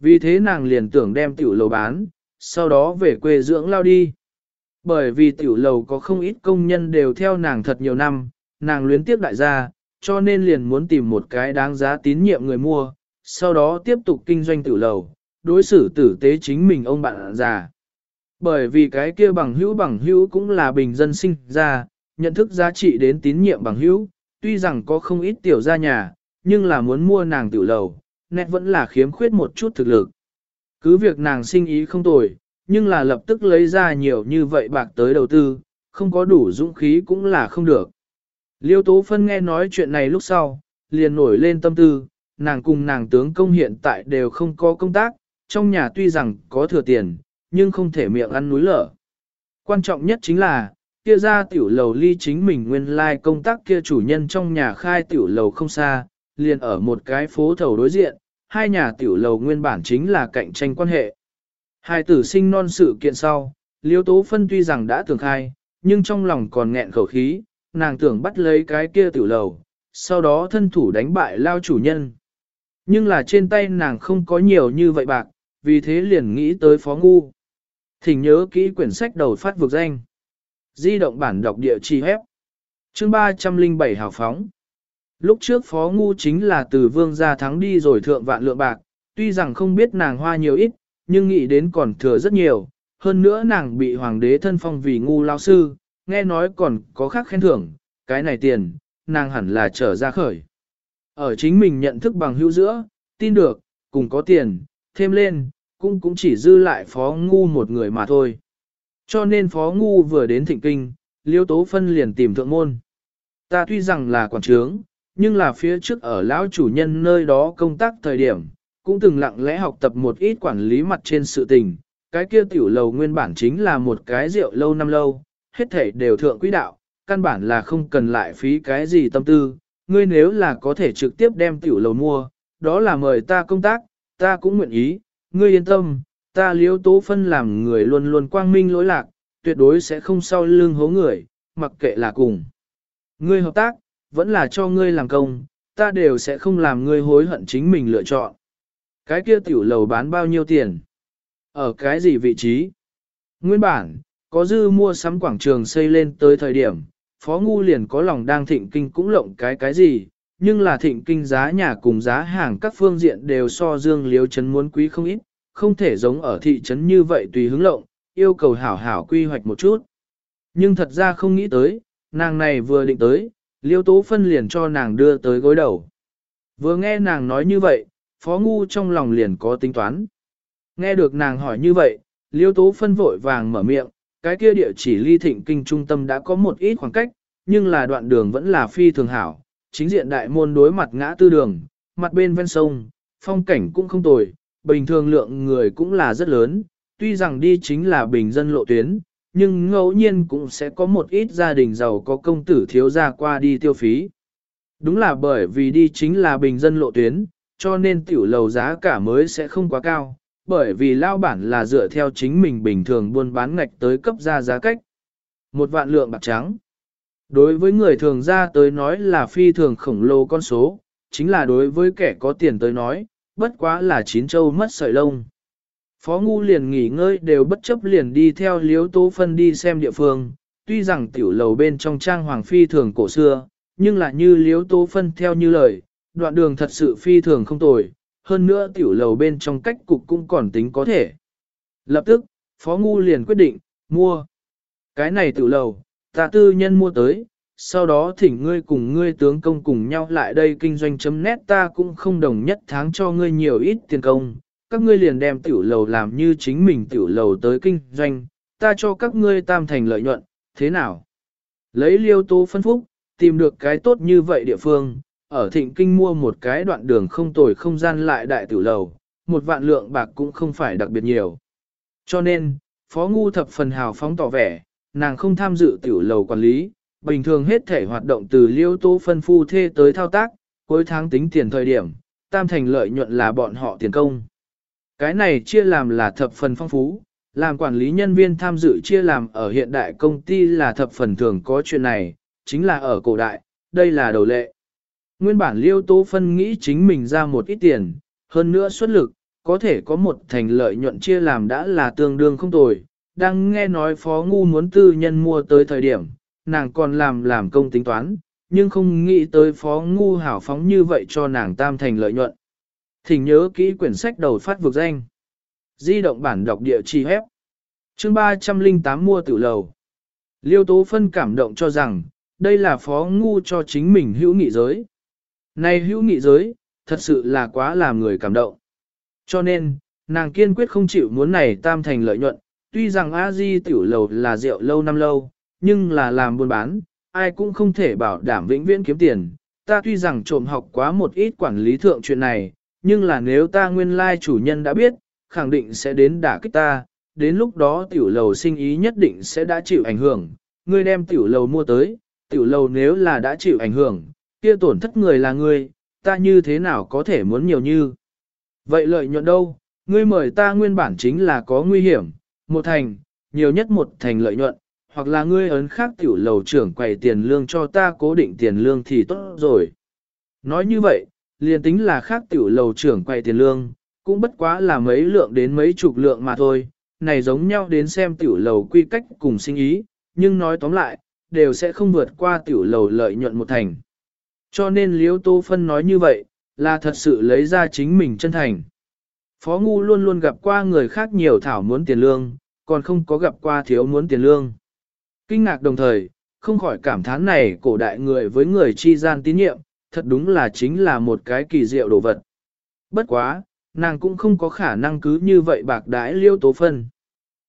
Vì thế nàng liền tưởng đem tiểu lầu bán, sau đó về quê dưỡng lao đi. Bởi vì tiểu lầu có không ít công nhân đều theo nàng thật nhiều năm, nàng luyến tiếp đại gia, cho nên liền muốn tìm một cái đáng giá tín nhiệm người mua, sau đó tiếp tục kinh doanh tử lầu, đối xử tử tế chính mình ông bạn già. Bởi vì cái kia bằng hữu bằng hữu cũng là bình dân sinh ra, nhận thức giá trị đến tín nhiệm bằng hữu, tuy rằng có không ít tiểu gia nhà, nhưng là muốn mua nàng tiểu lầu, nét vẫn là khiếm khuyết một chút thực lực. Cứ việc nàng sinh ý không tồi, nhưng là lập tức lấy ra nhiều như vậy bạc tới đầu tư, không có đủ dũng khí cũng là không được. Liêu Tố Phân nghe nói chuyện này lúc sau, liền nổi lên tâm tư, nàng cùng nàng tướng công hiện tại đều không có công tác, trong nhà tuy rằng có thừa tiền, nhưng không thể miệng ăn núi lở. Quan trọng nhất chính là, kia ra tiểu lầu ly chính mình nguyên lai like công tác kia chủ nhân trong nhà khai tiểu lầu không xa, liền ở một cái phố thầu đối diện, hai nhà tiểu lầu nguyên bản chính là cạnh tranh quan hệ. Hai tử sinh non sự kiện sau, liêu tố phân tuy rằng đã tường khai, nhưng trong lòng còn nghẹn khẩu khí, nàng tưởng bắt lấy cái kia tiểu lầu, sau đó thân thủ đánh bại lao chủ nhân. Nhưng là trên tay nàng không có nhiều như vậy bạc, vì thế liền nghĩ tới phó ngu. Thỉnh nhớ kỹ quyển sách đầu phát vực danh. Di động bản đọc địa chỉ hép. Chương 307 hào phóng. Lúc trước phó ngu chính là từ vương gia thắng đi rồi thượng vạn lượng bạc, tuy rằng không biết nàng hoa nhiều ít, nhưng nghĩ đến còn thừa rất nhiều. Hơn nữa nàng bị hoàng đế thân phong vì ngu lao sư, nghe nói còn có khác khen thưởng, cái này tiền, nàng hẳn là trở ra khởi. Ở chính mình nhận thức bằng hữu giữa, tin được, cùng có tiền, thêm lên, cũng cũng chỉ dư lại phó ngu một người mà thôi. Cho nên phó ngu vừa đến thịnh kinh, liêu tố phân liền tìm thượng môn. Ta tuy rằng là quản trướng, nhưng là phía trước ở lão chủ nhân nơi đó công tác thời điểm, cũng từng lặng lẽ học tập một ít quản lý mặt trên sự tình. Cái kia tiểu lầu nguyên bản chính là một cái rượu lâu năm lâu, hết thể đều thượng quỹ đạo, căn bản là không cần lại phí cái gì tâm tư. Ngươi nếu là có thể trực tiếp đem tiểu lầu mua, đó là mời ta công tác, ta cũng nguyện ý, ngươi yên tâm, ta liếu tố phân làm người luôn luôn quang minh lỗi lạc, tuyệt đối sẽ không sau lưng hố người, mặc kệ là cùng. Ngươi hợp tác, vẫn là cho ngươi làm công, ta đều sẽ không làm ngươi hối hận chính mình lựa chọn. Cái kia tiểu lầu bán bao nhiêu tiền? Ở cái gì vị trí? Nguyên bản, có dư mua sắm quảng trường xây lên tới thời điểm, Phó Ngu liền có lòng đang thịnh kinh cũng lộng cái cái gì, nhưng là thịnh kinh giá nhà cùng giá hàng các phương diện đều so dương liếu chấn muốn quý không ít, không thể giống ở thị trấn như vậy tùy hứng lộng, yêu cầu hảo hảo quy hoạch một chút. Nhưng thật ra không nghĩ tới, nàng này vừa định tới, liêu tố phân liền cho nàng đưa tới gối đầu. Vừa nghe nàng nói như vậy, phó ngu trong lòng liền có tính toán. Nghe được nàng hỏi như vậy, liêu tố phân vội vàng mở miệng, cái kia địa chỉ ly thịnh kinh trung tâm đã có một ít khoảng cách, nhưng là đoạn đường vẫn là phi thường hảo, chính diện đại môn đối mặt ngã tư đường, mặt bên ven sông, phong cảnh cũng không tồi, bình thường lượng người cũng là rất lớn, tuy rằng đi chính là bình dân lộ tuyến, nhưng ngẫu nhiên cũng sẽ có một ít gia đình giàu có công tử thiếu gia qua đi tiêu phí. Đúng là bởi vì đi chính là bình dân lộ tuyến, cho nên tiểu lầu giá cả mới sẽ không quá cao, bởi vì lao bản là dựa theo chính mình bình thường buôn bán ngạch tới cấp ra giá cách. Một vạn lượng bạc trắng. Đối với người thường ra tới nói là phi thường khổng lồ con số, chính là đối với kẻ có tiền tới nói, bất quá là chín châu mất sợi lông. Phó Ngu liền nghỉ ngơi đều bất chấp liền đi theo liếu tố phân đi xem địa phương, tuy rằng tiểu lầu bên trong trang hoàng phi thường cổ xưa, nhưng là như liếu tố phân theo như lời, đoạn đường thật sự phi thường không tồi, hơn nữa tiểu lầu bên trong cách cục cũng còn tính có thể. Lập tức, Phó Ngu liền quyết định, mua. Cái này tiểu lầu, ta tư nhân mua tới, sau đó thỉnh ngươi cùng ngươi tướng công cùng nhau lại đây kinh doanh chấm nét ta cũng không đồng nhất tháng cho ngươi nhiều ít tiền công, các ngươi liền đem tiểu lầu làm như chính mình tiểu lầu tới kinh doanh, ta cho các ngươi tam thành lợi nhuận, thế nào? Lấy liêu tố phân phúc, tìm được cái tốt như vậy địa phương, ở thịnh kinh mua một cái đoạn đường không tồi không gian lại đại tiểu lầu, một vạn lượng bạc cũng không phải đặc biệt nhiều. Cho nên, Phó Ngu thập phần hào phóng tỏ vẻ, nàng không tham dự tiểu lầu quản lý, bình thường hết thể hoạt động từ liêu tố phân phu thê tới thao tác, cuối tháng tính tiền thời điểm, tam thành lợi nhuận là bọn họ tiền công. Cái này chia làm là thập phần phong phú, làm quản lý nhân viên tham dự chia làm ở hiện đại công ty là thập phần thường có chuyện này, chính là ở cổ đại, đây là đầu lệ. Nguyên bản liêu tố phân nghĩ chính mình ra một ít tiền, hơn nữa xuất lực, có thể có một thành lợi nhuận chia làm đã là tương đương không tồi. Đang nghe nói phó ngu muốn tư nhân mua tới thời điểm, nàng còn làm làm công tính toán, nhưng không nghĩ tới phó ngu hảo phóng như vậy cho nàng tam thành lợi nhuận. Thỉnh nhớ kỹ quyển sách đầu phát vực danh. Di động bản đọc địa chỉ hép. Chương 308 mua tử lầu. Liêu Tố Phân cảm động cho rằng, đây là phó ngu cho chính mình hữu nghị giới. Này hữu nghị giới, thật sự là quá làm người cảm động. Cho nên, nàng kiên quyết không chịu muốn này tam thành lợi nhuận, tuy rằng a di tiểu lầu là rượu lâu năm lâu, nhưng là làm buôn bán, ai cũng không thể bảo đảm vĩnh viễn kiếm tiền. Ta tuy rằng trộm học quá một ít quản lý thượng chuyện này, nhưng là nếu ta nguyên lai chủ nhân đã biết, khẳng định sẽ đến đả kích ta, đến lúc đó tiểu lầu sinh ý nhất định sẽ đã chịu ảnh hưởng. Ngươi đem tiểu lầu mua tới, tiểu lầu nếu là đã chịu ảnh hưởng, kia tổn thất người là ngươi, ta như thế nào có thể muốn nhiều như. Vậy lợi nhuận đâu, ngươi mời ta nguyên bản chính là có nguy hiểm, một thành, nhiều nhất một thành lợi nhuận, hoặc là ngươi ấn khác tiểu lầu trưởng quầy tiền lương cho ta cố định tiền lương thì tốt rồi. Nói như vậy, liền tính là khác tiểu lầu trưởng quầy tiền lương, cũng bất quá là mấy lượng đến mấy chục lượng mà thôi, này giống nhau đến xem tiểu lầu quy cách cùng sinh ý, nhưng nói tóm lại, đều sẽ không vượt qua tiểu lầu lợi nhuận một thành. Cho nên Liễu Tô Phân nói như vậy, là thật sự lấy ra chính mình chân thành. Phó Ngu luôn luôn gặp qua người khác nhiều thảo muốn tiền lương, còn không có gặp qua thiếu muốn tiền lương. Kinh ngạc đồng thời, không khỏi cảm thán này cổ đại người với người chi gian tín nhiệm, thật đúng là chính là một cái kỳ diệu đồ vật. Bất quá, nàng cũng không có khả năng cứ như vậy bạc đãi liêu tố phân.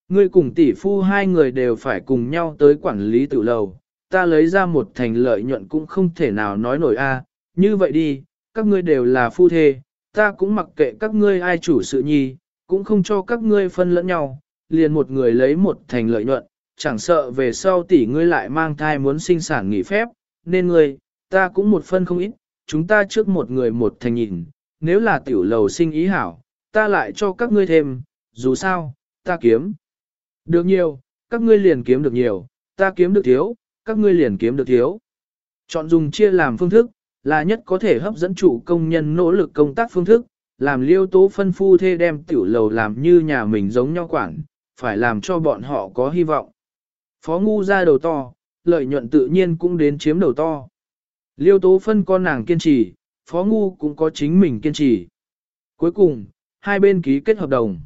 Ngươi cùng tỷ phu hai người đều phải cùng nhau tới quản lý tự lầu, ta lấy ra một thành lợi nhuận cũng không thể nào nói nổi a. như vậy đi, các ngươi đều là phu thê, ta cũng mặc kệ các ngươi ai chủ sự nhi, cũng không cho các ngươi phân lẫn nhau, liền một người lấy một thành lợi nhuận, chẳng sợ về sau tỷ ngươi lại mang thai muốn sinh sản nghỉ phép, nên ngươi, ta cũng một phân không ít, chúng ta trước một người một thành nhìn, nếu là tiểu lầu sinh ý hảo, ta lại cho các ngươi thêm, dù sao, ta kiếm được nhiều, các ngươi liền kiếm được nhiều, ta kiếm được thiếu, các ngươi liền kiếm được thiếu. Chọn dùng chia làm phương thức, là nhất có thể hấp dẫn chủ công nhân nỗ lực công tác phương thức, làm liêu tố phân phu thê đem tiểu lầu làm như nhà mình giống nhau quản, phải làm cho bọn họ có hy vọng. Phó ngu ra đầu to, lợi nhuận tự nhiên cũng đến chiếm đầu to. Liêu tố phân con nàng kiên trì, phó ngu cũng có chính mình kiên trì. Cuối cùng, hai bên ký kết hợp đồng.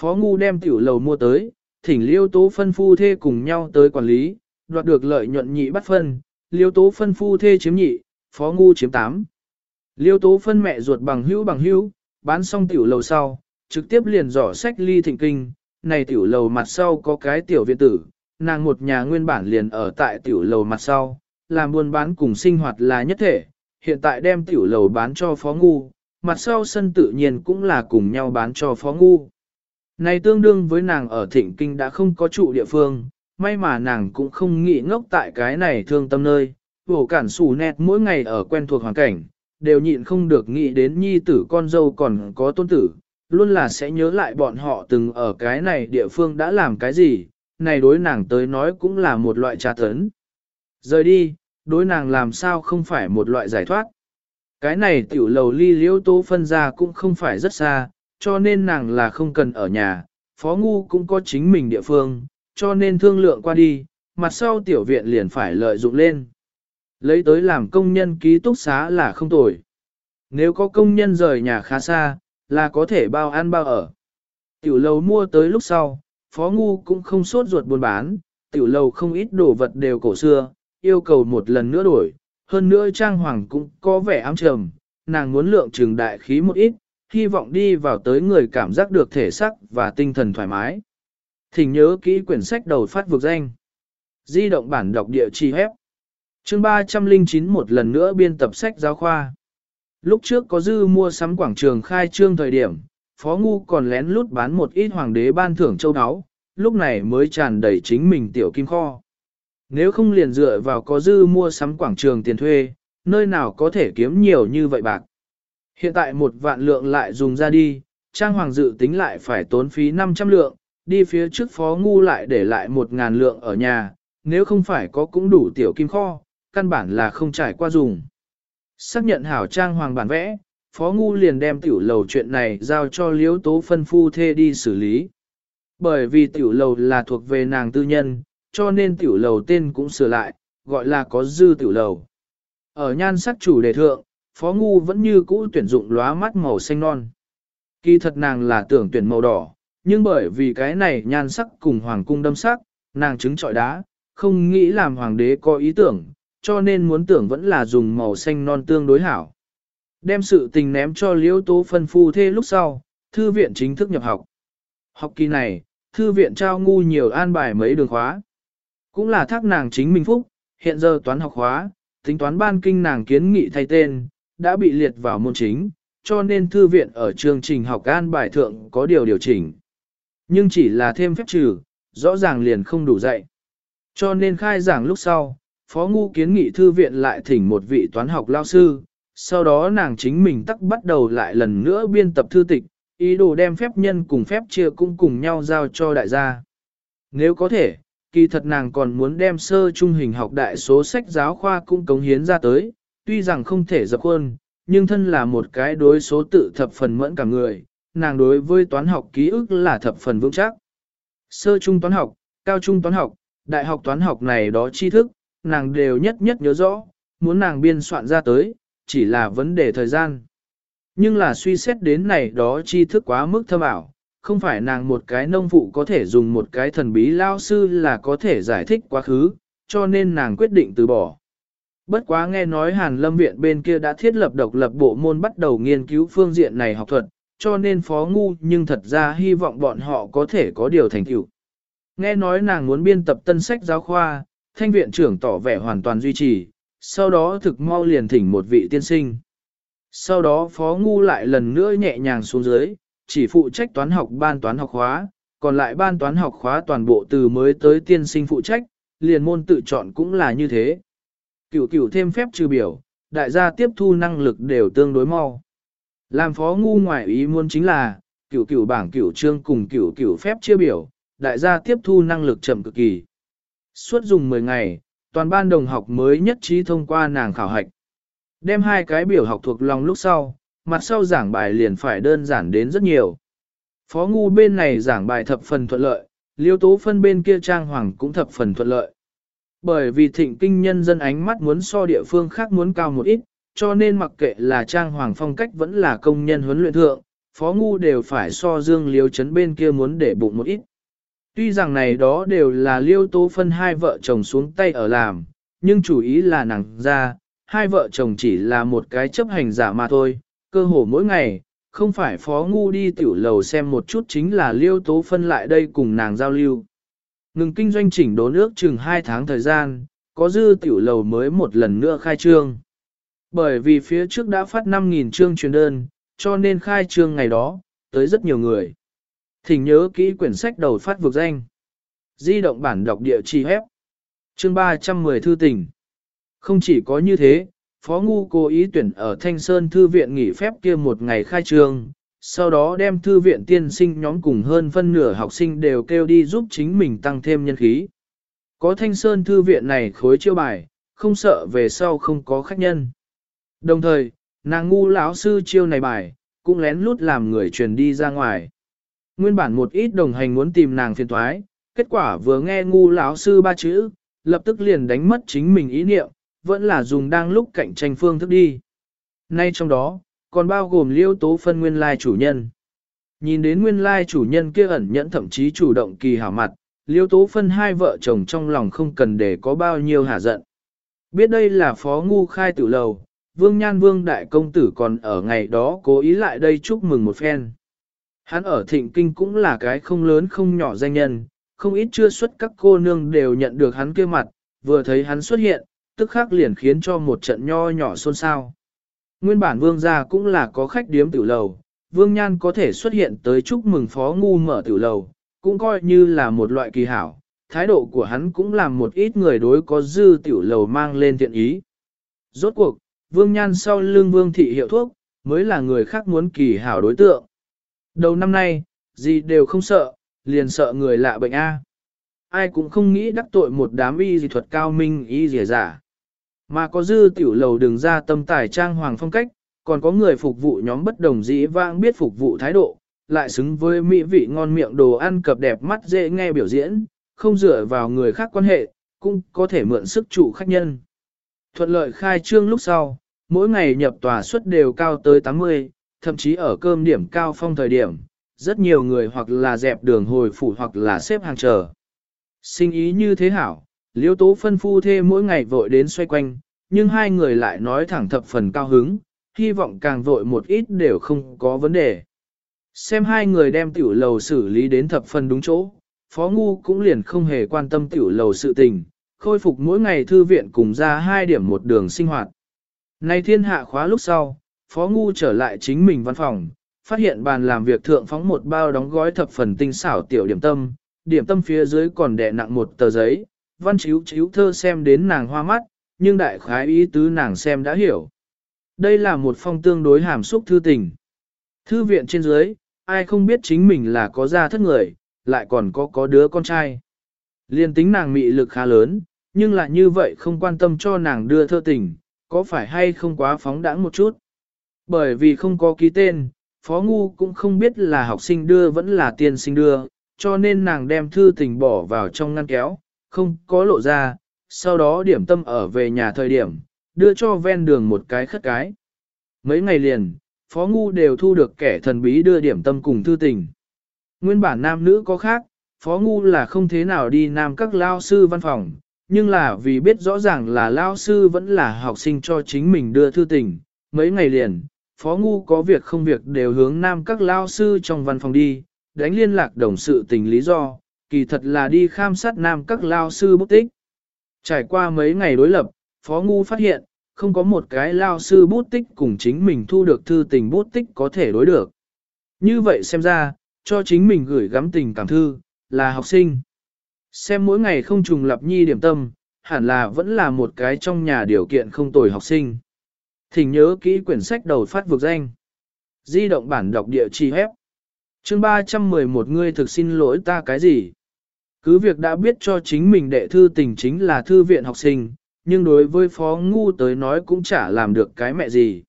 Phó ngu đem tiểu lầu mua tới, thỉnh liêu tố phân phu thê cùng nhau tới quản lý, đoạt được lợi nhuận nhị bắt phân, liêu tố phân phu thê chiếm nhị, phó ngu chiếm tám. Liêu tố phân mẹ ruột bằng hữu bằng hữu, bán xong tiểu lầu sau, trực tiếp liền dỏ sách ly thịnh kinh, này tiểu lầu mặt sau có cái tiểu viện tử, nàng một nhà nguyên bản liền ở tại tiểu lầu mặt sau, làm buôn bán cùng sinh hoạt là nhất thể, hiện tại đem tiểu lầu bán cho phó ngu, mặt sau sân tự nhiên cũng là cùng nhau bán cho phó ngu. Này tương đương với nàng ở thịnh kinh đã không có trụ địa phương, may mà nàng cũng không nghĩ ngốc tại cái này thương tâm nơi, vổ cản sủ nẹt mỗi ngày ở quen thuộc hoàn cảnh, đều nhịn không được nghĩ đến nhi tử con dâu còn có tôn tử, luôn là sẽ nhớ lại bọn họ từng ở cái này địa phương đã làm cái gì, này đối nàng tới nói cũng là một loại tra tấn. Rời đi, đối nàng làm sao không phải một loại giải thoát. Cái này tiểu lầu ly liễu tố phân ra cũng không phải rất xa, cho nên nàng là không cần ở nhà, phó ngu cũng có chính mình địa phương, cho nên thương lượng qua đi, mặt sau tiểu viện liền phải lợi dụng lên. Lấy tới làm công nhân ký túc xá là không tồi. Nếu có công nhân rời nhà khá xa, là có thể bao ăn bao ở. Tiểu lầu mua tới lúc sau, phó ngu cũng không sốt ruột buôn bán, tiểu lầu không ít đồ vật đều cổ xưa, yêu cầu một lần nữa đổi, hơn nữa trang hoàng cũng có vẻ ám trầm, nàng muốn lượng trường đại khí một ít, hy vọng đi vào tới người cảm giác được thể sắc và tinh thần thoải mái. Thỉnh nhớ kỹ quyển sách đầu phát vực danh. Di động bản đọc địa chỉ hép. Chương 309 một lần nữa biên tập sách giáo khoa. Lúc trước có dư mua sắm quảng trường khai trương thời điểm, Phó Ngu còn lén lút bán một ít hoàng đế ban thưởng châu áo, lúc này mới tràn đầy chính mình tiểu kim kho. Nếu không liền dựa vào có dư mua sắm quảng trường tiền thuê, nơi nào có thể kiếm nhiều như vậy bạc. Hiện tại một vạn lượng lại dùng ra đi, Trang Hoàng dự tính lại phải tốn phí 500 lượng, đi phía trước phó ngu lại để lại một ngàn lượng ở nhà, nếu không phải có cũng đủ tiểu kim kho, căn bản là không trải qua dùng. Xác nhận hảo Trang Hoàng bản vẽ, phó ngu liền đem tiểu lầu chuyện này giao cho liếu tố phân phu thê đi xử lý. Bởi vì tiểu lầu là thuộc về nàng tư nhân, cho nên tiểu lầu tên cũng sửa lại, gọi là có dư tiểu lầu. Ở nhan sắc chủ đề thượng, Phó Ngu vẫn như cũ tuyển dụng lóa mắt màu xanh non. Kỳ thật nàng là tưởng tuyển màu đỏ, nhưng bởi vì cái này nhan sắc cùng hoàng cung đâm sắc, nàng trứng trọi đá, không nghĩ làm hoàng đế có ý tưởng, cho nên muốn tưởng vẫn là dùng màu xanh non tương đối hảo. Đem sự tình ném cho liễu tố phân phu thê lúc sau, thư viện chính thức nhập học. Học kỳ này, thư viện trao ngu nhiều an bài mấy đường khóa. Cũng là thác nàng chính mình phúc, hiện giờ toán học khóa, tính toán ban kinh nàng kiến nghị thay tên, đã bị liệt vào môn chính, cho nên thư viện ở chương trình học an bài thượng có điều điều chỉnh. Nhưng chỉ là thêm phép trừ, rõ ràng liền không đủ dạy. Cho nên khai giảng lúc sau, Phó Ngu kiến nghị thư viện lại thỉnh một vị toán học lao sư, sau đó nàng chính mình tắc bắt đầu lại lần nữa biên tập thư tịch, ý đồ đem phép nhân cùng phép chia cũng cùng nhau giao cho đại gia. Nếu có thể, kỳ thật nàng còn muốn đem sơ trung hình học đại số sách giáo khoa cũng cống hiến ra tới, tuy rằng không thể dập khuôn, nhưng thân là một cái đối số tự thập phần mẫn cả người, nàng đối với toán học ký ức là thập phần vững chắc. Sơ trung toán học, cao trung toán học, đại học toán học này đó tri thức, nàng đều nhất nhất nhớ rõ, muốn nàng biên soạn ra tới, chỉ là vấn đề thời gian. Nhưng là suy xét đến này đó tri thức quá mức thâm ảo, không phải nàng một cái nông phụ có thể dùng một cái thần bí lao sư là có thể giải thích quá khứ, cho nên nàng quyết định từ bỏ. Bất quá nghe nói Hàn Lâm Viện bên kia đã thiết lập độc lập bộ môn bắt đầu nghiên cứu phương diện này học thuật, cho nên phó ngu nhưng thật ra hy vọng bọn họ có thể có điều thành tựu. Nghe nói nàng muốn biên tập tân sách giáo khoa, thanh viện trưởng tỏ vẻ hoàn toàn duy trì, sau đó thực mau liền thỉnh một vị tiên sinh. Sau đó phó ngu lại lần nữa nhẹ nhàng xuống dưới, chỉ phụ trách toán học ban toán học khóa, còn lại ban toán học khóa toàn bộ từ mới tới tiên sinh phụ trách, liền môn tự chọn cũng là như thế. Cửu cửu thêm phép trừ biểu, đại gia tiếp thu năng lực đều tương đối mau. Làm phó ngu ngoại ý muốn chính là, cửu cửu bảng cửu trương cùng cửu cửu phép chia biểu, đại gia tiếp thu năng lực chậm cực kỳ. Suốt dùng 10 ngày, toàn ban đồng học mới nhất trí thông qua nàng khảo hạch. Đem hai cái biểu học thuộc lòng lúc sau, mặt sau giảng bài liền phải đơn giản đến rất nhiều. Phó ngu bên này giảng bài thập phần thuận lợi, liêu tố phân bên kia trang hoàng cũng thập phần thuận lợi. Bởi vì thịnh kinh nhân dân ánh mắt muốn so địa phương khác muốn cao một ít, cho nên mặc kệ là trang hoàng phong cách vẫn là công nhân huấn luyện thượng, phó ngu đều phải so dương liêu chấn bên kia muốn để bụng một ít. Tuy rằng này đó đều là liêu tố phân hai vợ chồng xuống tay ở làm, nhưng chủ ý là nàng ra, hai vợ chồng chỉ là một cái chấp hành giả mà thôi, cơ hồ mỗi ngày, không phải phó ngu đi tiểu lầu xem một chút chính là liêu tố phân lại đây cùng nàng giao lưu. Ngừng kinh doanh chỉnh đốn ước chừng 2 tháng thời gian, có dư tiểu lầu mới một lần nữa khai trương. Bởi vì phía trước đã phát 5.000 trương truyền đơn, cho nên khai trương ngày đó, tới rất nhiều người. Thỉnh nhớ kỹ quyển sách đầu phát vực danh. Di động bản đọc địa chỉ hép. Chương 310 thư tình. Không chỉ có như thế, Phó Ngu cố ý tuyển ở Thanh Sơn Thư viện nghỉ phép kia một ngày khai trương, sau đó đem thư viện tiên sinh nhóm cùng hơn phân nửa học sinh đều kêu đi giúp chính mình tăng thêm nhân khí. Có Thanh Sơn Thư viện này khối chiêu bài, không sợ về sau không có khách nhân. Đồng thời, nàng ngu lão sư chiêu này bài, cũng lén lút làm người truyền đi ra ngoài. Nguyên bản một ít đồng hành muốn tìm nàng phiền thoái, kết quả vừa nghe ngu lão sư ba chữ, lập tức liền đánh mất chính mình ý niệm, vẫn là dùng đang lúc cạnh tranh phương thức đi. Nay trong đó, còn bao gồm liêu tố phân nguyên lai chủ nhân. Nhìn đến nguyên lai chủ nhân kia ẩn nhẫn thậm chí chủ động kỳ hảo mặt, liêu tố phân hai vợ chồng trong lòng không cần để có bao nhiêu hả giận. Biết đây là phó ngu khai tử lầu, vương nhan vương đại công tử còn ở ngày đó cố ý lại đây chúc mừng một phen. Hắn ở thịnh kinh cũng là cái không lớn không nhỏ danh nhân, không ít chưa xuất các cô nương đều nhận được hắn kia mặt, vừa thấy hắn xuất hiện, tức khắc liền khiến cho một trận nho nhỏ xôn xao. Nguyên bản vương gia cũng là có khách điếm tiểu lầu, vương nhan có thể xuất hiện tới chúc mừng phó ngu mở tiểu lầu, cũng coi như là một loại kỳ hảo, thái độ của hắn cũng làm một ít người đối có dư tiểu lầu mang lên thiện ý. Rốt cuộc, vương nhan sau lưng vương thị hiệu thuốc, mới là người khác muốn kỳ hảo đối tượng. Đầu năm nay, gì đều không sợ, liền sợ người lạ bệnh A. Ai cũng không nghĩ đắc tội một đám y dị thuật cao minh y dìa giả. Mà có dư tiểu lầu đường ra tâm tài trang hoàng phong cách, còn có người phục vụ nhóm bất đồng dĩ vãng biết phục vụ thái độ, lại xứng với mỹ vị ngon miệng đồ ăn cập đẹp mắt dễ nghe biểu diễn, không dựa vào người khác quan hệ, cũng có thể mượn sức chủ khách nhân. Thuận lợi khai trương lúc sau, mỗi ngày nhập tòa suất đều cao tới 80, thậm chí ở cơm điểm cao phong thời điểm, rất nhiều người hoặc là dẹp đường hồi phủ hoặc là xếp hàng chờ. Sinh ý như thế hảo, liêu tố phân phu thê mỗi ngày vội đến xoay quanh, nhưng hai người lại nói thẳng thập phần cao hứng, hy vọng càng vội một ít đều không có vấn đề. Xem hai người đem tiểu lầu xử lý đến thập phần đúng chỗ, Phó Ngu cũng liền không hề quan tâm tiểu lầu sự tình, khôi phục mỗi ngày thư viện cùng ra hai điểm một đường sinh hoạt. Nay thiên hạ khóa lúc sau, Phó Ngu trở lại chính mình văn phòng, phát hiện bàn làm việc thượng phóng một bao đóng gói thập phần tinh xảo tiểu điểm tâm, điểm tâm phía dưới còn đè nặng một tờ giấy, văn chiếu chiếu thơ xem đến nàng hoa mắt, nhưng đại khái ý tứ nàng xem đã hiểu. Đây là một phong tương đối hàm xúc thư tình. Thư viện trên dưới, ai không biết chính mình là có gia thất người, lại còn có có đứa con trai. Liên tính nàng mị lực khá lớn, nhưng lại như vậy không quan tâm cho nàng đưa thơ tình, có phải hay không quá phóng đãng một chút. Bởi vì không có ký tên, Phó Ngu cũng không biết là học sinh đưa vẫn là tiên sinh đưa, cho nên nàng đem thư tình bỏ vào trong ngăn kéo, không có lộ ra, sau đó điểm tâm ở về nhà thời điểm, đưa cho ven đường một cái khất cái. Mấy ngày liền, Phó Ngu đều thu được kẻ thần bí đưa điểm tâm cùng thư tình. Nguyên bản nam nữ có khác, Phó Ngu là không thế nào đi nam các lao sư văn phòng, nhưng là vì biết rõ ràng là lao sư vẫn là học sinh cho chính mình đưa thư tình. Mấy ngày liền, Phó Ngu có việc không việc đều hướng nam các lao sư trong văn phòng đi, đánh liên lạc đồng sự tình lý do, kỳ thật là đi khám sát nam các lao sư bút tích. Trải qua mấy ngày đối lập, Phó Ngu phát hiện, không có một cái lao sư bút tích cùng chính mình thu được thư tình bút tích có thể đối được. Như vậy xem ra, cho chính mình gửi gắm tình cảm thư, là học sinh. Xem mỗi ngày không trùng lập nhi điểm tâm, hẳn là vẫn là một cái trong nhà điều kiện không tồi học sinh. Thỉnh nhớ kỹ quyển sách đầu phát vực danh. Di động bản đọc địa chỉ hép. Chương 311 ngươi thực xin lỗi ta cái gì? Cứ việc đã biết cho chính mình đệ thư tình chính là thư viện học sinh, nhưng đối với phó ngu tới nói cũng chả làm được cái mẹ gì.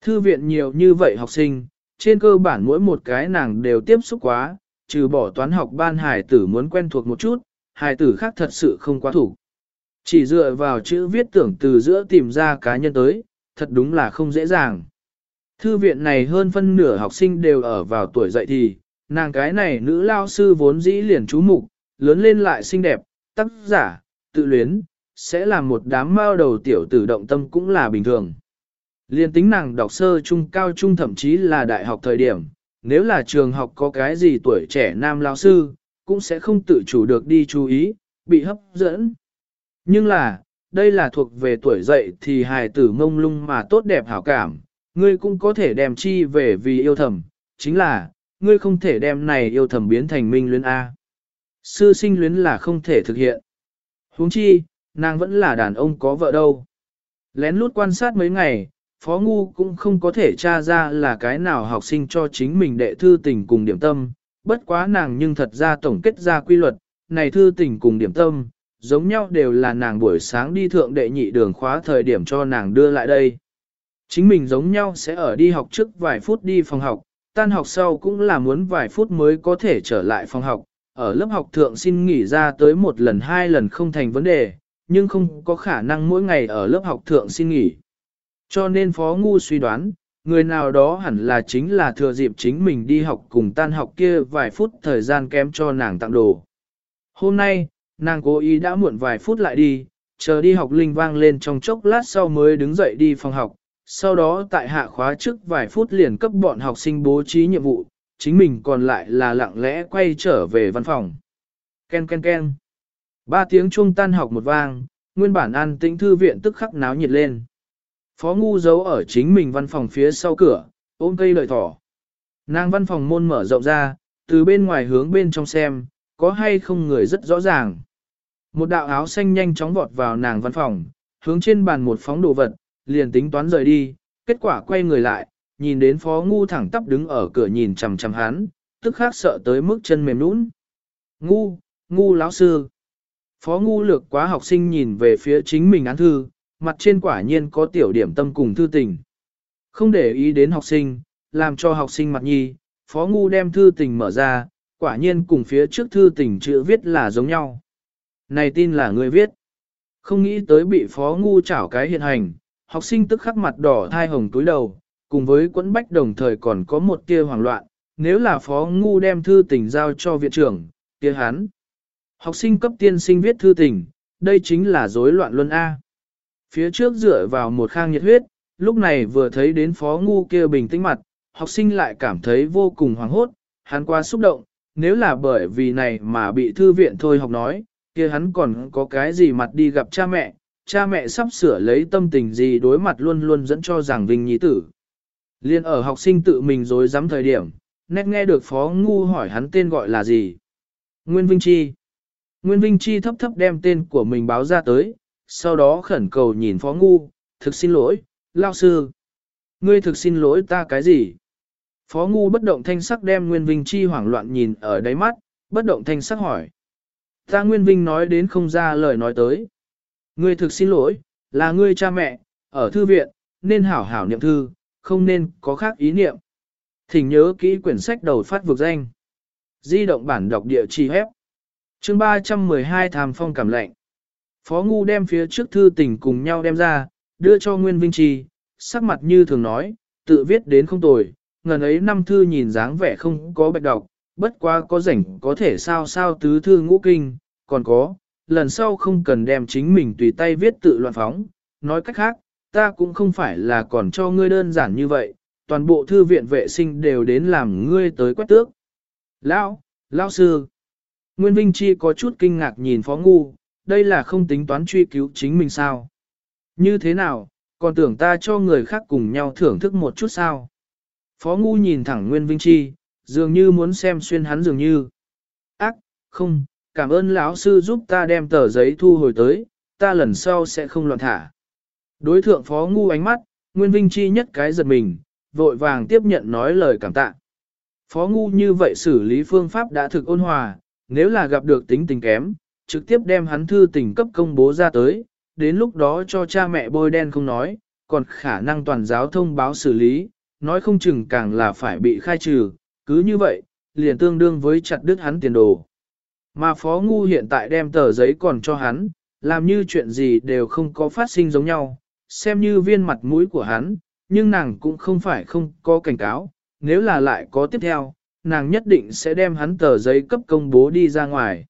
Thư viện nhiều như vậy học sinh, trên cơ bản mỗi một cái nàng đều tiếp xúc quá, trừ bỏ toán học ban hải tử muốn quen thuộc một chút, hải tử khác thật sự không quá thủ. Chỉ dựa vào chữ viết tưởng từ giữa tìm ra cá nhân tới, thật đúng là không dễ dàng. Thư viện này hơn phân nửa học sinh đều ở vào tuổi dậy thì, nàng cái này nữ lao sư vốn dĩ liền chú mục, lớn lên lại xinh đẹp, tác giả, tự luyến, sẽ là một đám mao đầu tiểu tử động tâm cũng là bình thường. Liên tính nàng đọc sơ trung cao trung thậm chí là đại học thời điểm, nếu là trường học có cái gì tuổi trẻ nam lao sư, cũng sẽ không tự chủ được đi chú ý, bị hấp dẫn. Nhưng là, đây là thuộc về tuổi dậy thì hài tử mông lung mà tốt đẹp hảo cảm, ngươi cũng có thể đem chi về vì yêu thầm, chính là, ngươi không thể đem này yêu thầm biến thành minh luyến A. Sư sinh luyến là không thể thực hiện. huống chi, nàng vẫn là đàn ông có vợ đâu. Lén lút quan sát mấy ngày, Phó Ngu cũng không có thể tra ra là cái nào học sinh cho chính mình đệ thư tình cùng điểm tâm, bất quá nàng nhưng thật ra tổng kết ra quy luật, này thư tình cùng điểm tâm, giống nhau đều là nàng buổi sáng đi thượng đệ nhị đường khóa thời điểm cho nàng đưa lại đây. Chính mình giống nhau sẽ ở đi học trước vài phút đi phòng học, tan học sau cũng là muốn vài phút mới có thể trở lại phòng học, ở lớp học thượng xin nghỉ ra tới một lần hai lần không thành vấn đề, nhưng không có khả năng mỗi ngày ở lớp học thượng xin nghỉ. Cho nên Phó Ngu suy đoán, người nào đó hẳn là chính là thừa dịp chính mình đi học cùng tan học kia vài phút thời gian kém cho nàng tặng đồ. Hôm nay, nàng cố ý đã muộn vài phút lại đi, chờ đi học linh vang lên trong chốc lát sau mới đứng dậy đi phòng học, sau đó tại hạ khóa trước vài phút liền cấp bọn học sinh bố trí nhiệm vụ, chính mình còn lại là lặng lẽ quay trở về văn phòng. Ken ken ken. Ba tiếng chuông tan học một vang, nguyên bản an tĩnh thư viện tức khắc náo nhiệt lên. Phó ngu giấu ở chính mình văn phòng phía sau cửa, ôm cây lợi thỏ. Nàng văn phòng môn mở rộng ra, từ bên ngoài hướng bên trong xem, có hay không người rất rõ ràng. Một đạo áo xanh nhanh chóng vọt vào nàng văn phòng, hướng trên bàn một phóng đồ vật, liền tính toán rời đi, kết quả quay người lại, nhìn đến phó ngu thẳng tắp đứng ở cửa nhìn chằm chằm hắn, tức khác sợ tới mức chân mềm nũng. Ngu, ngu lão sư. Phó ngu lược quá học sinh nhìn về phía chính mình án thư, mặt trên quả nhiên có tiểu điểm tâm cùng thư tình. Không để ý đến học sinh, làm cho học sinh mặt nhi, phó ngu đem thư tình mở ra, quả nhiên cùng phía trước thư tình chữ viết là giống nhau. Này tin là người viết. Không nghĩ tới bị phó ngu chảo cái hiện hành, học sinh tức khắc mặt đỏ thai hồng túi đầu, cùng với quẫn bách đồng thời còn có một tia hoảng loạn, nếu là phó ngu đem thư tình giao cho viện trưởng, kia hắn. Học sinh cấp tiên sinh viết thư tình, đây chính là rối loạn luân A. Phía trước dựa vào một khang nhiệt huyết, lúc này vừa thấy đến phó ngu kia bình tĩnh mặt, học sinh lại cảm thấy vô cùng hoảng hốt, hắn quá xúc động, nếu là bởi vì này mà bị thư viện thôi học nói, kia hắn còn có cái gì mặt đi gặp cha mẹ, cha mẹ sắp sửa lấy tâm tình gì đối mặt luôn luôn dẫn cho rằng Vinh Nhi tử. Liên ở học sinh tự mình dối dám thời điểm, nét nghe được Phó Ngu hỏi hắn tên gọi là gì. Nguyên Vinh Chi. Nguyên Vinh Chi thấp thấp đem tên của mình báo ra tới, sau đó khẩn cầu nhìn Phó Ngu, thực xin lỗi, lao sư. Ngươi thực xin lỗi ta cái gì? Phó Ngu bất động thanh sắc đem Nguyên Vinh Chi hoảng loạn nhìn ở đáy mắt, bất động thanh sắc hỏi. Ta Nguyên Vinh nói đến không ra lời nói tới. Ngươi thực xin lỗi, là ngươi cha mẹ, ở thư viện, nên hảo hảo niệm thư, không nên có khác ý niệm. Thỉnh nhớ kỹ quyển sách đầu phát vực danh. Di động bản đọc địa chỉ hép. Chương 312 Tham phong cảm lệnh. Phó Ngu đem phía trước thư tình cùng nhau đem ra, đưa cho Nguyên Vinh Trì, sắc mặt như thường nói, tự viết đến không tồi, ngần ấy năm thư nhìn dáng vẻ không có bạch đọc, bất quá có rảnh có thể sao sao tứ thư ngũ kinh, còn có, lần sau không cần đem chính mình tùy tay viết tự loạn phóng, nói cách khác, ta cũng không phải là còn cho ngươi đơn giản như vậy, toàn bộ thư viện vệ sinh đều đến làm ngươi tới quét tước. Lão, lão sư, Nguyên Vinh Chi có chút kinh ngạc nhìn Phó Ngu, đây là không tính toán truy cứu chính mình sao? Như thế nào, còn tưởng ta cho người khác cùng nhau thưởng thức một chút sao? Phó Ngu nhìn thẳng Nguyên Vinh Chi, dường như muốn xem xuyên hắn dường như. Ác, không, cảm ơn lão sư giúp ta đem tờ giấy thu hồi tới, ta lần sau sẽ không loạn thả. Đối thượng Phó Ngu ánh mắt, Nguyên Vinh Chi nhất cái giật mình, vội vàng tiếp nhận nói lời cảm tạ. Phó Ngu như vậy xử lý phương pháp đã thực ôn hòa, nếu là gặp được tính tình kém, trực tiếp đem hắn thư tình cấp công bố ra tới, đến lúc đó cho cha mẹ bôi đen không nói, còn khả năng toàn giáo thông báo xử lý, nói không chừng càng là phải bị khai trừ, cứ như vậy, liền tương đương với chặt đứt hắn tiền đồ. Mà Phó Ngu hiện tại đem tờ giấy còn cho hắn, làm như chuyện gì đều không có phát sinh giống nhau, xem như viên mặt mũi của hắn, nhưng nàng cũng không phải không có cảnh cáo, nếu là lại có tiếp theo, nàng nhất định sẽ đem hắn tờ giấy cấp công bố đi ra ngoài.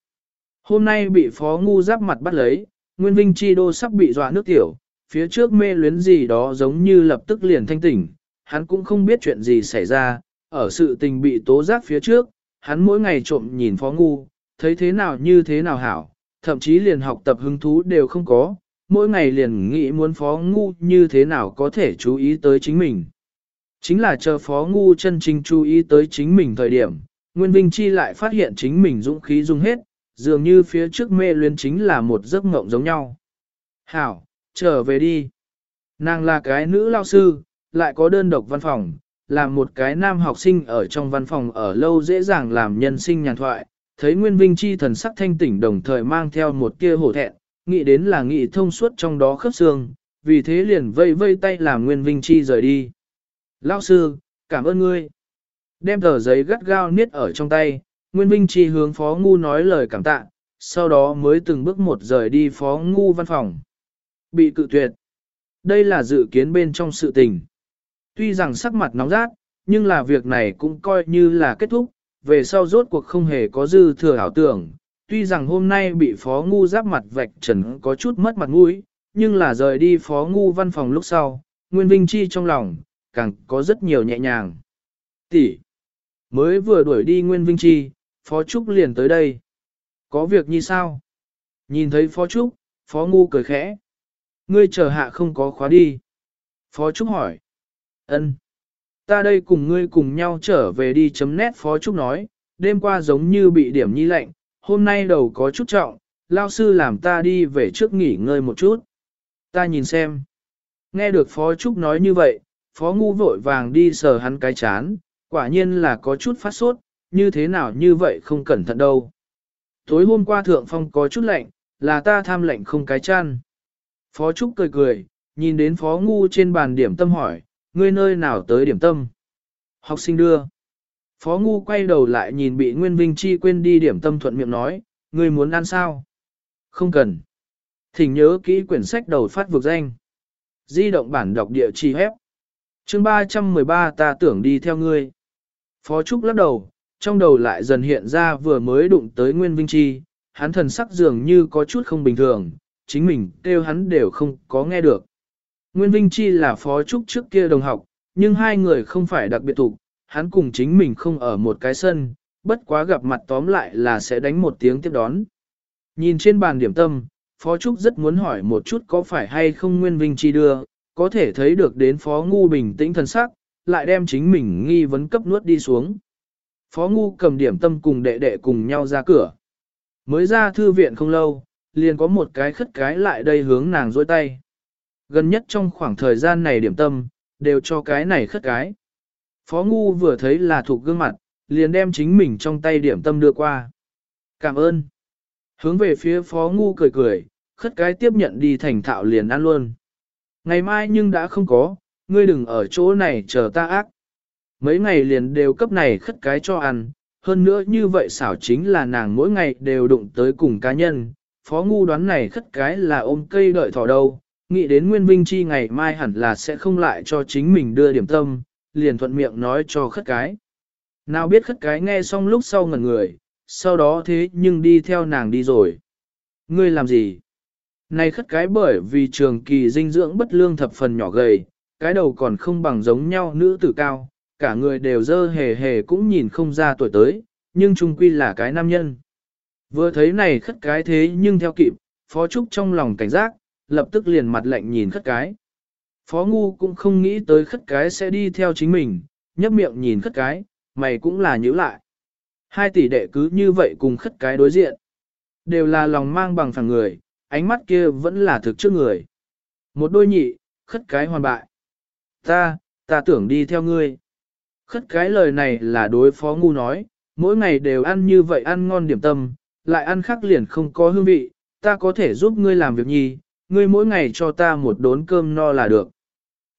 Hôm nay bị phó ngu giáp mặt bắt lấy, Nguyên Vinh Chi Đô sắp bị dọa nước tiểu, phía trước mê luyến gì đó giống như lập tức liền thanh tỉnh, hắn cũng không biết chuyện gì xảy ra, ở sự tình bị tố giác phía trước, hắn mỗi ngày trộm nhìn phó ngu, thấy thế nào như thế nào hảo, thậm chí liền học tập hứng thú đều không có, mỗi ngày liền nghĩ muốn phó ngu như thế nào có thể chú ý tới chính mình. Chính là chờ phó ngu chân chính chú ý tới chính mình thời điểm, Nguyên Vinh Chi lại phát hiện chính mình dũng khí dùng hết, dường như phía trước mê luyến chính là một giấc mộng giống nhau. Hảo, trở về đi. Nàng là cái nữ lao sư, lại có đơn độc văn phòng, là một cái nam học sinh ở trong văn phòng ở lâu dễ dàng làm nhân sinh nhàn thoại, thấy Nguyên Vinh Chi thần sắc thanh tỉnh đồng thời mang theo một kia hổ thẹn, nghĩ đến là nghĩ thông suốt trong đó khớp xương, vì thế liền vây vây tay làm Nguyên Vinh Chi rời đi. Lao sư, cảm ơn ngươi. Đem tờ giấy gắt gao niết ở trong tay, Nguyên Vinh Chi hướng Phó Ngu nói lời cảm tạ, sau đó mới từng bước một rời đi Phó Ngu văn phòng. Bị cự tuyệt. Đây là dự kiến bên trong sự tình. Tuy rằng sắc mặt nóng rát, nhưng là việc này cũng coi như là kết thúc, về sau rốt cuộc không hề có dư thừa ảo tưởng. Tuy rằng hôm nay bị Phó Ngu giáp mặt vạch trần có chút mất mặt mũi, nhưng là rời đi Phó Ngu văn phòng lúc sau, Nguyên Vinh Chi trong lòng, càng có rất nhiều nhẹ nhàng. Tỷ, mới vừa đuổi đi Nguyên Vinh Chi, Phó Trúc liền tới đây. Có việc như sao? Nhìn thấy Phó Trúc, Phó Ngu cười khẽ. Ngươi chờ hạ không có khóa đi. Phó Trúc hỏi. Ân. Ta đây cùng ngươi cùng nhau trở về đi chấm nét Phó Trúc nói, đêm qua giống như bị điểm nhi lạnh, hôm nay đầu có chút trọng, lao sư làm ta đi về trước nghỉ ngơi một chút. Ta nhìn xem. Nghe được Phó Trúc nói như vậy, Phó Ngu vội vàng đi sờ hắn cái chán, quả nhiên là có chút phát sốt, như thế nào như vậy không cẩn thận đâu. Tối hôm qua thượng phong có chút lạnh, là ta tham lạnh không cái chăn. Phó Trúc cười cười, nhìn đến Phó Ngu trên bàn điểm tâm hỏi, ngươi nơi nào tới điểm tâm? Học sinh đưa. Phó Ngu quay đầu lại nhìn bị Nguyên Vinh Chi quên đi điểm tâm thuận miệng nói, ngươi muốn ăn sao? Không cần. Thỉnh nhớ kỹ quyển sách đầu phát vực danh. Di động bản đọc địa chỉ hép. Chương 313 ta tưởng đi theo ngươi. Phó Trúc lắc đầu, trong đầu lại dần hiện ra vừa mới đụng tới Nguyên Vinh Chi, hắn thần sắc dường như có chút không bình thường, chính mình kêu hắn đều không có nghe được. Nguyên Vinh Chi là Phó Trúc trước kia đồng học, nhưng hai người không phải đặc biệt thủ, hắn cùng chính mình không ở một cái sân, bất quá gặp mặt tóm lại là sẽ đánh một tiếng tiếp đón. Nhìn trên bàn điểm tâm, Phó Trúc rất muốn hỏi một chút có phải hay không Nguyên Vinh Chi đưa, có thể thấy được đến Phó Ngu bình tĩnh thần sắc, lại đem chính mình nghi vấn cấp nuốt đi xuống. Phó Ngu cầm điểm tâm cùng đệ đệ cùng nhau ra cửa. Mới ra thư viện không lâu, liền có một cái khất cái lại đây hướng nàng dôi tay. Gần nhất trong khoảng thời gian này điểm tâm, đều cho cái này khất cái. Phó Ngu vừa thấy là thuộc gương mặt, liền đem chính mình trong tay điểm tâm đưa qua. Cảm ơn. Hướng về phía Phó Ngu cười cười, khất cái tiếp nhận đi thành thạo liền ăn luôn. Ngày mai nhưng đã không có, ngươi đừng ở chỗ này chờ ta ác. Mấy ngày liền đều cấp này khất cái cho ăn, hơn nữa như vậy xảo chính là nàng mỗi ngày đều đụng tới cùng cá nhân. Phó ngu đoán này khất cái là ôm cây đợi thỏ đâu, nghĩ đến Nguyên Vinh Chi ngày mai hẳn là sẽ không lại cho chính mình đưa điểm tâm, liền thuận miệng nói cho khất cái. Nào biết khất cái nghe xong lúc sau ngẩn người, sau đó thế nhưng đi theo nàng đi rồi. Ngươi làm gì? Này khất cái bởi vì trường kỳ dinh dưỡng bất lương thập phần nhỏ gầy, cái đầu còn không bằng giống nhau nữ tử cao, cả người đều dơ hề hề cũng nhìn không ra tuổi tới, nhưng trung quy là cái nam nhân. Vừa thấy này khất cái thế nhưng theo kịp, Phó Trúc trong lòng cảnh giác, lập tức liền mặt lạnh nhìn khất cái. Phó Ngu cũng không nghĩ tới khất cái sẽ đi theo chính mình, nhấp miệng nhìn khất cái, mày cũng là nhíu lại. Hai tỷ đệ cứ như vậy cùng khất cái đối diện. Đều là lòng mang bằng phẳng người, ánh mắt kia vẫn là thực trước người. Một đôi nhị, khất cái hoàn bại. Ta, ta tưởng đi theo ngươi. Khất cái lời này là đối phó ngu nói, mỗi ngày đều ăn như vậy ăn ngon điểm tâm, lại ăn khác liền không có hương vị, ta có thể giúp ngươi làm việc nhi, ngươi mỗi ngày cho ta một đốn cơm no là được.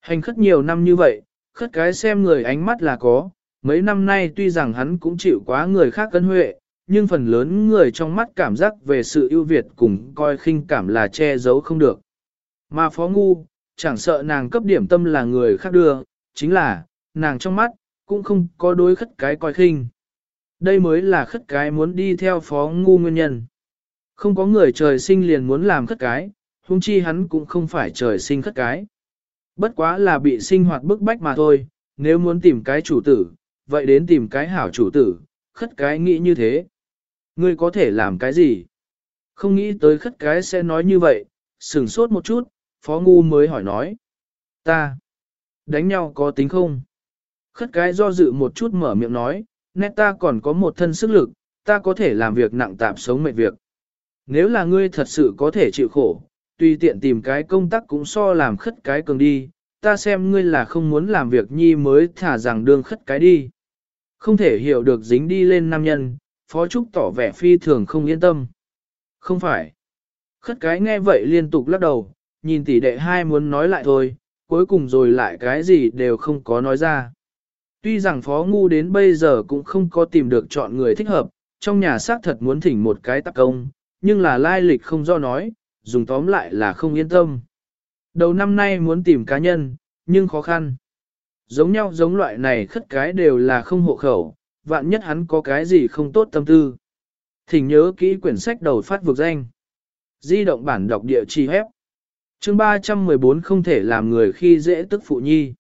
Hành khất nhiều năm như vậy, khất cái xem người ánh mắt là có, mấy năm nay tuy rằng hắn cũng chịu quá người khác cân huệ, nhưng phần lớn người trong mắt cảm giác về sự ưu việt cùng coi khinh cảm là che giấu không được. Mà phó ngu, chẳng sợ nàng cấp điểm tâm là người khác đưa, chính là, nàng trong mắt, cũng không có đối khất cái coi khinh. Đây mới là khất cái muốn đi theo phó ngu nguyên nhân. Không có người trời sinh liền muốn làm khất cái, huống chi hắn cũng không phải trời sinh khất cái. Bất quá là bị sinh hoạt bức bách mà thôi, nếu muốn tìm cái chủ tử, vậy đến tìm cái hảo chủ tử, khất cái nghĩ như thế. Ngươi có thể làm cái gì? Không nghĩ tới khất cái sẽ nói như vậy, sừng sốt một chút, phó ngu mới hỏi nói. Ta, đánh nhau có tính không? Khất cái do dự một chút mở miệng nói, nét ta còn có một thân sức lực, ta có thể làm việc nặng tạm sống mệt việc. Nếu là ngươi thật sự có thể chịu khổ, tùy tiện tìm cái công tác cũng so làm khất cái cường đi, ta xem ngươi là không muốn làm việc nhi mới thả rằng đương khất cái đi. Không thể hiểu được dính đi lên nam nhân, Phó Trúc tỏ vẻ phi thường không yên tâm. Không phải. Khất cái nghe vậy liên tục lắc đầu, nhìn tỷ đệ hai muốn nói lại thôi, cuối cùng rồi lại cái gì đều không có nói ra. Tuy rằng Phó Ngu đến bây giờ cũng không có tìm được chọn người thích hợp, trong nhà xác thật muốn thỉnh một cái tác công, nhưng là lai lịch không do nói, dùng tóm lại là không yên tâm. Đầu năm nay muốn tìm cá nhân, nhưng khó khăn. Giống nhau giống loại này khất cái đều là không hộ khẩu, vạn nhất hắn có cái gì không tốt tâm tư. Thỉnh nhớ kỹ quyển sách đầu phát vực danh. Di động bản đọc địa chỉ hép. Chương 314 không thể làm người khi dễ tức phụ nhi.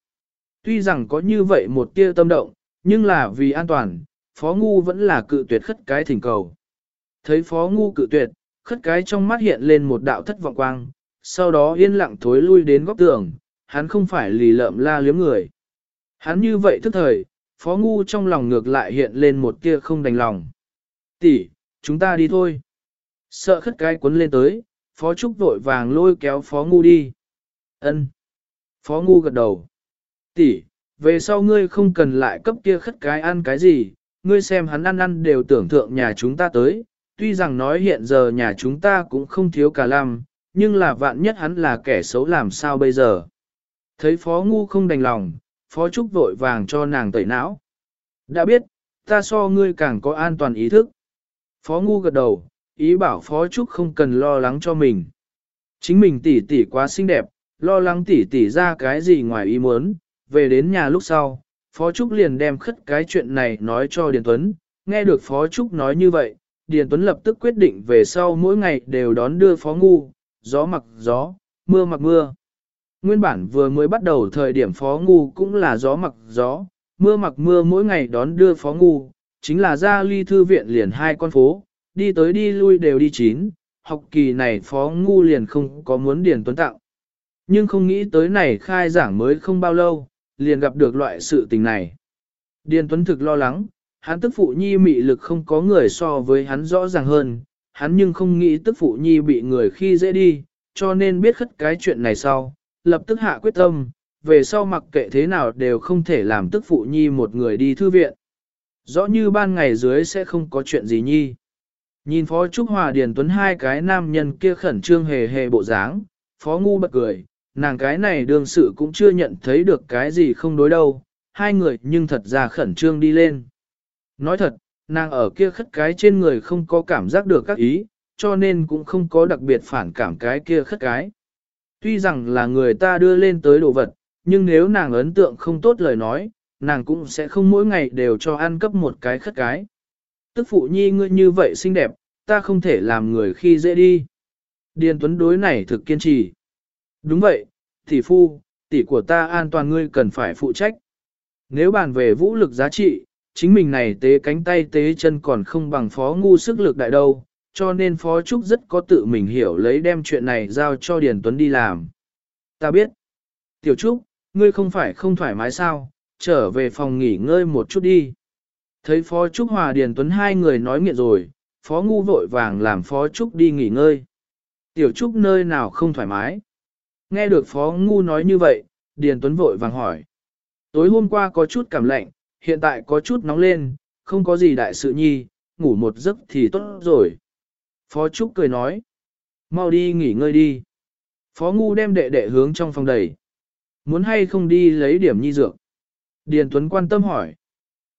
Tuy rằng có như vậy một tia tâm động, nhưng là vì an toàn, Phó Ngu vẫn là cự tuyệt khất cái thỉnh cầu. Thấy Phó Ngu cự tuyệt, khất cái trong mắt hiện lên một đạo thất vọng quang, sau đó yên lặng thối lui đến góc tường, hắn không phải lì lợm la liếm người. Hắn như vậy thức thời, Phó Ngu trong lòng ngược lại hiện lên một tia không đành lòng. Tỷ, chúng ta đi thôi. Sợ khất cái cuốn lên tới, Phó Trúc vội vàng lôi kéo Phó Ngu đi. Ân. Phó Ngu gật đầu. Tỷ, về sau ngươi không cần lại cấp kia khất cái ăn cái gì, ngươi xem hắn ăn ăn đều tưởng thượng nhà chúng ta tới, tuy rằng nói hiện giờ nhà chúng ta cũng không thiếu cả lam, nhưng là vạn nhất hắn là kẻ xấu làm sao bây giờ. Thấy Phó Ngu không đành lòng, Phó Trúc vội vàng cho nàng tẩy não. Đã biết, ta so ngươi càng có an toàn ý thức. Phó Ngu gật đầu, ý bảo Phó Trúc không cần lo lắng cho mình. Chính mình tỷ tỷ quá xinh đẹp, lo lắng tỷ tỷ ra cái gì ngoài ý muốn, về đến nhà lúc sau, Phó Trúc liền đem khất cái chuyện này nói cho Điền Tuấn, nghe được Phó Trúc nói như vậy, Điền Tuấn lập tức quyết định về sau mỗi ngày đều đón đưa Phó Ngu, gió mặc gió, mưa mặc mưa. Nguyên bản vừa mới bắt đầu thời điểm Phó Ngu cũng là gió mặc gió, mưa mặc mưa mỗi ngày đón đưa Phó Ngu, chính là ra ly thư viện liền hai con phố, đi tới đi lui đều đi chín, học kỳ này Phó Ngu liền không có muốn Điền Tuấn tặng. Nhưng không nghĩ tới này khai giảng mới không bao lâu, liền gặp được loại sự tình này. Điền Tuấn thực lo lắng, hắn tức phụ nhi mị lực không có người so với hắn rõ ràng hơn, hắn nhưng không nghĩ tức phụ nhi bị người khi dễ đi, cho nên biết khất cái chuyện này sau, lập tức hạ quyết tâm, về sau mặc kệ thế nào đều không thể làm tức phụ nhi một người đi thư viện. Rõ như ban ngày dưới sẽ không có chuyện gì nhi. Nhìn Phó Trúc Hòa Điền Tuấn hai cái nam nhân kia khẩn trương hề hề bộ dáng, Phó Ngu bật cười, nàng cái này đương sự cũng chưa nhận thấy được cái gì không đối đâu, hai người nhưng thật ra khẩn trương đi lên. Nói thật, nàng ở kia khất cái trên người không có cảm giác được các ý, cho nên cũng không có đặc biệt phản cảm cái kia khất cái. Tuy rằng là người ta đưa lên tới đồ vật, nhưng nếu nàng ấn tượng không tốt lời nói, nàng cũng sẽ không mỗi ngày đều cho ăn cấp một cái khất cái. Tức phụ nhi ngươi như vậy xinh đẹp, ta không thể làm người khi dễ đi. Điền Tuấn đối này thực kiên trì. Đúng vậy, tỷ phu, tỷ của ta an toàn ngươi cần phải phụ trách. Nếu bàn về vũ lực giá trị, chính mình này tế cánh tay tế chân còn không bằng phó ngu sức lực đại đâu, cho nên phó trúc rất có tự mình hiểu lấy đem chuyện này giao cho Điền Tuấn đi làm. Ta biết. Tiểu trúc, ngươi không phải không thoải mái sao, trở về phòng nghỉ ngơi một chút đi. Thấy phó trúc hòa Điền Tuấn hai người nói nghiện rồi, phó ngu vội vàng làm phó trúc đi nghỉ ngơi. Tiểu trúc nơi nào không thoải mái. Nghe được Phó Ngu nói như vậy, Điền Tuấn vội vàng hỏi. Tối hôm qua có chút cảm lạnh, hiện tại có chút nóng lên, không có gì đại sự nhi, ngủ một giấc thì tốt rồi. Phó Trúc cười nói. Mau đi nghỉ ngơi đi. Phó Ngu đem đệ đệ hướng trong phòng đầy. Muốn hay không đi lấy điểm nhi dược? Điền Tuấn quan tâm hỏi.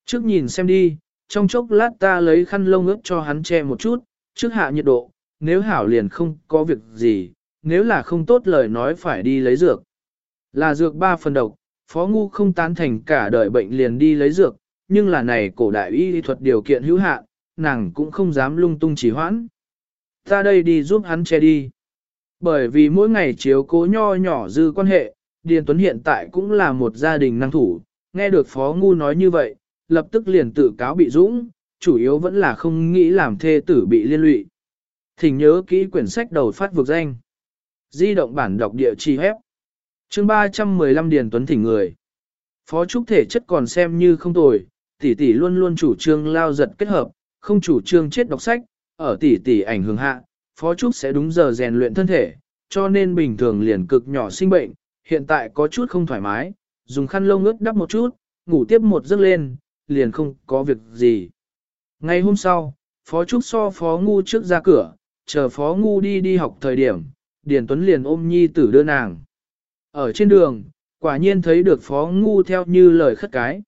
Trước nhìn xem đi, trong chốc lát ta lấy khăn lông ướt cho hắn che một chút, trước hạ nhiệt độ, nếu hảo liền không có việc gì, nếu là không tốt lời nói phải đi lấy dược. Là dược ba phần độc, Phó Ngu không tán thành cả đời bệnh liền đi lấy dược, nhưng là này cổ đại y thuật điều kiện hữu hạn, nàng cũng không dám lung tung chỉ hoãn. Ta đây đi giúp hắn che đi. Bởi vì mỗi ngày chiếu cố nho nhỏ dư quan hệ, Điền Tuấn hiện tại cũng là một gia đình năng thủ, nghe được Phó Ngu nói như vậy, lập tức liền tự cáo bị dũng, chủ yếu vẫn là không nghĩ làm thê tử bị liên lụy. Thỉnh nhớ kỹ quyển sách đầu phát vực danh. Di động bản đọc địa chỉ hép. Chương 315 Điền Tuấn thỉnh người. Phó trúc thể chất còn xem như không tồi, tỷ tỷ luôn luôn chủ trương lao giật kết hợp, không chủ trương chết đọc sách, ở tỷ tỷ ảnh hưởng hạ, phó trúc sẽ đúng giờ rèn luyện thân thể, cho nên bình thường liền cực nhỏ sinh bệnh, hiện tại có chút không thoải mái, dùng khăn lông ướt đắp một chút, ngủ tiếp một giấc lên, liền không có việc gì. Ngày hôm sau, phó trúc so phó ngu trước ra cửa, chờ phó ngu đi đi học thời điểm, Điền Tuấn liền ôm nhi tử đưa nàng. Ở trên đường, quả nhiên thấy được phó ngu theo như lời khất cái.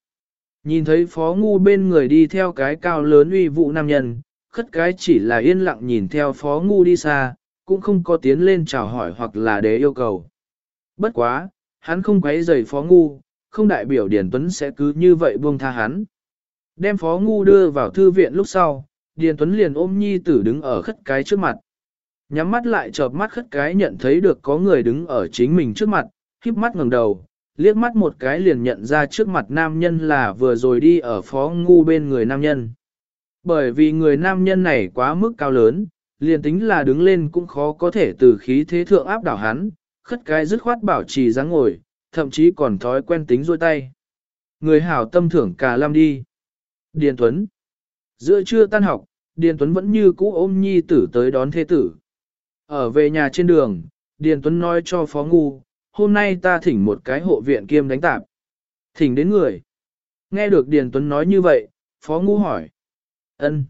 Nhìn thấy phó ngu bên người đi theo cái cao lớn uy vụ nam nhân, khất cái chỉ là yên lặng nhìn theo phó ngu đi xa, cũng không có tiến lên chào hỏi hoặc là để yêu cầu. Bất quá, hắn không quấy rầy phó ngu, không đại biểu Điền Tuấn sẽ cứ như vậy buông tha hắn. Đem phó ngu đưa vào thư viện lúc sau, Điền Tuấn liền ôm nhi tử đứng ở khất cái trước mặt. Nhắm mắt lại chợp mắt khất cái nhận thấy được có người đứng ở chính mình trước mặt, híp mắt ngẩng đầu, liếc mắt một cái liền nhận ra trước mặt nam nhân là vừa rồi đi ở phó ngu bên người nam nhân. Bởi vì người nam nhân này quá mức cao lớn, liền tính là đứng lên cũng khó có thể từ khí thế thượng áp đảo hắn, khất cái dứt khoát bảo trì dáng ngồi, thậm chí còn thói quen tính rôi tay. Người hảo tâm thưởng cả lam đi. Điền Tuấn. Giữa trưa tan học, Điền Tuấn vẫn như cũ ôm nhi tử tới đón thế tử. Ở về nhà trên đường, Điền Tuấn nói cho Phó Ngu, hôm nay ta thỉnh một cái hộ viện kiêm đánh tạp. Thỉnh đến người. Nghe được Điền Tuấn nói như vậy, Phó Ngu hỏi. ân.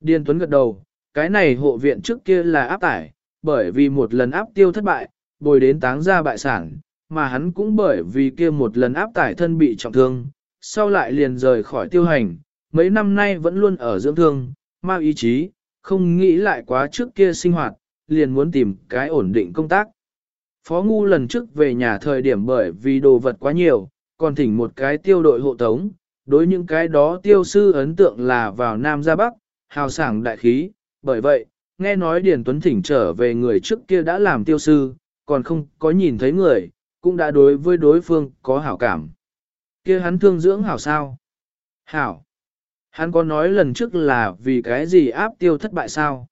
Điền Tuấn gật đầu, cái này hộ viện trước kia là áp tải, bởi vì một lần áp tiêu thất bại, bồi đến táng ra bại sản, mà hắn cũng bởi vì kia một lần áp tải thân bị trọng thương, sau lại liền rời khỏi tiêu hành, mấy năm nay vẫn luôn ở dưỡng thương, mau ý chí, không nghĩ lại quá trước kia sinh hoạt, liền muốn tìm cái ổn định công tác. Phó Ngu lần trước về nhà thời điểm bởi vì đồ vật quá nhiều, còn thỉnh một cái tiêu đội hộ tống, đối những cái đó tiêu sư ấn tượng là vào Nam ra Bắc, hào sảng đại khí, bởi vậy, nghe nói Điền Tuấn thỉnh trở về người trước kia đã làm tiêu sư, còn không có nhìn thấy người, cũng đã đối với đối phương có hảo cảm. kia hắn thương dưỡng hảo sao? Hảo. Hắn có nói lần trước là vì cái gì áp tiêu thất bại sao?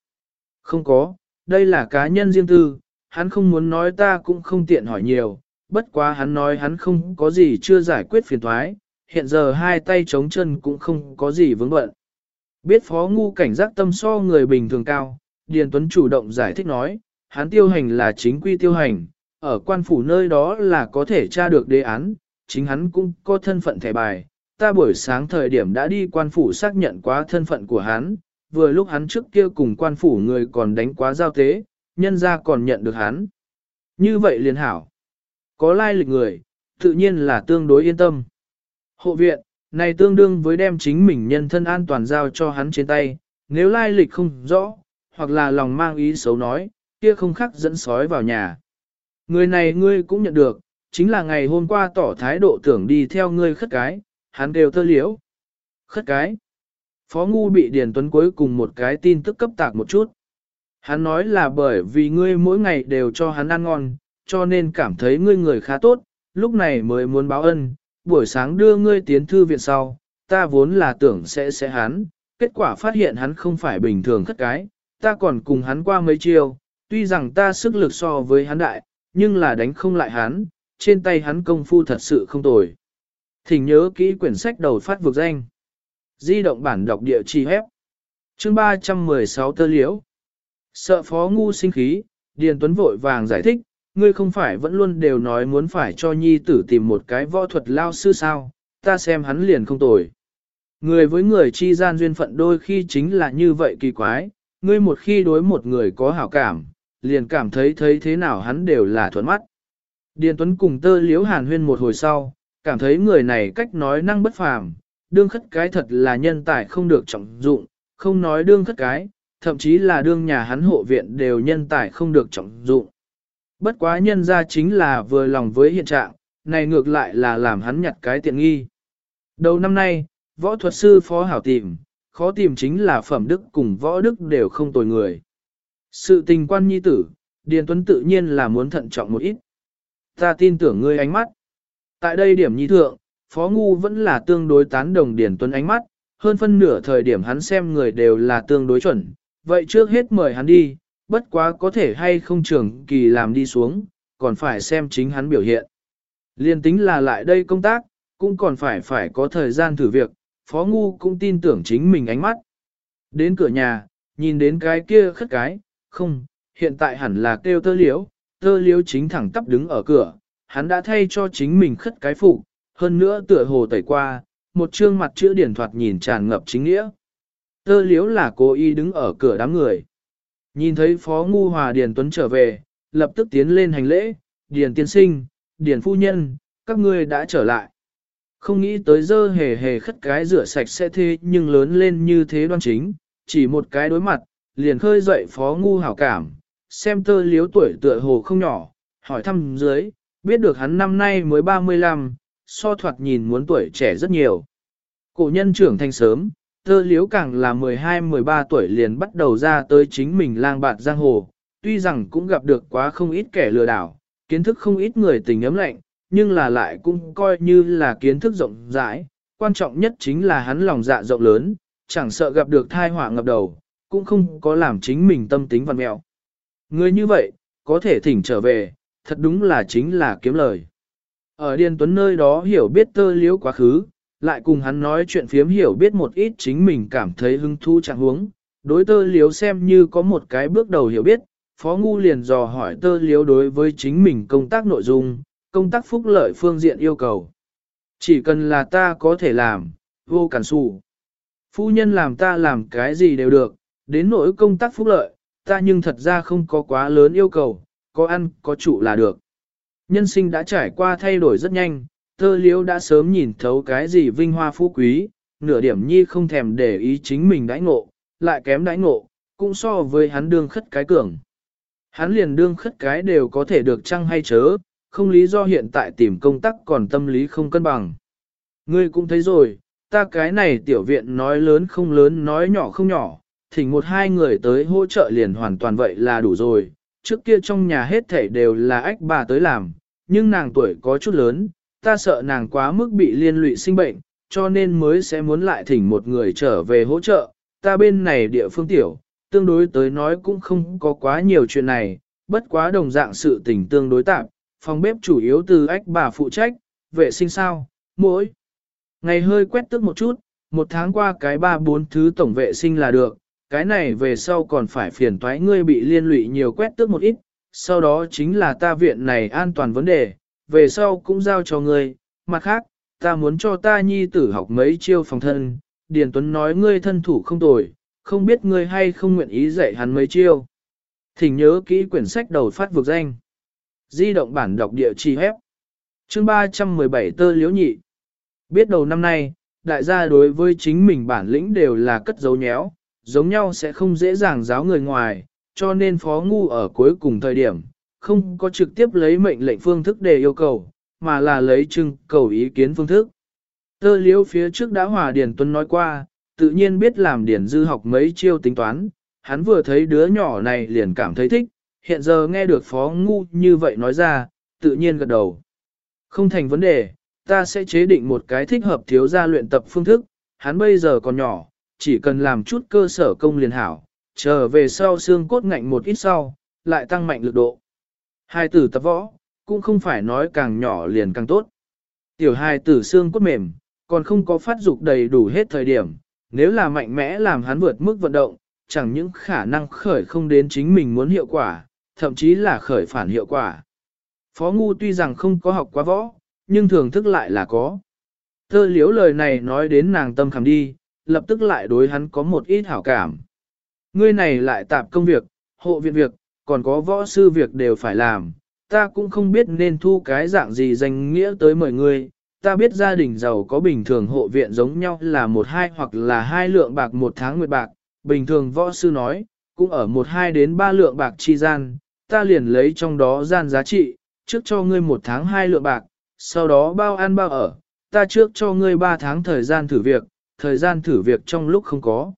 Không có, đây là cá nhân riêng tư, hắn không muốn nói ta cũng không tiện hỏi nhiều, bất quá hắn nói hắn không có gì chưa giải quyết phiền thoái, hiện giờ hai tay chống chân cũng không có gì vướng bận. Biết phó ngu cảnh giác tâm so người bình thường cao, Điền Tuấn chủ động giải thích nói, hắn tiêu hành là chính quy tiêu hành, ở quan phủ nơi đó là có thể tra được đề án, chính hắn cũng có thân phận thẻ bài. Ta buổi sáng thời điểm đã đi quan phủ xác nhận quá thân phận của hắn, vừa lúc hắn trước kia cùng quan phủ người còn đánh quá giao tế, nhân ra còn nhận được hắn. Như vậy liền hảo. Có lai lịch người, tự nhiên là tương đối yên tâm. Hộ viện, này tương đương với đem chính mình nhân thân an toàn giao cho hắn trên tay, nếu lai lịch không rõ, hoặc là lòng mang ý xấu nói, kia không khác dẫn sói vào nhà. Người này ngươi cũng nhận được, chính là ngày hôm qua tỏ thái độ tưởng đi theo ngươi khất cái, hắn đều tơ liễu. Khất cái. Phó Ngu bị Điền Tuấn cuối cùng một cái tin tức cấp tạc một chút. Hắn nói là bởi vì ngươi mỗi ngày đều cho hắn ăn ngon, cho nên cảm thấy ngươi người khá tốt, lúc này mới muốn báo ân, buổi sáng đưa ngươi tiến thư viện sau, ta vốn là tưởng sẽ sẽ hắn, kết quả phát hiện hắn không phải bình thường khất cái, ta còn cùng hắn qua mấy chiêu, tuy rằng ta sức lực so với hắn đại, nhưng là đánh không lại hắn, trên tay hắn công phu thật sự không tồi. Thỉnh nhớ kỹ quyển sách đầu phát vực danh. Di động bản đọc địa chỉ hép. Chương 316 tơ liễu. Sợ phó ngu sinh khí, Điền Tuấn vội vàng giải thích, ngươi không phải vẫn luôn đều nói muốn phải cho nhi tử tìm một cái võ thuật lao sư sao, ta xem hắn liền không tồi. Người với người chi gian duyên phận đôi khi chính là như vậy kỳ quái, ngươi một khi đối một người có hảo cảm, liền cảm thấy thấy thế nào hắn đều là thuận mắt. Điền Tuấn cùng tơ liếu hàn huyên một hồi sau, cảm thấy người này cách nói năng bất phàm, đương khất cái thật là nhân tài không được trọng dụng, không nói đương khất cái, thậm chí là đương nhà hắn hộ viện đều nhân tài không được trọng dụng. Bất quá nhân ra chính là vừa lòng với hiện trạng, này ngược lại là làm hắn nhặt cái tiện nghi. Đầu năm nay, võ thuật sư phó hảo tìm, khó tìm chính là phẩm đức cùng võ đức đều không tồi người. Sự tình quan nhi tử, Điền Tuấn tự nhiên là muốn thận trọng một ít. Ta tin tưởng ngươi ánh mắt. Tại đây điểm nhi thượng, Phó Ngu vẫn là tương đối tán đồng điển Tuấn ánh mắt, hơn phân nửa thời điểm hắn xem người đều là tương đối chuẩn. Vậy trước hết mời hắn đi, bất quá có thể hay không trưởng kỳ làm đi xuống, còn phải xem chính hắn biểu hiện. Liên tính là lại đây công tác, cũng còn phải phải có thời gian thử việc, Phó Ngu cũng tin tưởng chính mình ánh mắt. Đến cửa nhà, nhìn đến cái kia khất cái, không, hiện tại hẳn là kêu tơ liễu, tơ liễu chính thẳng tắp đứng ở cửa, hắn đã thay cho chính mình khất cái phụ, hơn nữa tựa hồ tẩy qua, một trương mặt chữ điển thoạt nhìn tràn ngập chính nghĩa. Tơ liếu là cô y đứng ở cửa đám người. Nhìn thấy Phó Ngu Hòa Điền Tuấn trở về, lập tức tiến lên hành lễ, Điền tiên sinh, Điền phu nhân, các ngươi đã trở lại. Không nghĩ tới dơ hề hề khất cái rửa sạch sẽ thế nhưng lớn lên như thế đoan chính, chỉ một cái đối mặt, liền khơi dậy phó ngu hảo cảm, xem tơ liếu tuổi tựa hồ không nhỏ, hỏi thăm dưới, biết được hắn năm nay mới 35, so thoạt nhìn muốn tuổi trẻ rất nhiều. Cổ nhân trưởng thành sớm, tơ liếu càng là 12-13 tuổi liền bắt đầu ra tới chính mình lang bạt giang hồ, tuy rằng cũng gặp được quá không ít kẻ lừa đảo, kiến thức không ít người tình ấm lạnh, nhưng là lại cũng coi như là kiến thức rộng rãi, quan trọng nhất chính là hắn lòng dạ rộng lớn, chẳng sợ gặp được thai họa ngập đầu, cũng không có làm chính mình tâm tính văn mẹo. Người như vậy, có thể thỉnh trở về, thật đúng là chính là kiếm lời. Ở Điền Tuấn nơi đó hiểu biết tơ liếu quá khứ, lại cùng hắn nói chuyện phiếm hiểu biết một ít chính mình cảm thấy hứng thú chẳng huống. Đối tơ liếu xem như có một cái bước đầu hiểu biết, Phó Ngu liền dò hỏi tơ liếu đối với chính mình công tác nội dung, công tác phúc lợi phương diện yêu cầu. Chỉ cần là ta có thể làm, vô cản xù. Phu nhân làm ta làm cái gì đều được, đến nỗi công tác phúc lợi, ta nhưng thật ra không có quá lớn yêu cầu, có ăn, có trụ là được. Nhân sinh đã trải qua thay đổi rất nhanh, thơ liễu đã sớm nhìn thấu cái gì vinh hoa phú quý, nửa điểm nhi không thèm để ý chính mình đãi ngộ, lại kém đãi ngộ, cũng so với hắn đương khất cái cường. Hắn liền đương khất cái đều có thể được chăng hay chớ, không lý do hiện tại tìm công tác còn tâm lý không cân bằng. Ngươi cũng thấy rồi, ta cái này tiểu viện nói lớn không lớn nói nhỏ không nhỏ, thỉnh một hai người tới hỗ trợ liền hoàn toàn vậy là đủ rồi. Trước kia trong nhà hết thảy đều là ách bà tới làm, nhưng nàng tuổi có chút lớn, ta sợ nàng quá mức bị liên lụy sinh bệnh, cho nên mới sẽ muốn lại thỉnh một người trở về hỗ trợ. Ta bên này địa phương tiểu, tương đối tới nói cũng không có quá nhiều chuyện này, bất quá đồng dạng sự tình tương đối tạm, phòng bếp chủ yếu từ ách bà phụ trách, vệ sinh sao, mỗi. Ngày hơi quét tước một chút, một tháng qua cái ba bốn thứ tổng vệ sinh là được, cái này về sau còn phải phiền toái ngươi bị liên lụy nhiều quét tước một ít, sau đó chính là ta viện này an toàn vấn đề, về sau cũng giao cho ngươi, mặt khác, ta muốn cho ta nhi tử học mấy chiêu phòng thân, Điền Tuấn nói ngươi thân thủ không tồi, không biết ngươi hay không nguyện ý dạy hắn mấy chiêu. Thỉnh nhớ kỹ quyển sách đầu phát vực danh. Di động bản đọc địa chỉ hép. Chương 317 tơ liếu nhị. Biết đầu năm nay, đại gia đối với chính mình bản lĩnh đều là cất dấu nhéo, giống nhau sẽ không dễ dàng giáo người ngoài, cho nên phó ngu ở cuối cùng thời điểm, không có trực tiếp lấy mệnh lệnh phương thức để yêu cầu, mà là lấy trưng cầu ý kiến phương thức. Tơ liếu phía trước đã hòa Điền Tuấn nói qua, tự nhiên biết làm Điền Dư học mấy chiêu tính toán, hắn vừa thấy đứa nhỏ này liền cảm thấy thích, hiện giờ nghe được phó ngu như vậy nói ra, tự nhiên gật đầu. Không thành vấn đề, ta sẽ chế định một cái thích hợp thiếu gia luyện tập phương thức, hắn bây giờ còn nhỏ, chỉ cần làm chút cơ sở công liền hảo, trở về sau xương cốt ngạnh một ít sau, lại tăng mạnh lực độ. Hai tử tập võ, cũng không phải nói càng nhỏ liền càng tốt. Tiểu hai tử xương cốt mềm, còn không có phát dục đầy đủ hết thời điểm, nếu là mạnh mẽ làm hắn vượt mức vận động, chẳng những khả năng khởi không đến chính mình muốn hiệu quả, thậm chí là khởi phản hiệu quả. Phó Ngu tuy rằng không có học quá võ, nhưng thưởng thức lại là có. Thơ liếu lời này nói đến nàng tâm khảm đi, lập tức lại đối hắn có một ít hảo cảm. Ngươi này lại tạp công việc, hộ viện việc, còn có võ sư việc đều phải làm, ta cũng không biết nên thu cái dạng gì danh nghĩa tới mời ngươi. Ta biết gia đình giàu có bình thường hộ viện giống nhau là một hai hoặc là hai lượng bạc một tháng nguyệt bạc, bình thường võ sư nói, cũng ở một hai đến ba lượng bạc chi gian, ta liền lấy trong đó gian giá trị, trước cho ngươi một tháng hai lượng bạc, sau đó bao ăn bao ở, ta trước cho ngươi ba tháng thời gian thử việc, thời gian thử việc trong lúc không có.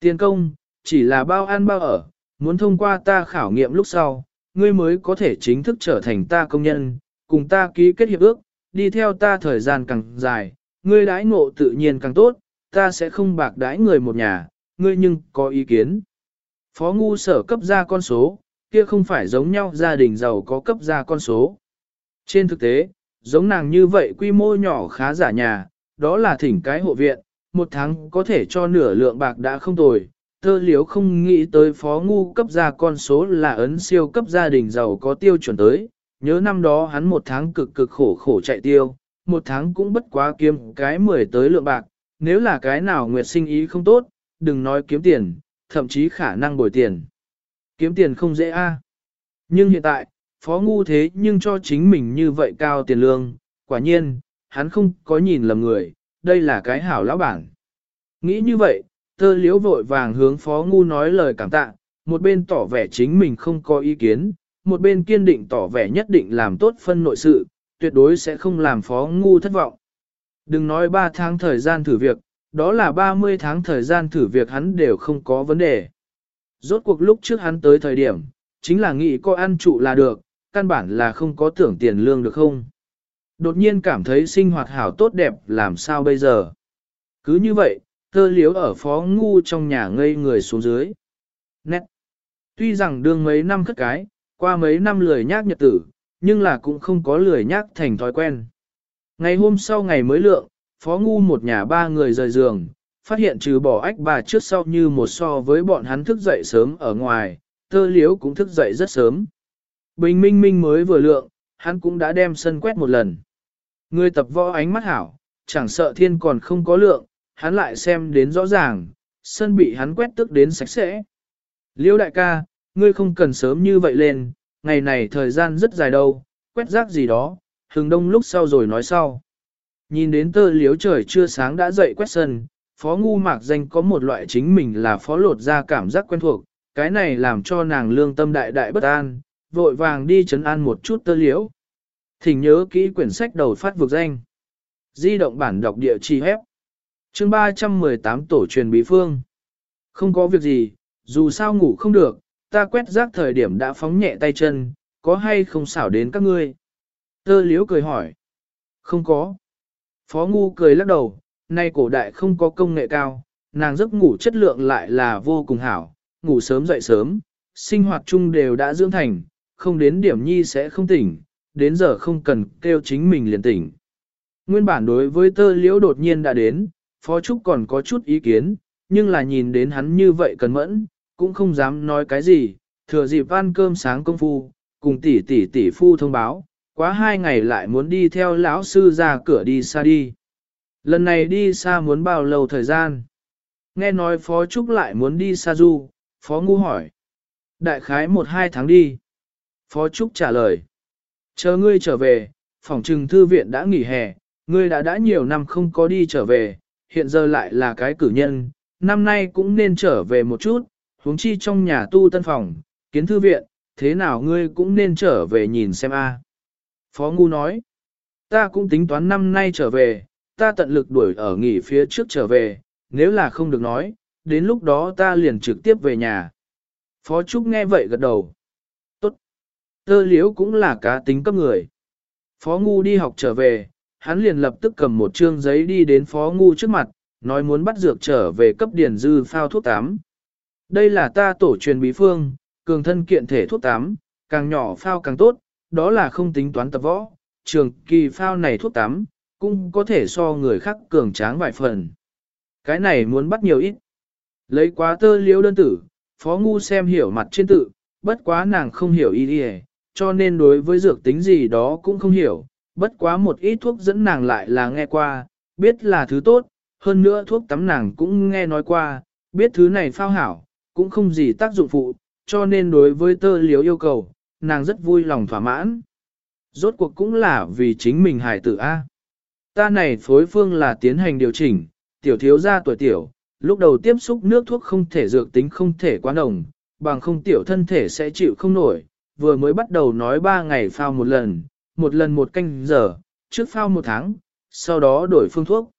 Tiền công, chỉ là bao ăn bao ở, muốn thông qua ta khảo nghiệm lúc sau, ngươi mới có thể chính thức trở thành ta công nhân, cùng ta ký kết hiệp ước, đi theo ta thời gian càng dài, ngươi đãi ngộ tự nhiên càng tốt, ta sẽ không bạc đãi người một nhà, ngươi nhưng có ý kiến. Phó ngu sở cấp ra con số, kia không phải giống nhau gia đình giàu có cấp ra con số. Trên thực tế, giống nàng như vậy quy mô nhỏ khá giả nhà, đó là thỉnh cái hộ viện, một tháng có thể cho nửa lượng bạc đã không tồi. Tơ liếu không nghĩ tới phó ngu cấp ra con số là ấn siêu cấp gia đình giàu có tiêu chuẩn tới, nhớ năm đó hắn một tháng cực cực khổ khổ chạy tiêu, một tháng cũng bất quá kiếm cái mười tới lượng bạc, nếu là cái nào nguyệt sinh ý không tốt, đừng nói kiếm tiền, thậm chí khả năng bồi tiền. Kiếm tiền không dễ a. Nhưng hiện tại, phó ngu thế nhưng cho chính mình như vậy cao tiền lương, quả nhiên, hắn không có nhìn lầm người, đây là cái hảo lão bản. Nghĩ như vậy, tơ liễu vội vàng hướng phó ngu nói lời cảm tạ, một bên tỏ vẻ chính mình không có ý kiến, một bên kiên định tỏ vẻ nhất định làm tốt phân nội sự, tuyệt đối sẽ không làm phó ngu thất vọng. Đừng nói 3 tháng thời gian thử việc, đó là 30 tháng thời gian thử việc hắn đều không có vấn đề. Rốt cuộc lúc trước hắn tới thời điểm, chính là nghĩ có ăn trụ là được, căn bản là không có tưởng tiền lương được không. Đột nhiên cảm thấy sinh hoạt hảo tốt đẹp làm sao bây giờ. Cứ như vậy, thơ liếu ở phó ngu trong nhà ngây người xuống dưới. Nét. Tuy rằng đương mấy năm cất cái, qua mấy năm lười nhác nhật tử, nhưng là cũng không có lười nhác thành thói quen. Ngày hôm sau ngày mới lượng, phó ngu một nhà ba người rời giường, phát hiện trừ bỏ ách bà trước sau như một so với bọn hắn thức dậy sớm ở ngoài, tơ liếu cũng thức dậy rất sớm. Bình minh minh mới vừa lượng, hắn cũng đã đem sân quét một lần. Người tập võ ánh mắt hảo, chẳng sợ thiên còn không có lượng, hắn lại xem đến rõ ràng, sân bị hắn quét tức đến sạch sẽ. Liêu đại ca, ngươi không cần sớm như vậy lên, ngày này thời gian rất dài đâu, quét rác gì đó, hừng đông lúc sau rồi nói sau. Nhìn đến tơ liếu trời chưa sáng đã dậy quét sân, phó ngu mạc danh có một loại chính mình là phó lột ra cảm giác quen thuộc, cái này làm cho nàng lương tâm đại đại bất an, vội vàng đi chấn an một chút tơ liễu. Thỉnh nhớ kỹ quyển sách đầu phát vực danh. Di động bản đọc địa chỉ hép. Chương 318 Tổ truyền bí phương. Không có việc gì, dù sao ngủ không được, ta quét rác thời điểm đã phóng nhẹ tay chân, có hay không xảo đến các ngươi? Tơ liễu cười hỏi. Không có. Phó ngu cười lắc đầu, nay cổ đại không có công nghệ cao, nàng giấc ngủ chất lượng lại là vô cùng hảo, ngủ sớm dậy sớm, sinh hoạt chung đều đã dưỡng thành, không đến điểm nhi sẽ không tỉnh, đến giờ không cần kêu chính mình liền tỉnh. Nguyên bản đối với tơ liễu đột nhiên đã đến, Phó Trúc còn có chút ý kiến, nhưng là nhìn đến hắn như vậy cần mẫn, cũng không dám nói cái gì, thừa dịp ăn cơm sáng công phu, cùng tỷ tỷ tỷ phu thông báo, quá hai ngày lại muốn đi theo lão sư ra cửa đi xa đi. Lần này đi xa muốn bao lâu thời gian? Nghe nói Phó Trúc lại muốn đi xa du, Phó Ngu hỏi. Đại khái một hai tháng đi. Phó Trúc trả lời. Chờ ngươi trở về, phòng trừng thư viện đã nghỉ hè, ngươi đã đã nhiều năm không có đi trở về, hiện giờ lại là cái cử nhân, năm nay cũng nên trở về một chút, huống chi trong nhà tu tân phòng, kiến thư viện, thế nào ngươi cũng nên trở về nhìn xem a. Phó Ngu nói, ta cũng tính toán năm nay trở về, ta tận lực đuổi ở nghỉ phía trước trở về, nếu là không được nói, đến lúc đó ta liền trực tiếp về nhà. Phó Trúc nghe vậy gật đầu. Tơ liễu cũng là cá tính cấp người. Phó Ngu đi học trở về, hắn liền lập tức cầm một trương giấy đi đến Phó Ngu trước mặt, nói muốn bắt dược trở về cấp điển dư phao thuốc tám. Đây là ta tổ truyền bí phương, cường thân kiện thể thuốc tám, càng nhỏ phao càng tốt, đó là không tính toán tập võ, trường kỳ phao này thuốc tám, cũng có thể so người khác cường tráng vài phần. Cái này muốn bắt nhiều ít. Lấy quá tơ liễu đơn tử, phó ngu xem hiểu mặt trên tự, bất quá nàng không hiểu ý đi cho nên đối với dược tính gì đó cũng không hiểu, bất quá một ít thuốc dẫn nàng lại là nghe qua, biết là thứ tốt, hơn nữa thuốc tắm nàng cũng nghe nói qua, biết thứ này phao hảo, cũng không gì tác dụng phụ, cho nên đối với tơ liếu yêu cầu, nàng rất vui lòng thỏa mãn. Rốt cuộc cũng là vì chính mình hài tử A. Ta này phối phương là tiến hành điều chỉnh, tiểu thiếu gia tuổi tiểu, lúc đầu tiếp xúc nước thuốc không thể dược tính không thể quá nồng, bằng không tiểu thân thể sẽ chịu không nổi, vừa mới bắt đầu nói 3 ngày phao một lần, một lần một canh giờ, trước phao một tháng, sau đó đổi phương thuốc.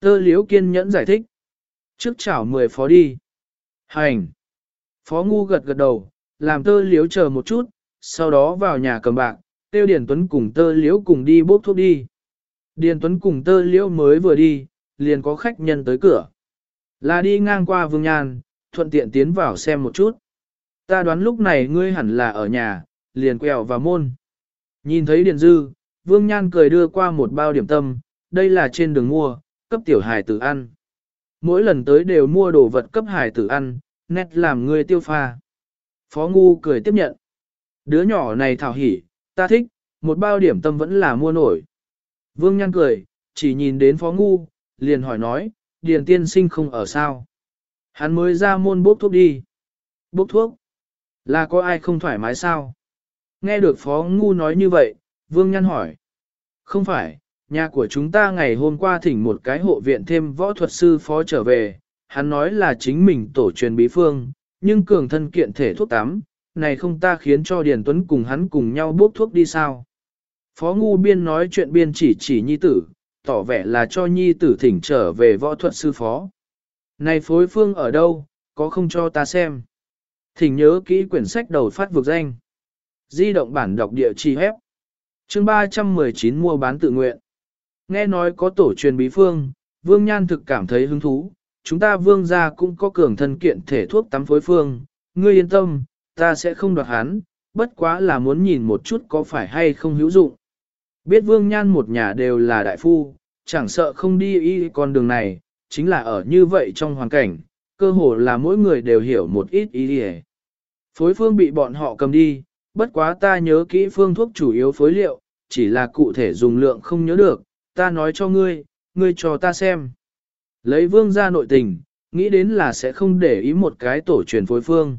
Tơ liếu kiên nhẫn giải thích. Trước chảo 10 phó đi. Hành. Phó ngu gật gật đầu, làm tơ liếu chờ một chút, sau đó vào nhà cầm bạc, tiêu Điền Tuấn cùng tơ liếu cùng đi bốc thuốc đi. Điền Tuấn cùng tơ liễu mới vừa đi, liền có khách nhân tới cửa. Là đi ngang qua Vương Nhan, thuận tiện tiến vào xem một chút. Ta đoán lúc này ngươi hẳn là ở nhà, liền quẹo vào môn. Nhìn thấy Điền Dư, Vương Nhan cười đưa qua một bao điểm tâm, đây là trên đường mua, cấp tiểu hài tử ăn. Mỗi lần tới đều mua đồ vật cấp hài tử ăn, nét làm ngươi tiêu pha. Phó Ngu cười tiếp nhận. Đứa nhỏ này thảo hỉ, ta thích, một bao điểm tâm vẫn là mua nổi. Vương Nhan cười, chỉ nhìn đến Phó Ngu, liền hỏi nói, Điền tiên sinh không ở sao. Hắn mới ra môn bốc thuốc đi. Bốc thuốc? Là có ai không thoải mái sao? Nghe được Phó Ngu nói như vậy, Vương Nhan hỏi. Không phải, nhà của chúng ta ngày hôm qua thỉnh một cái hộ viện thêm võ thuật sư phó trở về, hắn nói là chính mình tổ truyền bí phương, nhưng cường thân kiện thể thuốc tắm, này không ta khiến cho Điền Tuấn cùng hắn cùng nhau bốc thuốc đi sao. Phó Ngu Biên nói chuyện biên chỉ chỉ nhi tử, tỏ vẻ là cho nhi tử thỉnh trở về võ thuật sư phó. Này phối phương ở đâu, có không cho ta xem. Thỉnh nhớ kỹ quyển sách đầu phát vực danh. Di động bản đọc địa chỉ hép. Chương 319 mua bán tự nguyện. Nghe nói có tổ truyền bí phương, Vương Nhan thực cảm thấy hứng thú. Chúng ta Vương gia cũng có cường thân kiện thể thuốc tắm phối phương. Ngươi yên tâm, ta sẽ không đoạt hắn, bất quá là muốn nhìn một chút có phải hay không hữu dụng. Biết Vương Nhan một nhà đều là đại phu, chẳng sợ không đi y con đường này, chính là ở như vậy trong hoàn cảnh, cơ hồ là mỗi người đều hiểu một ít ý đi Phối phương bị bọn họ cầm đi, bất quá ta nhớ kỹ phương thuốc chủ yếu phối liệu, chỉ là cụ thể dùng lượng không nhớ được, ta nói cho ngươi, ngươi cho ta xem. Lấy vương ra nội tình, nghĩ đến là sẽ không để ý một cái tổ truyền phối phương.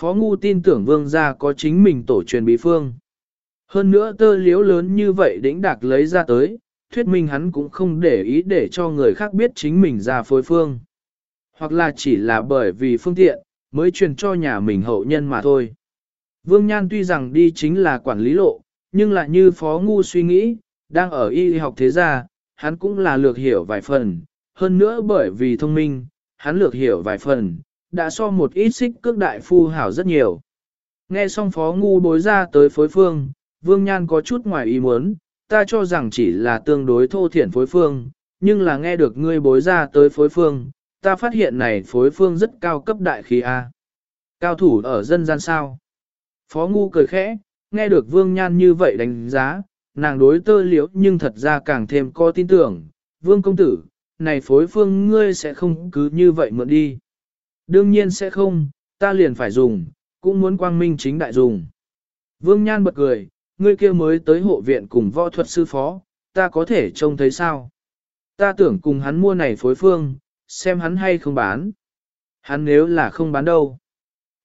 Phó Ngu tin tưởng vương gia có chính mình tổ truyền bí phương. Hơn nữa tơ liếu lớn như vậy đỉnh đạc lấy ra tới, thuyết minh hắn cũng không để ý để cho người khác biết chính mình ra phối phương. Hoặc là chỉ là bởi vì phương tiện, mới truyền cho nhà mình hậu nhân mà thôi. Vương Nhan tuy rằng đi chính là quản lý lộ, nhưng lại như phó ngu suy nghĩ, đang ở y học thế gia, hắn cũng là lược hiểu vài phần, hơn nữa bởi vì thông minh, hắn lược hiểu vài phần, đã so một ít xích cước đại phu hảo rất nhiều. Nghe xong phó ngu bối ra tới phối phương, Vương Nhan có chút ngoài ý muốn, ta cho rằng chỉ là tương đối thô thiển phối phương, nhưng là nghe được ngươi bối ra tới phối phương, ta phát hiện này phối phương rất cao cấp đại khí A. Cao thủ ở dân gian sao? Phó ngu cười khẽ, nghe được Vương Nhan như vậy đánh giá, nàng đối tơ liễu nhưng thật ra càng thêm có tin tưởng, Vương công tử, này phối phương ngươi sẽ không cứ như vậy mượn đi. Đương nhiên sẽ không, ta liền phải dùng, cũng muốn quang minh chính đại dùng. Vương Nhan bật cười, ngươi kia mới tới hộ viện cùng võ thuật sư phó, ta có thể trông thấy sao? Ta tưởng cùng hắn mua này phối phương, xem hắn hay không bán. Hắn nếu là không bán đâu.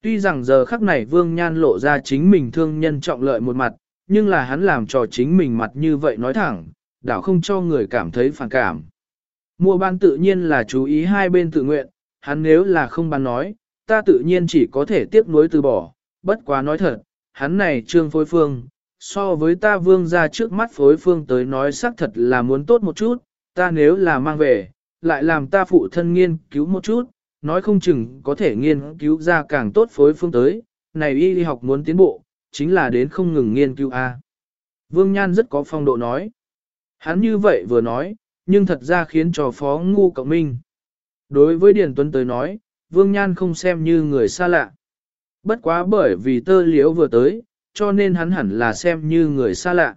Tuy rằng giờ khắc này Vương Nhan lộ ra chính mình thương nhân trọng lợi một mặt, nhưng là hắn làm cho chính mình mặt như vậy nói thẳng, đảo không cho người cảm thấy phản cảm. Mua bán tự nhiên là chú ý hai bên tự nguyện, hắn nếu là không bán nói, ta tự nhiên chỉ có thể tiếp nối từ bỏ, bất quá nói thật, hắn này trương phối phương, so với ta vương ra trước mắt phối phương tới nói xác thật là muốn tốt một chút, ta nếu là mang về, lại làm ta phụ thân nghiên cứu một chút, nói không chừng có thể nghiên cứu ra càng tốt phối phương tới, này y đi học muốn tiến bộ, chính là đến không ngừng nghiên cứu A. Vương Nhan rất có phong độ nói. Hắn như vậy vừa nói, nhưng thật ra khiến cho phó ngu cộng minh. Đối với Điền Tuấn tới nói, Vương Nhan không xem như người xa lạ. Bất quá bởi vì tơ liễu vừa tới, cho nên hắn hẳn là xem như người xa lạ.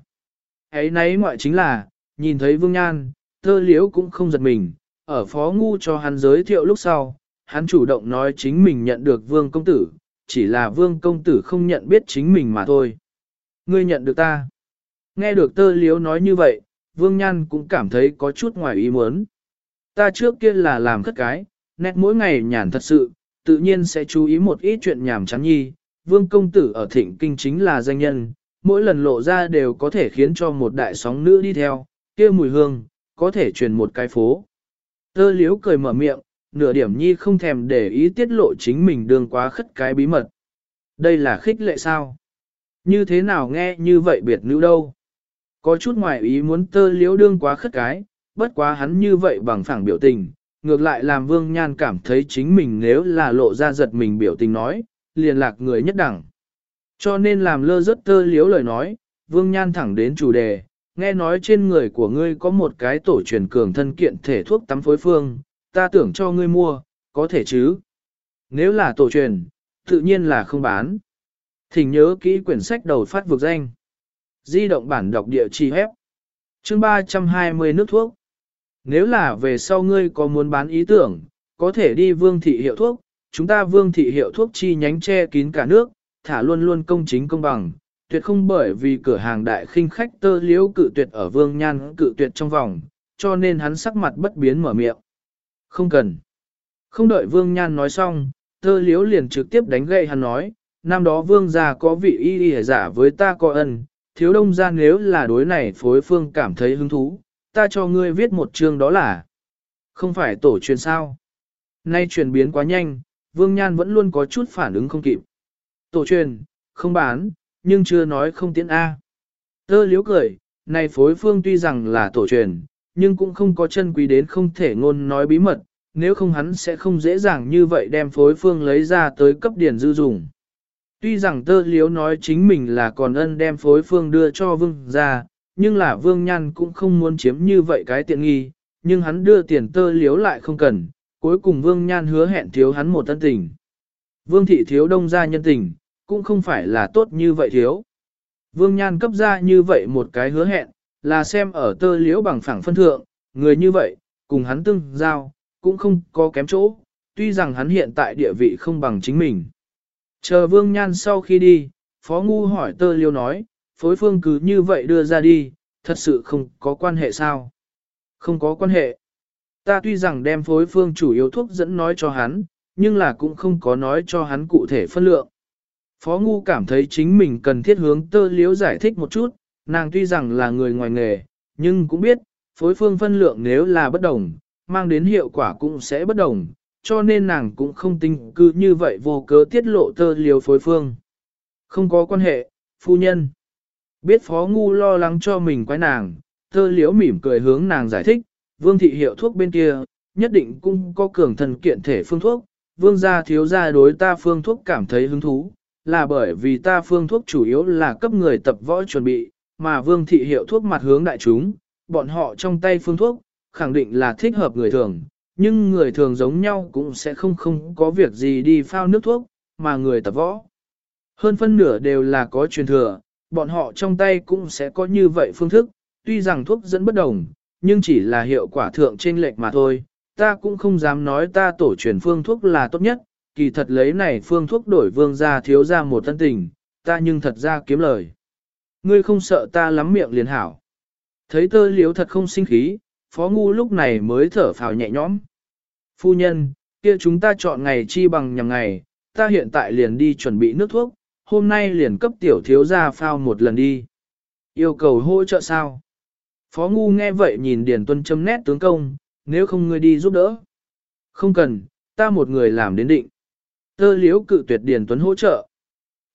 Ấy nấy ngoại chính là, nhìn thấy Vương Nhan, tơ liễu cũng không giật mình, ở phó ngu cho hắn giới thiệu lúc sau, hắn chủ động nói chính mình nhận được Vương Công Tử, chỉ là Vương Công Tử không nhận biết chính mình mà thôi. Ngươi nhận được ta. Nghe được tơ liếu nói như vậy, Vương Nhan cũng cảm thấy có chút ngoài ý muốn. Ta trước kia là làm khất cái, nét mỗi ngày nhàn thật sự, tự nhiên sẽ chú ý một ít chuyện nhảm chán nhi. Vương công tử ở thịnh kinh chính là danh nhân, mỗi lần lộ ra đều có thể khiến cho một đại sóng nữ đi theo, kia mùi hương, có thể truyền một cái phố. Tơ liếu cười mở miệng, nửa điểm nhi không thèm để ý tiết lộ chính mình đường quá khất cái bí mật. Đây là khích lệ sao? Như thế nào nghe như vậy biệt nữ đâu? Có chút ngoài ý muốn tơ liếu đương quá khất cái, bất quá hắn như vậy bằng phẳng biểu tình, ngược lại làm Vương Nhan cảm thấy chính mình nếu là lộ ra giật mình biểu tình nói, liền lạc người nhất đẳng. Cho nên làm lơ rất tơ liếu lời nói, Vương Nhan thẳng đến chủ đề, nghe nói trên người của ngươi có một cái tổ truyền cường thân kiện thể thuốc tắm phối phương, ta tưởng cho ngươi mua, có thể chứ? Nếu là tổ truyền, tự nhiên là không bán. Thỉnh nhớ kỹ quyển sách đầu phát vực danh. Di động bản đọc địa chỉ hép. Chương 320 nước thuốc. Nếu là về sau ngươi có muốn bán ý tưởng, có thể đi vương thị hiệu thuốc, chúng ta vương thị hiệu thuốc chi nhánh che kín cả nước, thả luôn luôn công chính công bằng, tuyệt không bởi vì cửa hàng đại khinh khách tơ liễu cự tuyệt ở vương nhan cự tuyệt trong vòng, cho nên hắn sắc mặt bất biến mở miệng. Không cần. Không đợi vương nhan nói xong, tơ liễu liền trực tiếp đánh gậy hắn nói, năm đó vương gia có vị y y giả với ta có ân, thiếu đông gia nếu là đối này phối phương cảm thấy hứng thú, ta cho ngươi viết một chương đó là không phải tổ truyền sao. Nay truyền biến quá nhanh, Vương Nhan vẫn luôn có chút phản ứng không kịp. Tổ truyền, không bán, nhưng chưa nói không tiến A. Tơ liếu cười, này phối phương tuy rằng là tổ truyền, nhưng cũng không có chân quý đến không thể ngôn nói bí mật, nếu không hắn sẽ không dễ dàng như vậy đem phối phương lấy ra tới cấp điển dư dùng. Tuy rằng tơ liếu nói chính mình là còn ân đem phối phương đưa cho vương ra, nhưng là vương nhan cũng không muốn chiếm như vậy cái tiện nghi, nhưng hắn đưa tiền tơ liếu lại không cần, cuối cùng vương nhan hứa hẹn thiếu hắn một tân tình. Vương thị thiếu đông gia nhân tình, cũng không phải là tốt như vậy thiếu. Vương nhan cấp ra như vậy một cái hứa hẹn, là xem ở tơ liễu bằng phẳng phân thượng, người như vậy, cùng hắn tương giao, cũng không có kém chỗ, tuy rằng hắn hiện tại địa vị không bằng chính mình. Chờ vương nhan sau khi đi, Phó Ngu hỏi tơ liễu nói, phối phương cứ như vậy đưa ra đi, thật sự không có quan hệ sao? Không có quan hệ. Ta tuy rằng đem phối phương chủ yếu thuốc dẫn nói cho hắn, nhưng là cũng không có nói cho hắn cụ thể phân lượng. Phó Ngu cảm thấy chính mình cần thiết hướng tơ liếu giải thích một chút, nàng tuy rằng là người ngoài nghề, nhưng cũng biết, phối phương phân lượng nếu là bất đồng, mang đến hiệu quả cũng sẽ bất đồng, cho nên nàng cũng không tính cứ như vậy vô cớ tiết lộ tơ liếu phối phương. Không có quan hệ, phu nhân. Biết phó ngu lo lắng cho mình quái nàng, tơ liếu mỉm cười hướng nàng giải thích, vương thị hiệu thuốc bên kia, nhất định cũng có cường thần kiện thể phương thuốc, vương gia thiếu gia đối ta phương thuốc cảm thấy hứng thú, là bởi vì ta phương thuốc chủ yếu là cấp người tập võ chuẩn bị, mà vương thị hiệu thuốc mặt hướng đại chúng, bọn họ trong tay phương thuốc, khẳng định là thích hợp người thường, nhưng người thường giống nhau cũng sẽ không không có việc gì đi phao nước thuốc, mà người tập võ. Hơn phân nửa đều là có truyền thừa, bọn họ trong tay cũng sẽ có như vậy phương thức, tuy rằng thuốc dẫn bất đồng, nhưng chỉ là hiệu quả thượng trên lệch mà thôi, ta cũng không dám nói ta tổ truyền phương thuốc là tốt nhất, kỳ thật lấy này phương thuốc đổi vương ra thiếu ra một thân tình, ta nhưng thật ra kiếm lời. Ngươi không sợ ta lắm miệng liền hảo. Thấy tơ liếu thật không sinh khí, phó ngu lúc này mới thở phào nhẹ nhõm. Phu nhân, kia chúng ta chọn ngày chi bằng nhằm ngày, ta hiện tại liền đi chuẩn bị nước thuốc, hôm nay liền cấp tiểu thiếu ra phao một lần đi. Yêu cầu hỗ trợ sao? Phó ngu nghe vậy nhìn Điền Tuân châm nét tướng công, nếu không ngươi đi giúp đỡ. Không cần, ta một người làm đến định. Tơ liễu cự tuyệt Điền Tuấn hỗ trợ.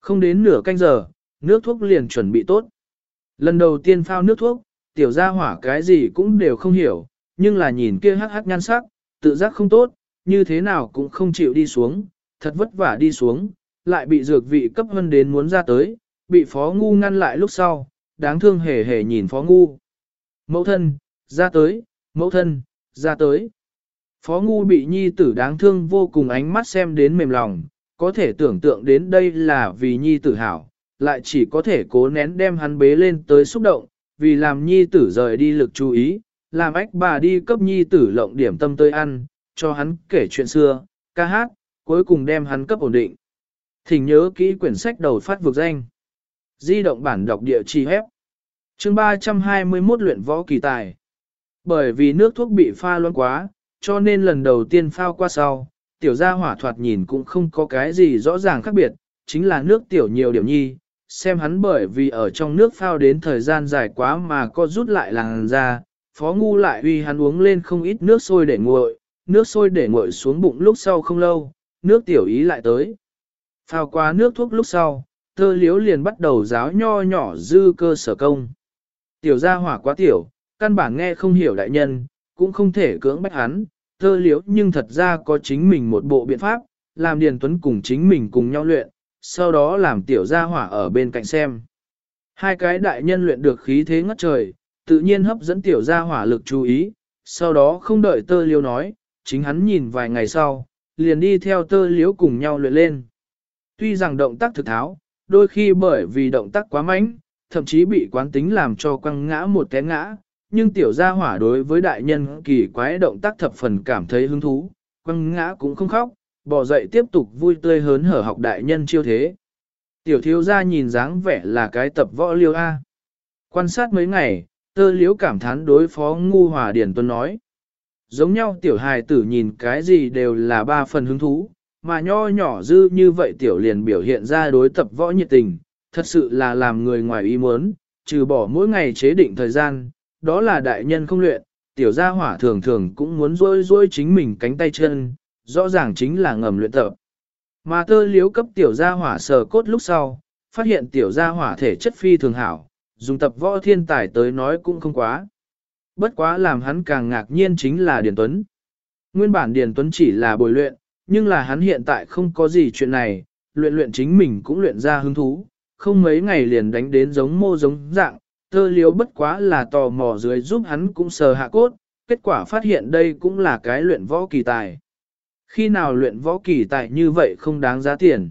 Không đến nửa canh giờ, nước thuốc liền chuẩn bị tốt. Lần đầu tiên phao nước thuốc, tiểu gia hỏa cái gì cũng đều không hiểu, nhưng là nhìn kia hắc hắc nhan sắc, tự giác không tốt, như thế nào cũng không chịu đi xuống, thật vất vả đi xuống, lại bị dược vị cấp hơn đến muốn ra tới, bị phó ngu ngăn lại lúc sau, đáng thương hề hề nhìn phó ngu. Mẫu thân, ra tới, mẫu thân, ra tới. Phó ngu bị nhi tử đáng thương vô cùng ánh mắt xem đến mềm lòng, có thể tưởng tượng đến đây là vì nhi tử hảo, lại chỉ có thể cố nén đem hắn bế lên tới xúc động, vì làm nhi tử rời đi lực chú ý, làm ách bà đi cấp nhi tử lộng điểm tâm tới ăn, cho hắn kể chuyện xưa, ca hát, cuối cùng đem hắn cấp ổn định. Thỉnh nhớ kỹ quyển sách đầu phát vực danh. Di động bản đọc địa chỉ hép. Chương 321 luyện võ kỳ tài. Bởi vì nước thuốc bị pha loãng quá, cho nên lần đầu tiên phao qua sau, tiểu gia hỏa thoạt nhìn cũng không có cái gì rõ ràng khác biệt, chính là nước tiểu nhiều điểm nhi, xem hắn bởi vì ở trong nước phao đến thời gian dài quá mà có rút lại làn da phó ngu lại uy hắn uống lên không ít nước sôi để nguội, nước sôi để nguội xuống bụng lúc sau không lâu, nước tiểu ý lại tới. Phao qua nước thuốc lúc sau, thơ liếu liền bắt đầu giáo nho nhỏ dư cơ sở công. Tiểu gia hỏa quá tiểu, căn bản nghe không hiểu đại nhân, cũng không thể cưỡng bách hắn, thơ Liễu nhưng thật ra có chính mình một bộ biện pháp, làm Điền Tuấn cùng chính mình cùng nhau luyện, sau đó làm tiểu gia hỏa ở bên cạnh xem. Hai cái đại nhân luyện được khí thế ngất trời, tự nhiên hấp dẫn tiểu gia hỏa lực chú ý, sau đó không đợi tơ Liễu nói, chính hắn nhìn vài ngày sau, liền đi theo tơ Liễu cùng nhau luyện lên. Tuy rằng động tác thực tháo, đôi khi bởi vì động tác quá mạnh, thậm chí bị quán tính làm cho quăng ngã một té ngã, nhưng tiểu gia hỏa đối với đại nhân kỳ quái động tác thập phần cảm thấy hứng thú, quăng ngã cũng không khóc, bỏ dậy tiếp tục vui tươi hớn hở học đại nhân chiêu thế. Tiểu thiếu gia nhìn dáng vẻ là cái tập võ liêu A. Quan sát mấy ngày, tơ liếu cảm thán đối phó ngu hòa điển tuân nói. Giống nhau tiểu hài tử nhìn cái gì đều là ba phần hứng thú, mà nho nhỏ dư như vậy tiểu liền biểu hiện ra đối tập võ nhiệt tình, thật sự là làm người ngoài ý muốn, trừ bỏ mỗi ngày chế định thời gian, đó là đại nhân không luyện, tiểu gia hỏa thường thường cũng muốn rôi rôi chính mình cánh tay chân, rõ ràng chính là ngầm luyện tập. Mà tơ liếu cấp tiểu gia hỏa sờ cốt lúc sau, phát hiện tiểu gia hỏa thể chất phi thường hảo, dùng tập võ thiên tài tới nói cũng không quá. Bất quá làm hắn càng ngạc nhiên chính là Điền Tuấn. Nguyên bản Điền Tuấn chỉ là bồi luyện, nhưng là hắn hiện tại không có gì chuyện này, luyện luyện chính mình cũng luyện ra hứng thú, không mấy ngày liền đánh đến giống mô giống dạng, tơ liếu bất quá là tò mò dưới giúp hắn cũng sờ hạ cốt, kết quả phát hiện đây cũng là cái luyện võ kỳ tài. Khi nào luyện võ kỳ tài như vậy không đáng giá tiền.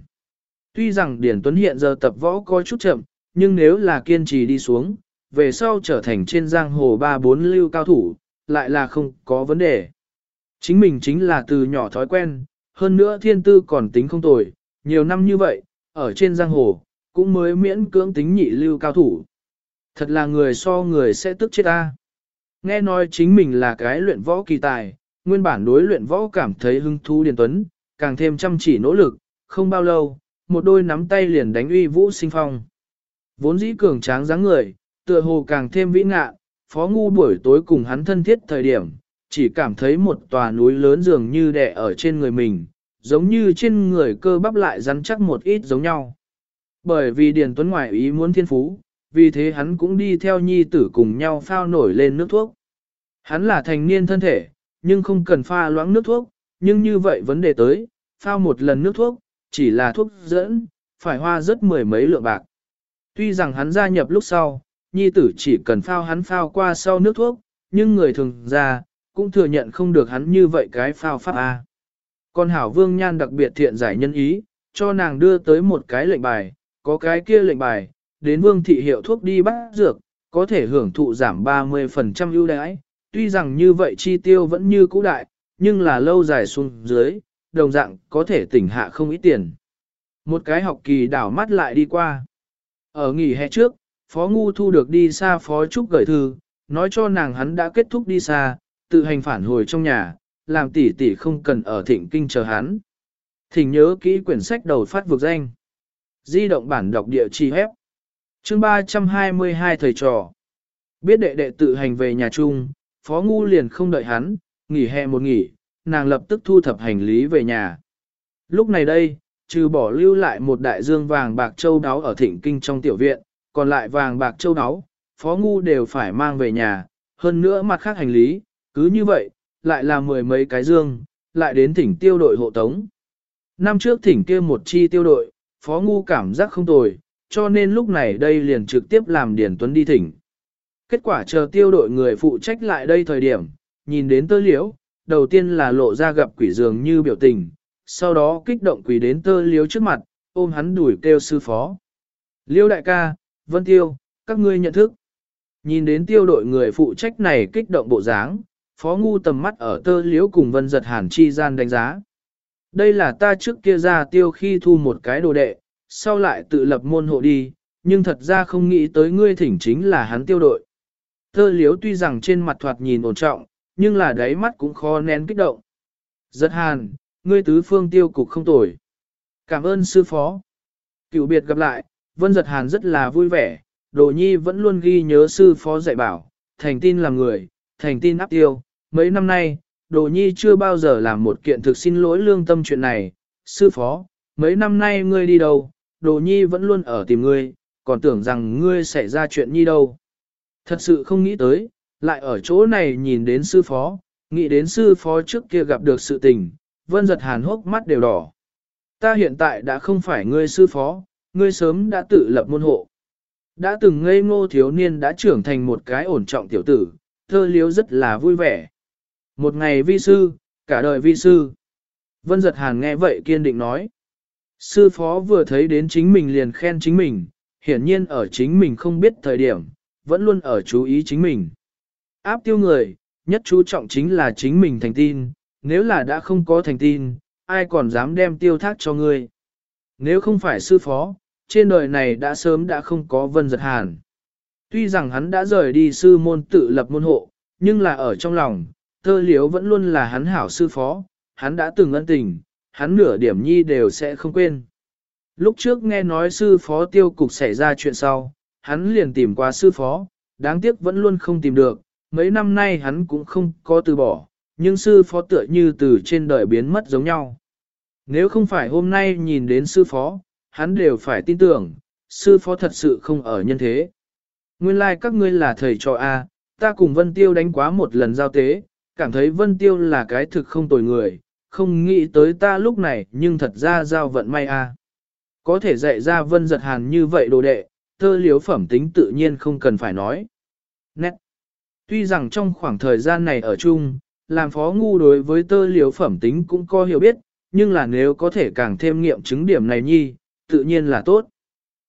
Tuy rằng Điển Tuấn hiện giờ tập võ có chút chậm, nhưng nếu là kiên trì đi xuống, về sau trở thành trên giang hồ ba bốn lưu cao thủ, lại là không có vấn đề. Chính mình chính là từ nhỏ thói quen, hơn nữa thiên tư còn tính không tồi, nhiều năm như vậy, ở trên giang hồ, cũng mới miễn cưỡng tính nhị lưu cao thủ. Thật là người so người sẽ tức chết ta. Nghe nói chính mình là cái luyện võ kỳ tài, nguyên bản đối luyện võ cảm thấy hứng thú Điền Tuấn, càng thêm chăm chỉ nỗ lực, không bao lâu, một đôi nắm tay liền đánh uy vũ sinh phong. Vốn dĩ cường tráng dáng người, tựa hồ càng thêm vĩ ngạ, phó ngu buổi tối cùng hắn thân thiết thời điểm, chỉ cảm thấy một tòa núi lớn dường như đè ở trên người mình, giống như trên người cơ bắp lại rắn chắc một ít giống nhau. Bởi vì Điền Tuấn ngoại ý muốn thiên phú, vì thế hắn cũng đi theo nhi tử cùng nhau phao nổi lên nước thuốc. Hắn là thành niên thân thể, nhưng không cần pha loãng nước thuốc, nhưng như vậy vấn đề tới, phao một lần nước thuốc, chỉ là thuốc dẫn, phải hoa rất mười mấy lượng bạc. Tuy rằng hắn gia nhập lúc sau, nhi tử chỉ cần phao hắn phao qua sau nước thuốc, nhưng người thường ra, cũng thừa nhận không được hắn như vậy cái phao pháp A. Còn Hảo Vương Nhan đặc biệt thiện giải nhân ý, cho nàng đưa tới một cái lệnh bài, có cái kia lệnh bài, đến Vương thị hiệu thuốc đi bắt dược, có thể hưởng thụ giảm 30% ưu đãi. Tuy rằng như vậy chi tiêu vẫn như cũ đại, nhưng là lâu dài xuống dưới, đồng dạng có thể tỉnh hạ không ít tiền. Một cái học kỳ đảo mắt lại đi qua. Ở nghỉ hè trước, Phó Ngu thu được đi xa Phó Trúc gửi thư, nói cho nàng hắn đã kết thúc đi xa, tự hành phản hồi trong nhà, làm tỷ tỷ không cần ở thịnh kinh chờ hắn. Thỉnh nhớ kỹ quyển sách đầu phát vực danh. Di động bản đọc địa chỉ hép. Chương 322 thời trò. Biết đệ đệ tự hành về nhà chung, Phó Ngu liền không đợi hắn, nghỉ hè một nghỉ, nàng lập tức thu thập hành lý về nhà. Lúc này đây, trừ bỏ lưu lại một đại dương vàng bạc châu đáo ở thịnh kinh trong tiểu viện, còn lại vàng bạc châu đáo, Phó Ngu đều phải mang về nhà, hơn nữa mặt khác hành lý, cứ như vậy, lại là mười mấy cái dương, lại đến thỉnh tiêu đội hộ tống. Năm trước thỉnh kia một chi tiêu đội, Phó Ngu cảm giác không tồi, cho nên lúc này đây liền trực tiếp làm Điền Tuấn đi thỉnh. Kết quả chờ tiêu đội người phụ trách lại đây thời điểm, nhìn đến tơ liễu, đầu tiên là lộ ra gặp quỷ dường như biểu tình, sau đó kích động quỷ đến tơ liễu trước mặt, ôm hắn đuổi kêu sư phó. Liêu đại ca, Vân Tiêu, các ngươi nhận thức. Nhìn đến tiêu đội người phụ trách này kích động bộ dáng, phó ngu tầm mắt ở tơ liễu cùng vân giật hàn chi gian đánh giá. Đây là ta trước kia ra tiêu khi thu một cái đồ đệ, sau lại tự lập môn hộ đi, nhưng thật ra không nghĩ tới ngươi thỉnh chính là hắn tiêu đội. thơ liếu tuy rằng trên mặt thoạt nhìn ổn trọng, nhưng là đáy mắt cũng khó nén kích động. Giật hàn, ngươi tứ phương tiêu cục không tồi. Cảm ơn sư phó. Cựu biệt gặp lại, vân giật hàn rất là vui vẻ, đồ nhi vẫn luôn ghi nhớ sư phó dạy bảo, thành tin làm người, thành tin áp tiêu, mấy năm nay, Đồ Nhi chưa bao giờ làm một kiện thực xin lỗi lương tâm chuyện này, sư phó, mấy năm nay ngươi đi đâu, Đồ Nhi vẫn luôn ở tìm ngươi, còn tưởng rằng ngươi sẽ ra chuyện Nhi đâu. Thật sự không nghĩ tới, lại ở chỗ này nhìn đến sư phó, nghĩ đến sư phó trước kia gặp được sự tình, vân giật hàn hốc mắt đều đỏ. Ta hiện tại đã không phải ngươi sư phó, ngươi sớm đã tự lập môn hộ. Đã từng ngây ngô thiếu niên đã trưởng thành một cái ổn trọng tiểu tử, thơ liếu rất là vui vẻ. Một ngày vi sư, cả đời vi sư. Vân giật hàn nghe vậy kiên định nói. Sư phó vừa thấy đến chính mình liền khen chính mình, hiển nhiên ở chính mình không biết thời điểm, vẫn luôn ở chú ý chính mình. Áp tiêu người, nhất chú trọng chính là chính mình thành tin, nếu là đã không có thành tin, ai còn dám đem tiêu thác cho ngươi. Nếu không phải sư phó, trên đời này đã sớm đã không có vân giật hàn. Tuy rằng hắn đã rời đi sư môn tự lập môn hộ, nhưng là ở trong lòng, tơ liếu vẫn luôn là hắn hảo sư phó, hắn đã từng ân tình, hắn nửa điểm nhi đều sẽ không quên. Lúc trước nghe nói sư phó tiêu cục xảy ra chuyện sau, hắn liền tìm qua sư phó, đáng tiếc vẫn luôn không tìm được, mấy năm nay hắn cũng không có từ bỏ, nhưng sư phó tựa như từ trên đời biến mất giống nhau. Nếu không phải hôm nay nhìn đến sư phó, hắn đều phải tin tưởng, sư phó thật sự không ở nhân thế. Nguyên lai like các ngươi là thầy trò A, ta cùng Vân Tiêu đánh quá một lần giao tế, cảm thấy Vân Tiêu là cái thực không tồi người, không nghĩ tới ta lúc này nhưng thật ra giao vận may A. Có thể dạy ra Vân giật hàn như vậy đồ đệ, tơ liếu phẩm tính tự nhiên không cần phải nói. Nét. Tuy rằng trong khoảng thời gian này ở chung, làm phó ngu đối với tơ liếu phẩm tính cũng có hiểu biết, nhưng là nếu có thể càng thêm nghiệm chứng điểm này nhi, tự nhiên là tốt.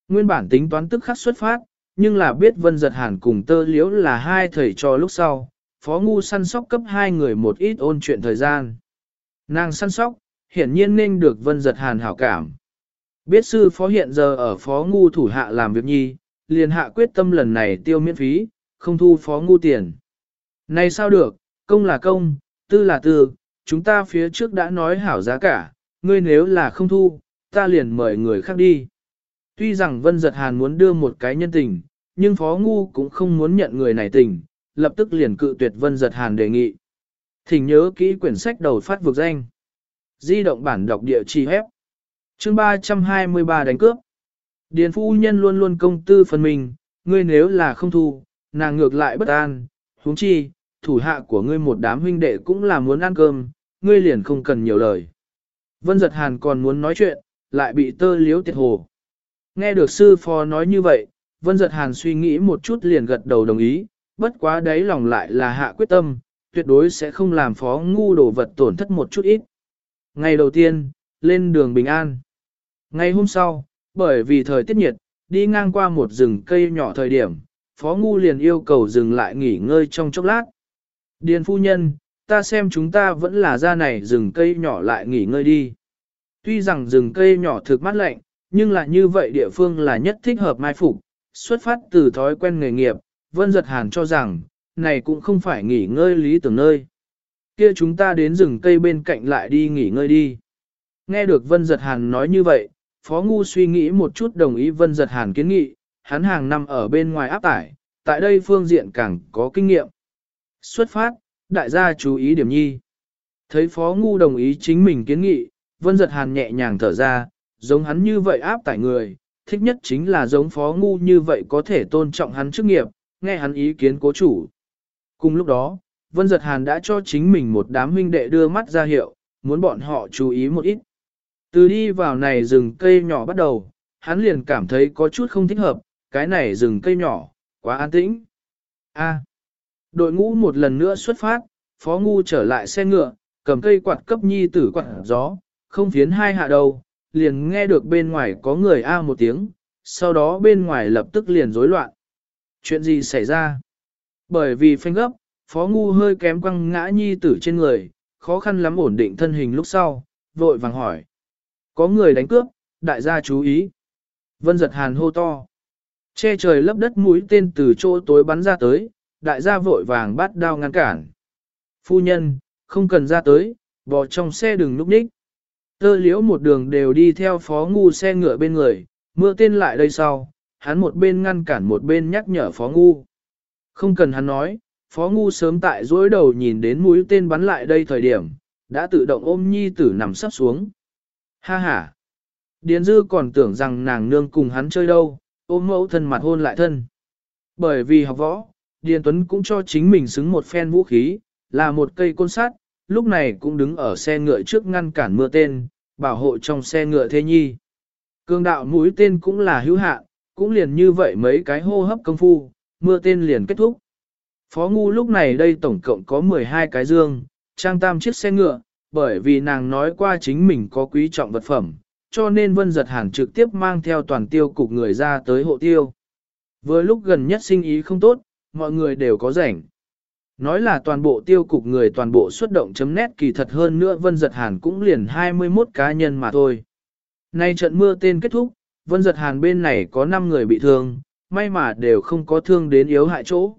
Nguyên bản tính toán tức khắc xuất phát, nhưng là biết vân giật hàn cùng tơ liếu là hai thầy trò lúc sau, phó ngu săn sóc cấp hai người một ít ôn chuyện thời gian. Nàng săn sóc, hiển nhiên nên được vân giật hàn hảo cảm. Biết sư phó hiện giờ ở phó ngu thủ hạ làm việc nhi, liền hạ quyết tâm lần này tiêu miễn phí, không thu phó ngu tiền. Này sao được, công là công, tư là tư, chúng ta phía trước đã nói hảo giá cả, ngươi nếu là không thu, ta liền mời người khác đi. Tuy rằng Vân Giật Hàn muốn đưa một cái nhân tình, nhưng Phó Ngu cũng không muốn nhận người này tình, lập tức liền cự tuyệt Vân Giật Hàn đề nghị. Thỉnh nhớ kỹ quyển sách đầu phát vực danh. Di động bản đọc địa chỉ hép. Chương 323 đánh cướp. Điền phu nhân luôn luôn công tư phần mình, ngươi nếu là không thu, nàng ngược lại bất an, huống chi, thủ hạ của ngươi một đám huynh đệ cũng là muốn ăn cơm, ngươi liền không cần nhiều lời. Vân giật hàn còn muốn nói chuyện, lại bị tơ liếu tiệt hồ. Nghe được sư phó nói như vậy, vân giật hàn suy nghĩ một chút liền gật đầu đồng ý, bất quá đấy lòng lại là hạ quyết tâm, tuyệt đối sẽ không làm phó ngu đồ vật tổn thất một chút ít. Ngày đầu tiên, lên đường bình an. Ngày hôm sau, bởi vì thời tiết nhiệt, đi ngang qua một rừng cây nhỏ thời điểm, phó ngu liền yêu cầu dừng lại nghỉ ngơi trong chốc lát. Điền phu nhân, ta xem chúng ta vẫn là ra này rừng cây nhỏ lại nghỉ ngơi đi. Tuy rằng rừng cây nhỏ thực mát lạnh, nhưng là như vậy địa phương là nhất thích hợp mai phục, xuất phát từ thói quen nghề nghiệp, Vân Giật Hàn cho rằng, này cũng không phải nghỉ ngơi lý tưởng nơi. Kia chúng ta đến rừng cây bên cạnh lại đi nghỉ ngơi đi. Nghe được Vân Giật Hàn nói như vậy, Phó Ngu suy nghĩ một chút đồng ý Vân Giật Hàn kiến nghị, hắn hàng năm ở bên ngoài áp tải, tại đây phương diện càng có kinh nghiệm. Xuất phát, đại gia chú ý điểm nhi. Thấy Phó Ngu đồng ý chính mình kiến nghị, Vân Giật Hàn nhẹ nhàng thở ra, giống hắn như vậy áp tải người, thích nhất chính là giống Phó Ngu như vậy có thể tôn trọng hắn chức nghiệp, nghe hắn ý kiến cố chủ. Cùng lúc đó, Vân Giật Hàn đã cho chính mình một đám huynh đệ đưa mắt ra hiệu, muốn bọn họ chú ý một ít. Từ đi vào này rừng cây nhỏ bắt đầu, hắn liền cảm thấy có chút không thích hợp, cái này rừng cây nhỏ, quá an tĩnh. A. À, đội ngũ một lần nữa xuất phát, phó ngu trở lại xe ngựa, cầm cây quạt cấp nhi tử quạt gió, không phiến hai hạ đầu, liền nghe được bên ngoài có người A một tiếng, sau đó bên ngoài lập tức liền rối loạn. Chuyện gì xảy ra? Bởi vì phanh gấp, phó ngu hơi kém quăng ngã nhi tử trên người, khó khăn lắm ổn định thân hình lúc sau, vội vàng hỏi. Có người đánh cướp, đại gia chú ý. Vân giật hàn hô to. Che trời lấp đất mũi tên từ chỗ tối bắn ra tới, đại gia vội vàng bắt đao ngăn cản. Phu nhân, không cần ra tới, bỏ trong xe đừng núp ních. Tơ liễu một đường đều đi theo phó ngu xe ngựa bên người, mưa tên lại đây sau, hắn một bên ngăn cản một bên nhắc nhở phó ngu. Không cần hắn nói, phó ngu sớm tại dối đầu nhìn đến mũi tên bắn lại đây thời điểm, đã tự động ôm nhi tử nằm sắp xuống. Ha ha! Điền dư còn tưởng rằng nàng nương cùng hắn chơi đâu, ôm mẫu thân mặt hôn lại thân. Bởi vì học võ, Điền Tuấn cũng cho chính mình xứng một phen vũ khí, là một cây côn sắt, lúc này cũng đứng ở xe ngựa trước ngăn cản mưa tên, bảo hộ trong xe ngựa thế nhi. Cương đạo mũi tên cũng là hữu hạn, cũng liền như vậy mấy cái hô hấp công phu, mưa tên liền kết thúc. Phó Ngu lúc này đây tổng cộng có 12 cái dương, trang tam chiếc xe ngựa, bởi vì nàng nói qua chính mình có quý trọng vật phẩm, cho nên Vân Giật Hàn trực tiếp mang theo toàn tiêu cục người ra tới hộ tiêu. Với lúc gần nhất sinh ý không tốt, mọi người đều có rảnh. Nói là toàn bộ tiêu cục người toàn bộ xuất động chấm nét kỳ thật hơn nữa Vân Giật Hàn cũng liền 21 cá nhân mà thôi. Nay trận mưa tên kết thúc, Vân Giật Hàn bên này có 5 người bị thương, may mà đều không có thương đến yếu hại chỗ.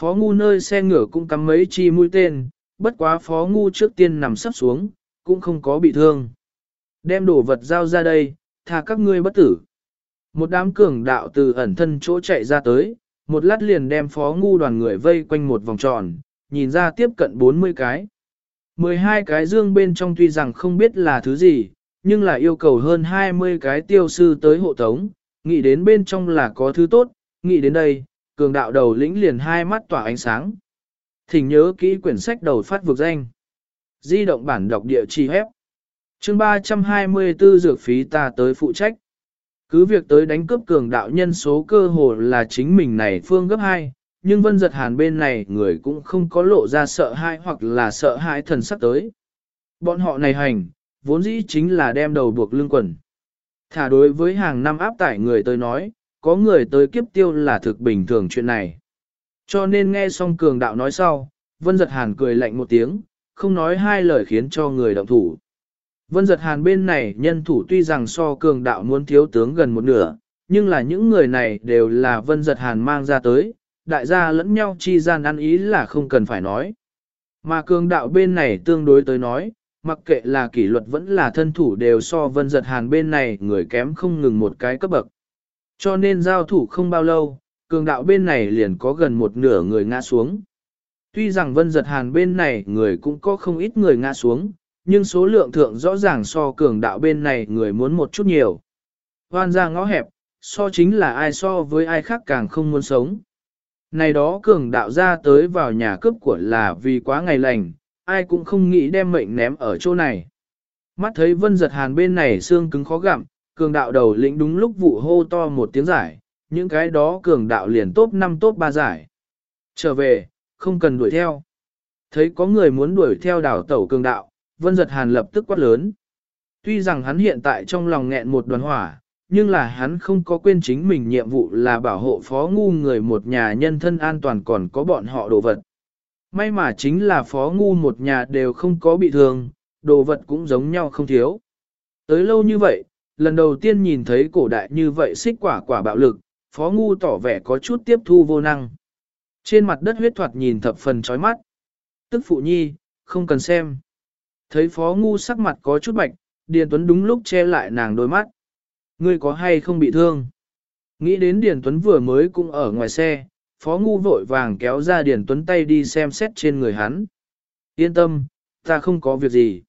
Phó ngu nơi xe ngựa cũng cắm mấy chi mũi tên, bất quá phó ngu trước tiên nằm sắp xuống, cũng không có bị thương. Đem đồ vật giao ra đây, thà các ngươi bất tử. Một đám cường đạo từ ẩn thân chỗ chạy ra tới, một lát liền đem phó ngu đoàn người vây quanh một vòng tròn, nhìn ra tiếp cận 40 cái. 12 cái dương bên trong tuy rằng không biết là thứ gì, nhưng là yêu cầu hơn 20 cái tiêu sư tới hộ tống, nghĩ đến bên trong là có thứ tốt, nghĩ đến đây, cường đạo đầu lĩnh liền hai mắt tỏa ánh sáng. Thỉnh nhớ kỹ quyển sách đầu phát vực danh. Di động bản đọc địa chỉ hép. Chương 324 dược phí ta tới phụ trách. Cứ việc tới đánh cướp cường đạo nhân số cơ hồ là chính mình này phương gấp 2, nhưng vân giật hàn bên này người cũng không có lộ ra sợ hãi hoặc là sợ hãi thần sắc tới. Bọn họ này hành, vốn dĩ chính là đem đầu buộc lưng quần. Thả đối với hàng năm áp tải người tới nói, có người tới kiếp tiêu là thực bình thường chuyện này. Cho nên nghe xong cường đạo nói sau, vân giật hàn cười lạnh một tiếng, không nói hai lời khiến cho người động thủ. Vân giật hàn bên này nhân thủ tuy rằng so cường đạo muốn thiếu tướng gần một nửa, nhưng là những người này đều là vân giật hàn mang ra tới, đại gia lẫn nhau chi gian ăn ý là không cần phải nói. Mà cường đạo bên này tương đối tới nói, mặc kệ là kỷ luật vẫn là thân thủ đều so vân giật hàn bên này người kém không ngừng một cái cấp bậc. Cho nên giao thủ không bao lâu, cường đạo bên này liền có gần một nửa người ngã xuống. Tuy rằng vân giật hàn bên này người cũng có không ít người ngã xuống, nhưng số lượng thượng rõ ràng so cường đạo bên này người muốn một chút nhiều. Hoan ra ngõ hẹp, so chính là ai so với ai khác càng không muốn sống. Này đó cường đạo ra tới vào nhà cướp của là vì quá ngày lành, ai cũng không nghĩ đem mệnh ném ở chỗ này. Mắt thấy vân giật hàn bên này xương cứng khó gặm, cường đạo đầu lĩnh đúng lúc vụ hô to một tiếng giải, những cái đó cường đạo liền tốt 5 tốt 3 giải. Trở về, không cần đuổi theo. Thấy có người muốn đuổi theo đảo tẩu cường đạo, vân giật hàn lập tức quát lớn. Tuy rằng hắn hiện tại trong lòng nghẹn một đoàn hỏa, nhưng là hắn không có quên chính mình nhiệm vụ là bảo hộ phó ngu người một nhà nhân thân an toàn còn có bọn họ đồ vật. May mà chính là phó ngu một nhà đều không có bị thương, đồ vật cũng giống nhau không thiếu. Tới lâu như vậy, lần đầu tiên nhìn thấy cổ đại như vậy xích quả quả bạo lực, phó ngu tỏ vẻ có chút tiếp thu vô năng. Trên mặt đất huyết thoạt nhìn thập phần chói mắt. Tức phụ nhi, không cần xem. Thấy phó ngu sắc mặt có chút bạch, Điền Tuấn đúng lúc che lại nàng đôi mắt. Ngươi có hay không bị thương? Nghĩ đến Điền Tuấn vừa mới cũng ở ngoài xe, phó ngu vội vàng kéo ra Điền Tuấn tay đi xem xét trên người hắn. Yên tâm, ta không có việc gì.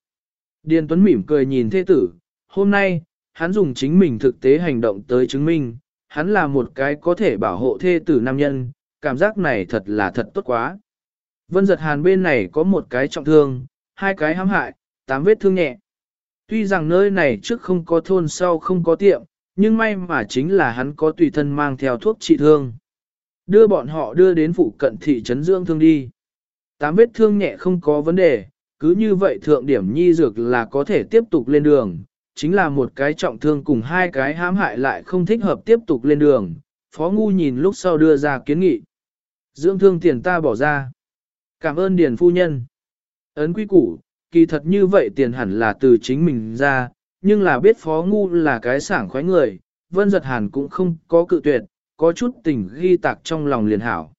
Điền Tuấn mỉm cười nhìn thê tử, hôm nay, hắn dùng chính mình thực tế hành động tới chứng minh, hắn là một cái có thể bảo hộ thê tử nam nhân, cảm giác này thật là thật tốt quá. Vân giật hàn bên này có một cái trọng thương, hai cái hãm hại, tám vết thương nhẹ. Tuy rằng nơi này trước không có thôn sau không có tiệm, nhưng may mà chính là hắn có tùy thân mang theo thuốc trị thương. Đưa bọn họ đưa đến phụ cận thị trấn dưỡng thương đi. Tám vết thương nhẹ không có vấn đề, cứ như vậy thượng điểm nhi dược là có thể tiếp tục lên đường, chính là một cái trọng thương cùng hai cái hãm hại lại không thích hợp tiếp tục lên đường. Phó Ngu nhìn lúc sau đưa ra kiến nghị. Dưỡng thương tiền ta bỏ ra. Cảm ơn Điền Phu Nhân. Ấn quý củ, kỳ thật như vậy tiền hẳn là từ chính mình ra, nhưng là biết Phó Ngu là cái sảng khoái người, Vân Giật Hàn cũng không có cự tuyệt, có chút tình ghi tạc trong lòng liền hảo.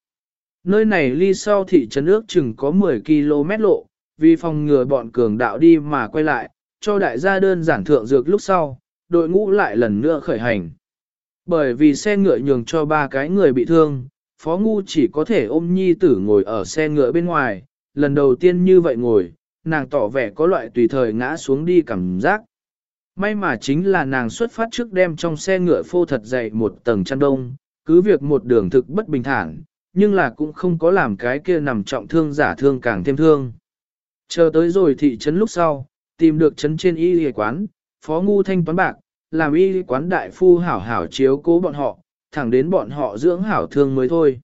Nơi này ly sau thị trấn ước chừng có 10 km lộ, vì phòng ngừa bọn cường đạo đi mà quay lại, cho đại gia đơn giản thượng dược lúc sau, đội ngũ lại lần nữa khởi hành. Bởi vì xe ngựa nhường cho ba cái người bị thương, Phó Ngu chỉ có thể ôm nhi tử ngồi ở xe ngựa bên ngoài, lần đầu tiên như vậy ngồi, nàng tỏ vẻ có loại tùy thời ngã xuống đi cảm giác. May mà chính là nàng xuất phát trước đem trong xe ngựa phô thật dày một tầng chăn đông, cứ việc một đường thực bất bình thản, nhưng là cũng không có làm cái kia nằm trọng thương giả thương càng thêm thương. Chờ tới rồi thị trấn lúc sau, tìm được trấn trên y y quán, phó ngu thanh toán bạc, làm y quán đại phu hảo hảo chiếu cố bọn họ, thẳng đến bọn họ dưỡng hảo thương mới thôi.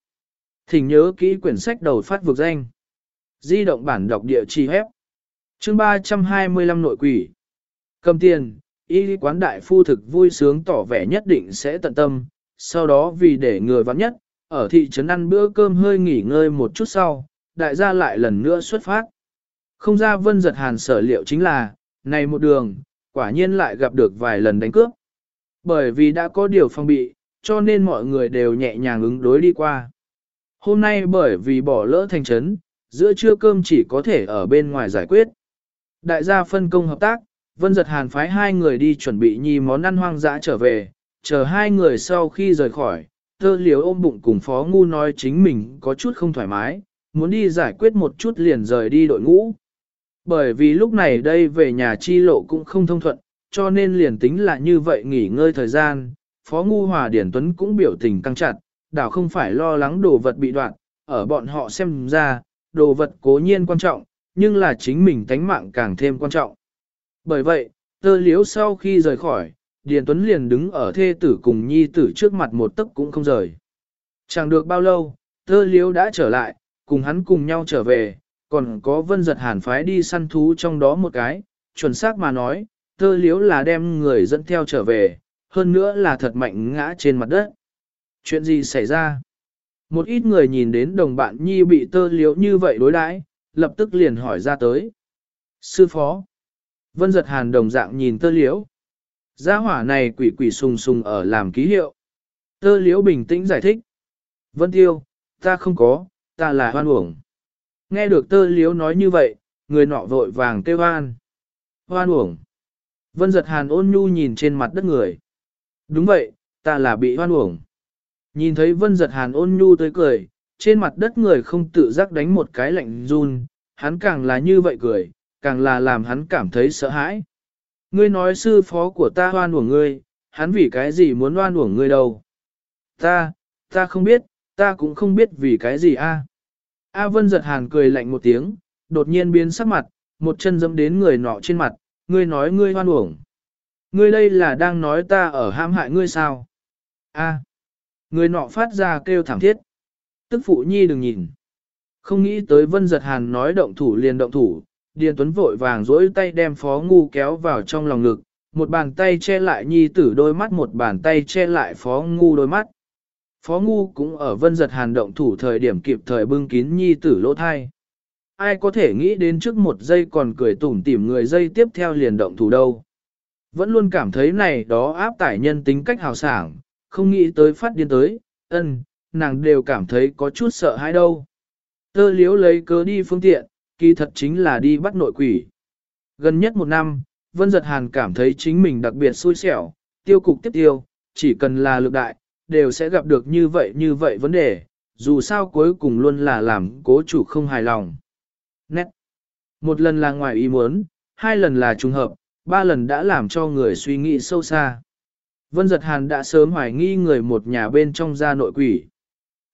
Thỉnh nhớ kỹ quyển sách đầu phát vực danh. Di động bản đọc địa chỉ hép. Chương 325 nội quỷ. Cầm tiền, y quán đại phu thực vui sướng tỏ vẻ nhất định sẽ tận tâm, sau đó vì để người vắng nhất, ở thị trấn ăn bữa cơm hơi nghỉ ngơi một chút sau, đại gia lại lần nữa xuất phát. Không ra vân giật hàn sở liệu chính là, này một đường, quả nhiên lại gặp được vài lần đánh cướp. Bởi vì đã có điều phong bị, cho nên mọi người đều nhẹ nhàng ứng đối đi qua. Hôm nay bởi vì bỏ lỡ thành trấn, giữa trưa cơm chỉ có thể ở bên ngoài giải quyết. Đại gia phân công hợp tác, Vân Giật Hàn phái hai người đi chuẩn bị nhi món ăn hoang dã trở về, chờ hai người sau khi rời khỏi, tơ liếu ôm bụng cùng Phó Ngu nói chính mình có chút không thoải mái, muốn đi giải quyết một chút liền rời đi đội ngũ. Bởi vì lúc này đây về nhà chi lộ cũng không thông thuận, cho nên liền tính là như vậy nghỉ ngơi thời gian, Phó Ngu Hòa Điển Tuấn cũng biểu tình căng chặt, đảo không phải lo lắng đồ vật bị đoạn, ở bọn họ xem ra, đồ vật cố nhiên quan trọng, nhưng là chính mình tánh mạng càng thêm quan trọng. Bởi vậy, tơ liếu sau khi rời khỏi, Điền Tuấn liền đứng ở thê tử cùng nhi tử trước mặt một tấc cũng không rời. Chẳng được bao lâu, tơ liếu đã trở lại, cùng hắn cùng nhau trở về, còn có vân giật hàn phái đi săn thú trong đó một cái, chuẩn xác mà nói, tơ liếu là đem người dẫn theo trở về, hơn nữa là thật mạnh ngã trên mặt đất. Chuyện gì xảy ra? Một ít người nhìn đến đồng bạn nhi bị tơ liếu như vậy đối đãi, lập tức liền hỏi ra tới. Sư phó. Vân giật hàn đồng dạng nhìn tơ liếu. Gia hỏa này quỷ quỷ sùng sùng ở làm ký hiệu. Tơ liễu bình tĩnh giải thích. Vân tiêu, ta không có, ta là hoan uổng. Nghe được tơ liếu nói như vậy, người nọ vội vàng kêu hoan. Hoan uổng. Vân giật hàn ôn nhu nhìn trên mặt đất người. Đúng vậy, ta là bị hoan uổng. Nhìn thấy vân giật hàn ôn nhu tới cười, trên mặt đất người không tự giác đánh một cái lạnh run, hắn càng là như vậy cười, càng là làm hắn cảm thấy sợ hãi. Ngươi nói sư phó của ta hoan uổng ngươi, hắn vì cái gì muốn hoan uổng ngươi đâu? Ta, ta không biết, ta cũng không biết vì cái gì a. A Vân giật hàn cười lạnh một tiếng, đột nhiên biến sắc mặt, một chân dẫm đến người nọ trên mặt, ngươi nói ngươi hoan uổng. Ngươi đây là đang nói ta ở ham hại ngươi sao? A. Người nọ phát ra kêu thảm thiết. Tức phụ nhi đừng nhìn. Không nghĩ tới vân giật hàn nói động thủ liền động thủ, Điền Tuấn vội vàng dỗi tay đem phó ngu kéo vào trong lòng ngực, một bàn tay che lại nhi tử đôi mắt một bàn tay che lại phó ngu đôi mắt. Phó ngu cũng ở vân giật hàn động thủ thời điểm kịp thời bưng kín nhi tử lỗ thai. Ai có thể nghĩ đến trước một giây còn cười tủm tỉm người dây tiếp theo liền động thủ đâu. Vẫn luôn cảm thấy này đó áp tải nhân tính cách hào sảng, không nghĩ tới phát điên tới, ân, nàng đều cảm thấy có chút sợ hãi đâu. Tơ liếu lấy cớ đi phương tiện, kỳ thật chính là đi bắt nội quỷ. Gần nhất một năm, Vân Giật Hàn cảm thấy chính mình đặc biệt xui xẻo, tiêu cục tiếp tiêu, chỉ cần là lực đại, đều sẽ gặp được như vậy như vậy vấn đề, dù sao cuối cùng luôn là làm cố chủ không hài lòng. Nét. Một lần là ngoài ý muốn, hai lần là trùng hợp, ba lần đã làm cho người suy nghĩ sâu xa. Vân Giật Hàn đã sớm hoài nghi người một nhà bên trong gia nội quỷ.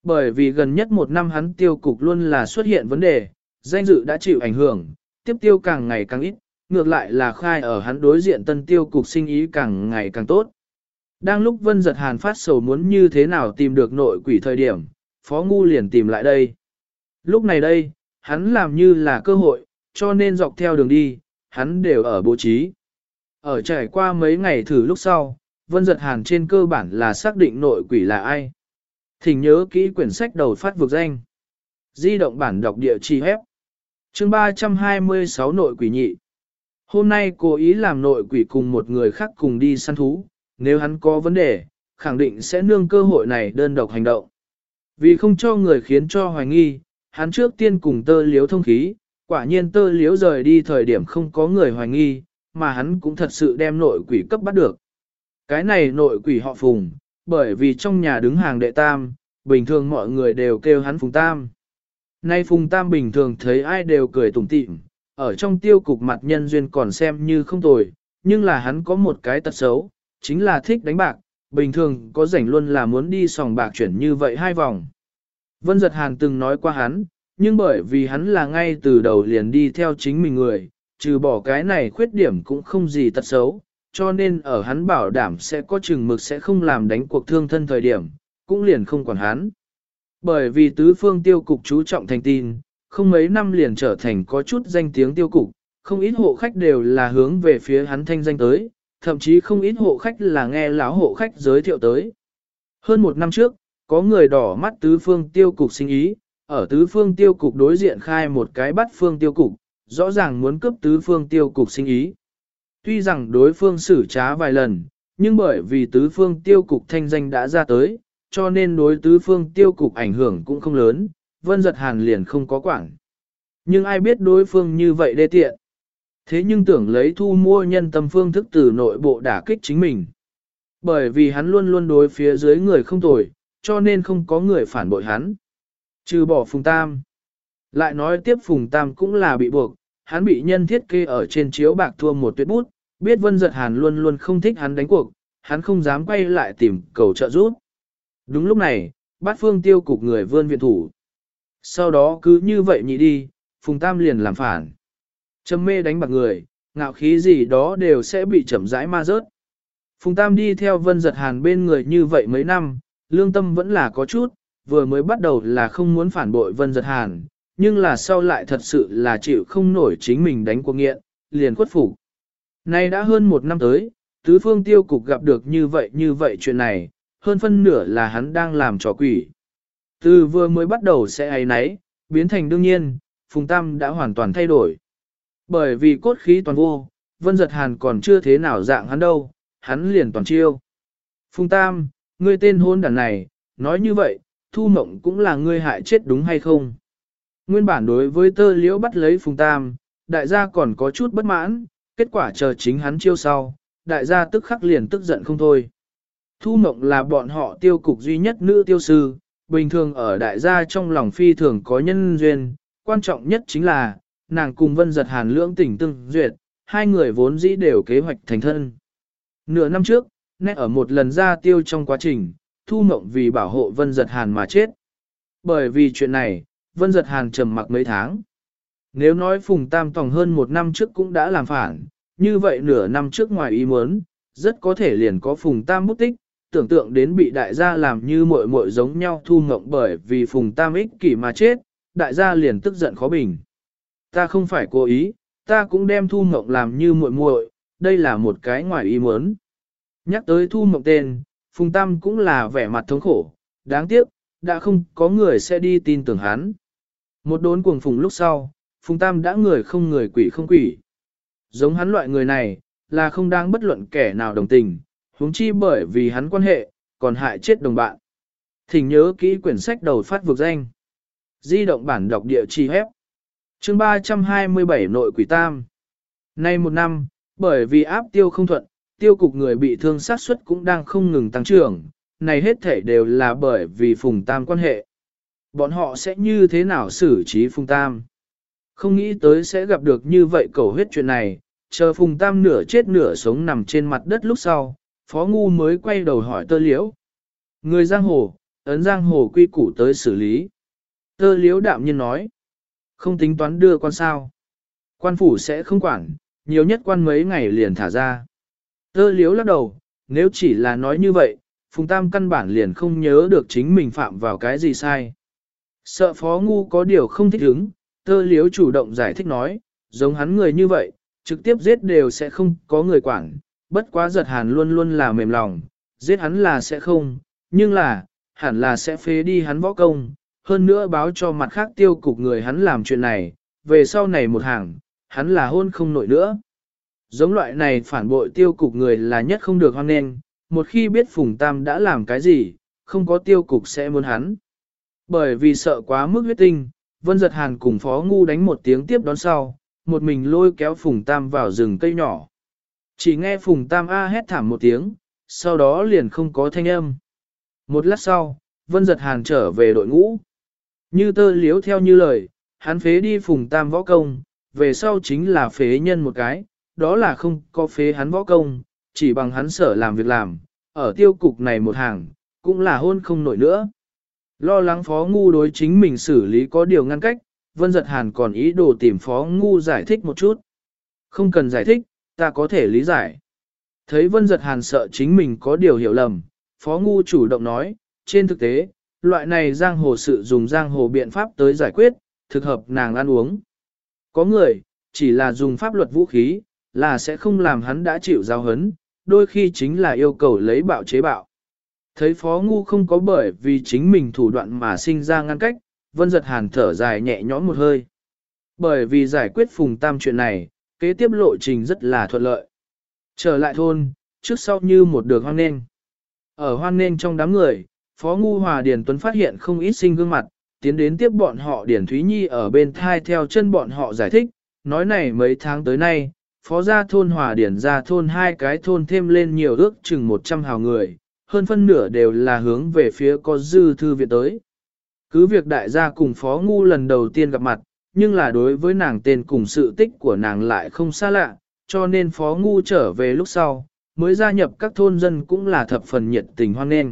Bởi vì gần nhất một năm hắn tiêu cục luôn là xuất hiện vấn đề, danh dự đã chịu ảnh hưởng, tiếp tiêu càng ngày càng ít, ngược lại là khai ở hắn đối diện tân tiêu cục sinh ý càng ngày càng tốt. Đang lúc Vân Giật Hàn phát sầu muốn như thế nào tìm được nội quỷ thời điểm, Phó Ngu liền tìm lại đây. Lúc này đây, hắn làm như là cơ hội, cho nên dọc theo đường đi, hắn đều ở bố trí. Ở trải qua mấy ngày thử lúc sau, Vân Giật Hàn trên cơ bản là xác định nội quỷ là ai. Thỉnh nhớ kỹ quyển sách đầu phát vực danh. Di động bản đọc địa chỉ hép. Chương 326 nội quỷ nhị. Hôm nay cố ý làm nội quỷ cùng một người khác cùng đi săn thú, nếu hắn có vấn đề, khẳng định sẽ nương cơ hội này đơn độc hành động. Vì không cho người khiến cho hoài nghi, hắn trước tiên cùng tơ liếu thông khí, quả nhiên tơ liếu rời đi thời điểm không có người hoài nghi, mà hắn cũng thật sự đem nội quỷ cấp bắt được. Cái này nội quỷ họ Phùng, bởi vì trong nhà đứng hàng đệ tam, bình thường mọi người đều kêu hắn Phùng Tam. Nay Phùng Tam bình thường thấy ai đều cười tủm tỉm, ở trong tiêu cục mặt nhân duyên còn xem như không tồi, nhưng là hắn có một cái tật xấu, chính là thích đánh bạc, bình thường có rảnh luôn là muốn đi sòng bạc chuyển như vậy hai vòng. Vân Giật Hàn từng nói qua hắn, nhưng bởi vì hắn là ngay từ đầu liền đi theo chính mình người, trừ bỏ cái này khuyết điểm cũng không gì tật xấu, cho nên ở hắn bảo đảm sẽ có chừng mực sẽ không làm đánh cuộc thương thân thời điểm, cũng liền không quản hắn. Bởi vì tứ phương tiêu cục chú trọng thành tin, không mấy năm liền trở thành có chút danh tiếng tiêu cục, không ít hộ khách đều là hướng về phía hắn thanh danh tới, thậm chí không ít hộ khách là nghe lão hộ khách giới thiệu tới. Hơn một năm trước, có người đỏ mắt tứ phương tiêu cục sinh ý, ở tứ phương tiêu cục đối diện khai một cái bắt phương tiêu cục, rõ ràng muốn cướp tứ phương tiêu cục sinh ý. Tuy rằng đối phương xử trá vài lần, nhưng bởi vì tứ phương tiêu cục thanh danh đã ra tới, cho nên đối tứ phương tiêu cục ảnh hưởng cũng không lớn, vân giật hàn liền không có quảng. Nhưng ai biết đối phương như vậy đê tiện. Thế nhưng tưởng lấy thu mua nhân tâm phương thức từ nội bộ đả kích chính mình. Bởi vì hắn luôn luôn đối phía dưới người không tồi, cho nên không có người phản bội hắn. Trừ bỏ Phùng Tam. Lại nói tiếp Phùng Tam cũng là bị buộc, hắn bị nhân thiết kê ở trên chiếu bạc thua một tuyết bút, biết Vân Giật Hàn luôn luôn không thích hắn đánh cuộc, hắn không dám quay lại tìm cầu trợ giúp. Đúng lúc này, bát phương tiêu cục người vươn viện thủ. Sau đó cứ như vậy nhị đi, Phùng Tam liền làm phản. châm mê đánh bạc người, ngạo khí gì đó đều sẽ bị chậm rãi ma rớt. Phùng Tam đi theo Vân Giật Hàn bên người như vậy mấy năm, lương tâm vẫn là có chút, vừa mới bắt đầu là không muốn phản bội Vân Giật Hàn, nhưng là sau lại thật sự là chịu không nổi chính mình đánh cuộc nghiện, liền khuất phục. Nay đã hơn một năm tới, tứ phương tiêu cục gặp được như vậy như vậy chuyện này, hơn phân nửa là hắn đang làm trò quỷ. Từ vừa mới bắt đầu sẽ ấy nấy, biến thành đương nhiên, Phùng Tam đã hoàn toàn thay đổi. Bởi vì cốt khí toàn vô, Vân Giật Hàn còn chưa thế nào dạng hắn đâu, hắn liền toàn chiêu. Phùng Tam, ngươi tên hôn đàn này, nói như vậy, Thu Mộng cũng là ngươi hại chết đúng hay không? Nguyên bản đối với tơ liễu bắt lấy Phùng Tam, đại gia còn có chút bất mãn, kết quả chờ chính hắn chiêu sau, đại gia tức khắc liền tức giận không thôi. Thu Mộng là bọn họ tiêu cục duy nhất nữ tiêu sư, bình thường ở đại gia trong lòng phi thường có nhân duyên, quan trọng nhất chính là, nàng cùng vân giật hàn lưỡng tình tương duyệt, hai người vốn dĩ đều kế hoạch thành thân. Nửa năm trước, nét ở một lần ra tiêu trong quá trình, thu mộng vì bảo hộ vân giật hàn mà chết. Bởi vì chuyện này, vân giật hàn trầm mặc mấy tháng. Nếu nói Phùng Tam Tòng hơn một năm trước cũng đã làm phản, như vậy nửa năm trước ngoài ý muốn, rất có thể liền có Phùng Tam bút tích, tưởng tượng đến bị đại gia làm như muội muội giống nhau thu ngộng bởi vì Phùng Tam ích kỷ mà chết, đại gia liền tức giận khó bình. Ta không phải cố ý, ta cũng đem thu ngộng làm như muội muội, đây là một cái ngoài ý muốn. Nhắc tới thu ngộng tên, Phùng Tam cũng là vẻ mặt thống khổ, đáng tiếc, đã không có người sẽ đi tin tưởng hắn. Một đốn cuồng phùng lúc sau, Phùng Tam đã người không người quỷ không quỷ. Giống hắn loại người này, là không đang bất luận kẻ nào đồng tình, huống chi bởi vì hắn quan hệ, còn hại chết đồng bạn. Thỉnh nhớ kỹ quyển sách đầu phát vực danh. Di động bản đọc địa chỉ hép. Chương 327 nội quỷ tam. Nay một năm, bởi vì áp tiêu không thuận, tiêu cục người bị thương sát suất cũng đang không ngừng tăng trưởng, này hết thể đều là bởi vì Phùng Tam quan hệ. Bọn họ sẽ như thế nào xử trí Phùng Tam? Không nghĩ tới sẽ gặp được như vậy cầu huyết chuyện này, chờ Phùng Tam nửa chết nửa sống nằm trên mặt đất lúc sau, Phó Ngu mới quay đầu hỏi tơ liễu. Người giang hồ, ấn giang hồ quy củ tới xử lý. Tơ liễu đạm nhiên nói, không tính toán đưa con sao. Quan phủ sẽ không quản, nhiều nhất quan mấy ngày liền thả ra. Tơ liễu lắc đầu, nếu chỉ là nói như vậy, Phùng Tam căn bản liền không nhớ được chính mình phạm vào cái gì sai. Sợ phó ngu có điều không thích ứng, tơ liếu chủ động giải thích nói, giống hắn người như vậy, trực tiếp giết đều sẽ không có người quản, bất quá giật hàn luôn luôn là mềm lòng, giết hắn là sẽ không, nhưng là, hẳn là sẽ phế đi hắn võ công, hơn nữa báo cho mặt khác tiêu cục người hắn làm chuyện này, về sau này một hàng, hắn là hôn không nổi nữa. Giống loại này phản bội tiêu cục người là nhất không được hoan nghênh, một khi biết Phùng Tam đã làm cái gì, không có tiêu cục sẽ muốn hắn. Bởi vì sợ quá mức huyết tinh, Vân Giật Hàn cùng Phó Ngu đánh một tiếng tiếp đón sau, một mình lôi kéo Phùng Tam vào rừng cây nhỏ. Chỉ nghe Phùng Tam A hét thảm một tiếng, sau đó liền không có thanh âm. Một lát sau, Vân Giật Hàn trở về đội ngũ. Như tơ liếu theo như lời, hắn phế đi Phùng Tam võ công, về sau chính là phế nhân một cái, đó là không có phế hắn võ công, chỉ bằng hắn sở làm việc làm, ở tiêu cục này một hàng, cũng là hôn không nổi nữa. Lo lắng phó ngu đối chính mình xử lý có điều ngăn cách, Vân Giật Hàn còn ý đồ tìm phó ngu giải thích một chút. Không cần giải thích, ta có thể lý giải. Thấy Vân Giật Hàn sợ chính mình có điều hiểu lầm, phó ngu chủ động nói, trên thực tế, loại này giang hồ sự dùng giang hồ biện pháp tới giải quyết, thực hợp nàng ăn uống. Có người, chỉ là dùng pháp luật vũ khí, là sẽ không làm hắn đã chịu giao hấn, đôi khi chính là yêu cầu lấy bạo chế bạo. Thấy phó ngu không có bởi vì chính mình thủ đoạn mà sinh ra ngăn cách, vân giật hàn thở dài nhẹ nhõm một hơi. Bởi vì giải quyết phùng tam chuyện này, kế tiếp lộ trình rất là thuận lợi. Trở lại thôn, trước sau như một đường hoang nên. Ở hoang nên trong đám người, phó ngu hòa Điền Tuấn phát hiện không ít sinh gương mặt, tiến đến tiếp bọn họ Điền Thúy Nhi ở bên thai theo chân bọn họ giải thích, nói này mấy tháng tới nay, phó gia thôn hòa Điền ra thôn hai cái thôn thêm lên nhiều ước chừng 100 hào người, hơn phân nửa đều là hướng về phía có dư thư viện tới. Cứ việc đại gia cùng phó ngu lần đầu tiên gặp mặt, nhưng là đối với nàng tên cùng sự tích của nàng lại không xa lạ, cho nên phó ngu trở về lúc sau, mới gia nhập các thôn dân cũng là thập phần nhiệt tình hoan nghênh.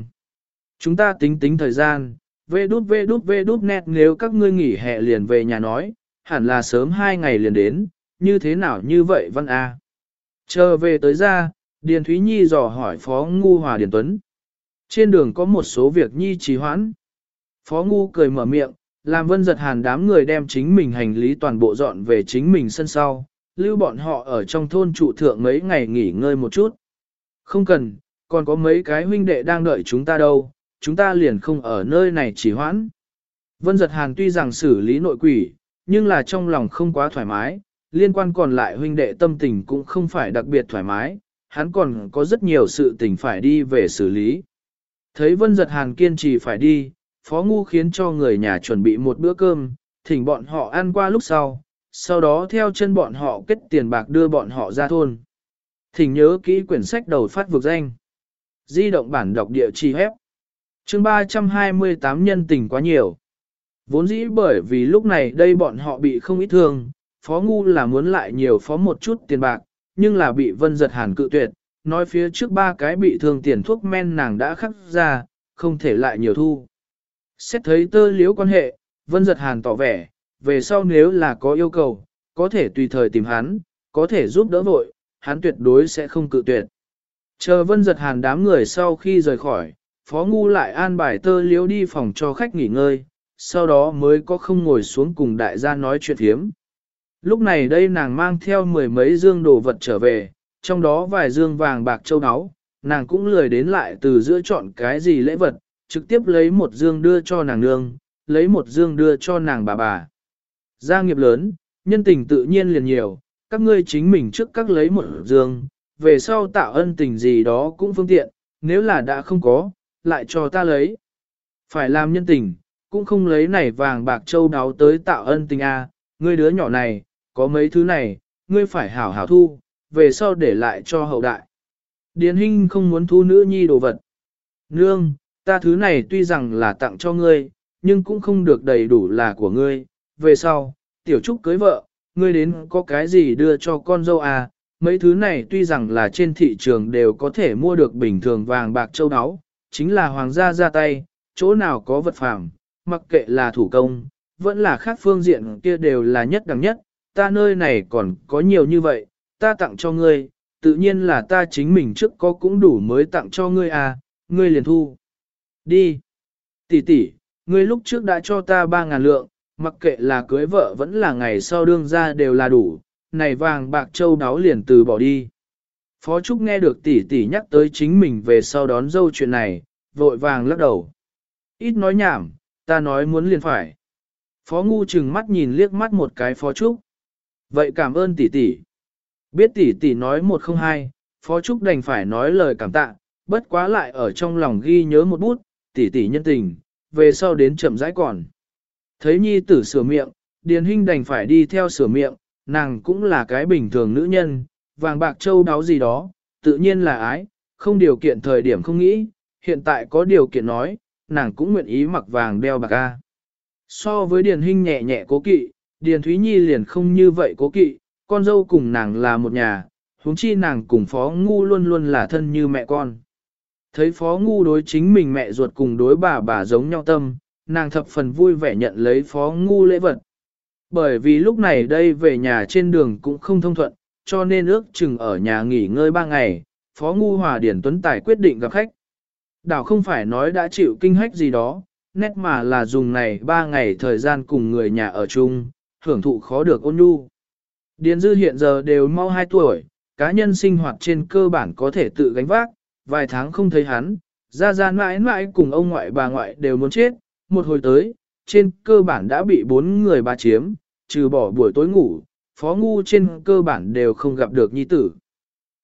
Chúng ta tính tính thời gian, vê đút vê đút vê đút nét nếu các ngươi nghỉ hè liền về nhà nói, hẳn là sớm hai ngày liền đến, như thế nào như vậy văn A. Chờ về tới ra, Điền Thúy Nhi dò hỏi Phó Ngu Hòa Điền Tuấn. Trên đường có một số việc Nhi trì hoãn. Phó Ngu cười mở miệng, làm vân giật hàn đám người đem chính mình hành lý toàn bộ dọn về chính mình sân sau, lưu bọn họ ở trong thôn trụ thượng mấy ngày nghỉ ngơi một chút. Không cần, còn có mấy cái huynh đệ đang đợi chúng ta đâu, chúng ta liền không ở nơi này chỉ hoãn. Vân giật hàn tuy rằng xử lý nội quỷ, nhưng là trong lòng không quá thoải mái, liên quan còn lại huynh đệ tâm tình cũng không phải đặc biệt thoải mái, hắn còn có rất nhiều sự tình phải đi về xử lý. Thấy vân giật hàn kiên trì phải đi, phó ngu khiến cho người nhà chuẩn bị một bữa cơm, thỉnh bọn họ ăn qua lúc sau, sau đó theo chân bọn họ kết tiền bạc đưa bọn họ ra thôn. Thỉnh nhớ kỹ quyển sách đầu phát vực danh. Di động bản đọc địa chỉ hép. chương 328 nhân tình quá nhiều. Vốn dĩ bởi vì lúc này đây bọn họ bị không ít thương, phó ngu là muốn lại nhiều phó một chút tiền bạc, nhưng là bị vân giật hàn cự tuyệt, nói phía trước ba cái bị thương tiền thuốc men nàng đã khắc ra, không thể lại nhiều thu. Xét thấy tơ liếu quan hệ, vân giật hàn tỏ vẻ, về sau nếu là có yêu cầu, có thể tùy thời tìm hắn, có thể giúp đỡ vội, hắn tuyệt đối sẽ không cự tuyệt. Chờ vân giật hàn đám người sau khi rời khỏi, phó ngu lại an bài tơ liếu đi phòng cho khách nghỉ ngơi, sau đó mới có không ngồi xuống cùng đại gia nói chuyện thiếm. Lúc này đây nàng mang theo mười mấy dương đồ vật trở về, trong đó vài dương vàng bạc châu áo, nàng cũng lười đến lại từ giữa chọn cái gì lễ vật, trực tiếp lấy một dương đưa cho nàng nương, lấy một dương đưa cho nàng bà bà. Gia nghiệp lớn, nhân tình tự nhiên liền nhiều, các ngươi chính mình trước các lấy một dương, về sau tạo ân tình gì đó cũng phương tiện, nếu là đã không có, lại cho ta lấy. Phải làm nhân tình, cũng không lấy này vàng bạc châu đáo tới tạo ân tình a, ngươi đứa nhỏ này, có mấy thứ này, ngươi phải hảo hảo thu, về sau để lại cho hậu đại. Điền Hinh không muốn thu nữ nhi đồ vật. Nương, ta thứ này tuy rằng là tặng cho ngươi, nhưng cũng không được đầy đủ là của ngươi. Về sau, tiểu trúc cưới vợ, ngươi đến có cái gì đưa cho con dâu à, mấy thứ này tuy rằng là trên thị trường đều có thể mua được bình thường vàng bạc châu áo, chính là hoàng gia ra tay, chỗ nào có vật phẩm, mặc kệ là thủ công, vẫn là khác phương diện kia đều là nhất đẳng nhất, ta nơi này còn có nhiều như vậy, ta tặng cho ngươi, tự nhiên là ta chính mình trước có cũng đủ mới tặng cho ngươi à, ngươi liền thu. Đi. Tỷ tỷ, ngươi lúc trước đã cho ta ba ngàn lượng, mặc kệ là cưới vợ vẫn là ngày sau đương ra đều là đủ, này vàng bạc châu đáo liền từ bỏ đi. Phó Trúc nghe được tỷ tỷ nhắc tới chính mình về sau đón dâu chuyện này, vội vàng lắc đầu. Ít nói nhảm, ta nói muốn liền phải. Phó Ngu chừng mắt nhìn liếc mắt một cái Phó Trúc. Vậy cảm ơn tỷ tỷ. Biết tỷ tỷ nói một không hai, Phó Trúc đành phải nói lời cảm tạ, bất quá lại ở trong lòng ghi nhớ một bút, tỷ tỷ nhân tình, về sau đến chậm rãi còn. Thấy nhi tử sửa miệng, Điền Hinh đành phải đi theo sửa miệng, nàng cũng là cái bình thường nữ nhân, vàng bạc châu đáo gì đó, tự nhiên là ái, không điều kiện thời điểm không nghĩ, hiện tại có điều kiện nói, nàng cũng nguyện ý mặc vàng đeo bạc a. So với Điền Hinh nhẹ nhẹ cố kỵ, Điền Thúy Nhi liền không như vậy cố kỵ, con dâu cùng nàng là một nhà, huống chi nàng cùng Phó Ngu luôn luôn là thân như mẹ con. Thấy Phó Ngu đối chính mình mẹ ruột cùng đối bà bà giống nhau tâm, nàng thập phần vui vẻ nhận lấy Phó Ngu lễ vật. Bởi vì lúc này đây về nhà trên đường cũng không thông thuận, cho nên ước chừng ở nhà nghỉ ngơi ba ngày, Phó Ngu Hòa Điển Tuấn Tài quyết định gặp khách. Đảo không phải nói đã chịu kinh hách gì đó, nét mà là dùng này ba ngày thời gian cùng người nhà ở chung, hưởng thụ khó được ôn nhu. Điền Dư hiện giờ đều mau 2 tuổi, cá nhân sinh hoạt trên cơ bản có thể tự gánh vác, vài tháng không thấy hắn, ra ra mãi mãi cùng ông ngoại bà ngoại đều muốn chết, một hồi tới, trên cơ bản đã bị bốn người bà chiếm, trừ bỏ buổi tối ngủ, phó ngu trên cơ bản đều không gặp được nhi tử.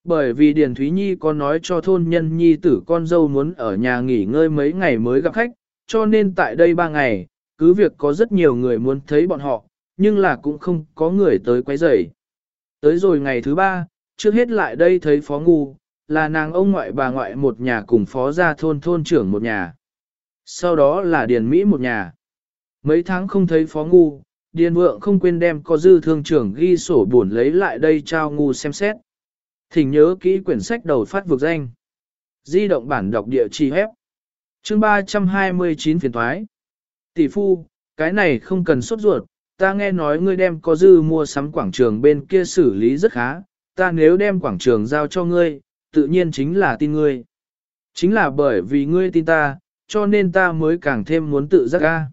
Bởi vì Điền Thúy Nhi có nói cho thôn nhân nhi tử con dâu muốn ở nhà nghỉ ngơi mấy ngày mới gặp khách, cho nên tại đây ba ngày, cứ việc có rất nhiều người muốn thấy bọn họ, nhưng là cũng không có người tới quấy rầy. Tới rồi ngày thứ ba, trước hết lại đây thấy phó ngu, là nàng ông ngoại bà ngoại một nhà cùng phó gia thôn thôn trưởng một nhà. Sau đó là Điền Mỹ một nhà. Mấy tháng không thấy phó ngu, Điền vượng không quên đem có dư thương trưởng ghi sổ buồn lấy lại đây trao ngu xem xét. Thỉnh nhớ kỹ quyển sách đầu phát vực danh. Di động bản đọc địa chỉ hép. Chương 329 phiền thoái. Tỷ phu, cái này không cần sốt ruột, ta nghe nói ngươi đem có dư mua sắm quảng trường bên kia xử lý rất khá, ta nếu đem quảng trường giao cho ngươi, tự nhiên chính là tin ngươi. Chính là bởi vì ngươi tin ta, cho nên ta mới càng thêm muốn tự giác ga.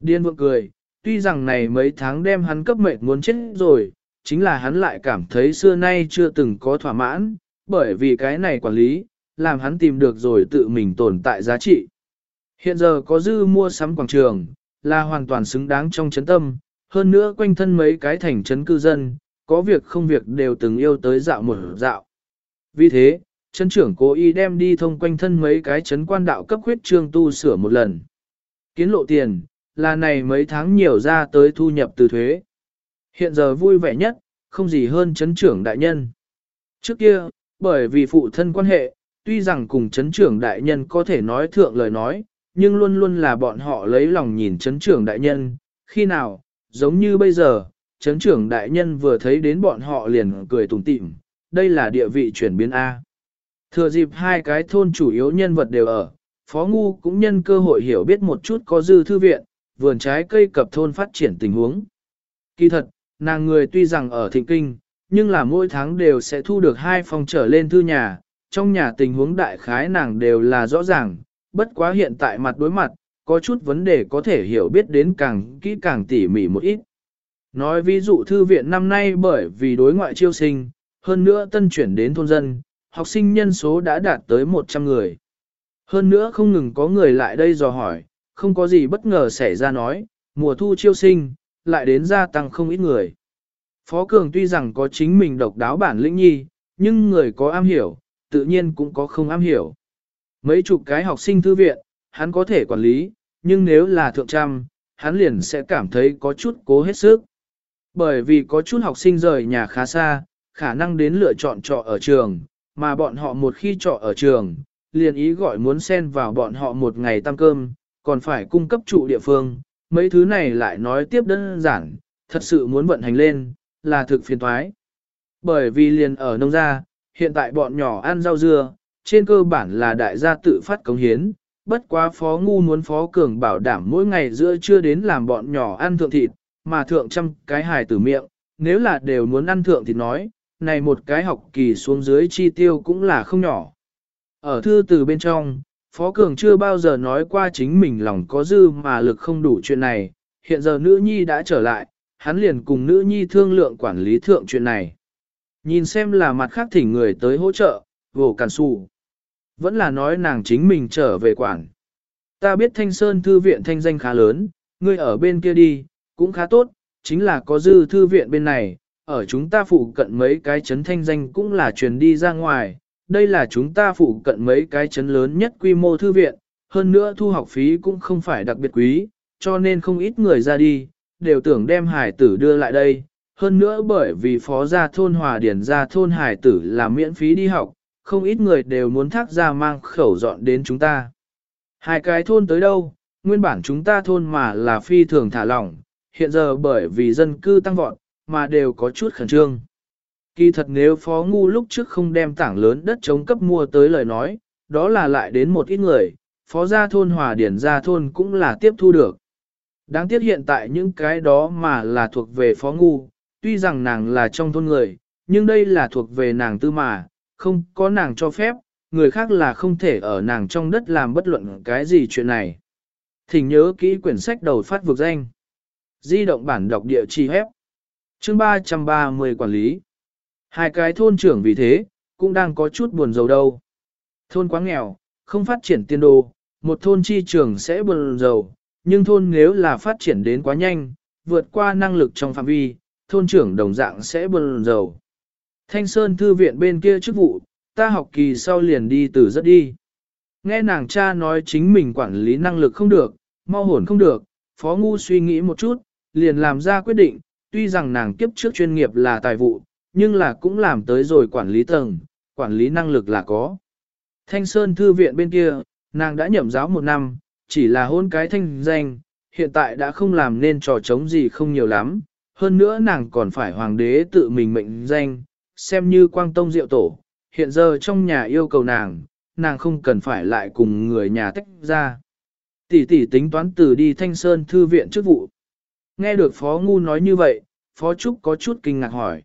Điên vượng cười, tuy rằng này mấy tháng đem hắn cấp mệt muốn chết rồi, chính là hắn lại cảm thấy xưa nay chưa từng có thỏa mãn, bởi vì cái này quản lý, làm hắn tìm được rồi tự mình tồn tại giá trị. Hiện giờ có dư mua sắm quảng trường, là hoàn toàn xứng đáng trong chấn tâm, hơn nữa quanh thân mấy cái thành trấn cư dân, có việc không việc đều từng yêu tới dạo một dạo. Vì thế, chân trưởng cố ý đem đi thông quanh thân mấy cái chấn quan đạo cấp huyết trương tu sửa một lần. Kiến lộ tiền, là này mấy tháng nhiều ra tới thu nhập từ thuế. Hiện giờ vui vẻ nhất, không gì hơn chấn trưởng đại nhân. Trước kia, bởi vì phụ thân quan hệ, tuy rằng cùng chấn trưởng đại nhân có thể nói thượng lời nói, nhưng luôn luôn là bọn họ lấy lòng nhìn chấn trưởng đại nhân, khi nào, giống như bây giờ, chấn trưởng đại nhân vừa thấy đến bọn họ liền cười tủm tỉm, đây là địa vị chuyển biến A. Thừa dịp hai cái thôn chủ yếu nhân vật đều ở, Phó Ngu cũng nhân cơ hội hiểu biết một chút có dư thư viện, vườn trái cây cập thôn phát triển tình huống. Kỳ thật, nàng người tuy rằng ở thịnh kinh, nhưng là mỗi tháng đều sẽ thu được hai phòng trở lên thư nhà, trong nhà tình huống đại khái nàng đều là rõ ràng, bất quá hiện tại mặt đối mặt, có chút vấn đề có thể hiểu biết đến càng kỹ càng tỉ mỉ một ít. Nói ví dụ thư viện năm nay bởi vì đối ngoại chiêu sinh, hơn nữa tân chuyển đến thôn dân, học sinh nhân số đã đạt tới 100 người. Hơn nữa không ngừng có người lại đây dò hỏi, không có gì bất ngờ xảy ra nói, mùa thu chiêu sinh, lại đến gia tăng không ít người. Phó Cường tuy rằng có chính mình độc đáo bản lĩnh nhi, nhưng người có am hiểu, tự nhiên cũng có không am hiểu. Mấy chục cái học sinh thư viện, hắn có thể quản lý, nhưng nếu là thượng trăm, hắn liền sẽ cảm thấy có chút cố hết sức. Bởi vì có chút học sinh rời nhà khá xa, khả năng đến lựa chọn trọ ở trường, mà bọn họ một khi trọ ở trường, liền ý gọi muốn xen vào bọn họ một ngày tăng cơm, còn phải cung cấp trụ địa phương, mấy thứ này lại nói tiếp đơn giản, thật sự muốn vận hành lên, là thực phiền thoái. Bởi vì liền ở nông gia, hiện tại bọn nhỏ ăn rau dưa, trên cơ bản là đại gia tự phát cống hiến, bất quá phó ngu muốn phó cường bảo đảm mỗi ngày giữa trưa đến làm bọn nhỏ ăn thượng thịt, mà thượng trăm cái hài tử miệng, nếu là đều muốn ăn thượng thịt nói, này một cái học kỳ xuống dưới chi tiêu cũng là không nhỏ. Ở thư từ bên trong, Phó Cường chưa bao giờ nói qua chính mình lòng có dư mà lực không đủ chuyện này, hiện giờ nữ nhi đã trở lại, hắn liền cùng nữ nhi thương lượng quản lý thượng chuyện này. Nhìn xem là mặt khác thỉnh người tới hỗ trợ, vổ cản xù. Vẫn là nói nàng chính mình trở về quản. Ta biết Thanh Sơn Thư viện thanh danh khá lớn, ngươi ở bên kia đi, cũng khá tốt, chính là có dư thư viện bên này, ở chúng ta phụ cận mấy cái chấn thanh danh cũng là truyền đi ra ngoài, đây là chúng ta phụ cận mấy cái chấn lớn nhất quy mô thư viện, hơn nữa thu học phí cũng không phải đặc biệt quý, cho nên không ít người ra đi, đều tưởng đem hải tử đưa lại đây. Hơn nữa bởi vì phó gia thôn hòa điển gia thôn hải tử là miễn phí đi học, không ít người đều muốn thác ra mang khẩu dọn đến chúng ta. Hai cái thôn tới đâu, nguyên bản chúng ta thôn mà là phi thường thả lỏng, hiện giờ bởi vì dân cư tăng vọt, mà đều có chút khẩn trương. Kỳ thật nếu phó ngu lúc trước không đem tảng lớn đất chống cấp mua tới lời nói, đó là lại đến một ít người, phó gia thôn hòa điển gia thôn cũng là tiếp thu được. Đáng tiếc hiện tại những cái đó mà là thuộc về phó ngu, tuy rằng nàng là trong thôn người, nhưng đây là thuộc về nàng tư mà, không có nàng cho phép, người khác là không thể ở nàng trong đất làm bất luận cái gì chuyện này. Thỉnh nhớ kỹ quyển sách đầu phát vực danh. Di động bản đọc địa chỉ hép. Chương 330 quản lý. Hai cái thôn trưởng vì thế, cũng đang có chút buồn giàu đâu. Thôn quá nghèo, không phát triển tiên đồ, một thôn chi trường sẽ buồn giàu, nhưng thôn nếu là phát triển đến quá nhanh, vượt qua năng lực trong phạm vi, thôn trưởng đồng dạng sẽ buồn giàu. Thanh Sơn Thư viện bên kia chức vụ, ta học kỳ sau liền đi từ rất đi. Nghe nàng cha nói chính mình quản lý năng lực không được, mau hồn không được, Phó Ngu suy nghĩ một chút, liền làm ra quyết định, tuy rằng nàng kiếp trước chuyên nghiệp là tài vụ, nhưng là cũng làm tới rồi quản lý tầng, quản lý năng lực là có. Thanh Sơn Thư viện bên kia, nàng đã nhậm giáo một năm, chỉ là hôn cái thanh danh, hiện tại đã không làm nên trò chống gì không nhiều lắm, hơn nữa nàng còn phải hoàng đế tự mình mệnh danh, xem như quang tông diệu tổ, hiện giờ trong nhà yêu cầu nàng, nàng không cần phải lại cùng người nhà tách ra. Tỷ tỷ tính toán từ đi Thanh Sơn Thư viện chức vụ. Nghe được Phó Ngu nói như vậy, Phó Trúc có chút kinh ngạc hỏi.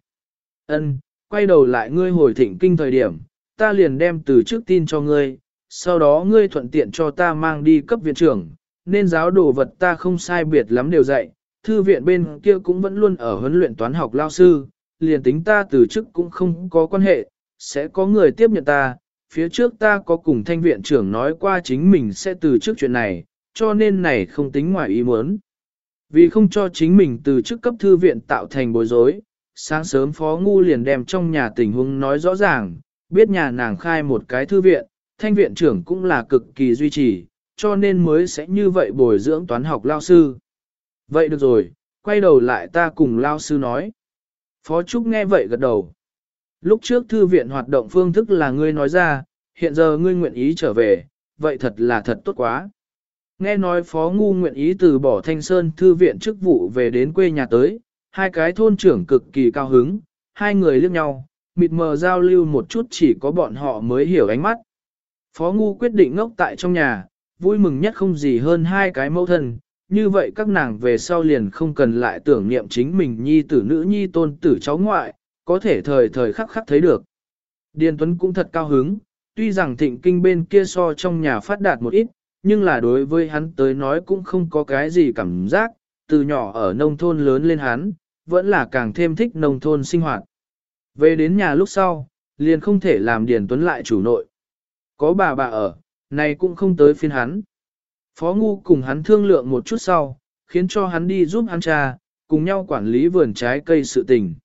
Ân, quay đầu lại ngươi hồi thịnh kinh thời điểm, ta liền đem từ trước tin cho ngươi, sau đó ngươi thuận tiện cho ta mang đi cấp viện trưởng, nên giáo đồ vật ta không sai biệt lắm đều dạy, thư viện bên kia cũng vẫn luôn ở huấn luyện toán học lao sư, liền tính ta từ chức cũng không có quan hệ, sẽ có người tiếp nhận ta, phía trước ta có cùng thanh viện trưởng nói qua chính mình sẽ từ chức chuyện này, cho nên này không tính ngoài ý muốn. Vì không cho chính mình từ chức cấp thư viện tạo thành bối rối, sáng sớm Phó Ngu liền đem trong nhà tình huống nói rõ ràng, biết nhà nàng khai một cái thư viện, thanh viện trưởng cũng là cực kỳ duy trì, cho nên mới sẽ như vậy bồi dưỡng toán học lao sư. Vậy được rồi, quay đầu lại ta cùng lao sư nói. Phó Trúc nghe vậy gật đầu. Lúc trước thư viện hoạt động phương thức là ngươi nói ra, hiện giờ ngươi nguyện ý trở về, vậy thật là thật tốt quá. Nghe nói Phó Ngu nguyện ý từ bỏ Thanh Sơn Thư viện chức vụ về đến quê nhà tới, hai cái thôn trưởng cực kỳ cao hứng, hai người liếc nhau, mịt mờ giao lưu một chút chỉ có bọn họ mới hiểu ánh mắt. Phó Ngu quyết định ngốc tại trong nhà, vui mừng nhất không gì hơn hai cái mẫu thân, như vậy các nàng về sau liền không cần lại tưởng niệm chính mình nhi tử nữ nhi tôn tử cháu ngoại, có thể thời thời khắc khắc thấy được. Điền Tuấn cũng thật cao hứng, tuy rằng thịnh kinh bên kia so trong nhà phát đạt một ít, nhưng là đối với hắn tới nói cũng không có cái gì cảm giác, từ nhỏ ở nông thôn lớn lên hắn, vẫn là càng thêm thích nông thôn sinh hoạt. Về đến nhà lúc sau, liền không thể làm Điền Tuấn lại chủ nội. Có bà bà ở, này cũng không tới phiên hắn. Phó Ngu cùng hắn thương lượng một chút sau, khiến cho hắn đi giúp hắn cha, cùng nhau quản lý vườn trái cây sự tình.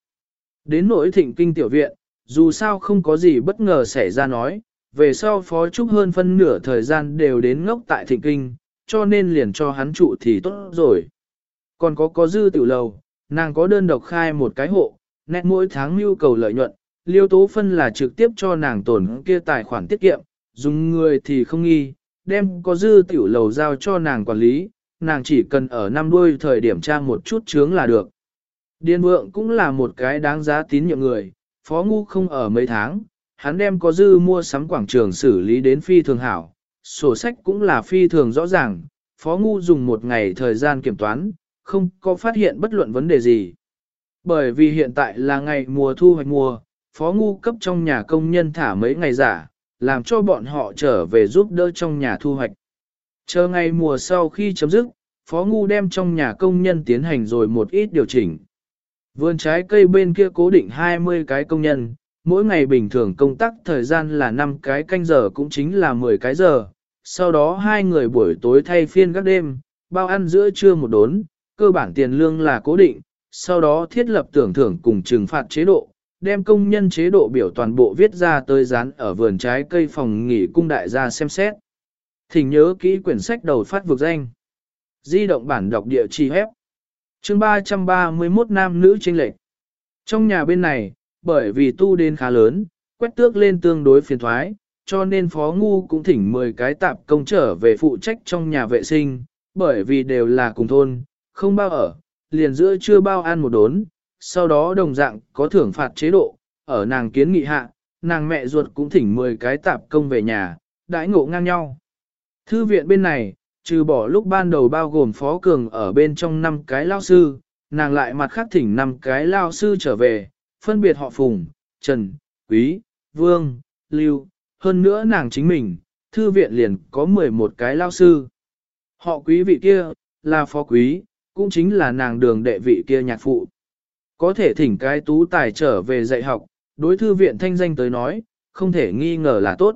Đến nỗi thịnh kinh tiểu viện, dù sao không có gì bất ngờ xảy ra nói, về sau Phó Trúc hơn phân nửa thời gian đều đến ngốc tại thịnh kinh, cho nên liền cho hắn trụ thì tốt rồi. Còn có có dư tiểu lầu, nàng có đơn độc khai một cái hộ, nét mỗi tháng nhu cầu lợi nhuận, liêu tố phân là trực tiếp cho nàng tổn kia tài khoản tiết kiệm, dùng người thì không nghi, đem có dư tiểu lầu giao cho nàng quản lý, nàng chỉ cần ở năm đuôi thời điểm tra một chút chướng là được. Điền vượng cũng là một cái đáng giá tín nhiệm người, phó ngu không ở mấy tháng, hắn đem có dư mua sắm quảng trường xử lý đến phi thường hảo, sổ sách cũng là phi thường rõ ràng, phó ngu dùng một ngày thời gian kiểm toán, không có phát hiện bất luận vấn đề gì. Bởi vì hiện tại là ngày mùa thu hoạch mùa, phó ngu cấp trong nhà công nhân thả mấy ngày giả, làm cho bọn họ trở về giúp đỡ trong nhà thu hoạch. Chờ ngày mùa sau khi chấm dứt, phó ngu đem trong nhà công nhân tiến hành rồi một ít điều chỉnh. Vườn trái cây bên kia cố định 20 cái công nhân, mỗi ngày bình thường công tác thời gian là 5 cái canh giờ cũng chính là 10 cái giờ, sau đó hai người buổi tối thay phiên các đêm, bao ăn giữa trưa một đốn, cơ bản tiền lương là cố định, sau đó thiết lập tưởng thưởng cùng trừng phạt chế độ, đem công nhân chế độ biểu toàn bộ viết ra tới dán ở vườn trái cây phòng nghỉ cung đại gia xem xét. Thỉnh nhớ kỹ quyển sách đầu phát vực danh. Di động bản đọc địa chỉ hép. Chương 331 nam nữ chênh lệch. Trong nhà bên này, bởi vì tu đến khá lớn, quét tước lên tương đối phiền thoái, cho nên Phó Ngu cũng thỉnh 10 cái tạp công trở về phụ trách trong nhà vệ sinh, bởi vì đều là cùng thôn, không bao ở, liền giữa chưa bao ăn một đốn, sau đó đồng dạng có thưởng phạt chế độ, ở nàng kiến nghị hạ, nàng mẹ ruột cũng thỉnh 10 cái tạp công về nhà, đãi ngộ ngang nhau. Thư viện bên này, trừ bỏ lúc ban đầu bao gồm Phó Cường ở bên trong 5 cái lao sư, nàng lại mặt khác thỉnh 5 cái lao sư trở về, phân biệt họ Phùng, Trần, Quý, Vương, Lưu, hơn nữa nàng chính mình, thư viện liền có 11 cái lao sư. Họ quý vị kia, là phó quý, cũng chính là nàng đường đệ vị kia nhạc phụ. Có thể thỉnh cái tú tài trở về dạy học, đối thư viện thanh danh tới nói, không thể nghi ngờ là tốt.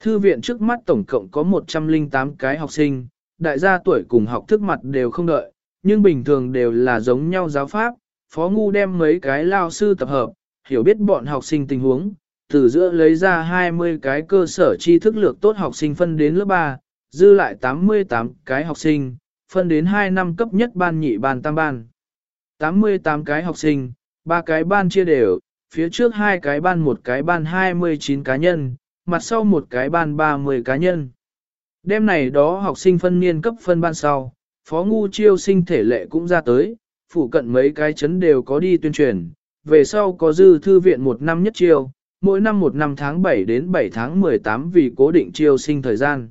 Thư viện trước mắt tổng cộng có 108 cái học sinh, đại gia tuổi cùng học thức mặt đều không đợi, nhưng bình thường đều là giống nhau giáo pháp, phó ngu đem mấy cái lao sư tập hợp, hiểu biết bọn học sinh tình huống, từ giữa lấy ra 20 cái cơ sở tri thức lược tốt học sinh phân đến lớp 3, dư lại 88 cái học sinh, phân đến 2 năm cấp nhất ban nhị ban tam ban. 88 cái học sinh, 3 cái ban chia đều, phía trước hai cái ban một cái ban 29 cá nhân, mặt sau một cái ban 30 cá nhân. Đêm này đó học sinh phân niên cấp phân ban sau, phó ngu chiêu sinh thể lệ cũng ra tới, phủ cận mấy cái chấn đều có đi tuyên truyền, về sau có dư thư viện một năm nhất chiêu, mỗi năm một năm tháng 7 đến 7 tháng 18 vì cố định chiêu sinh thời gian.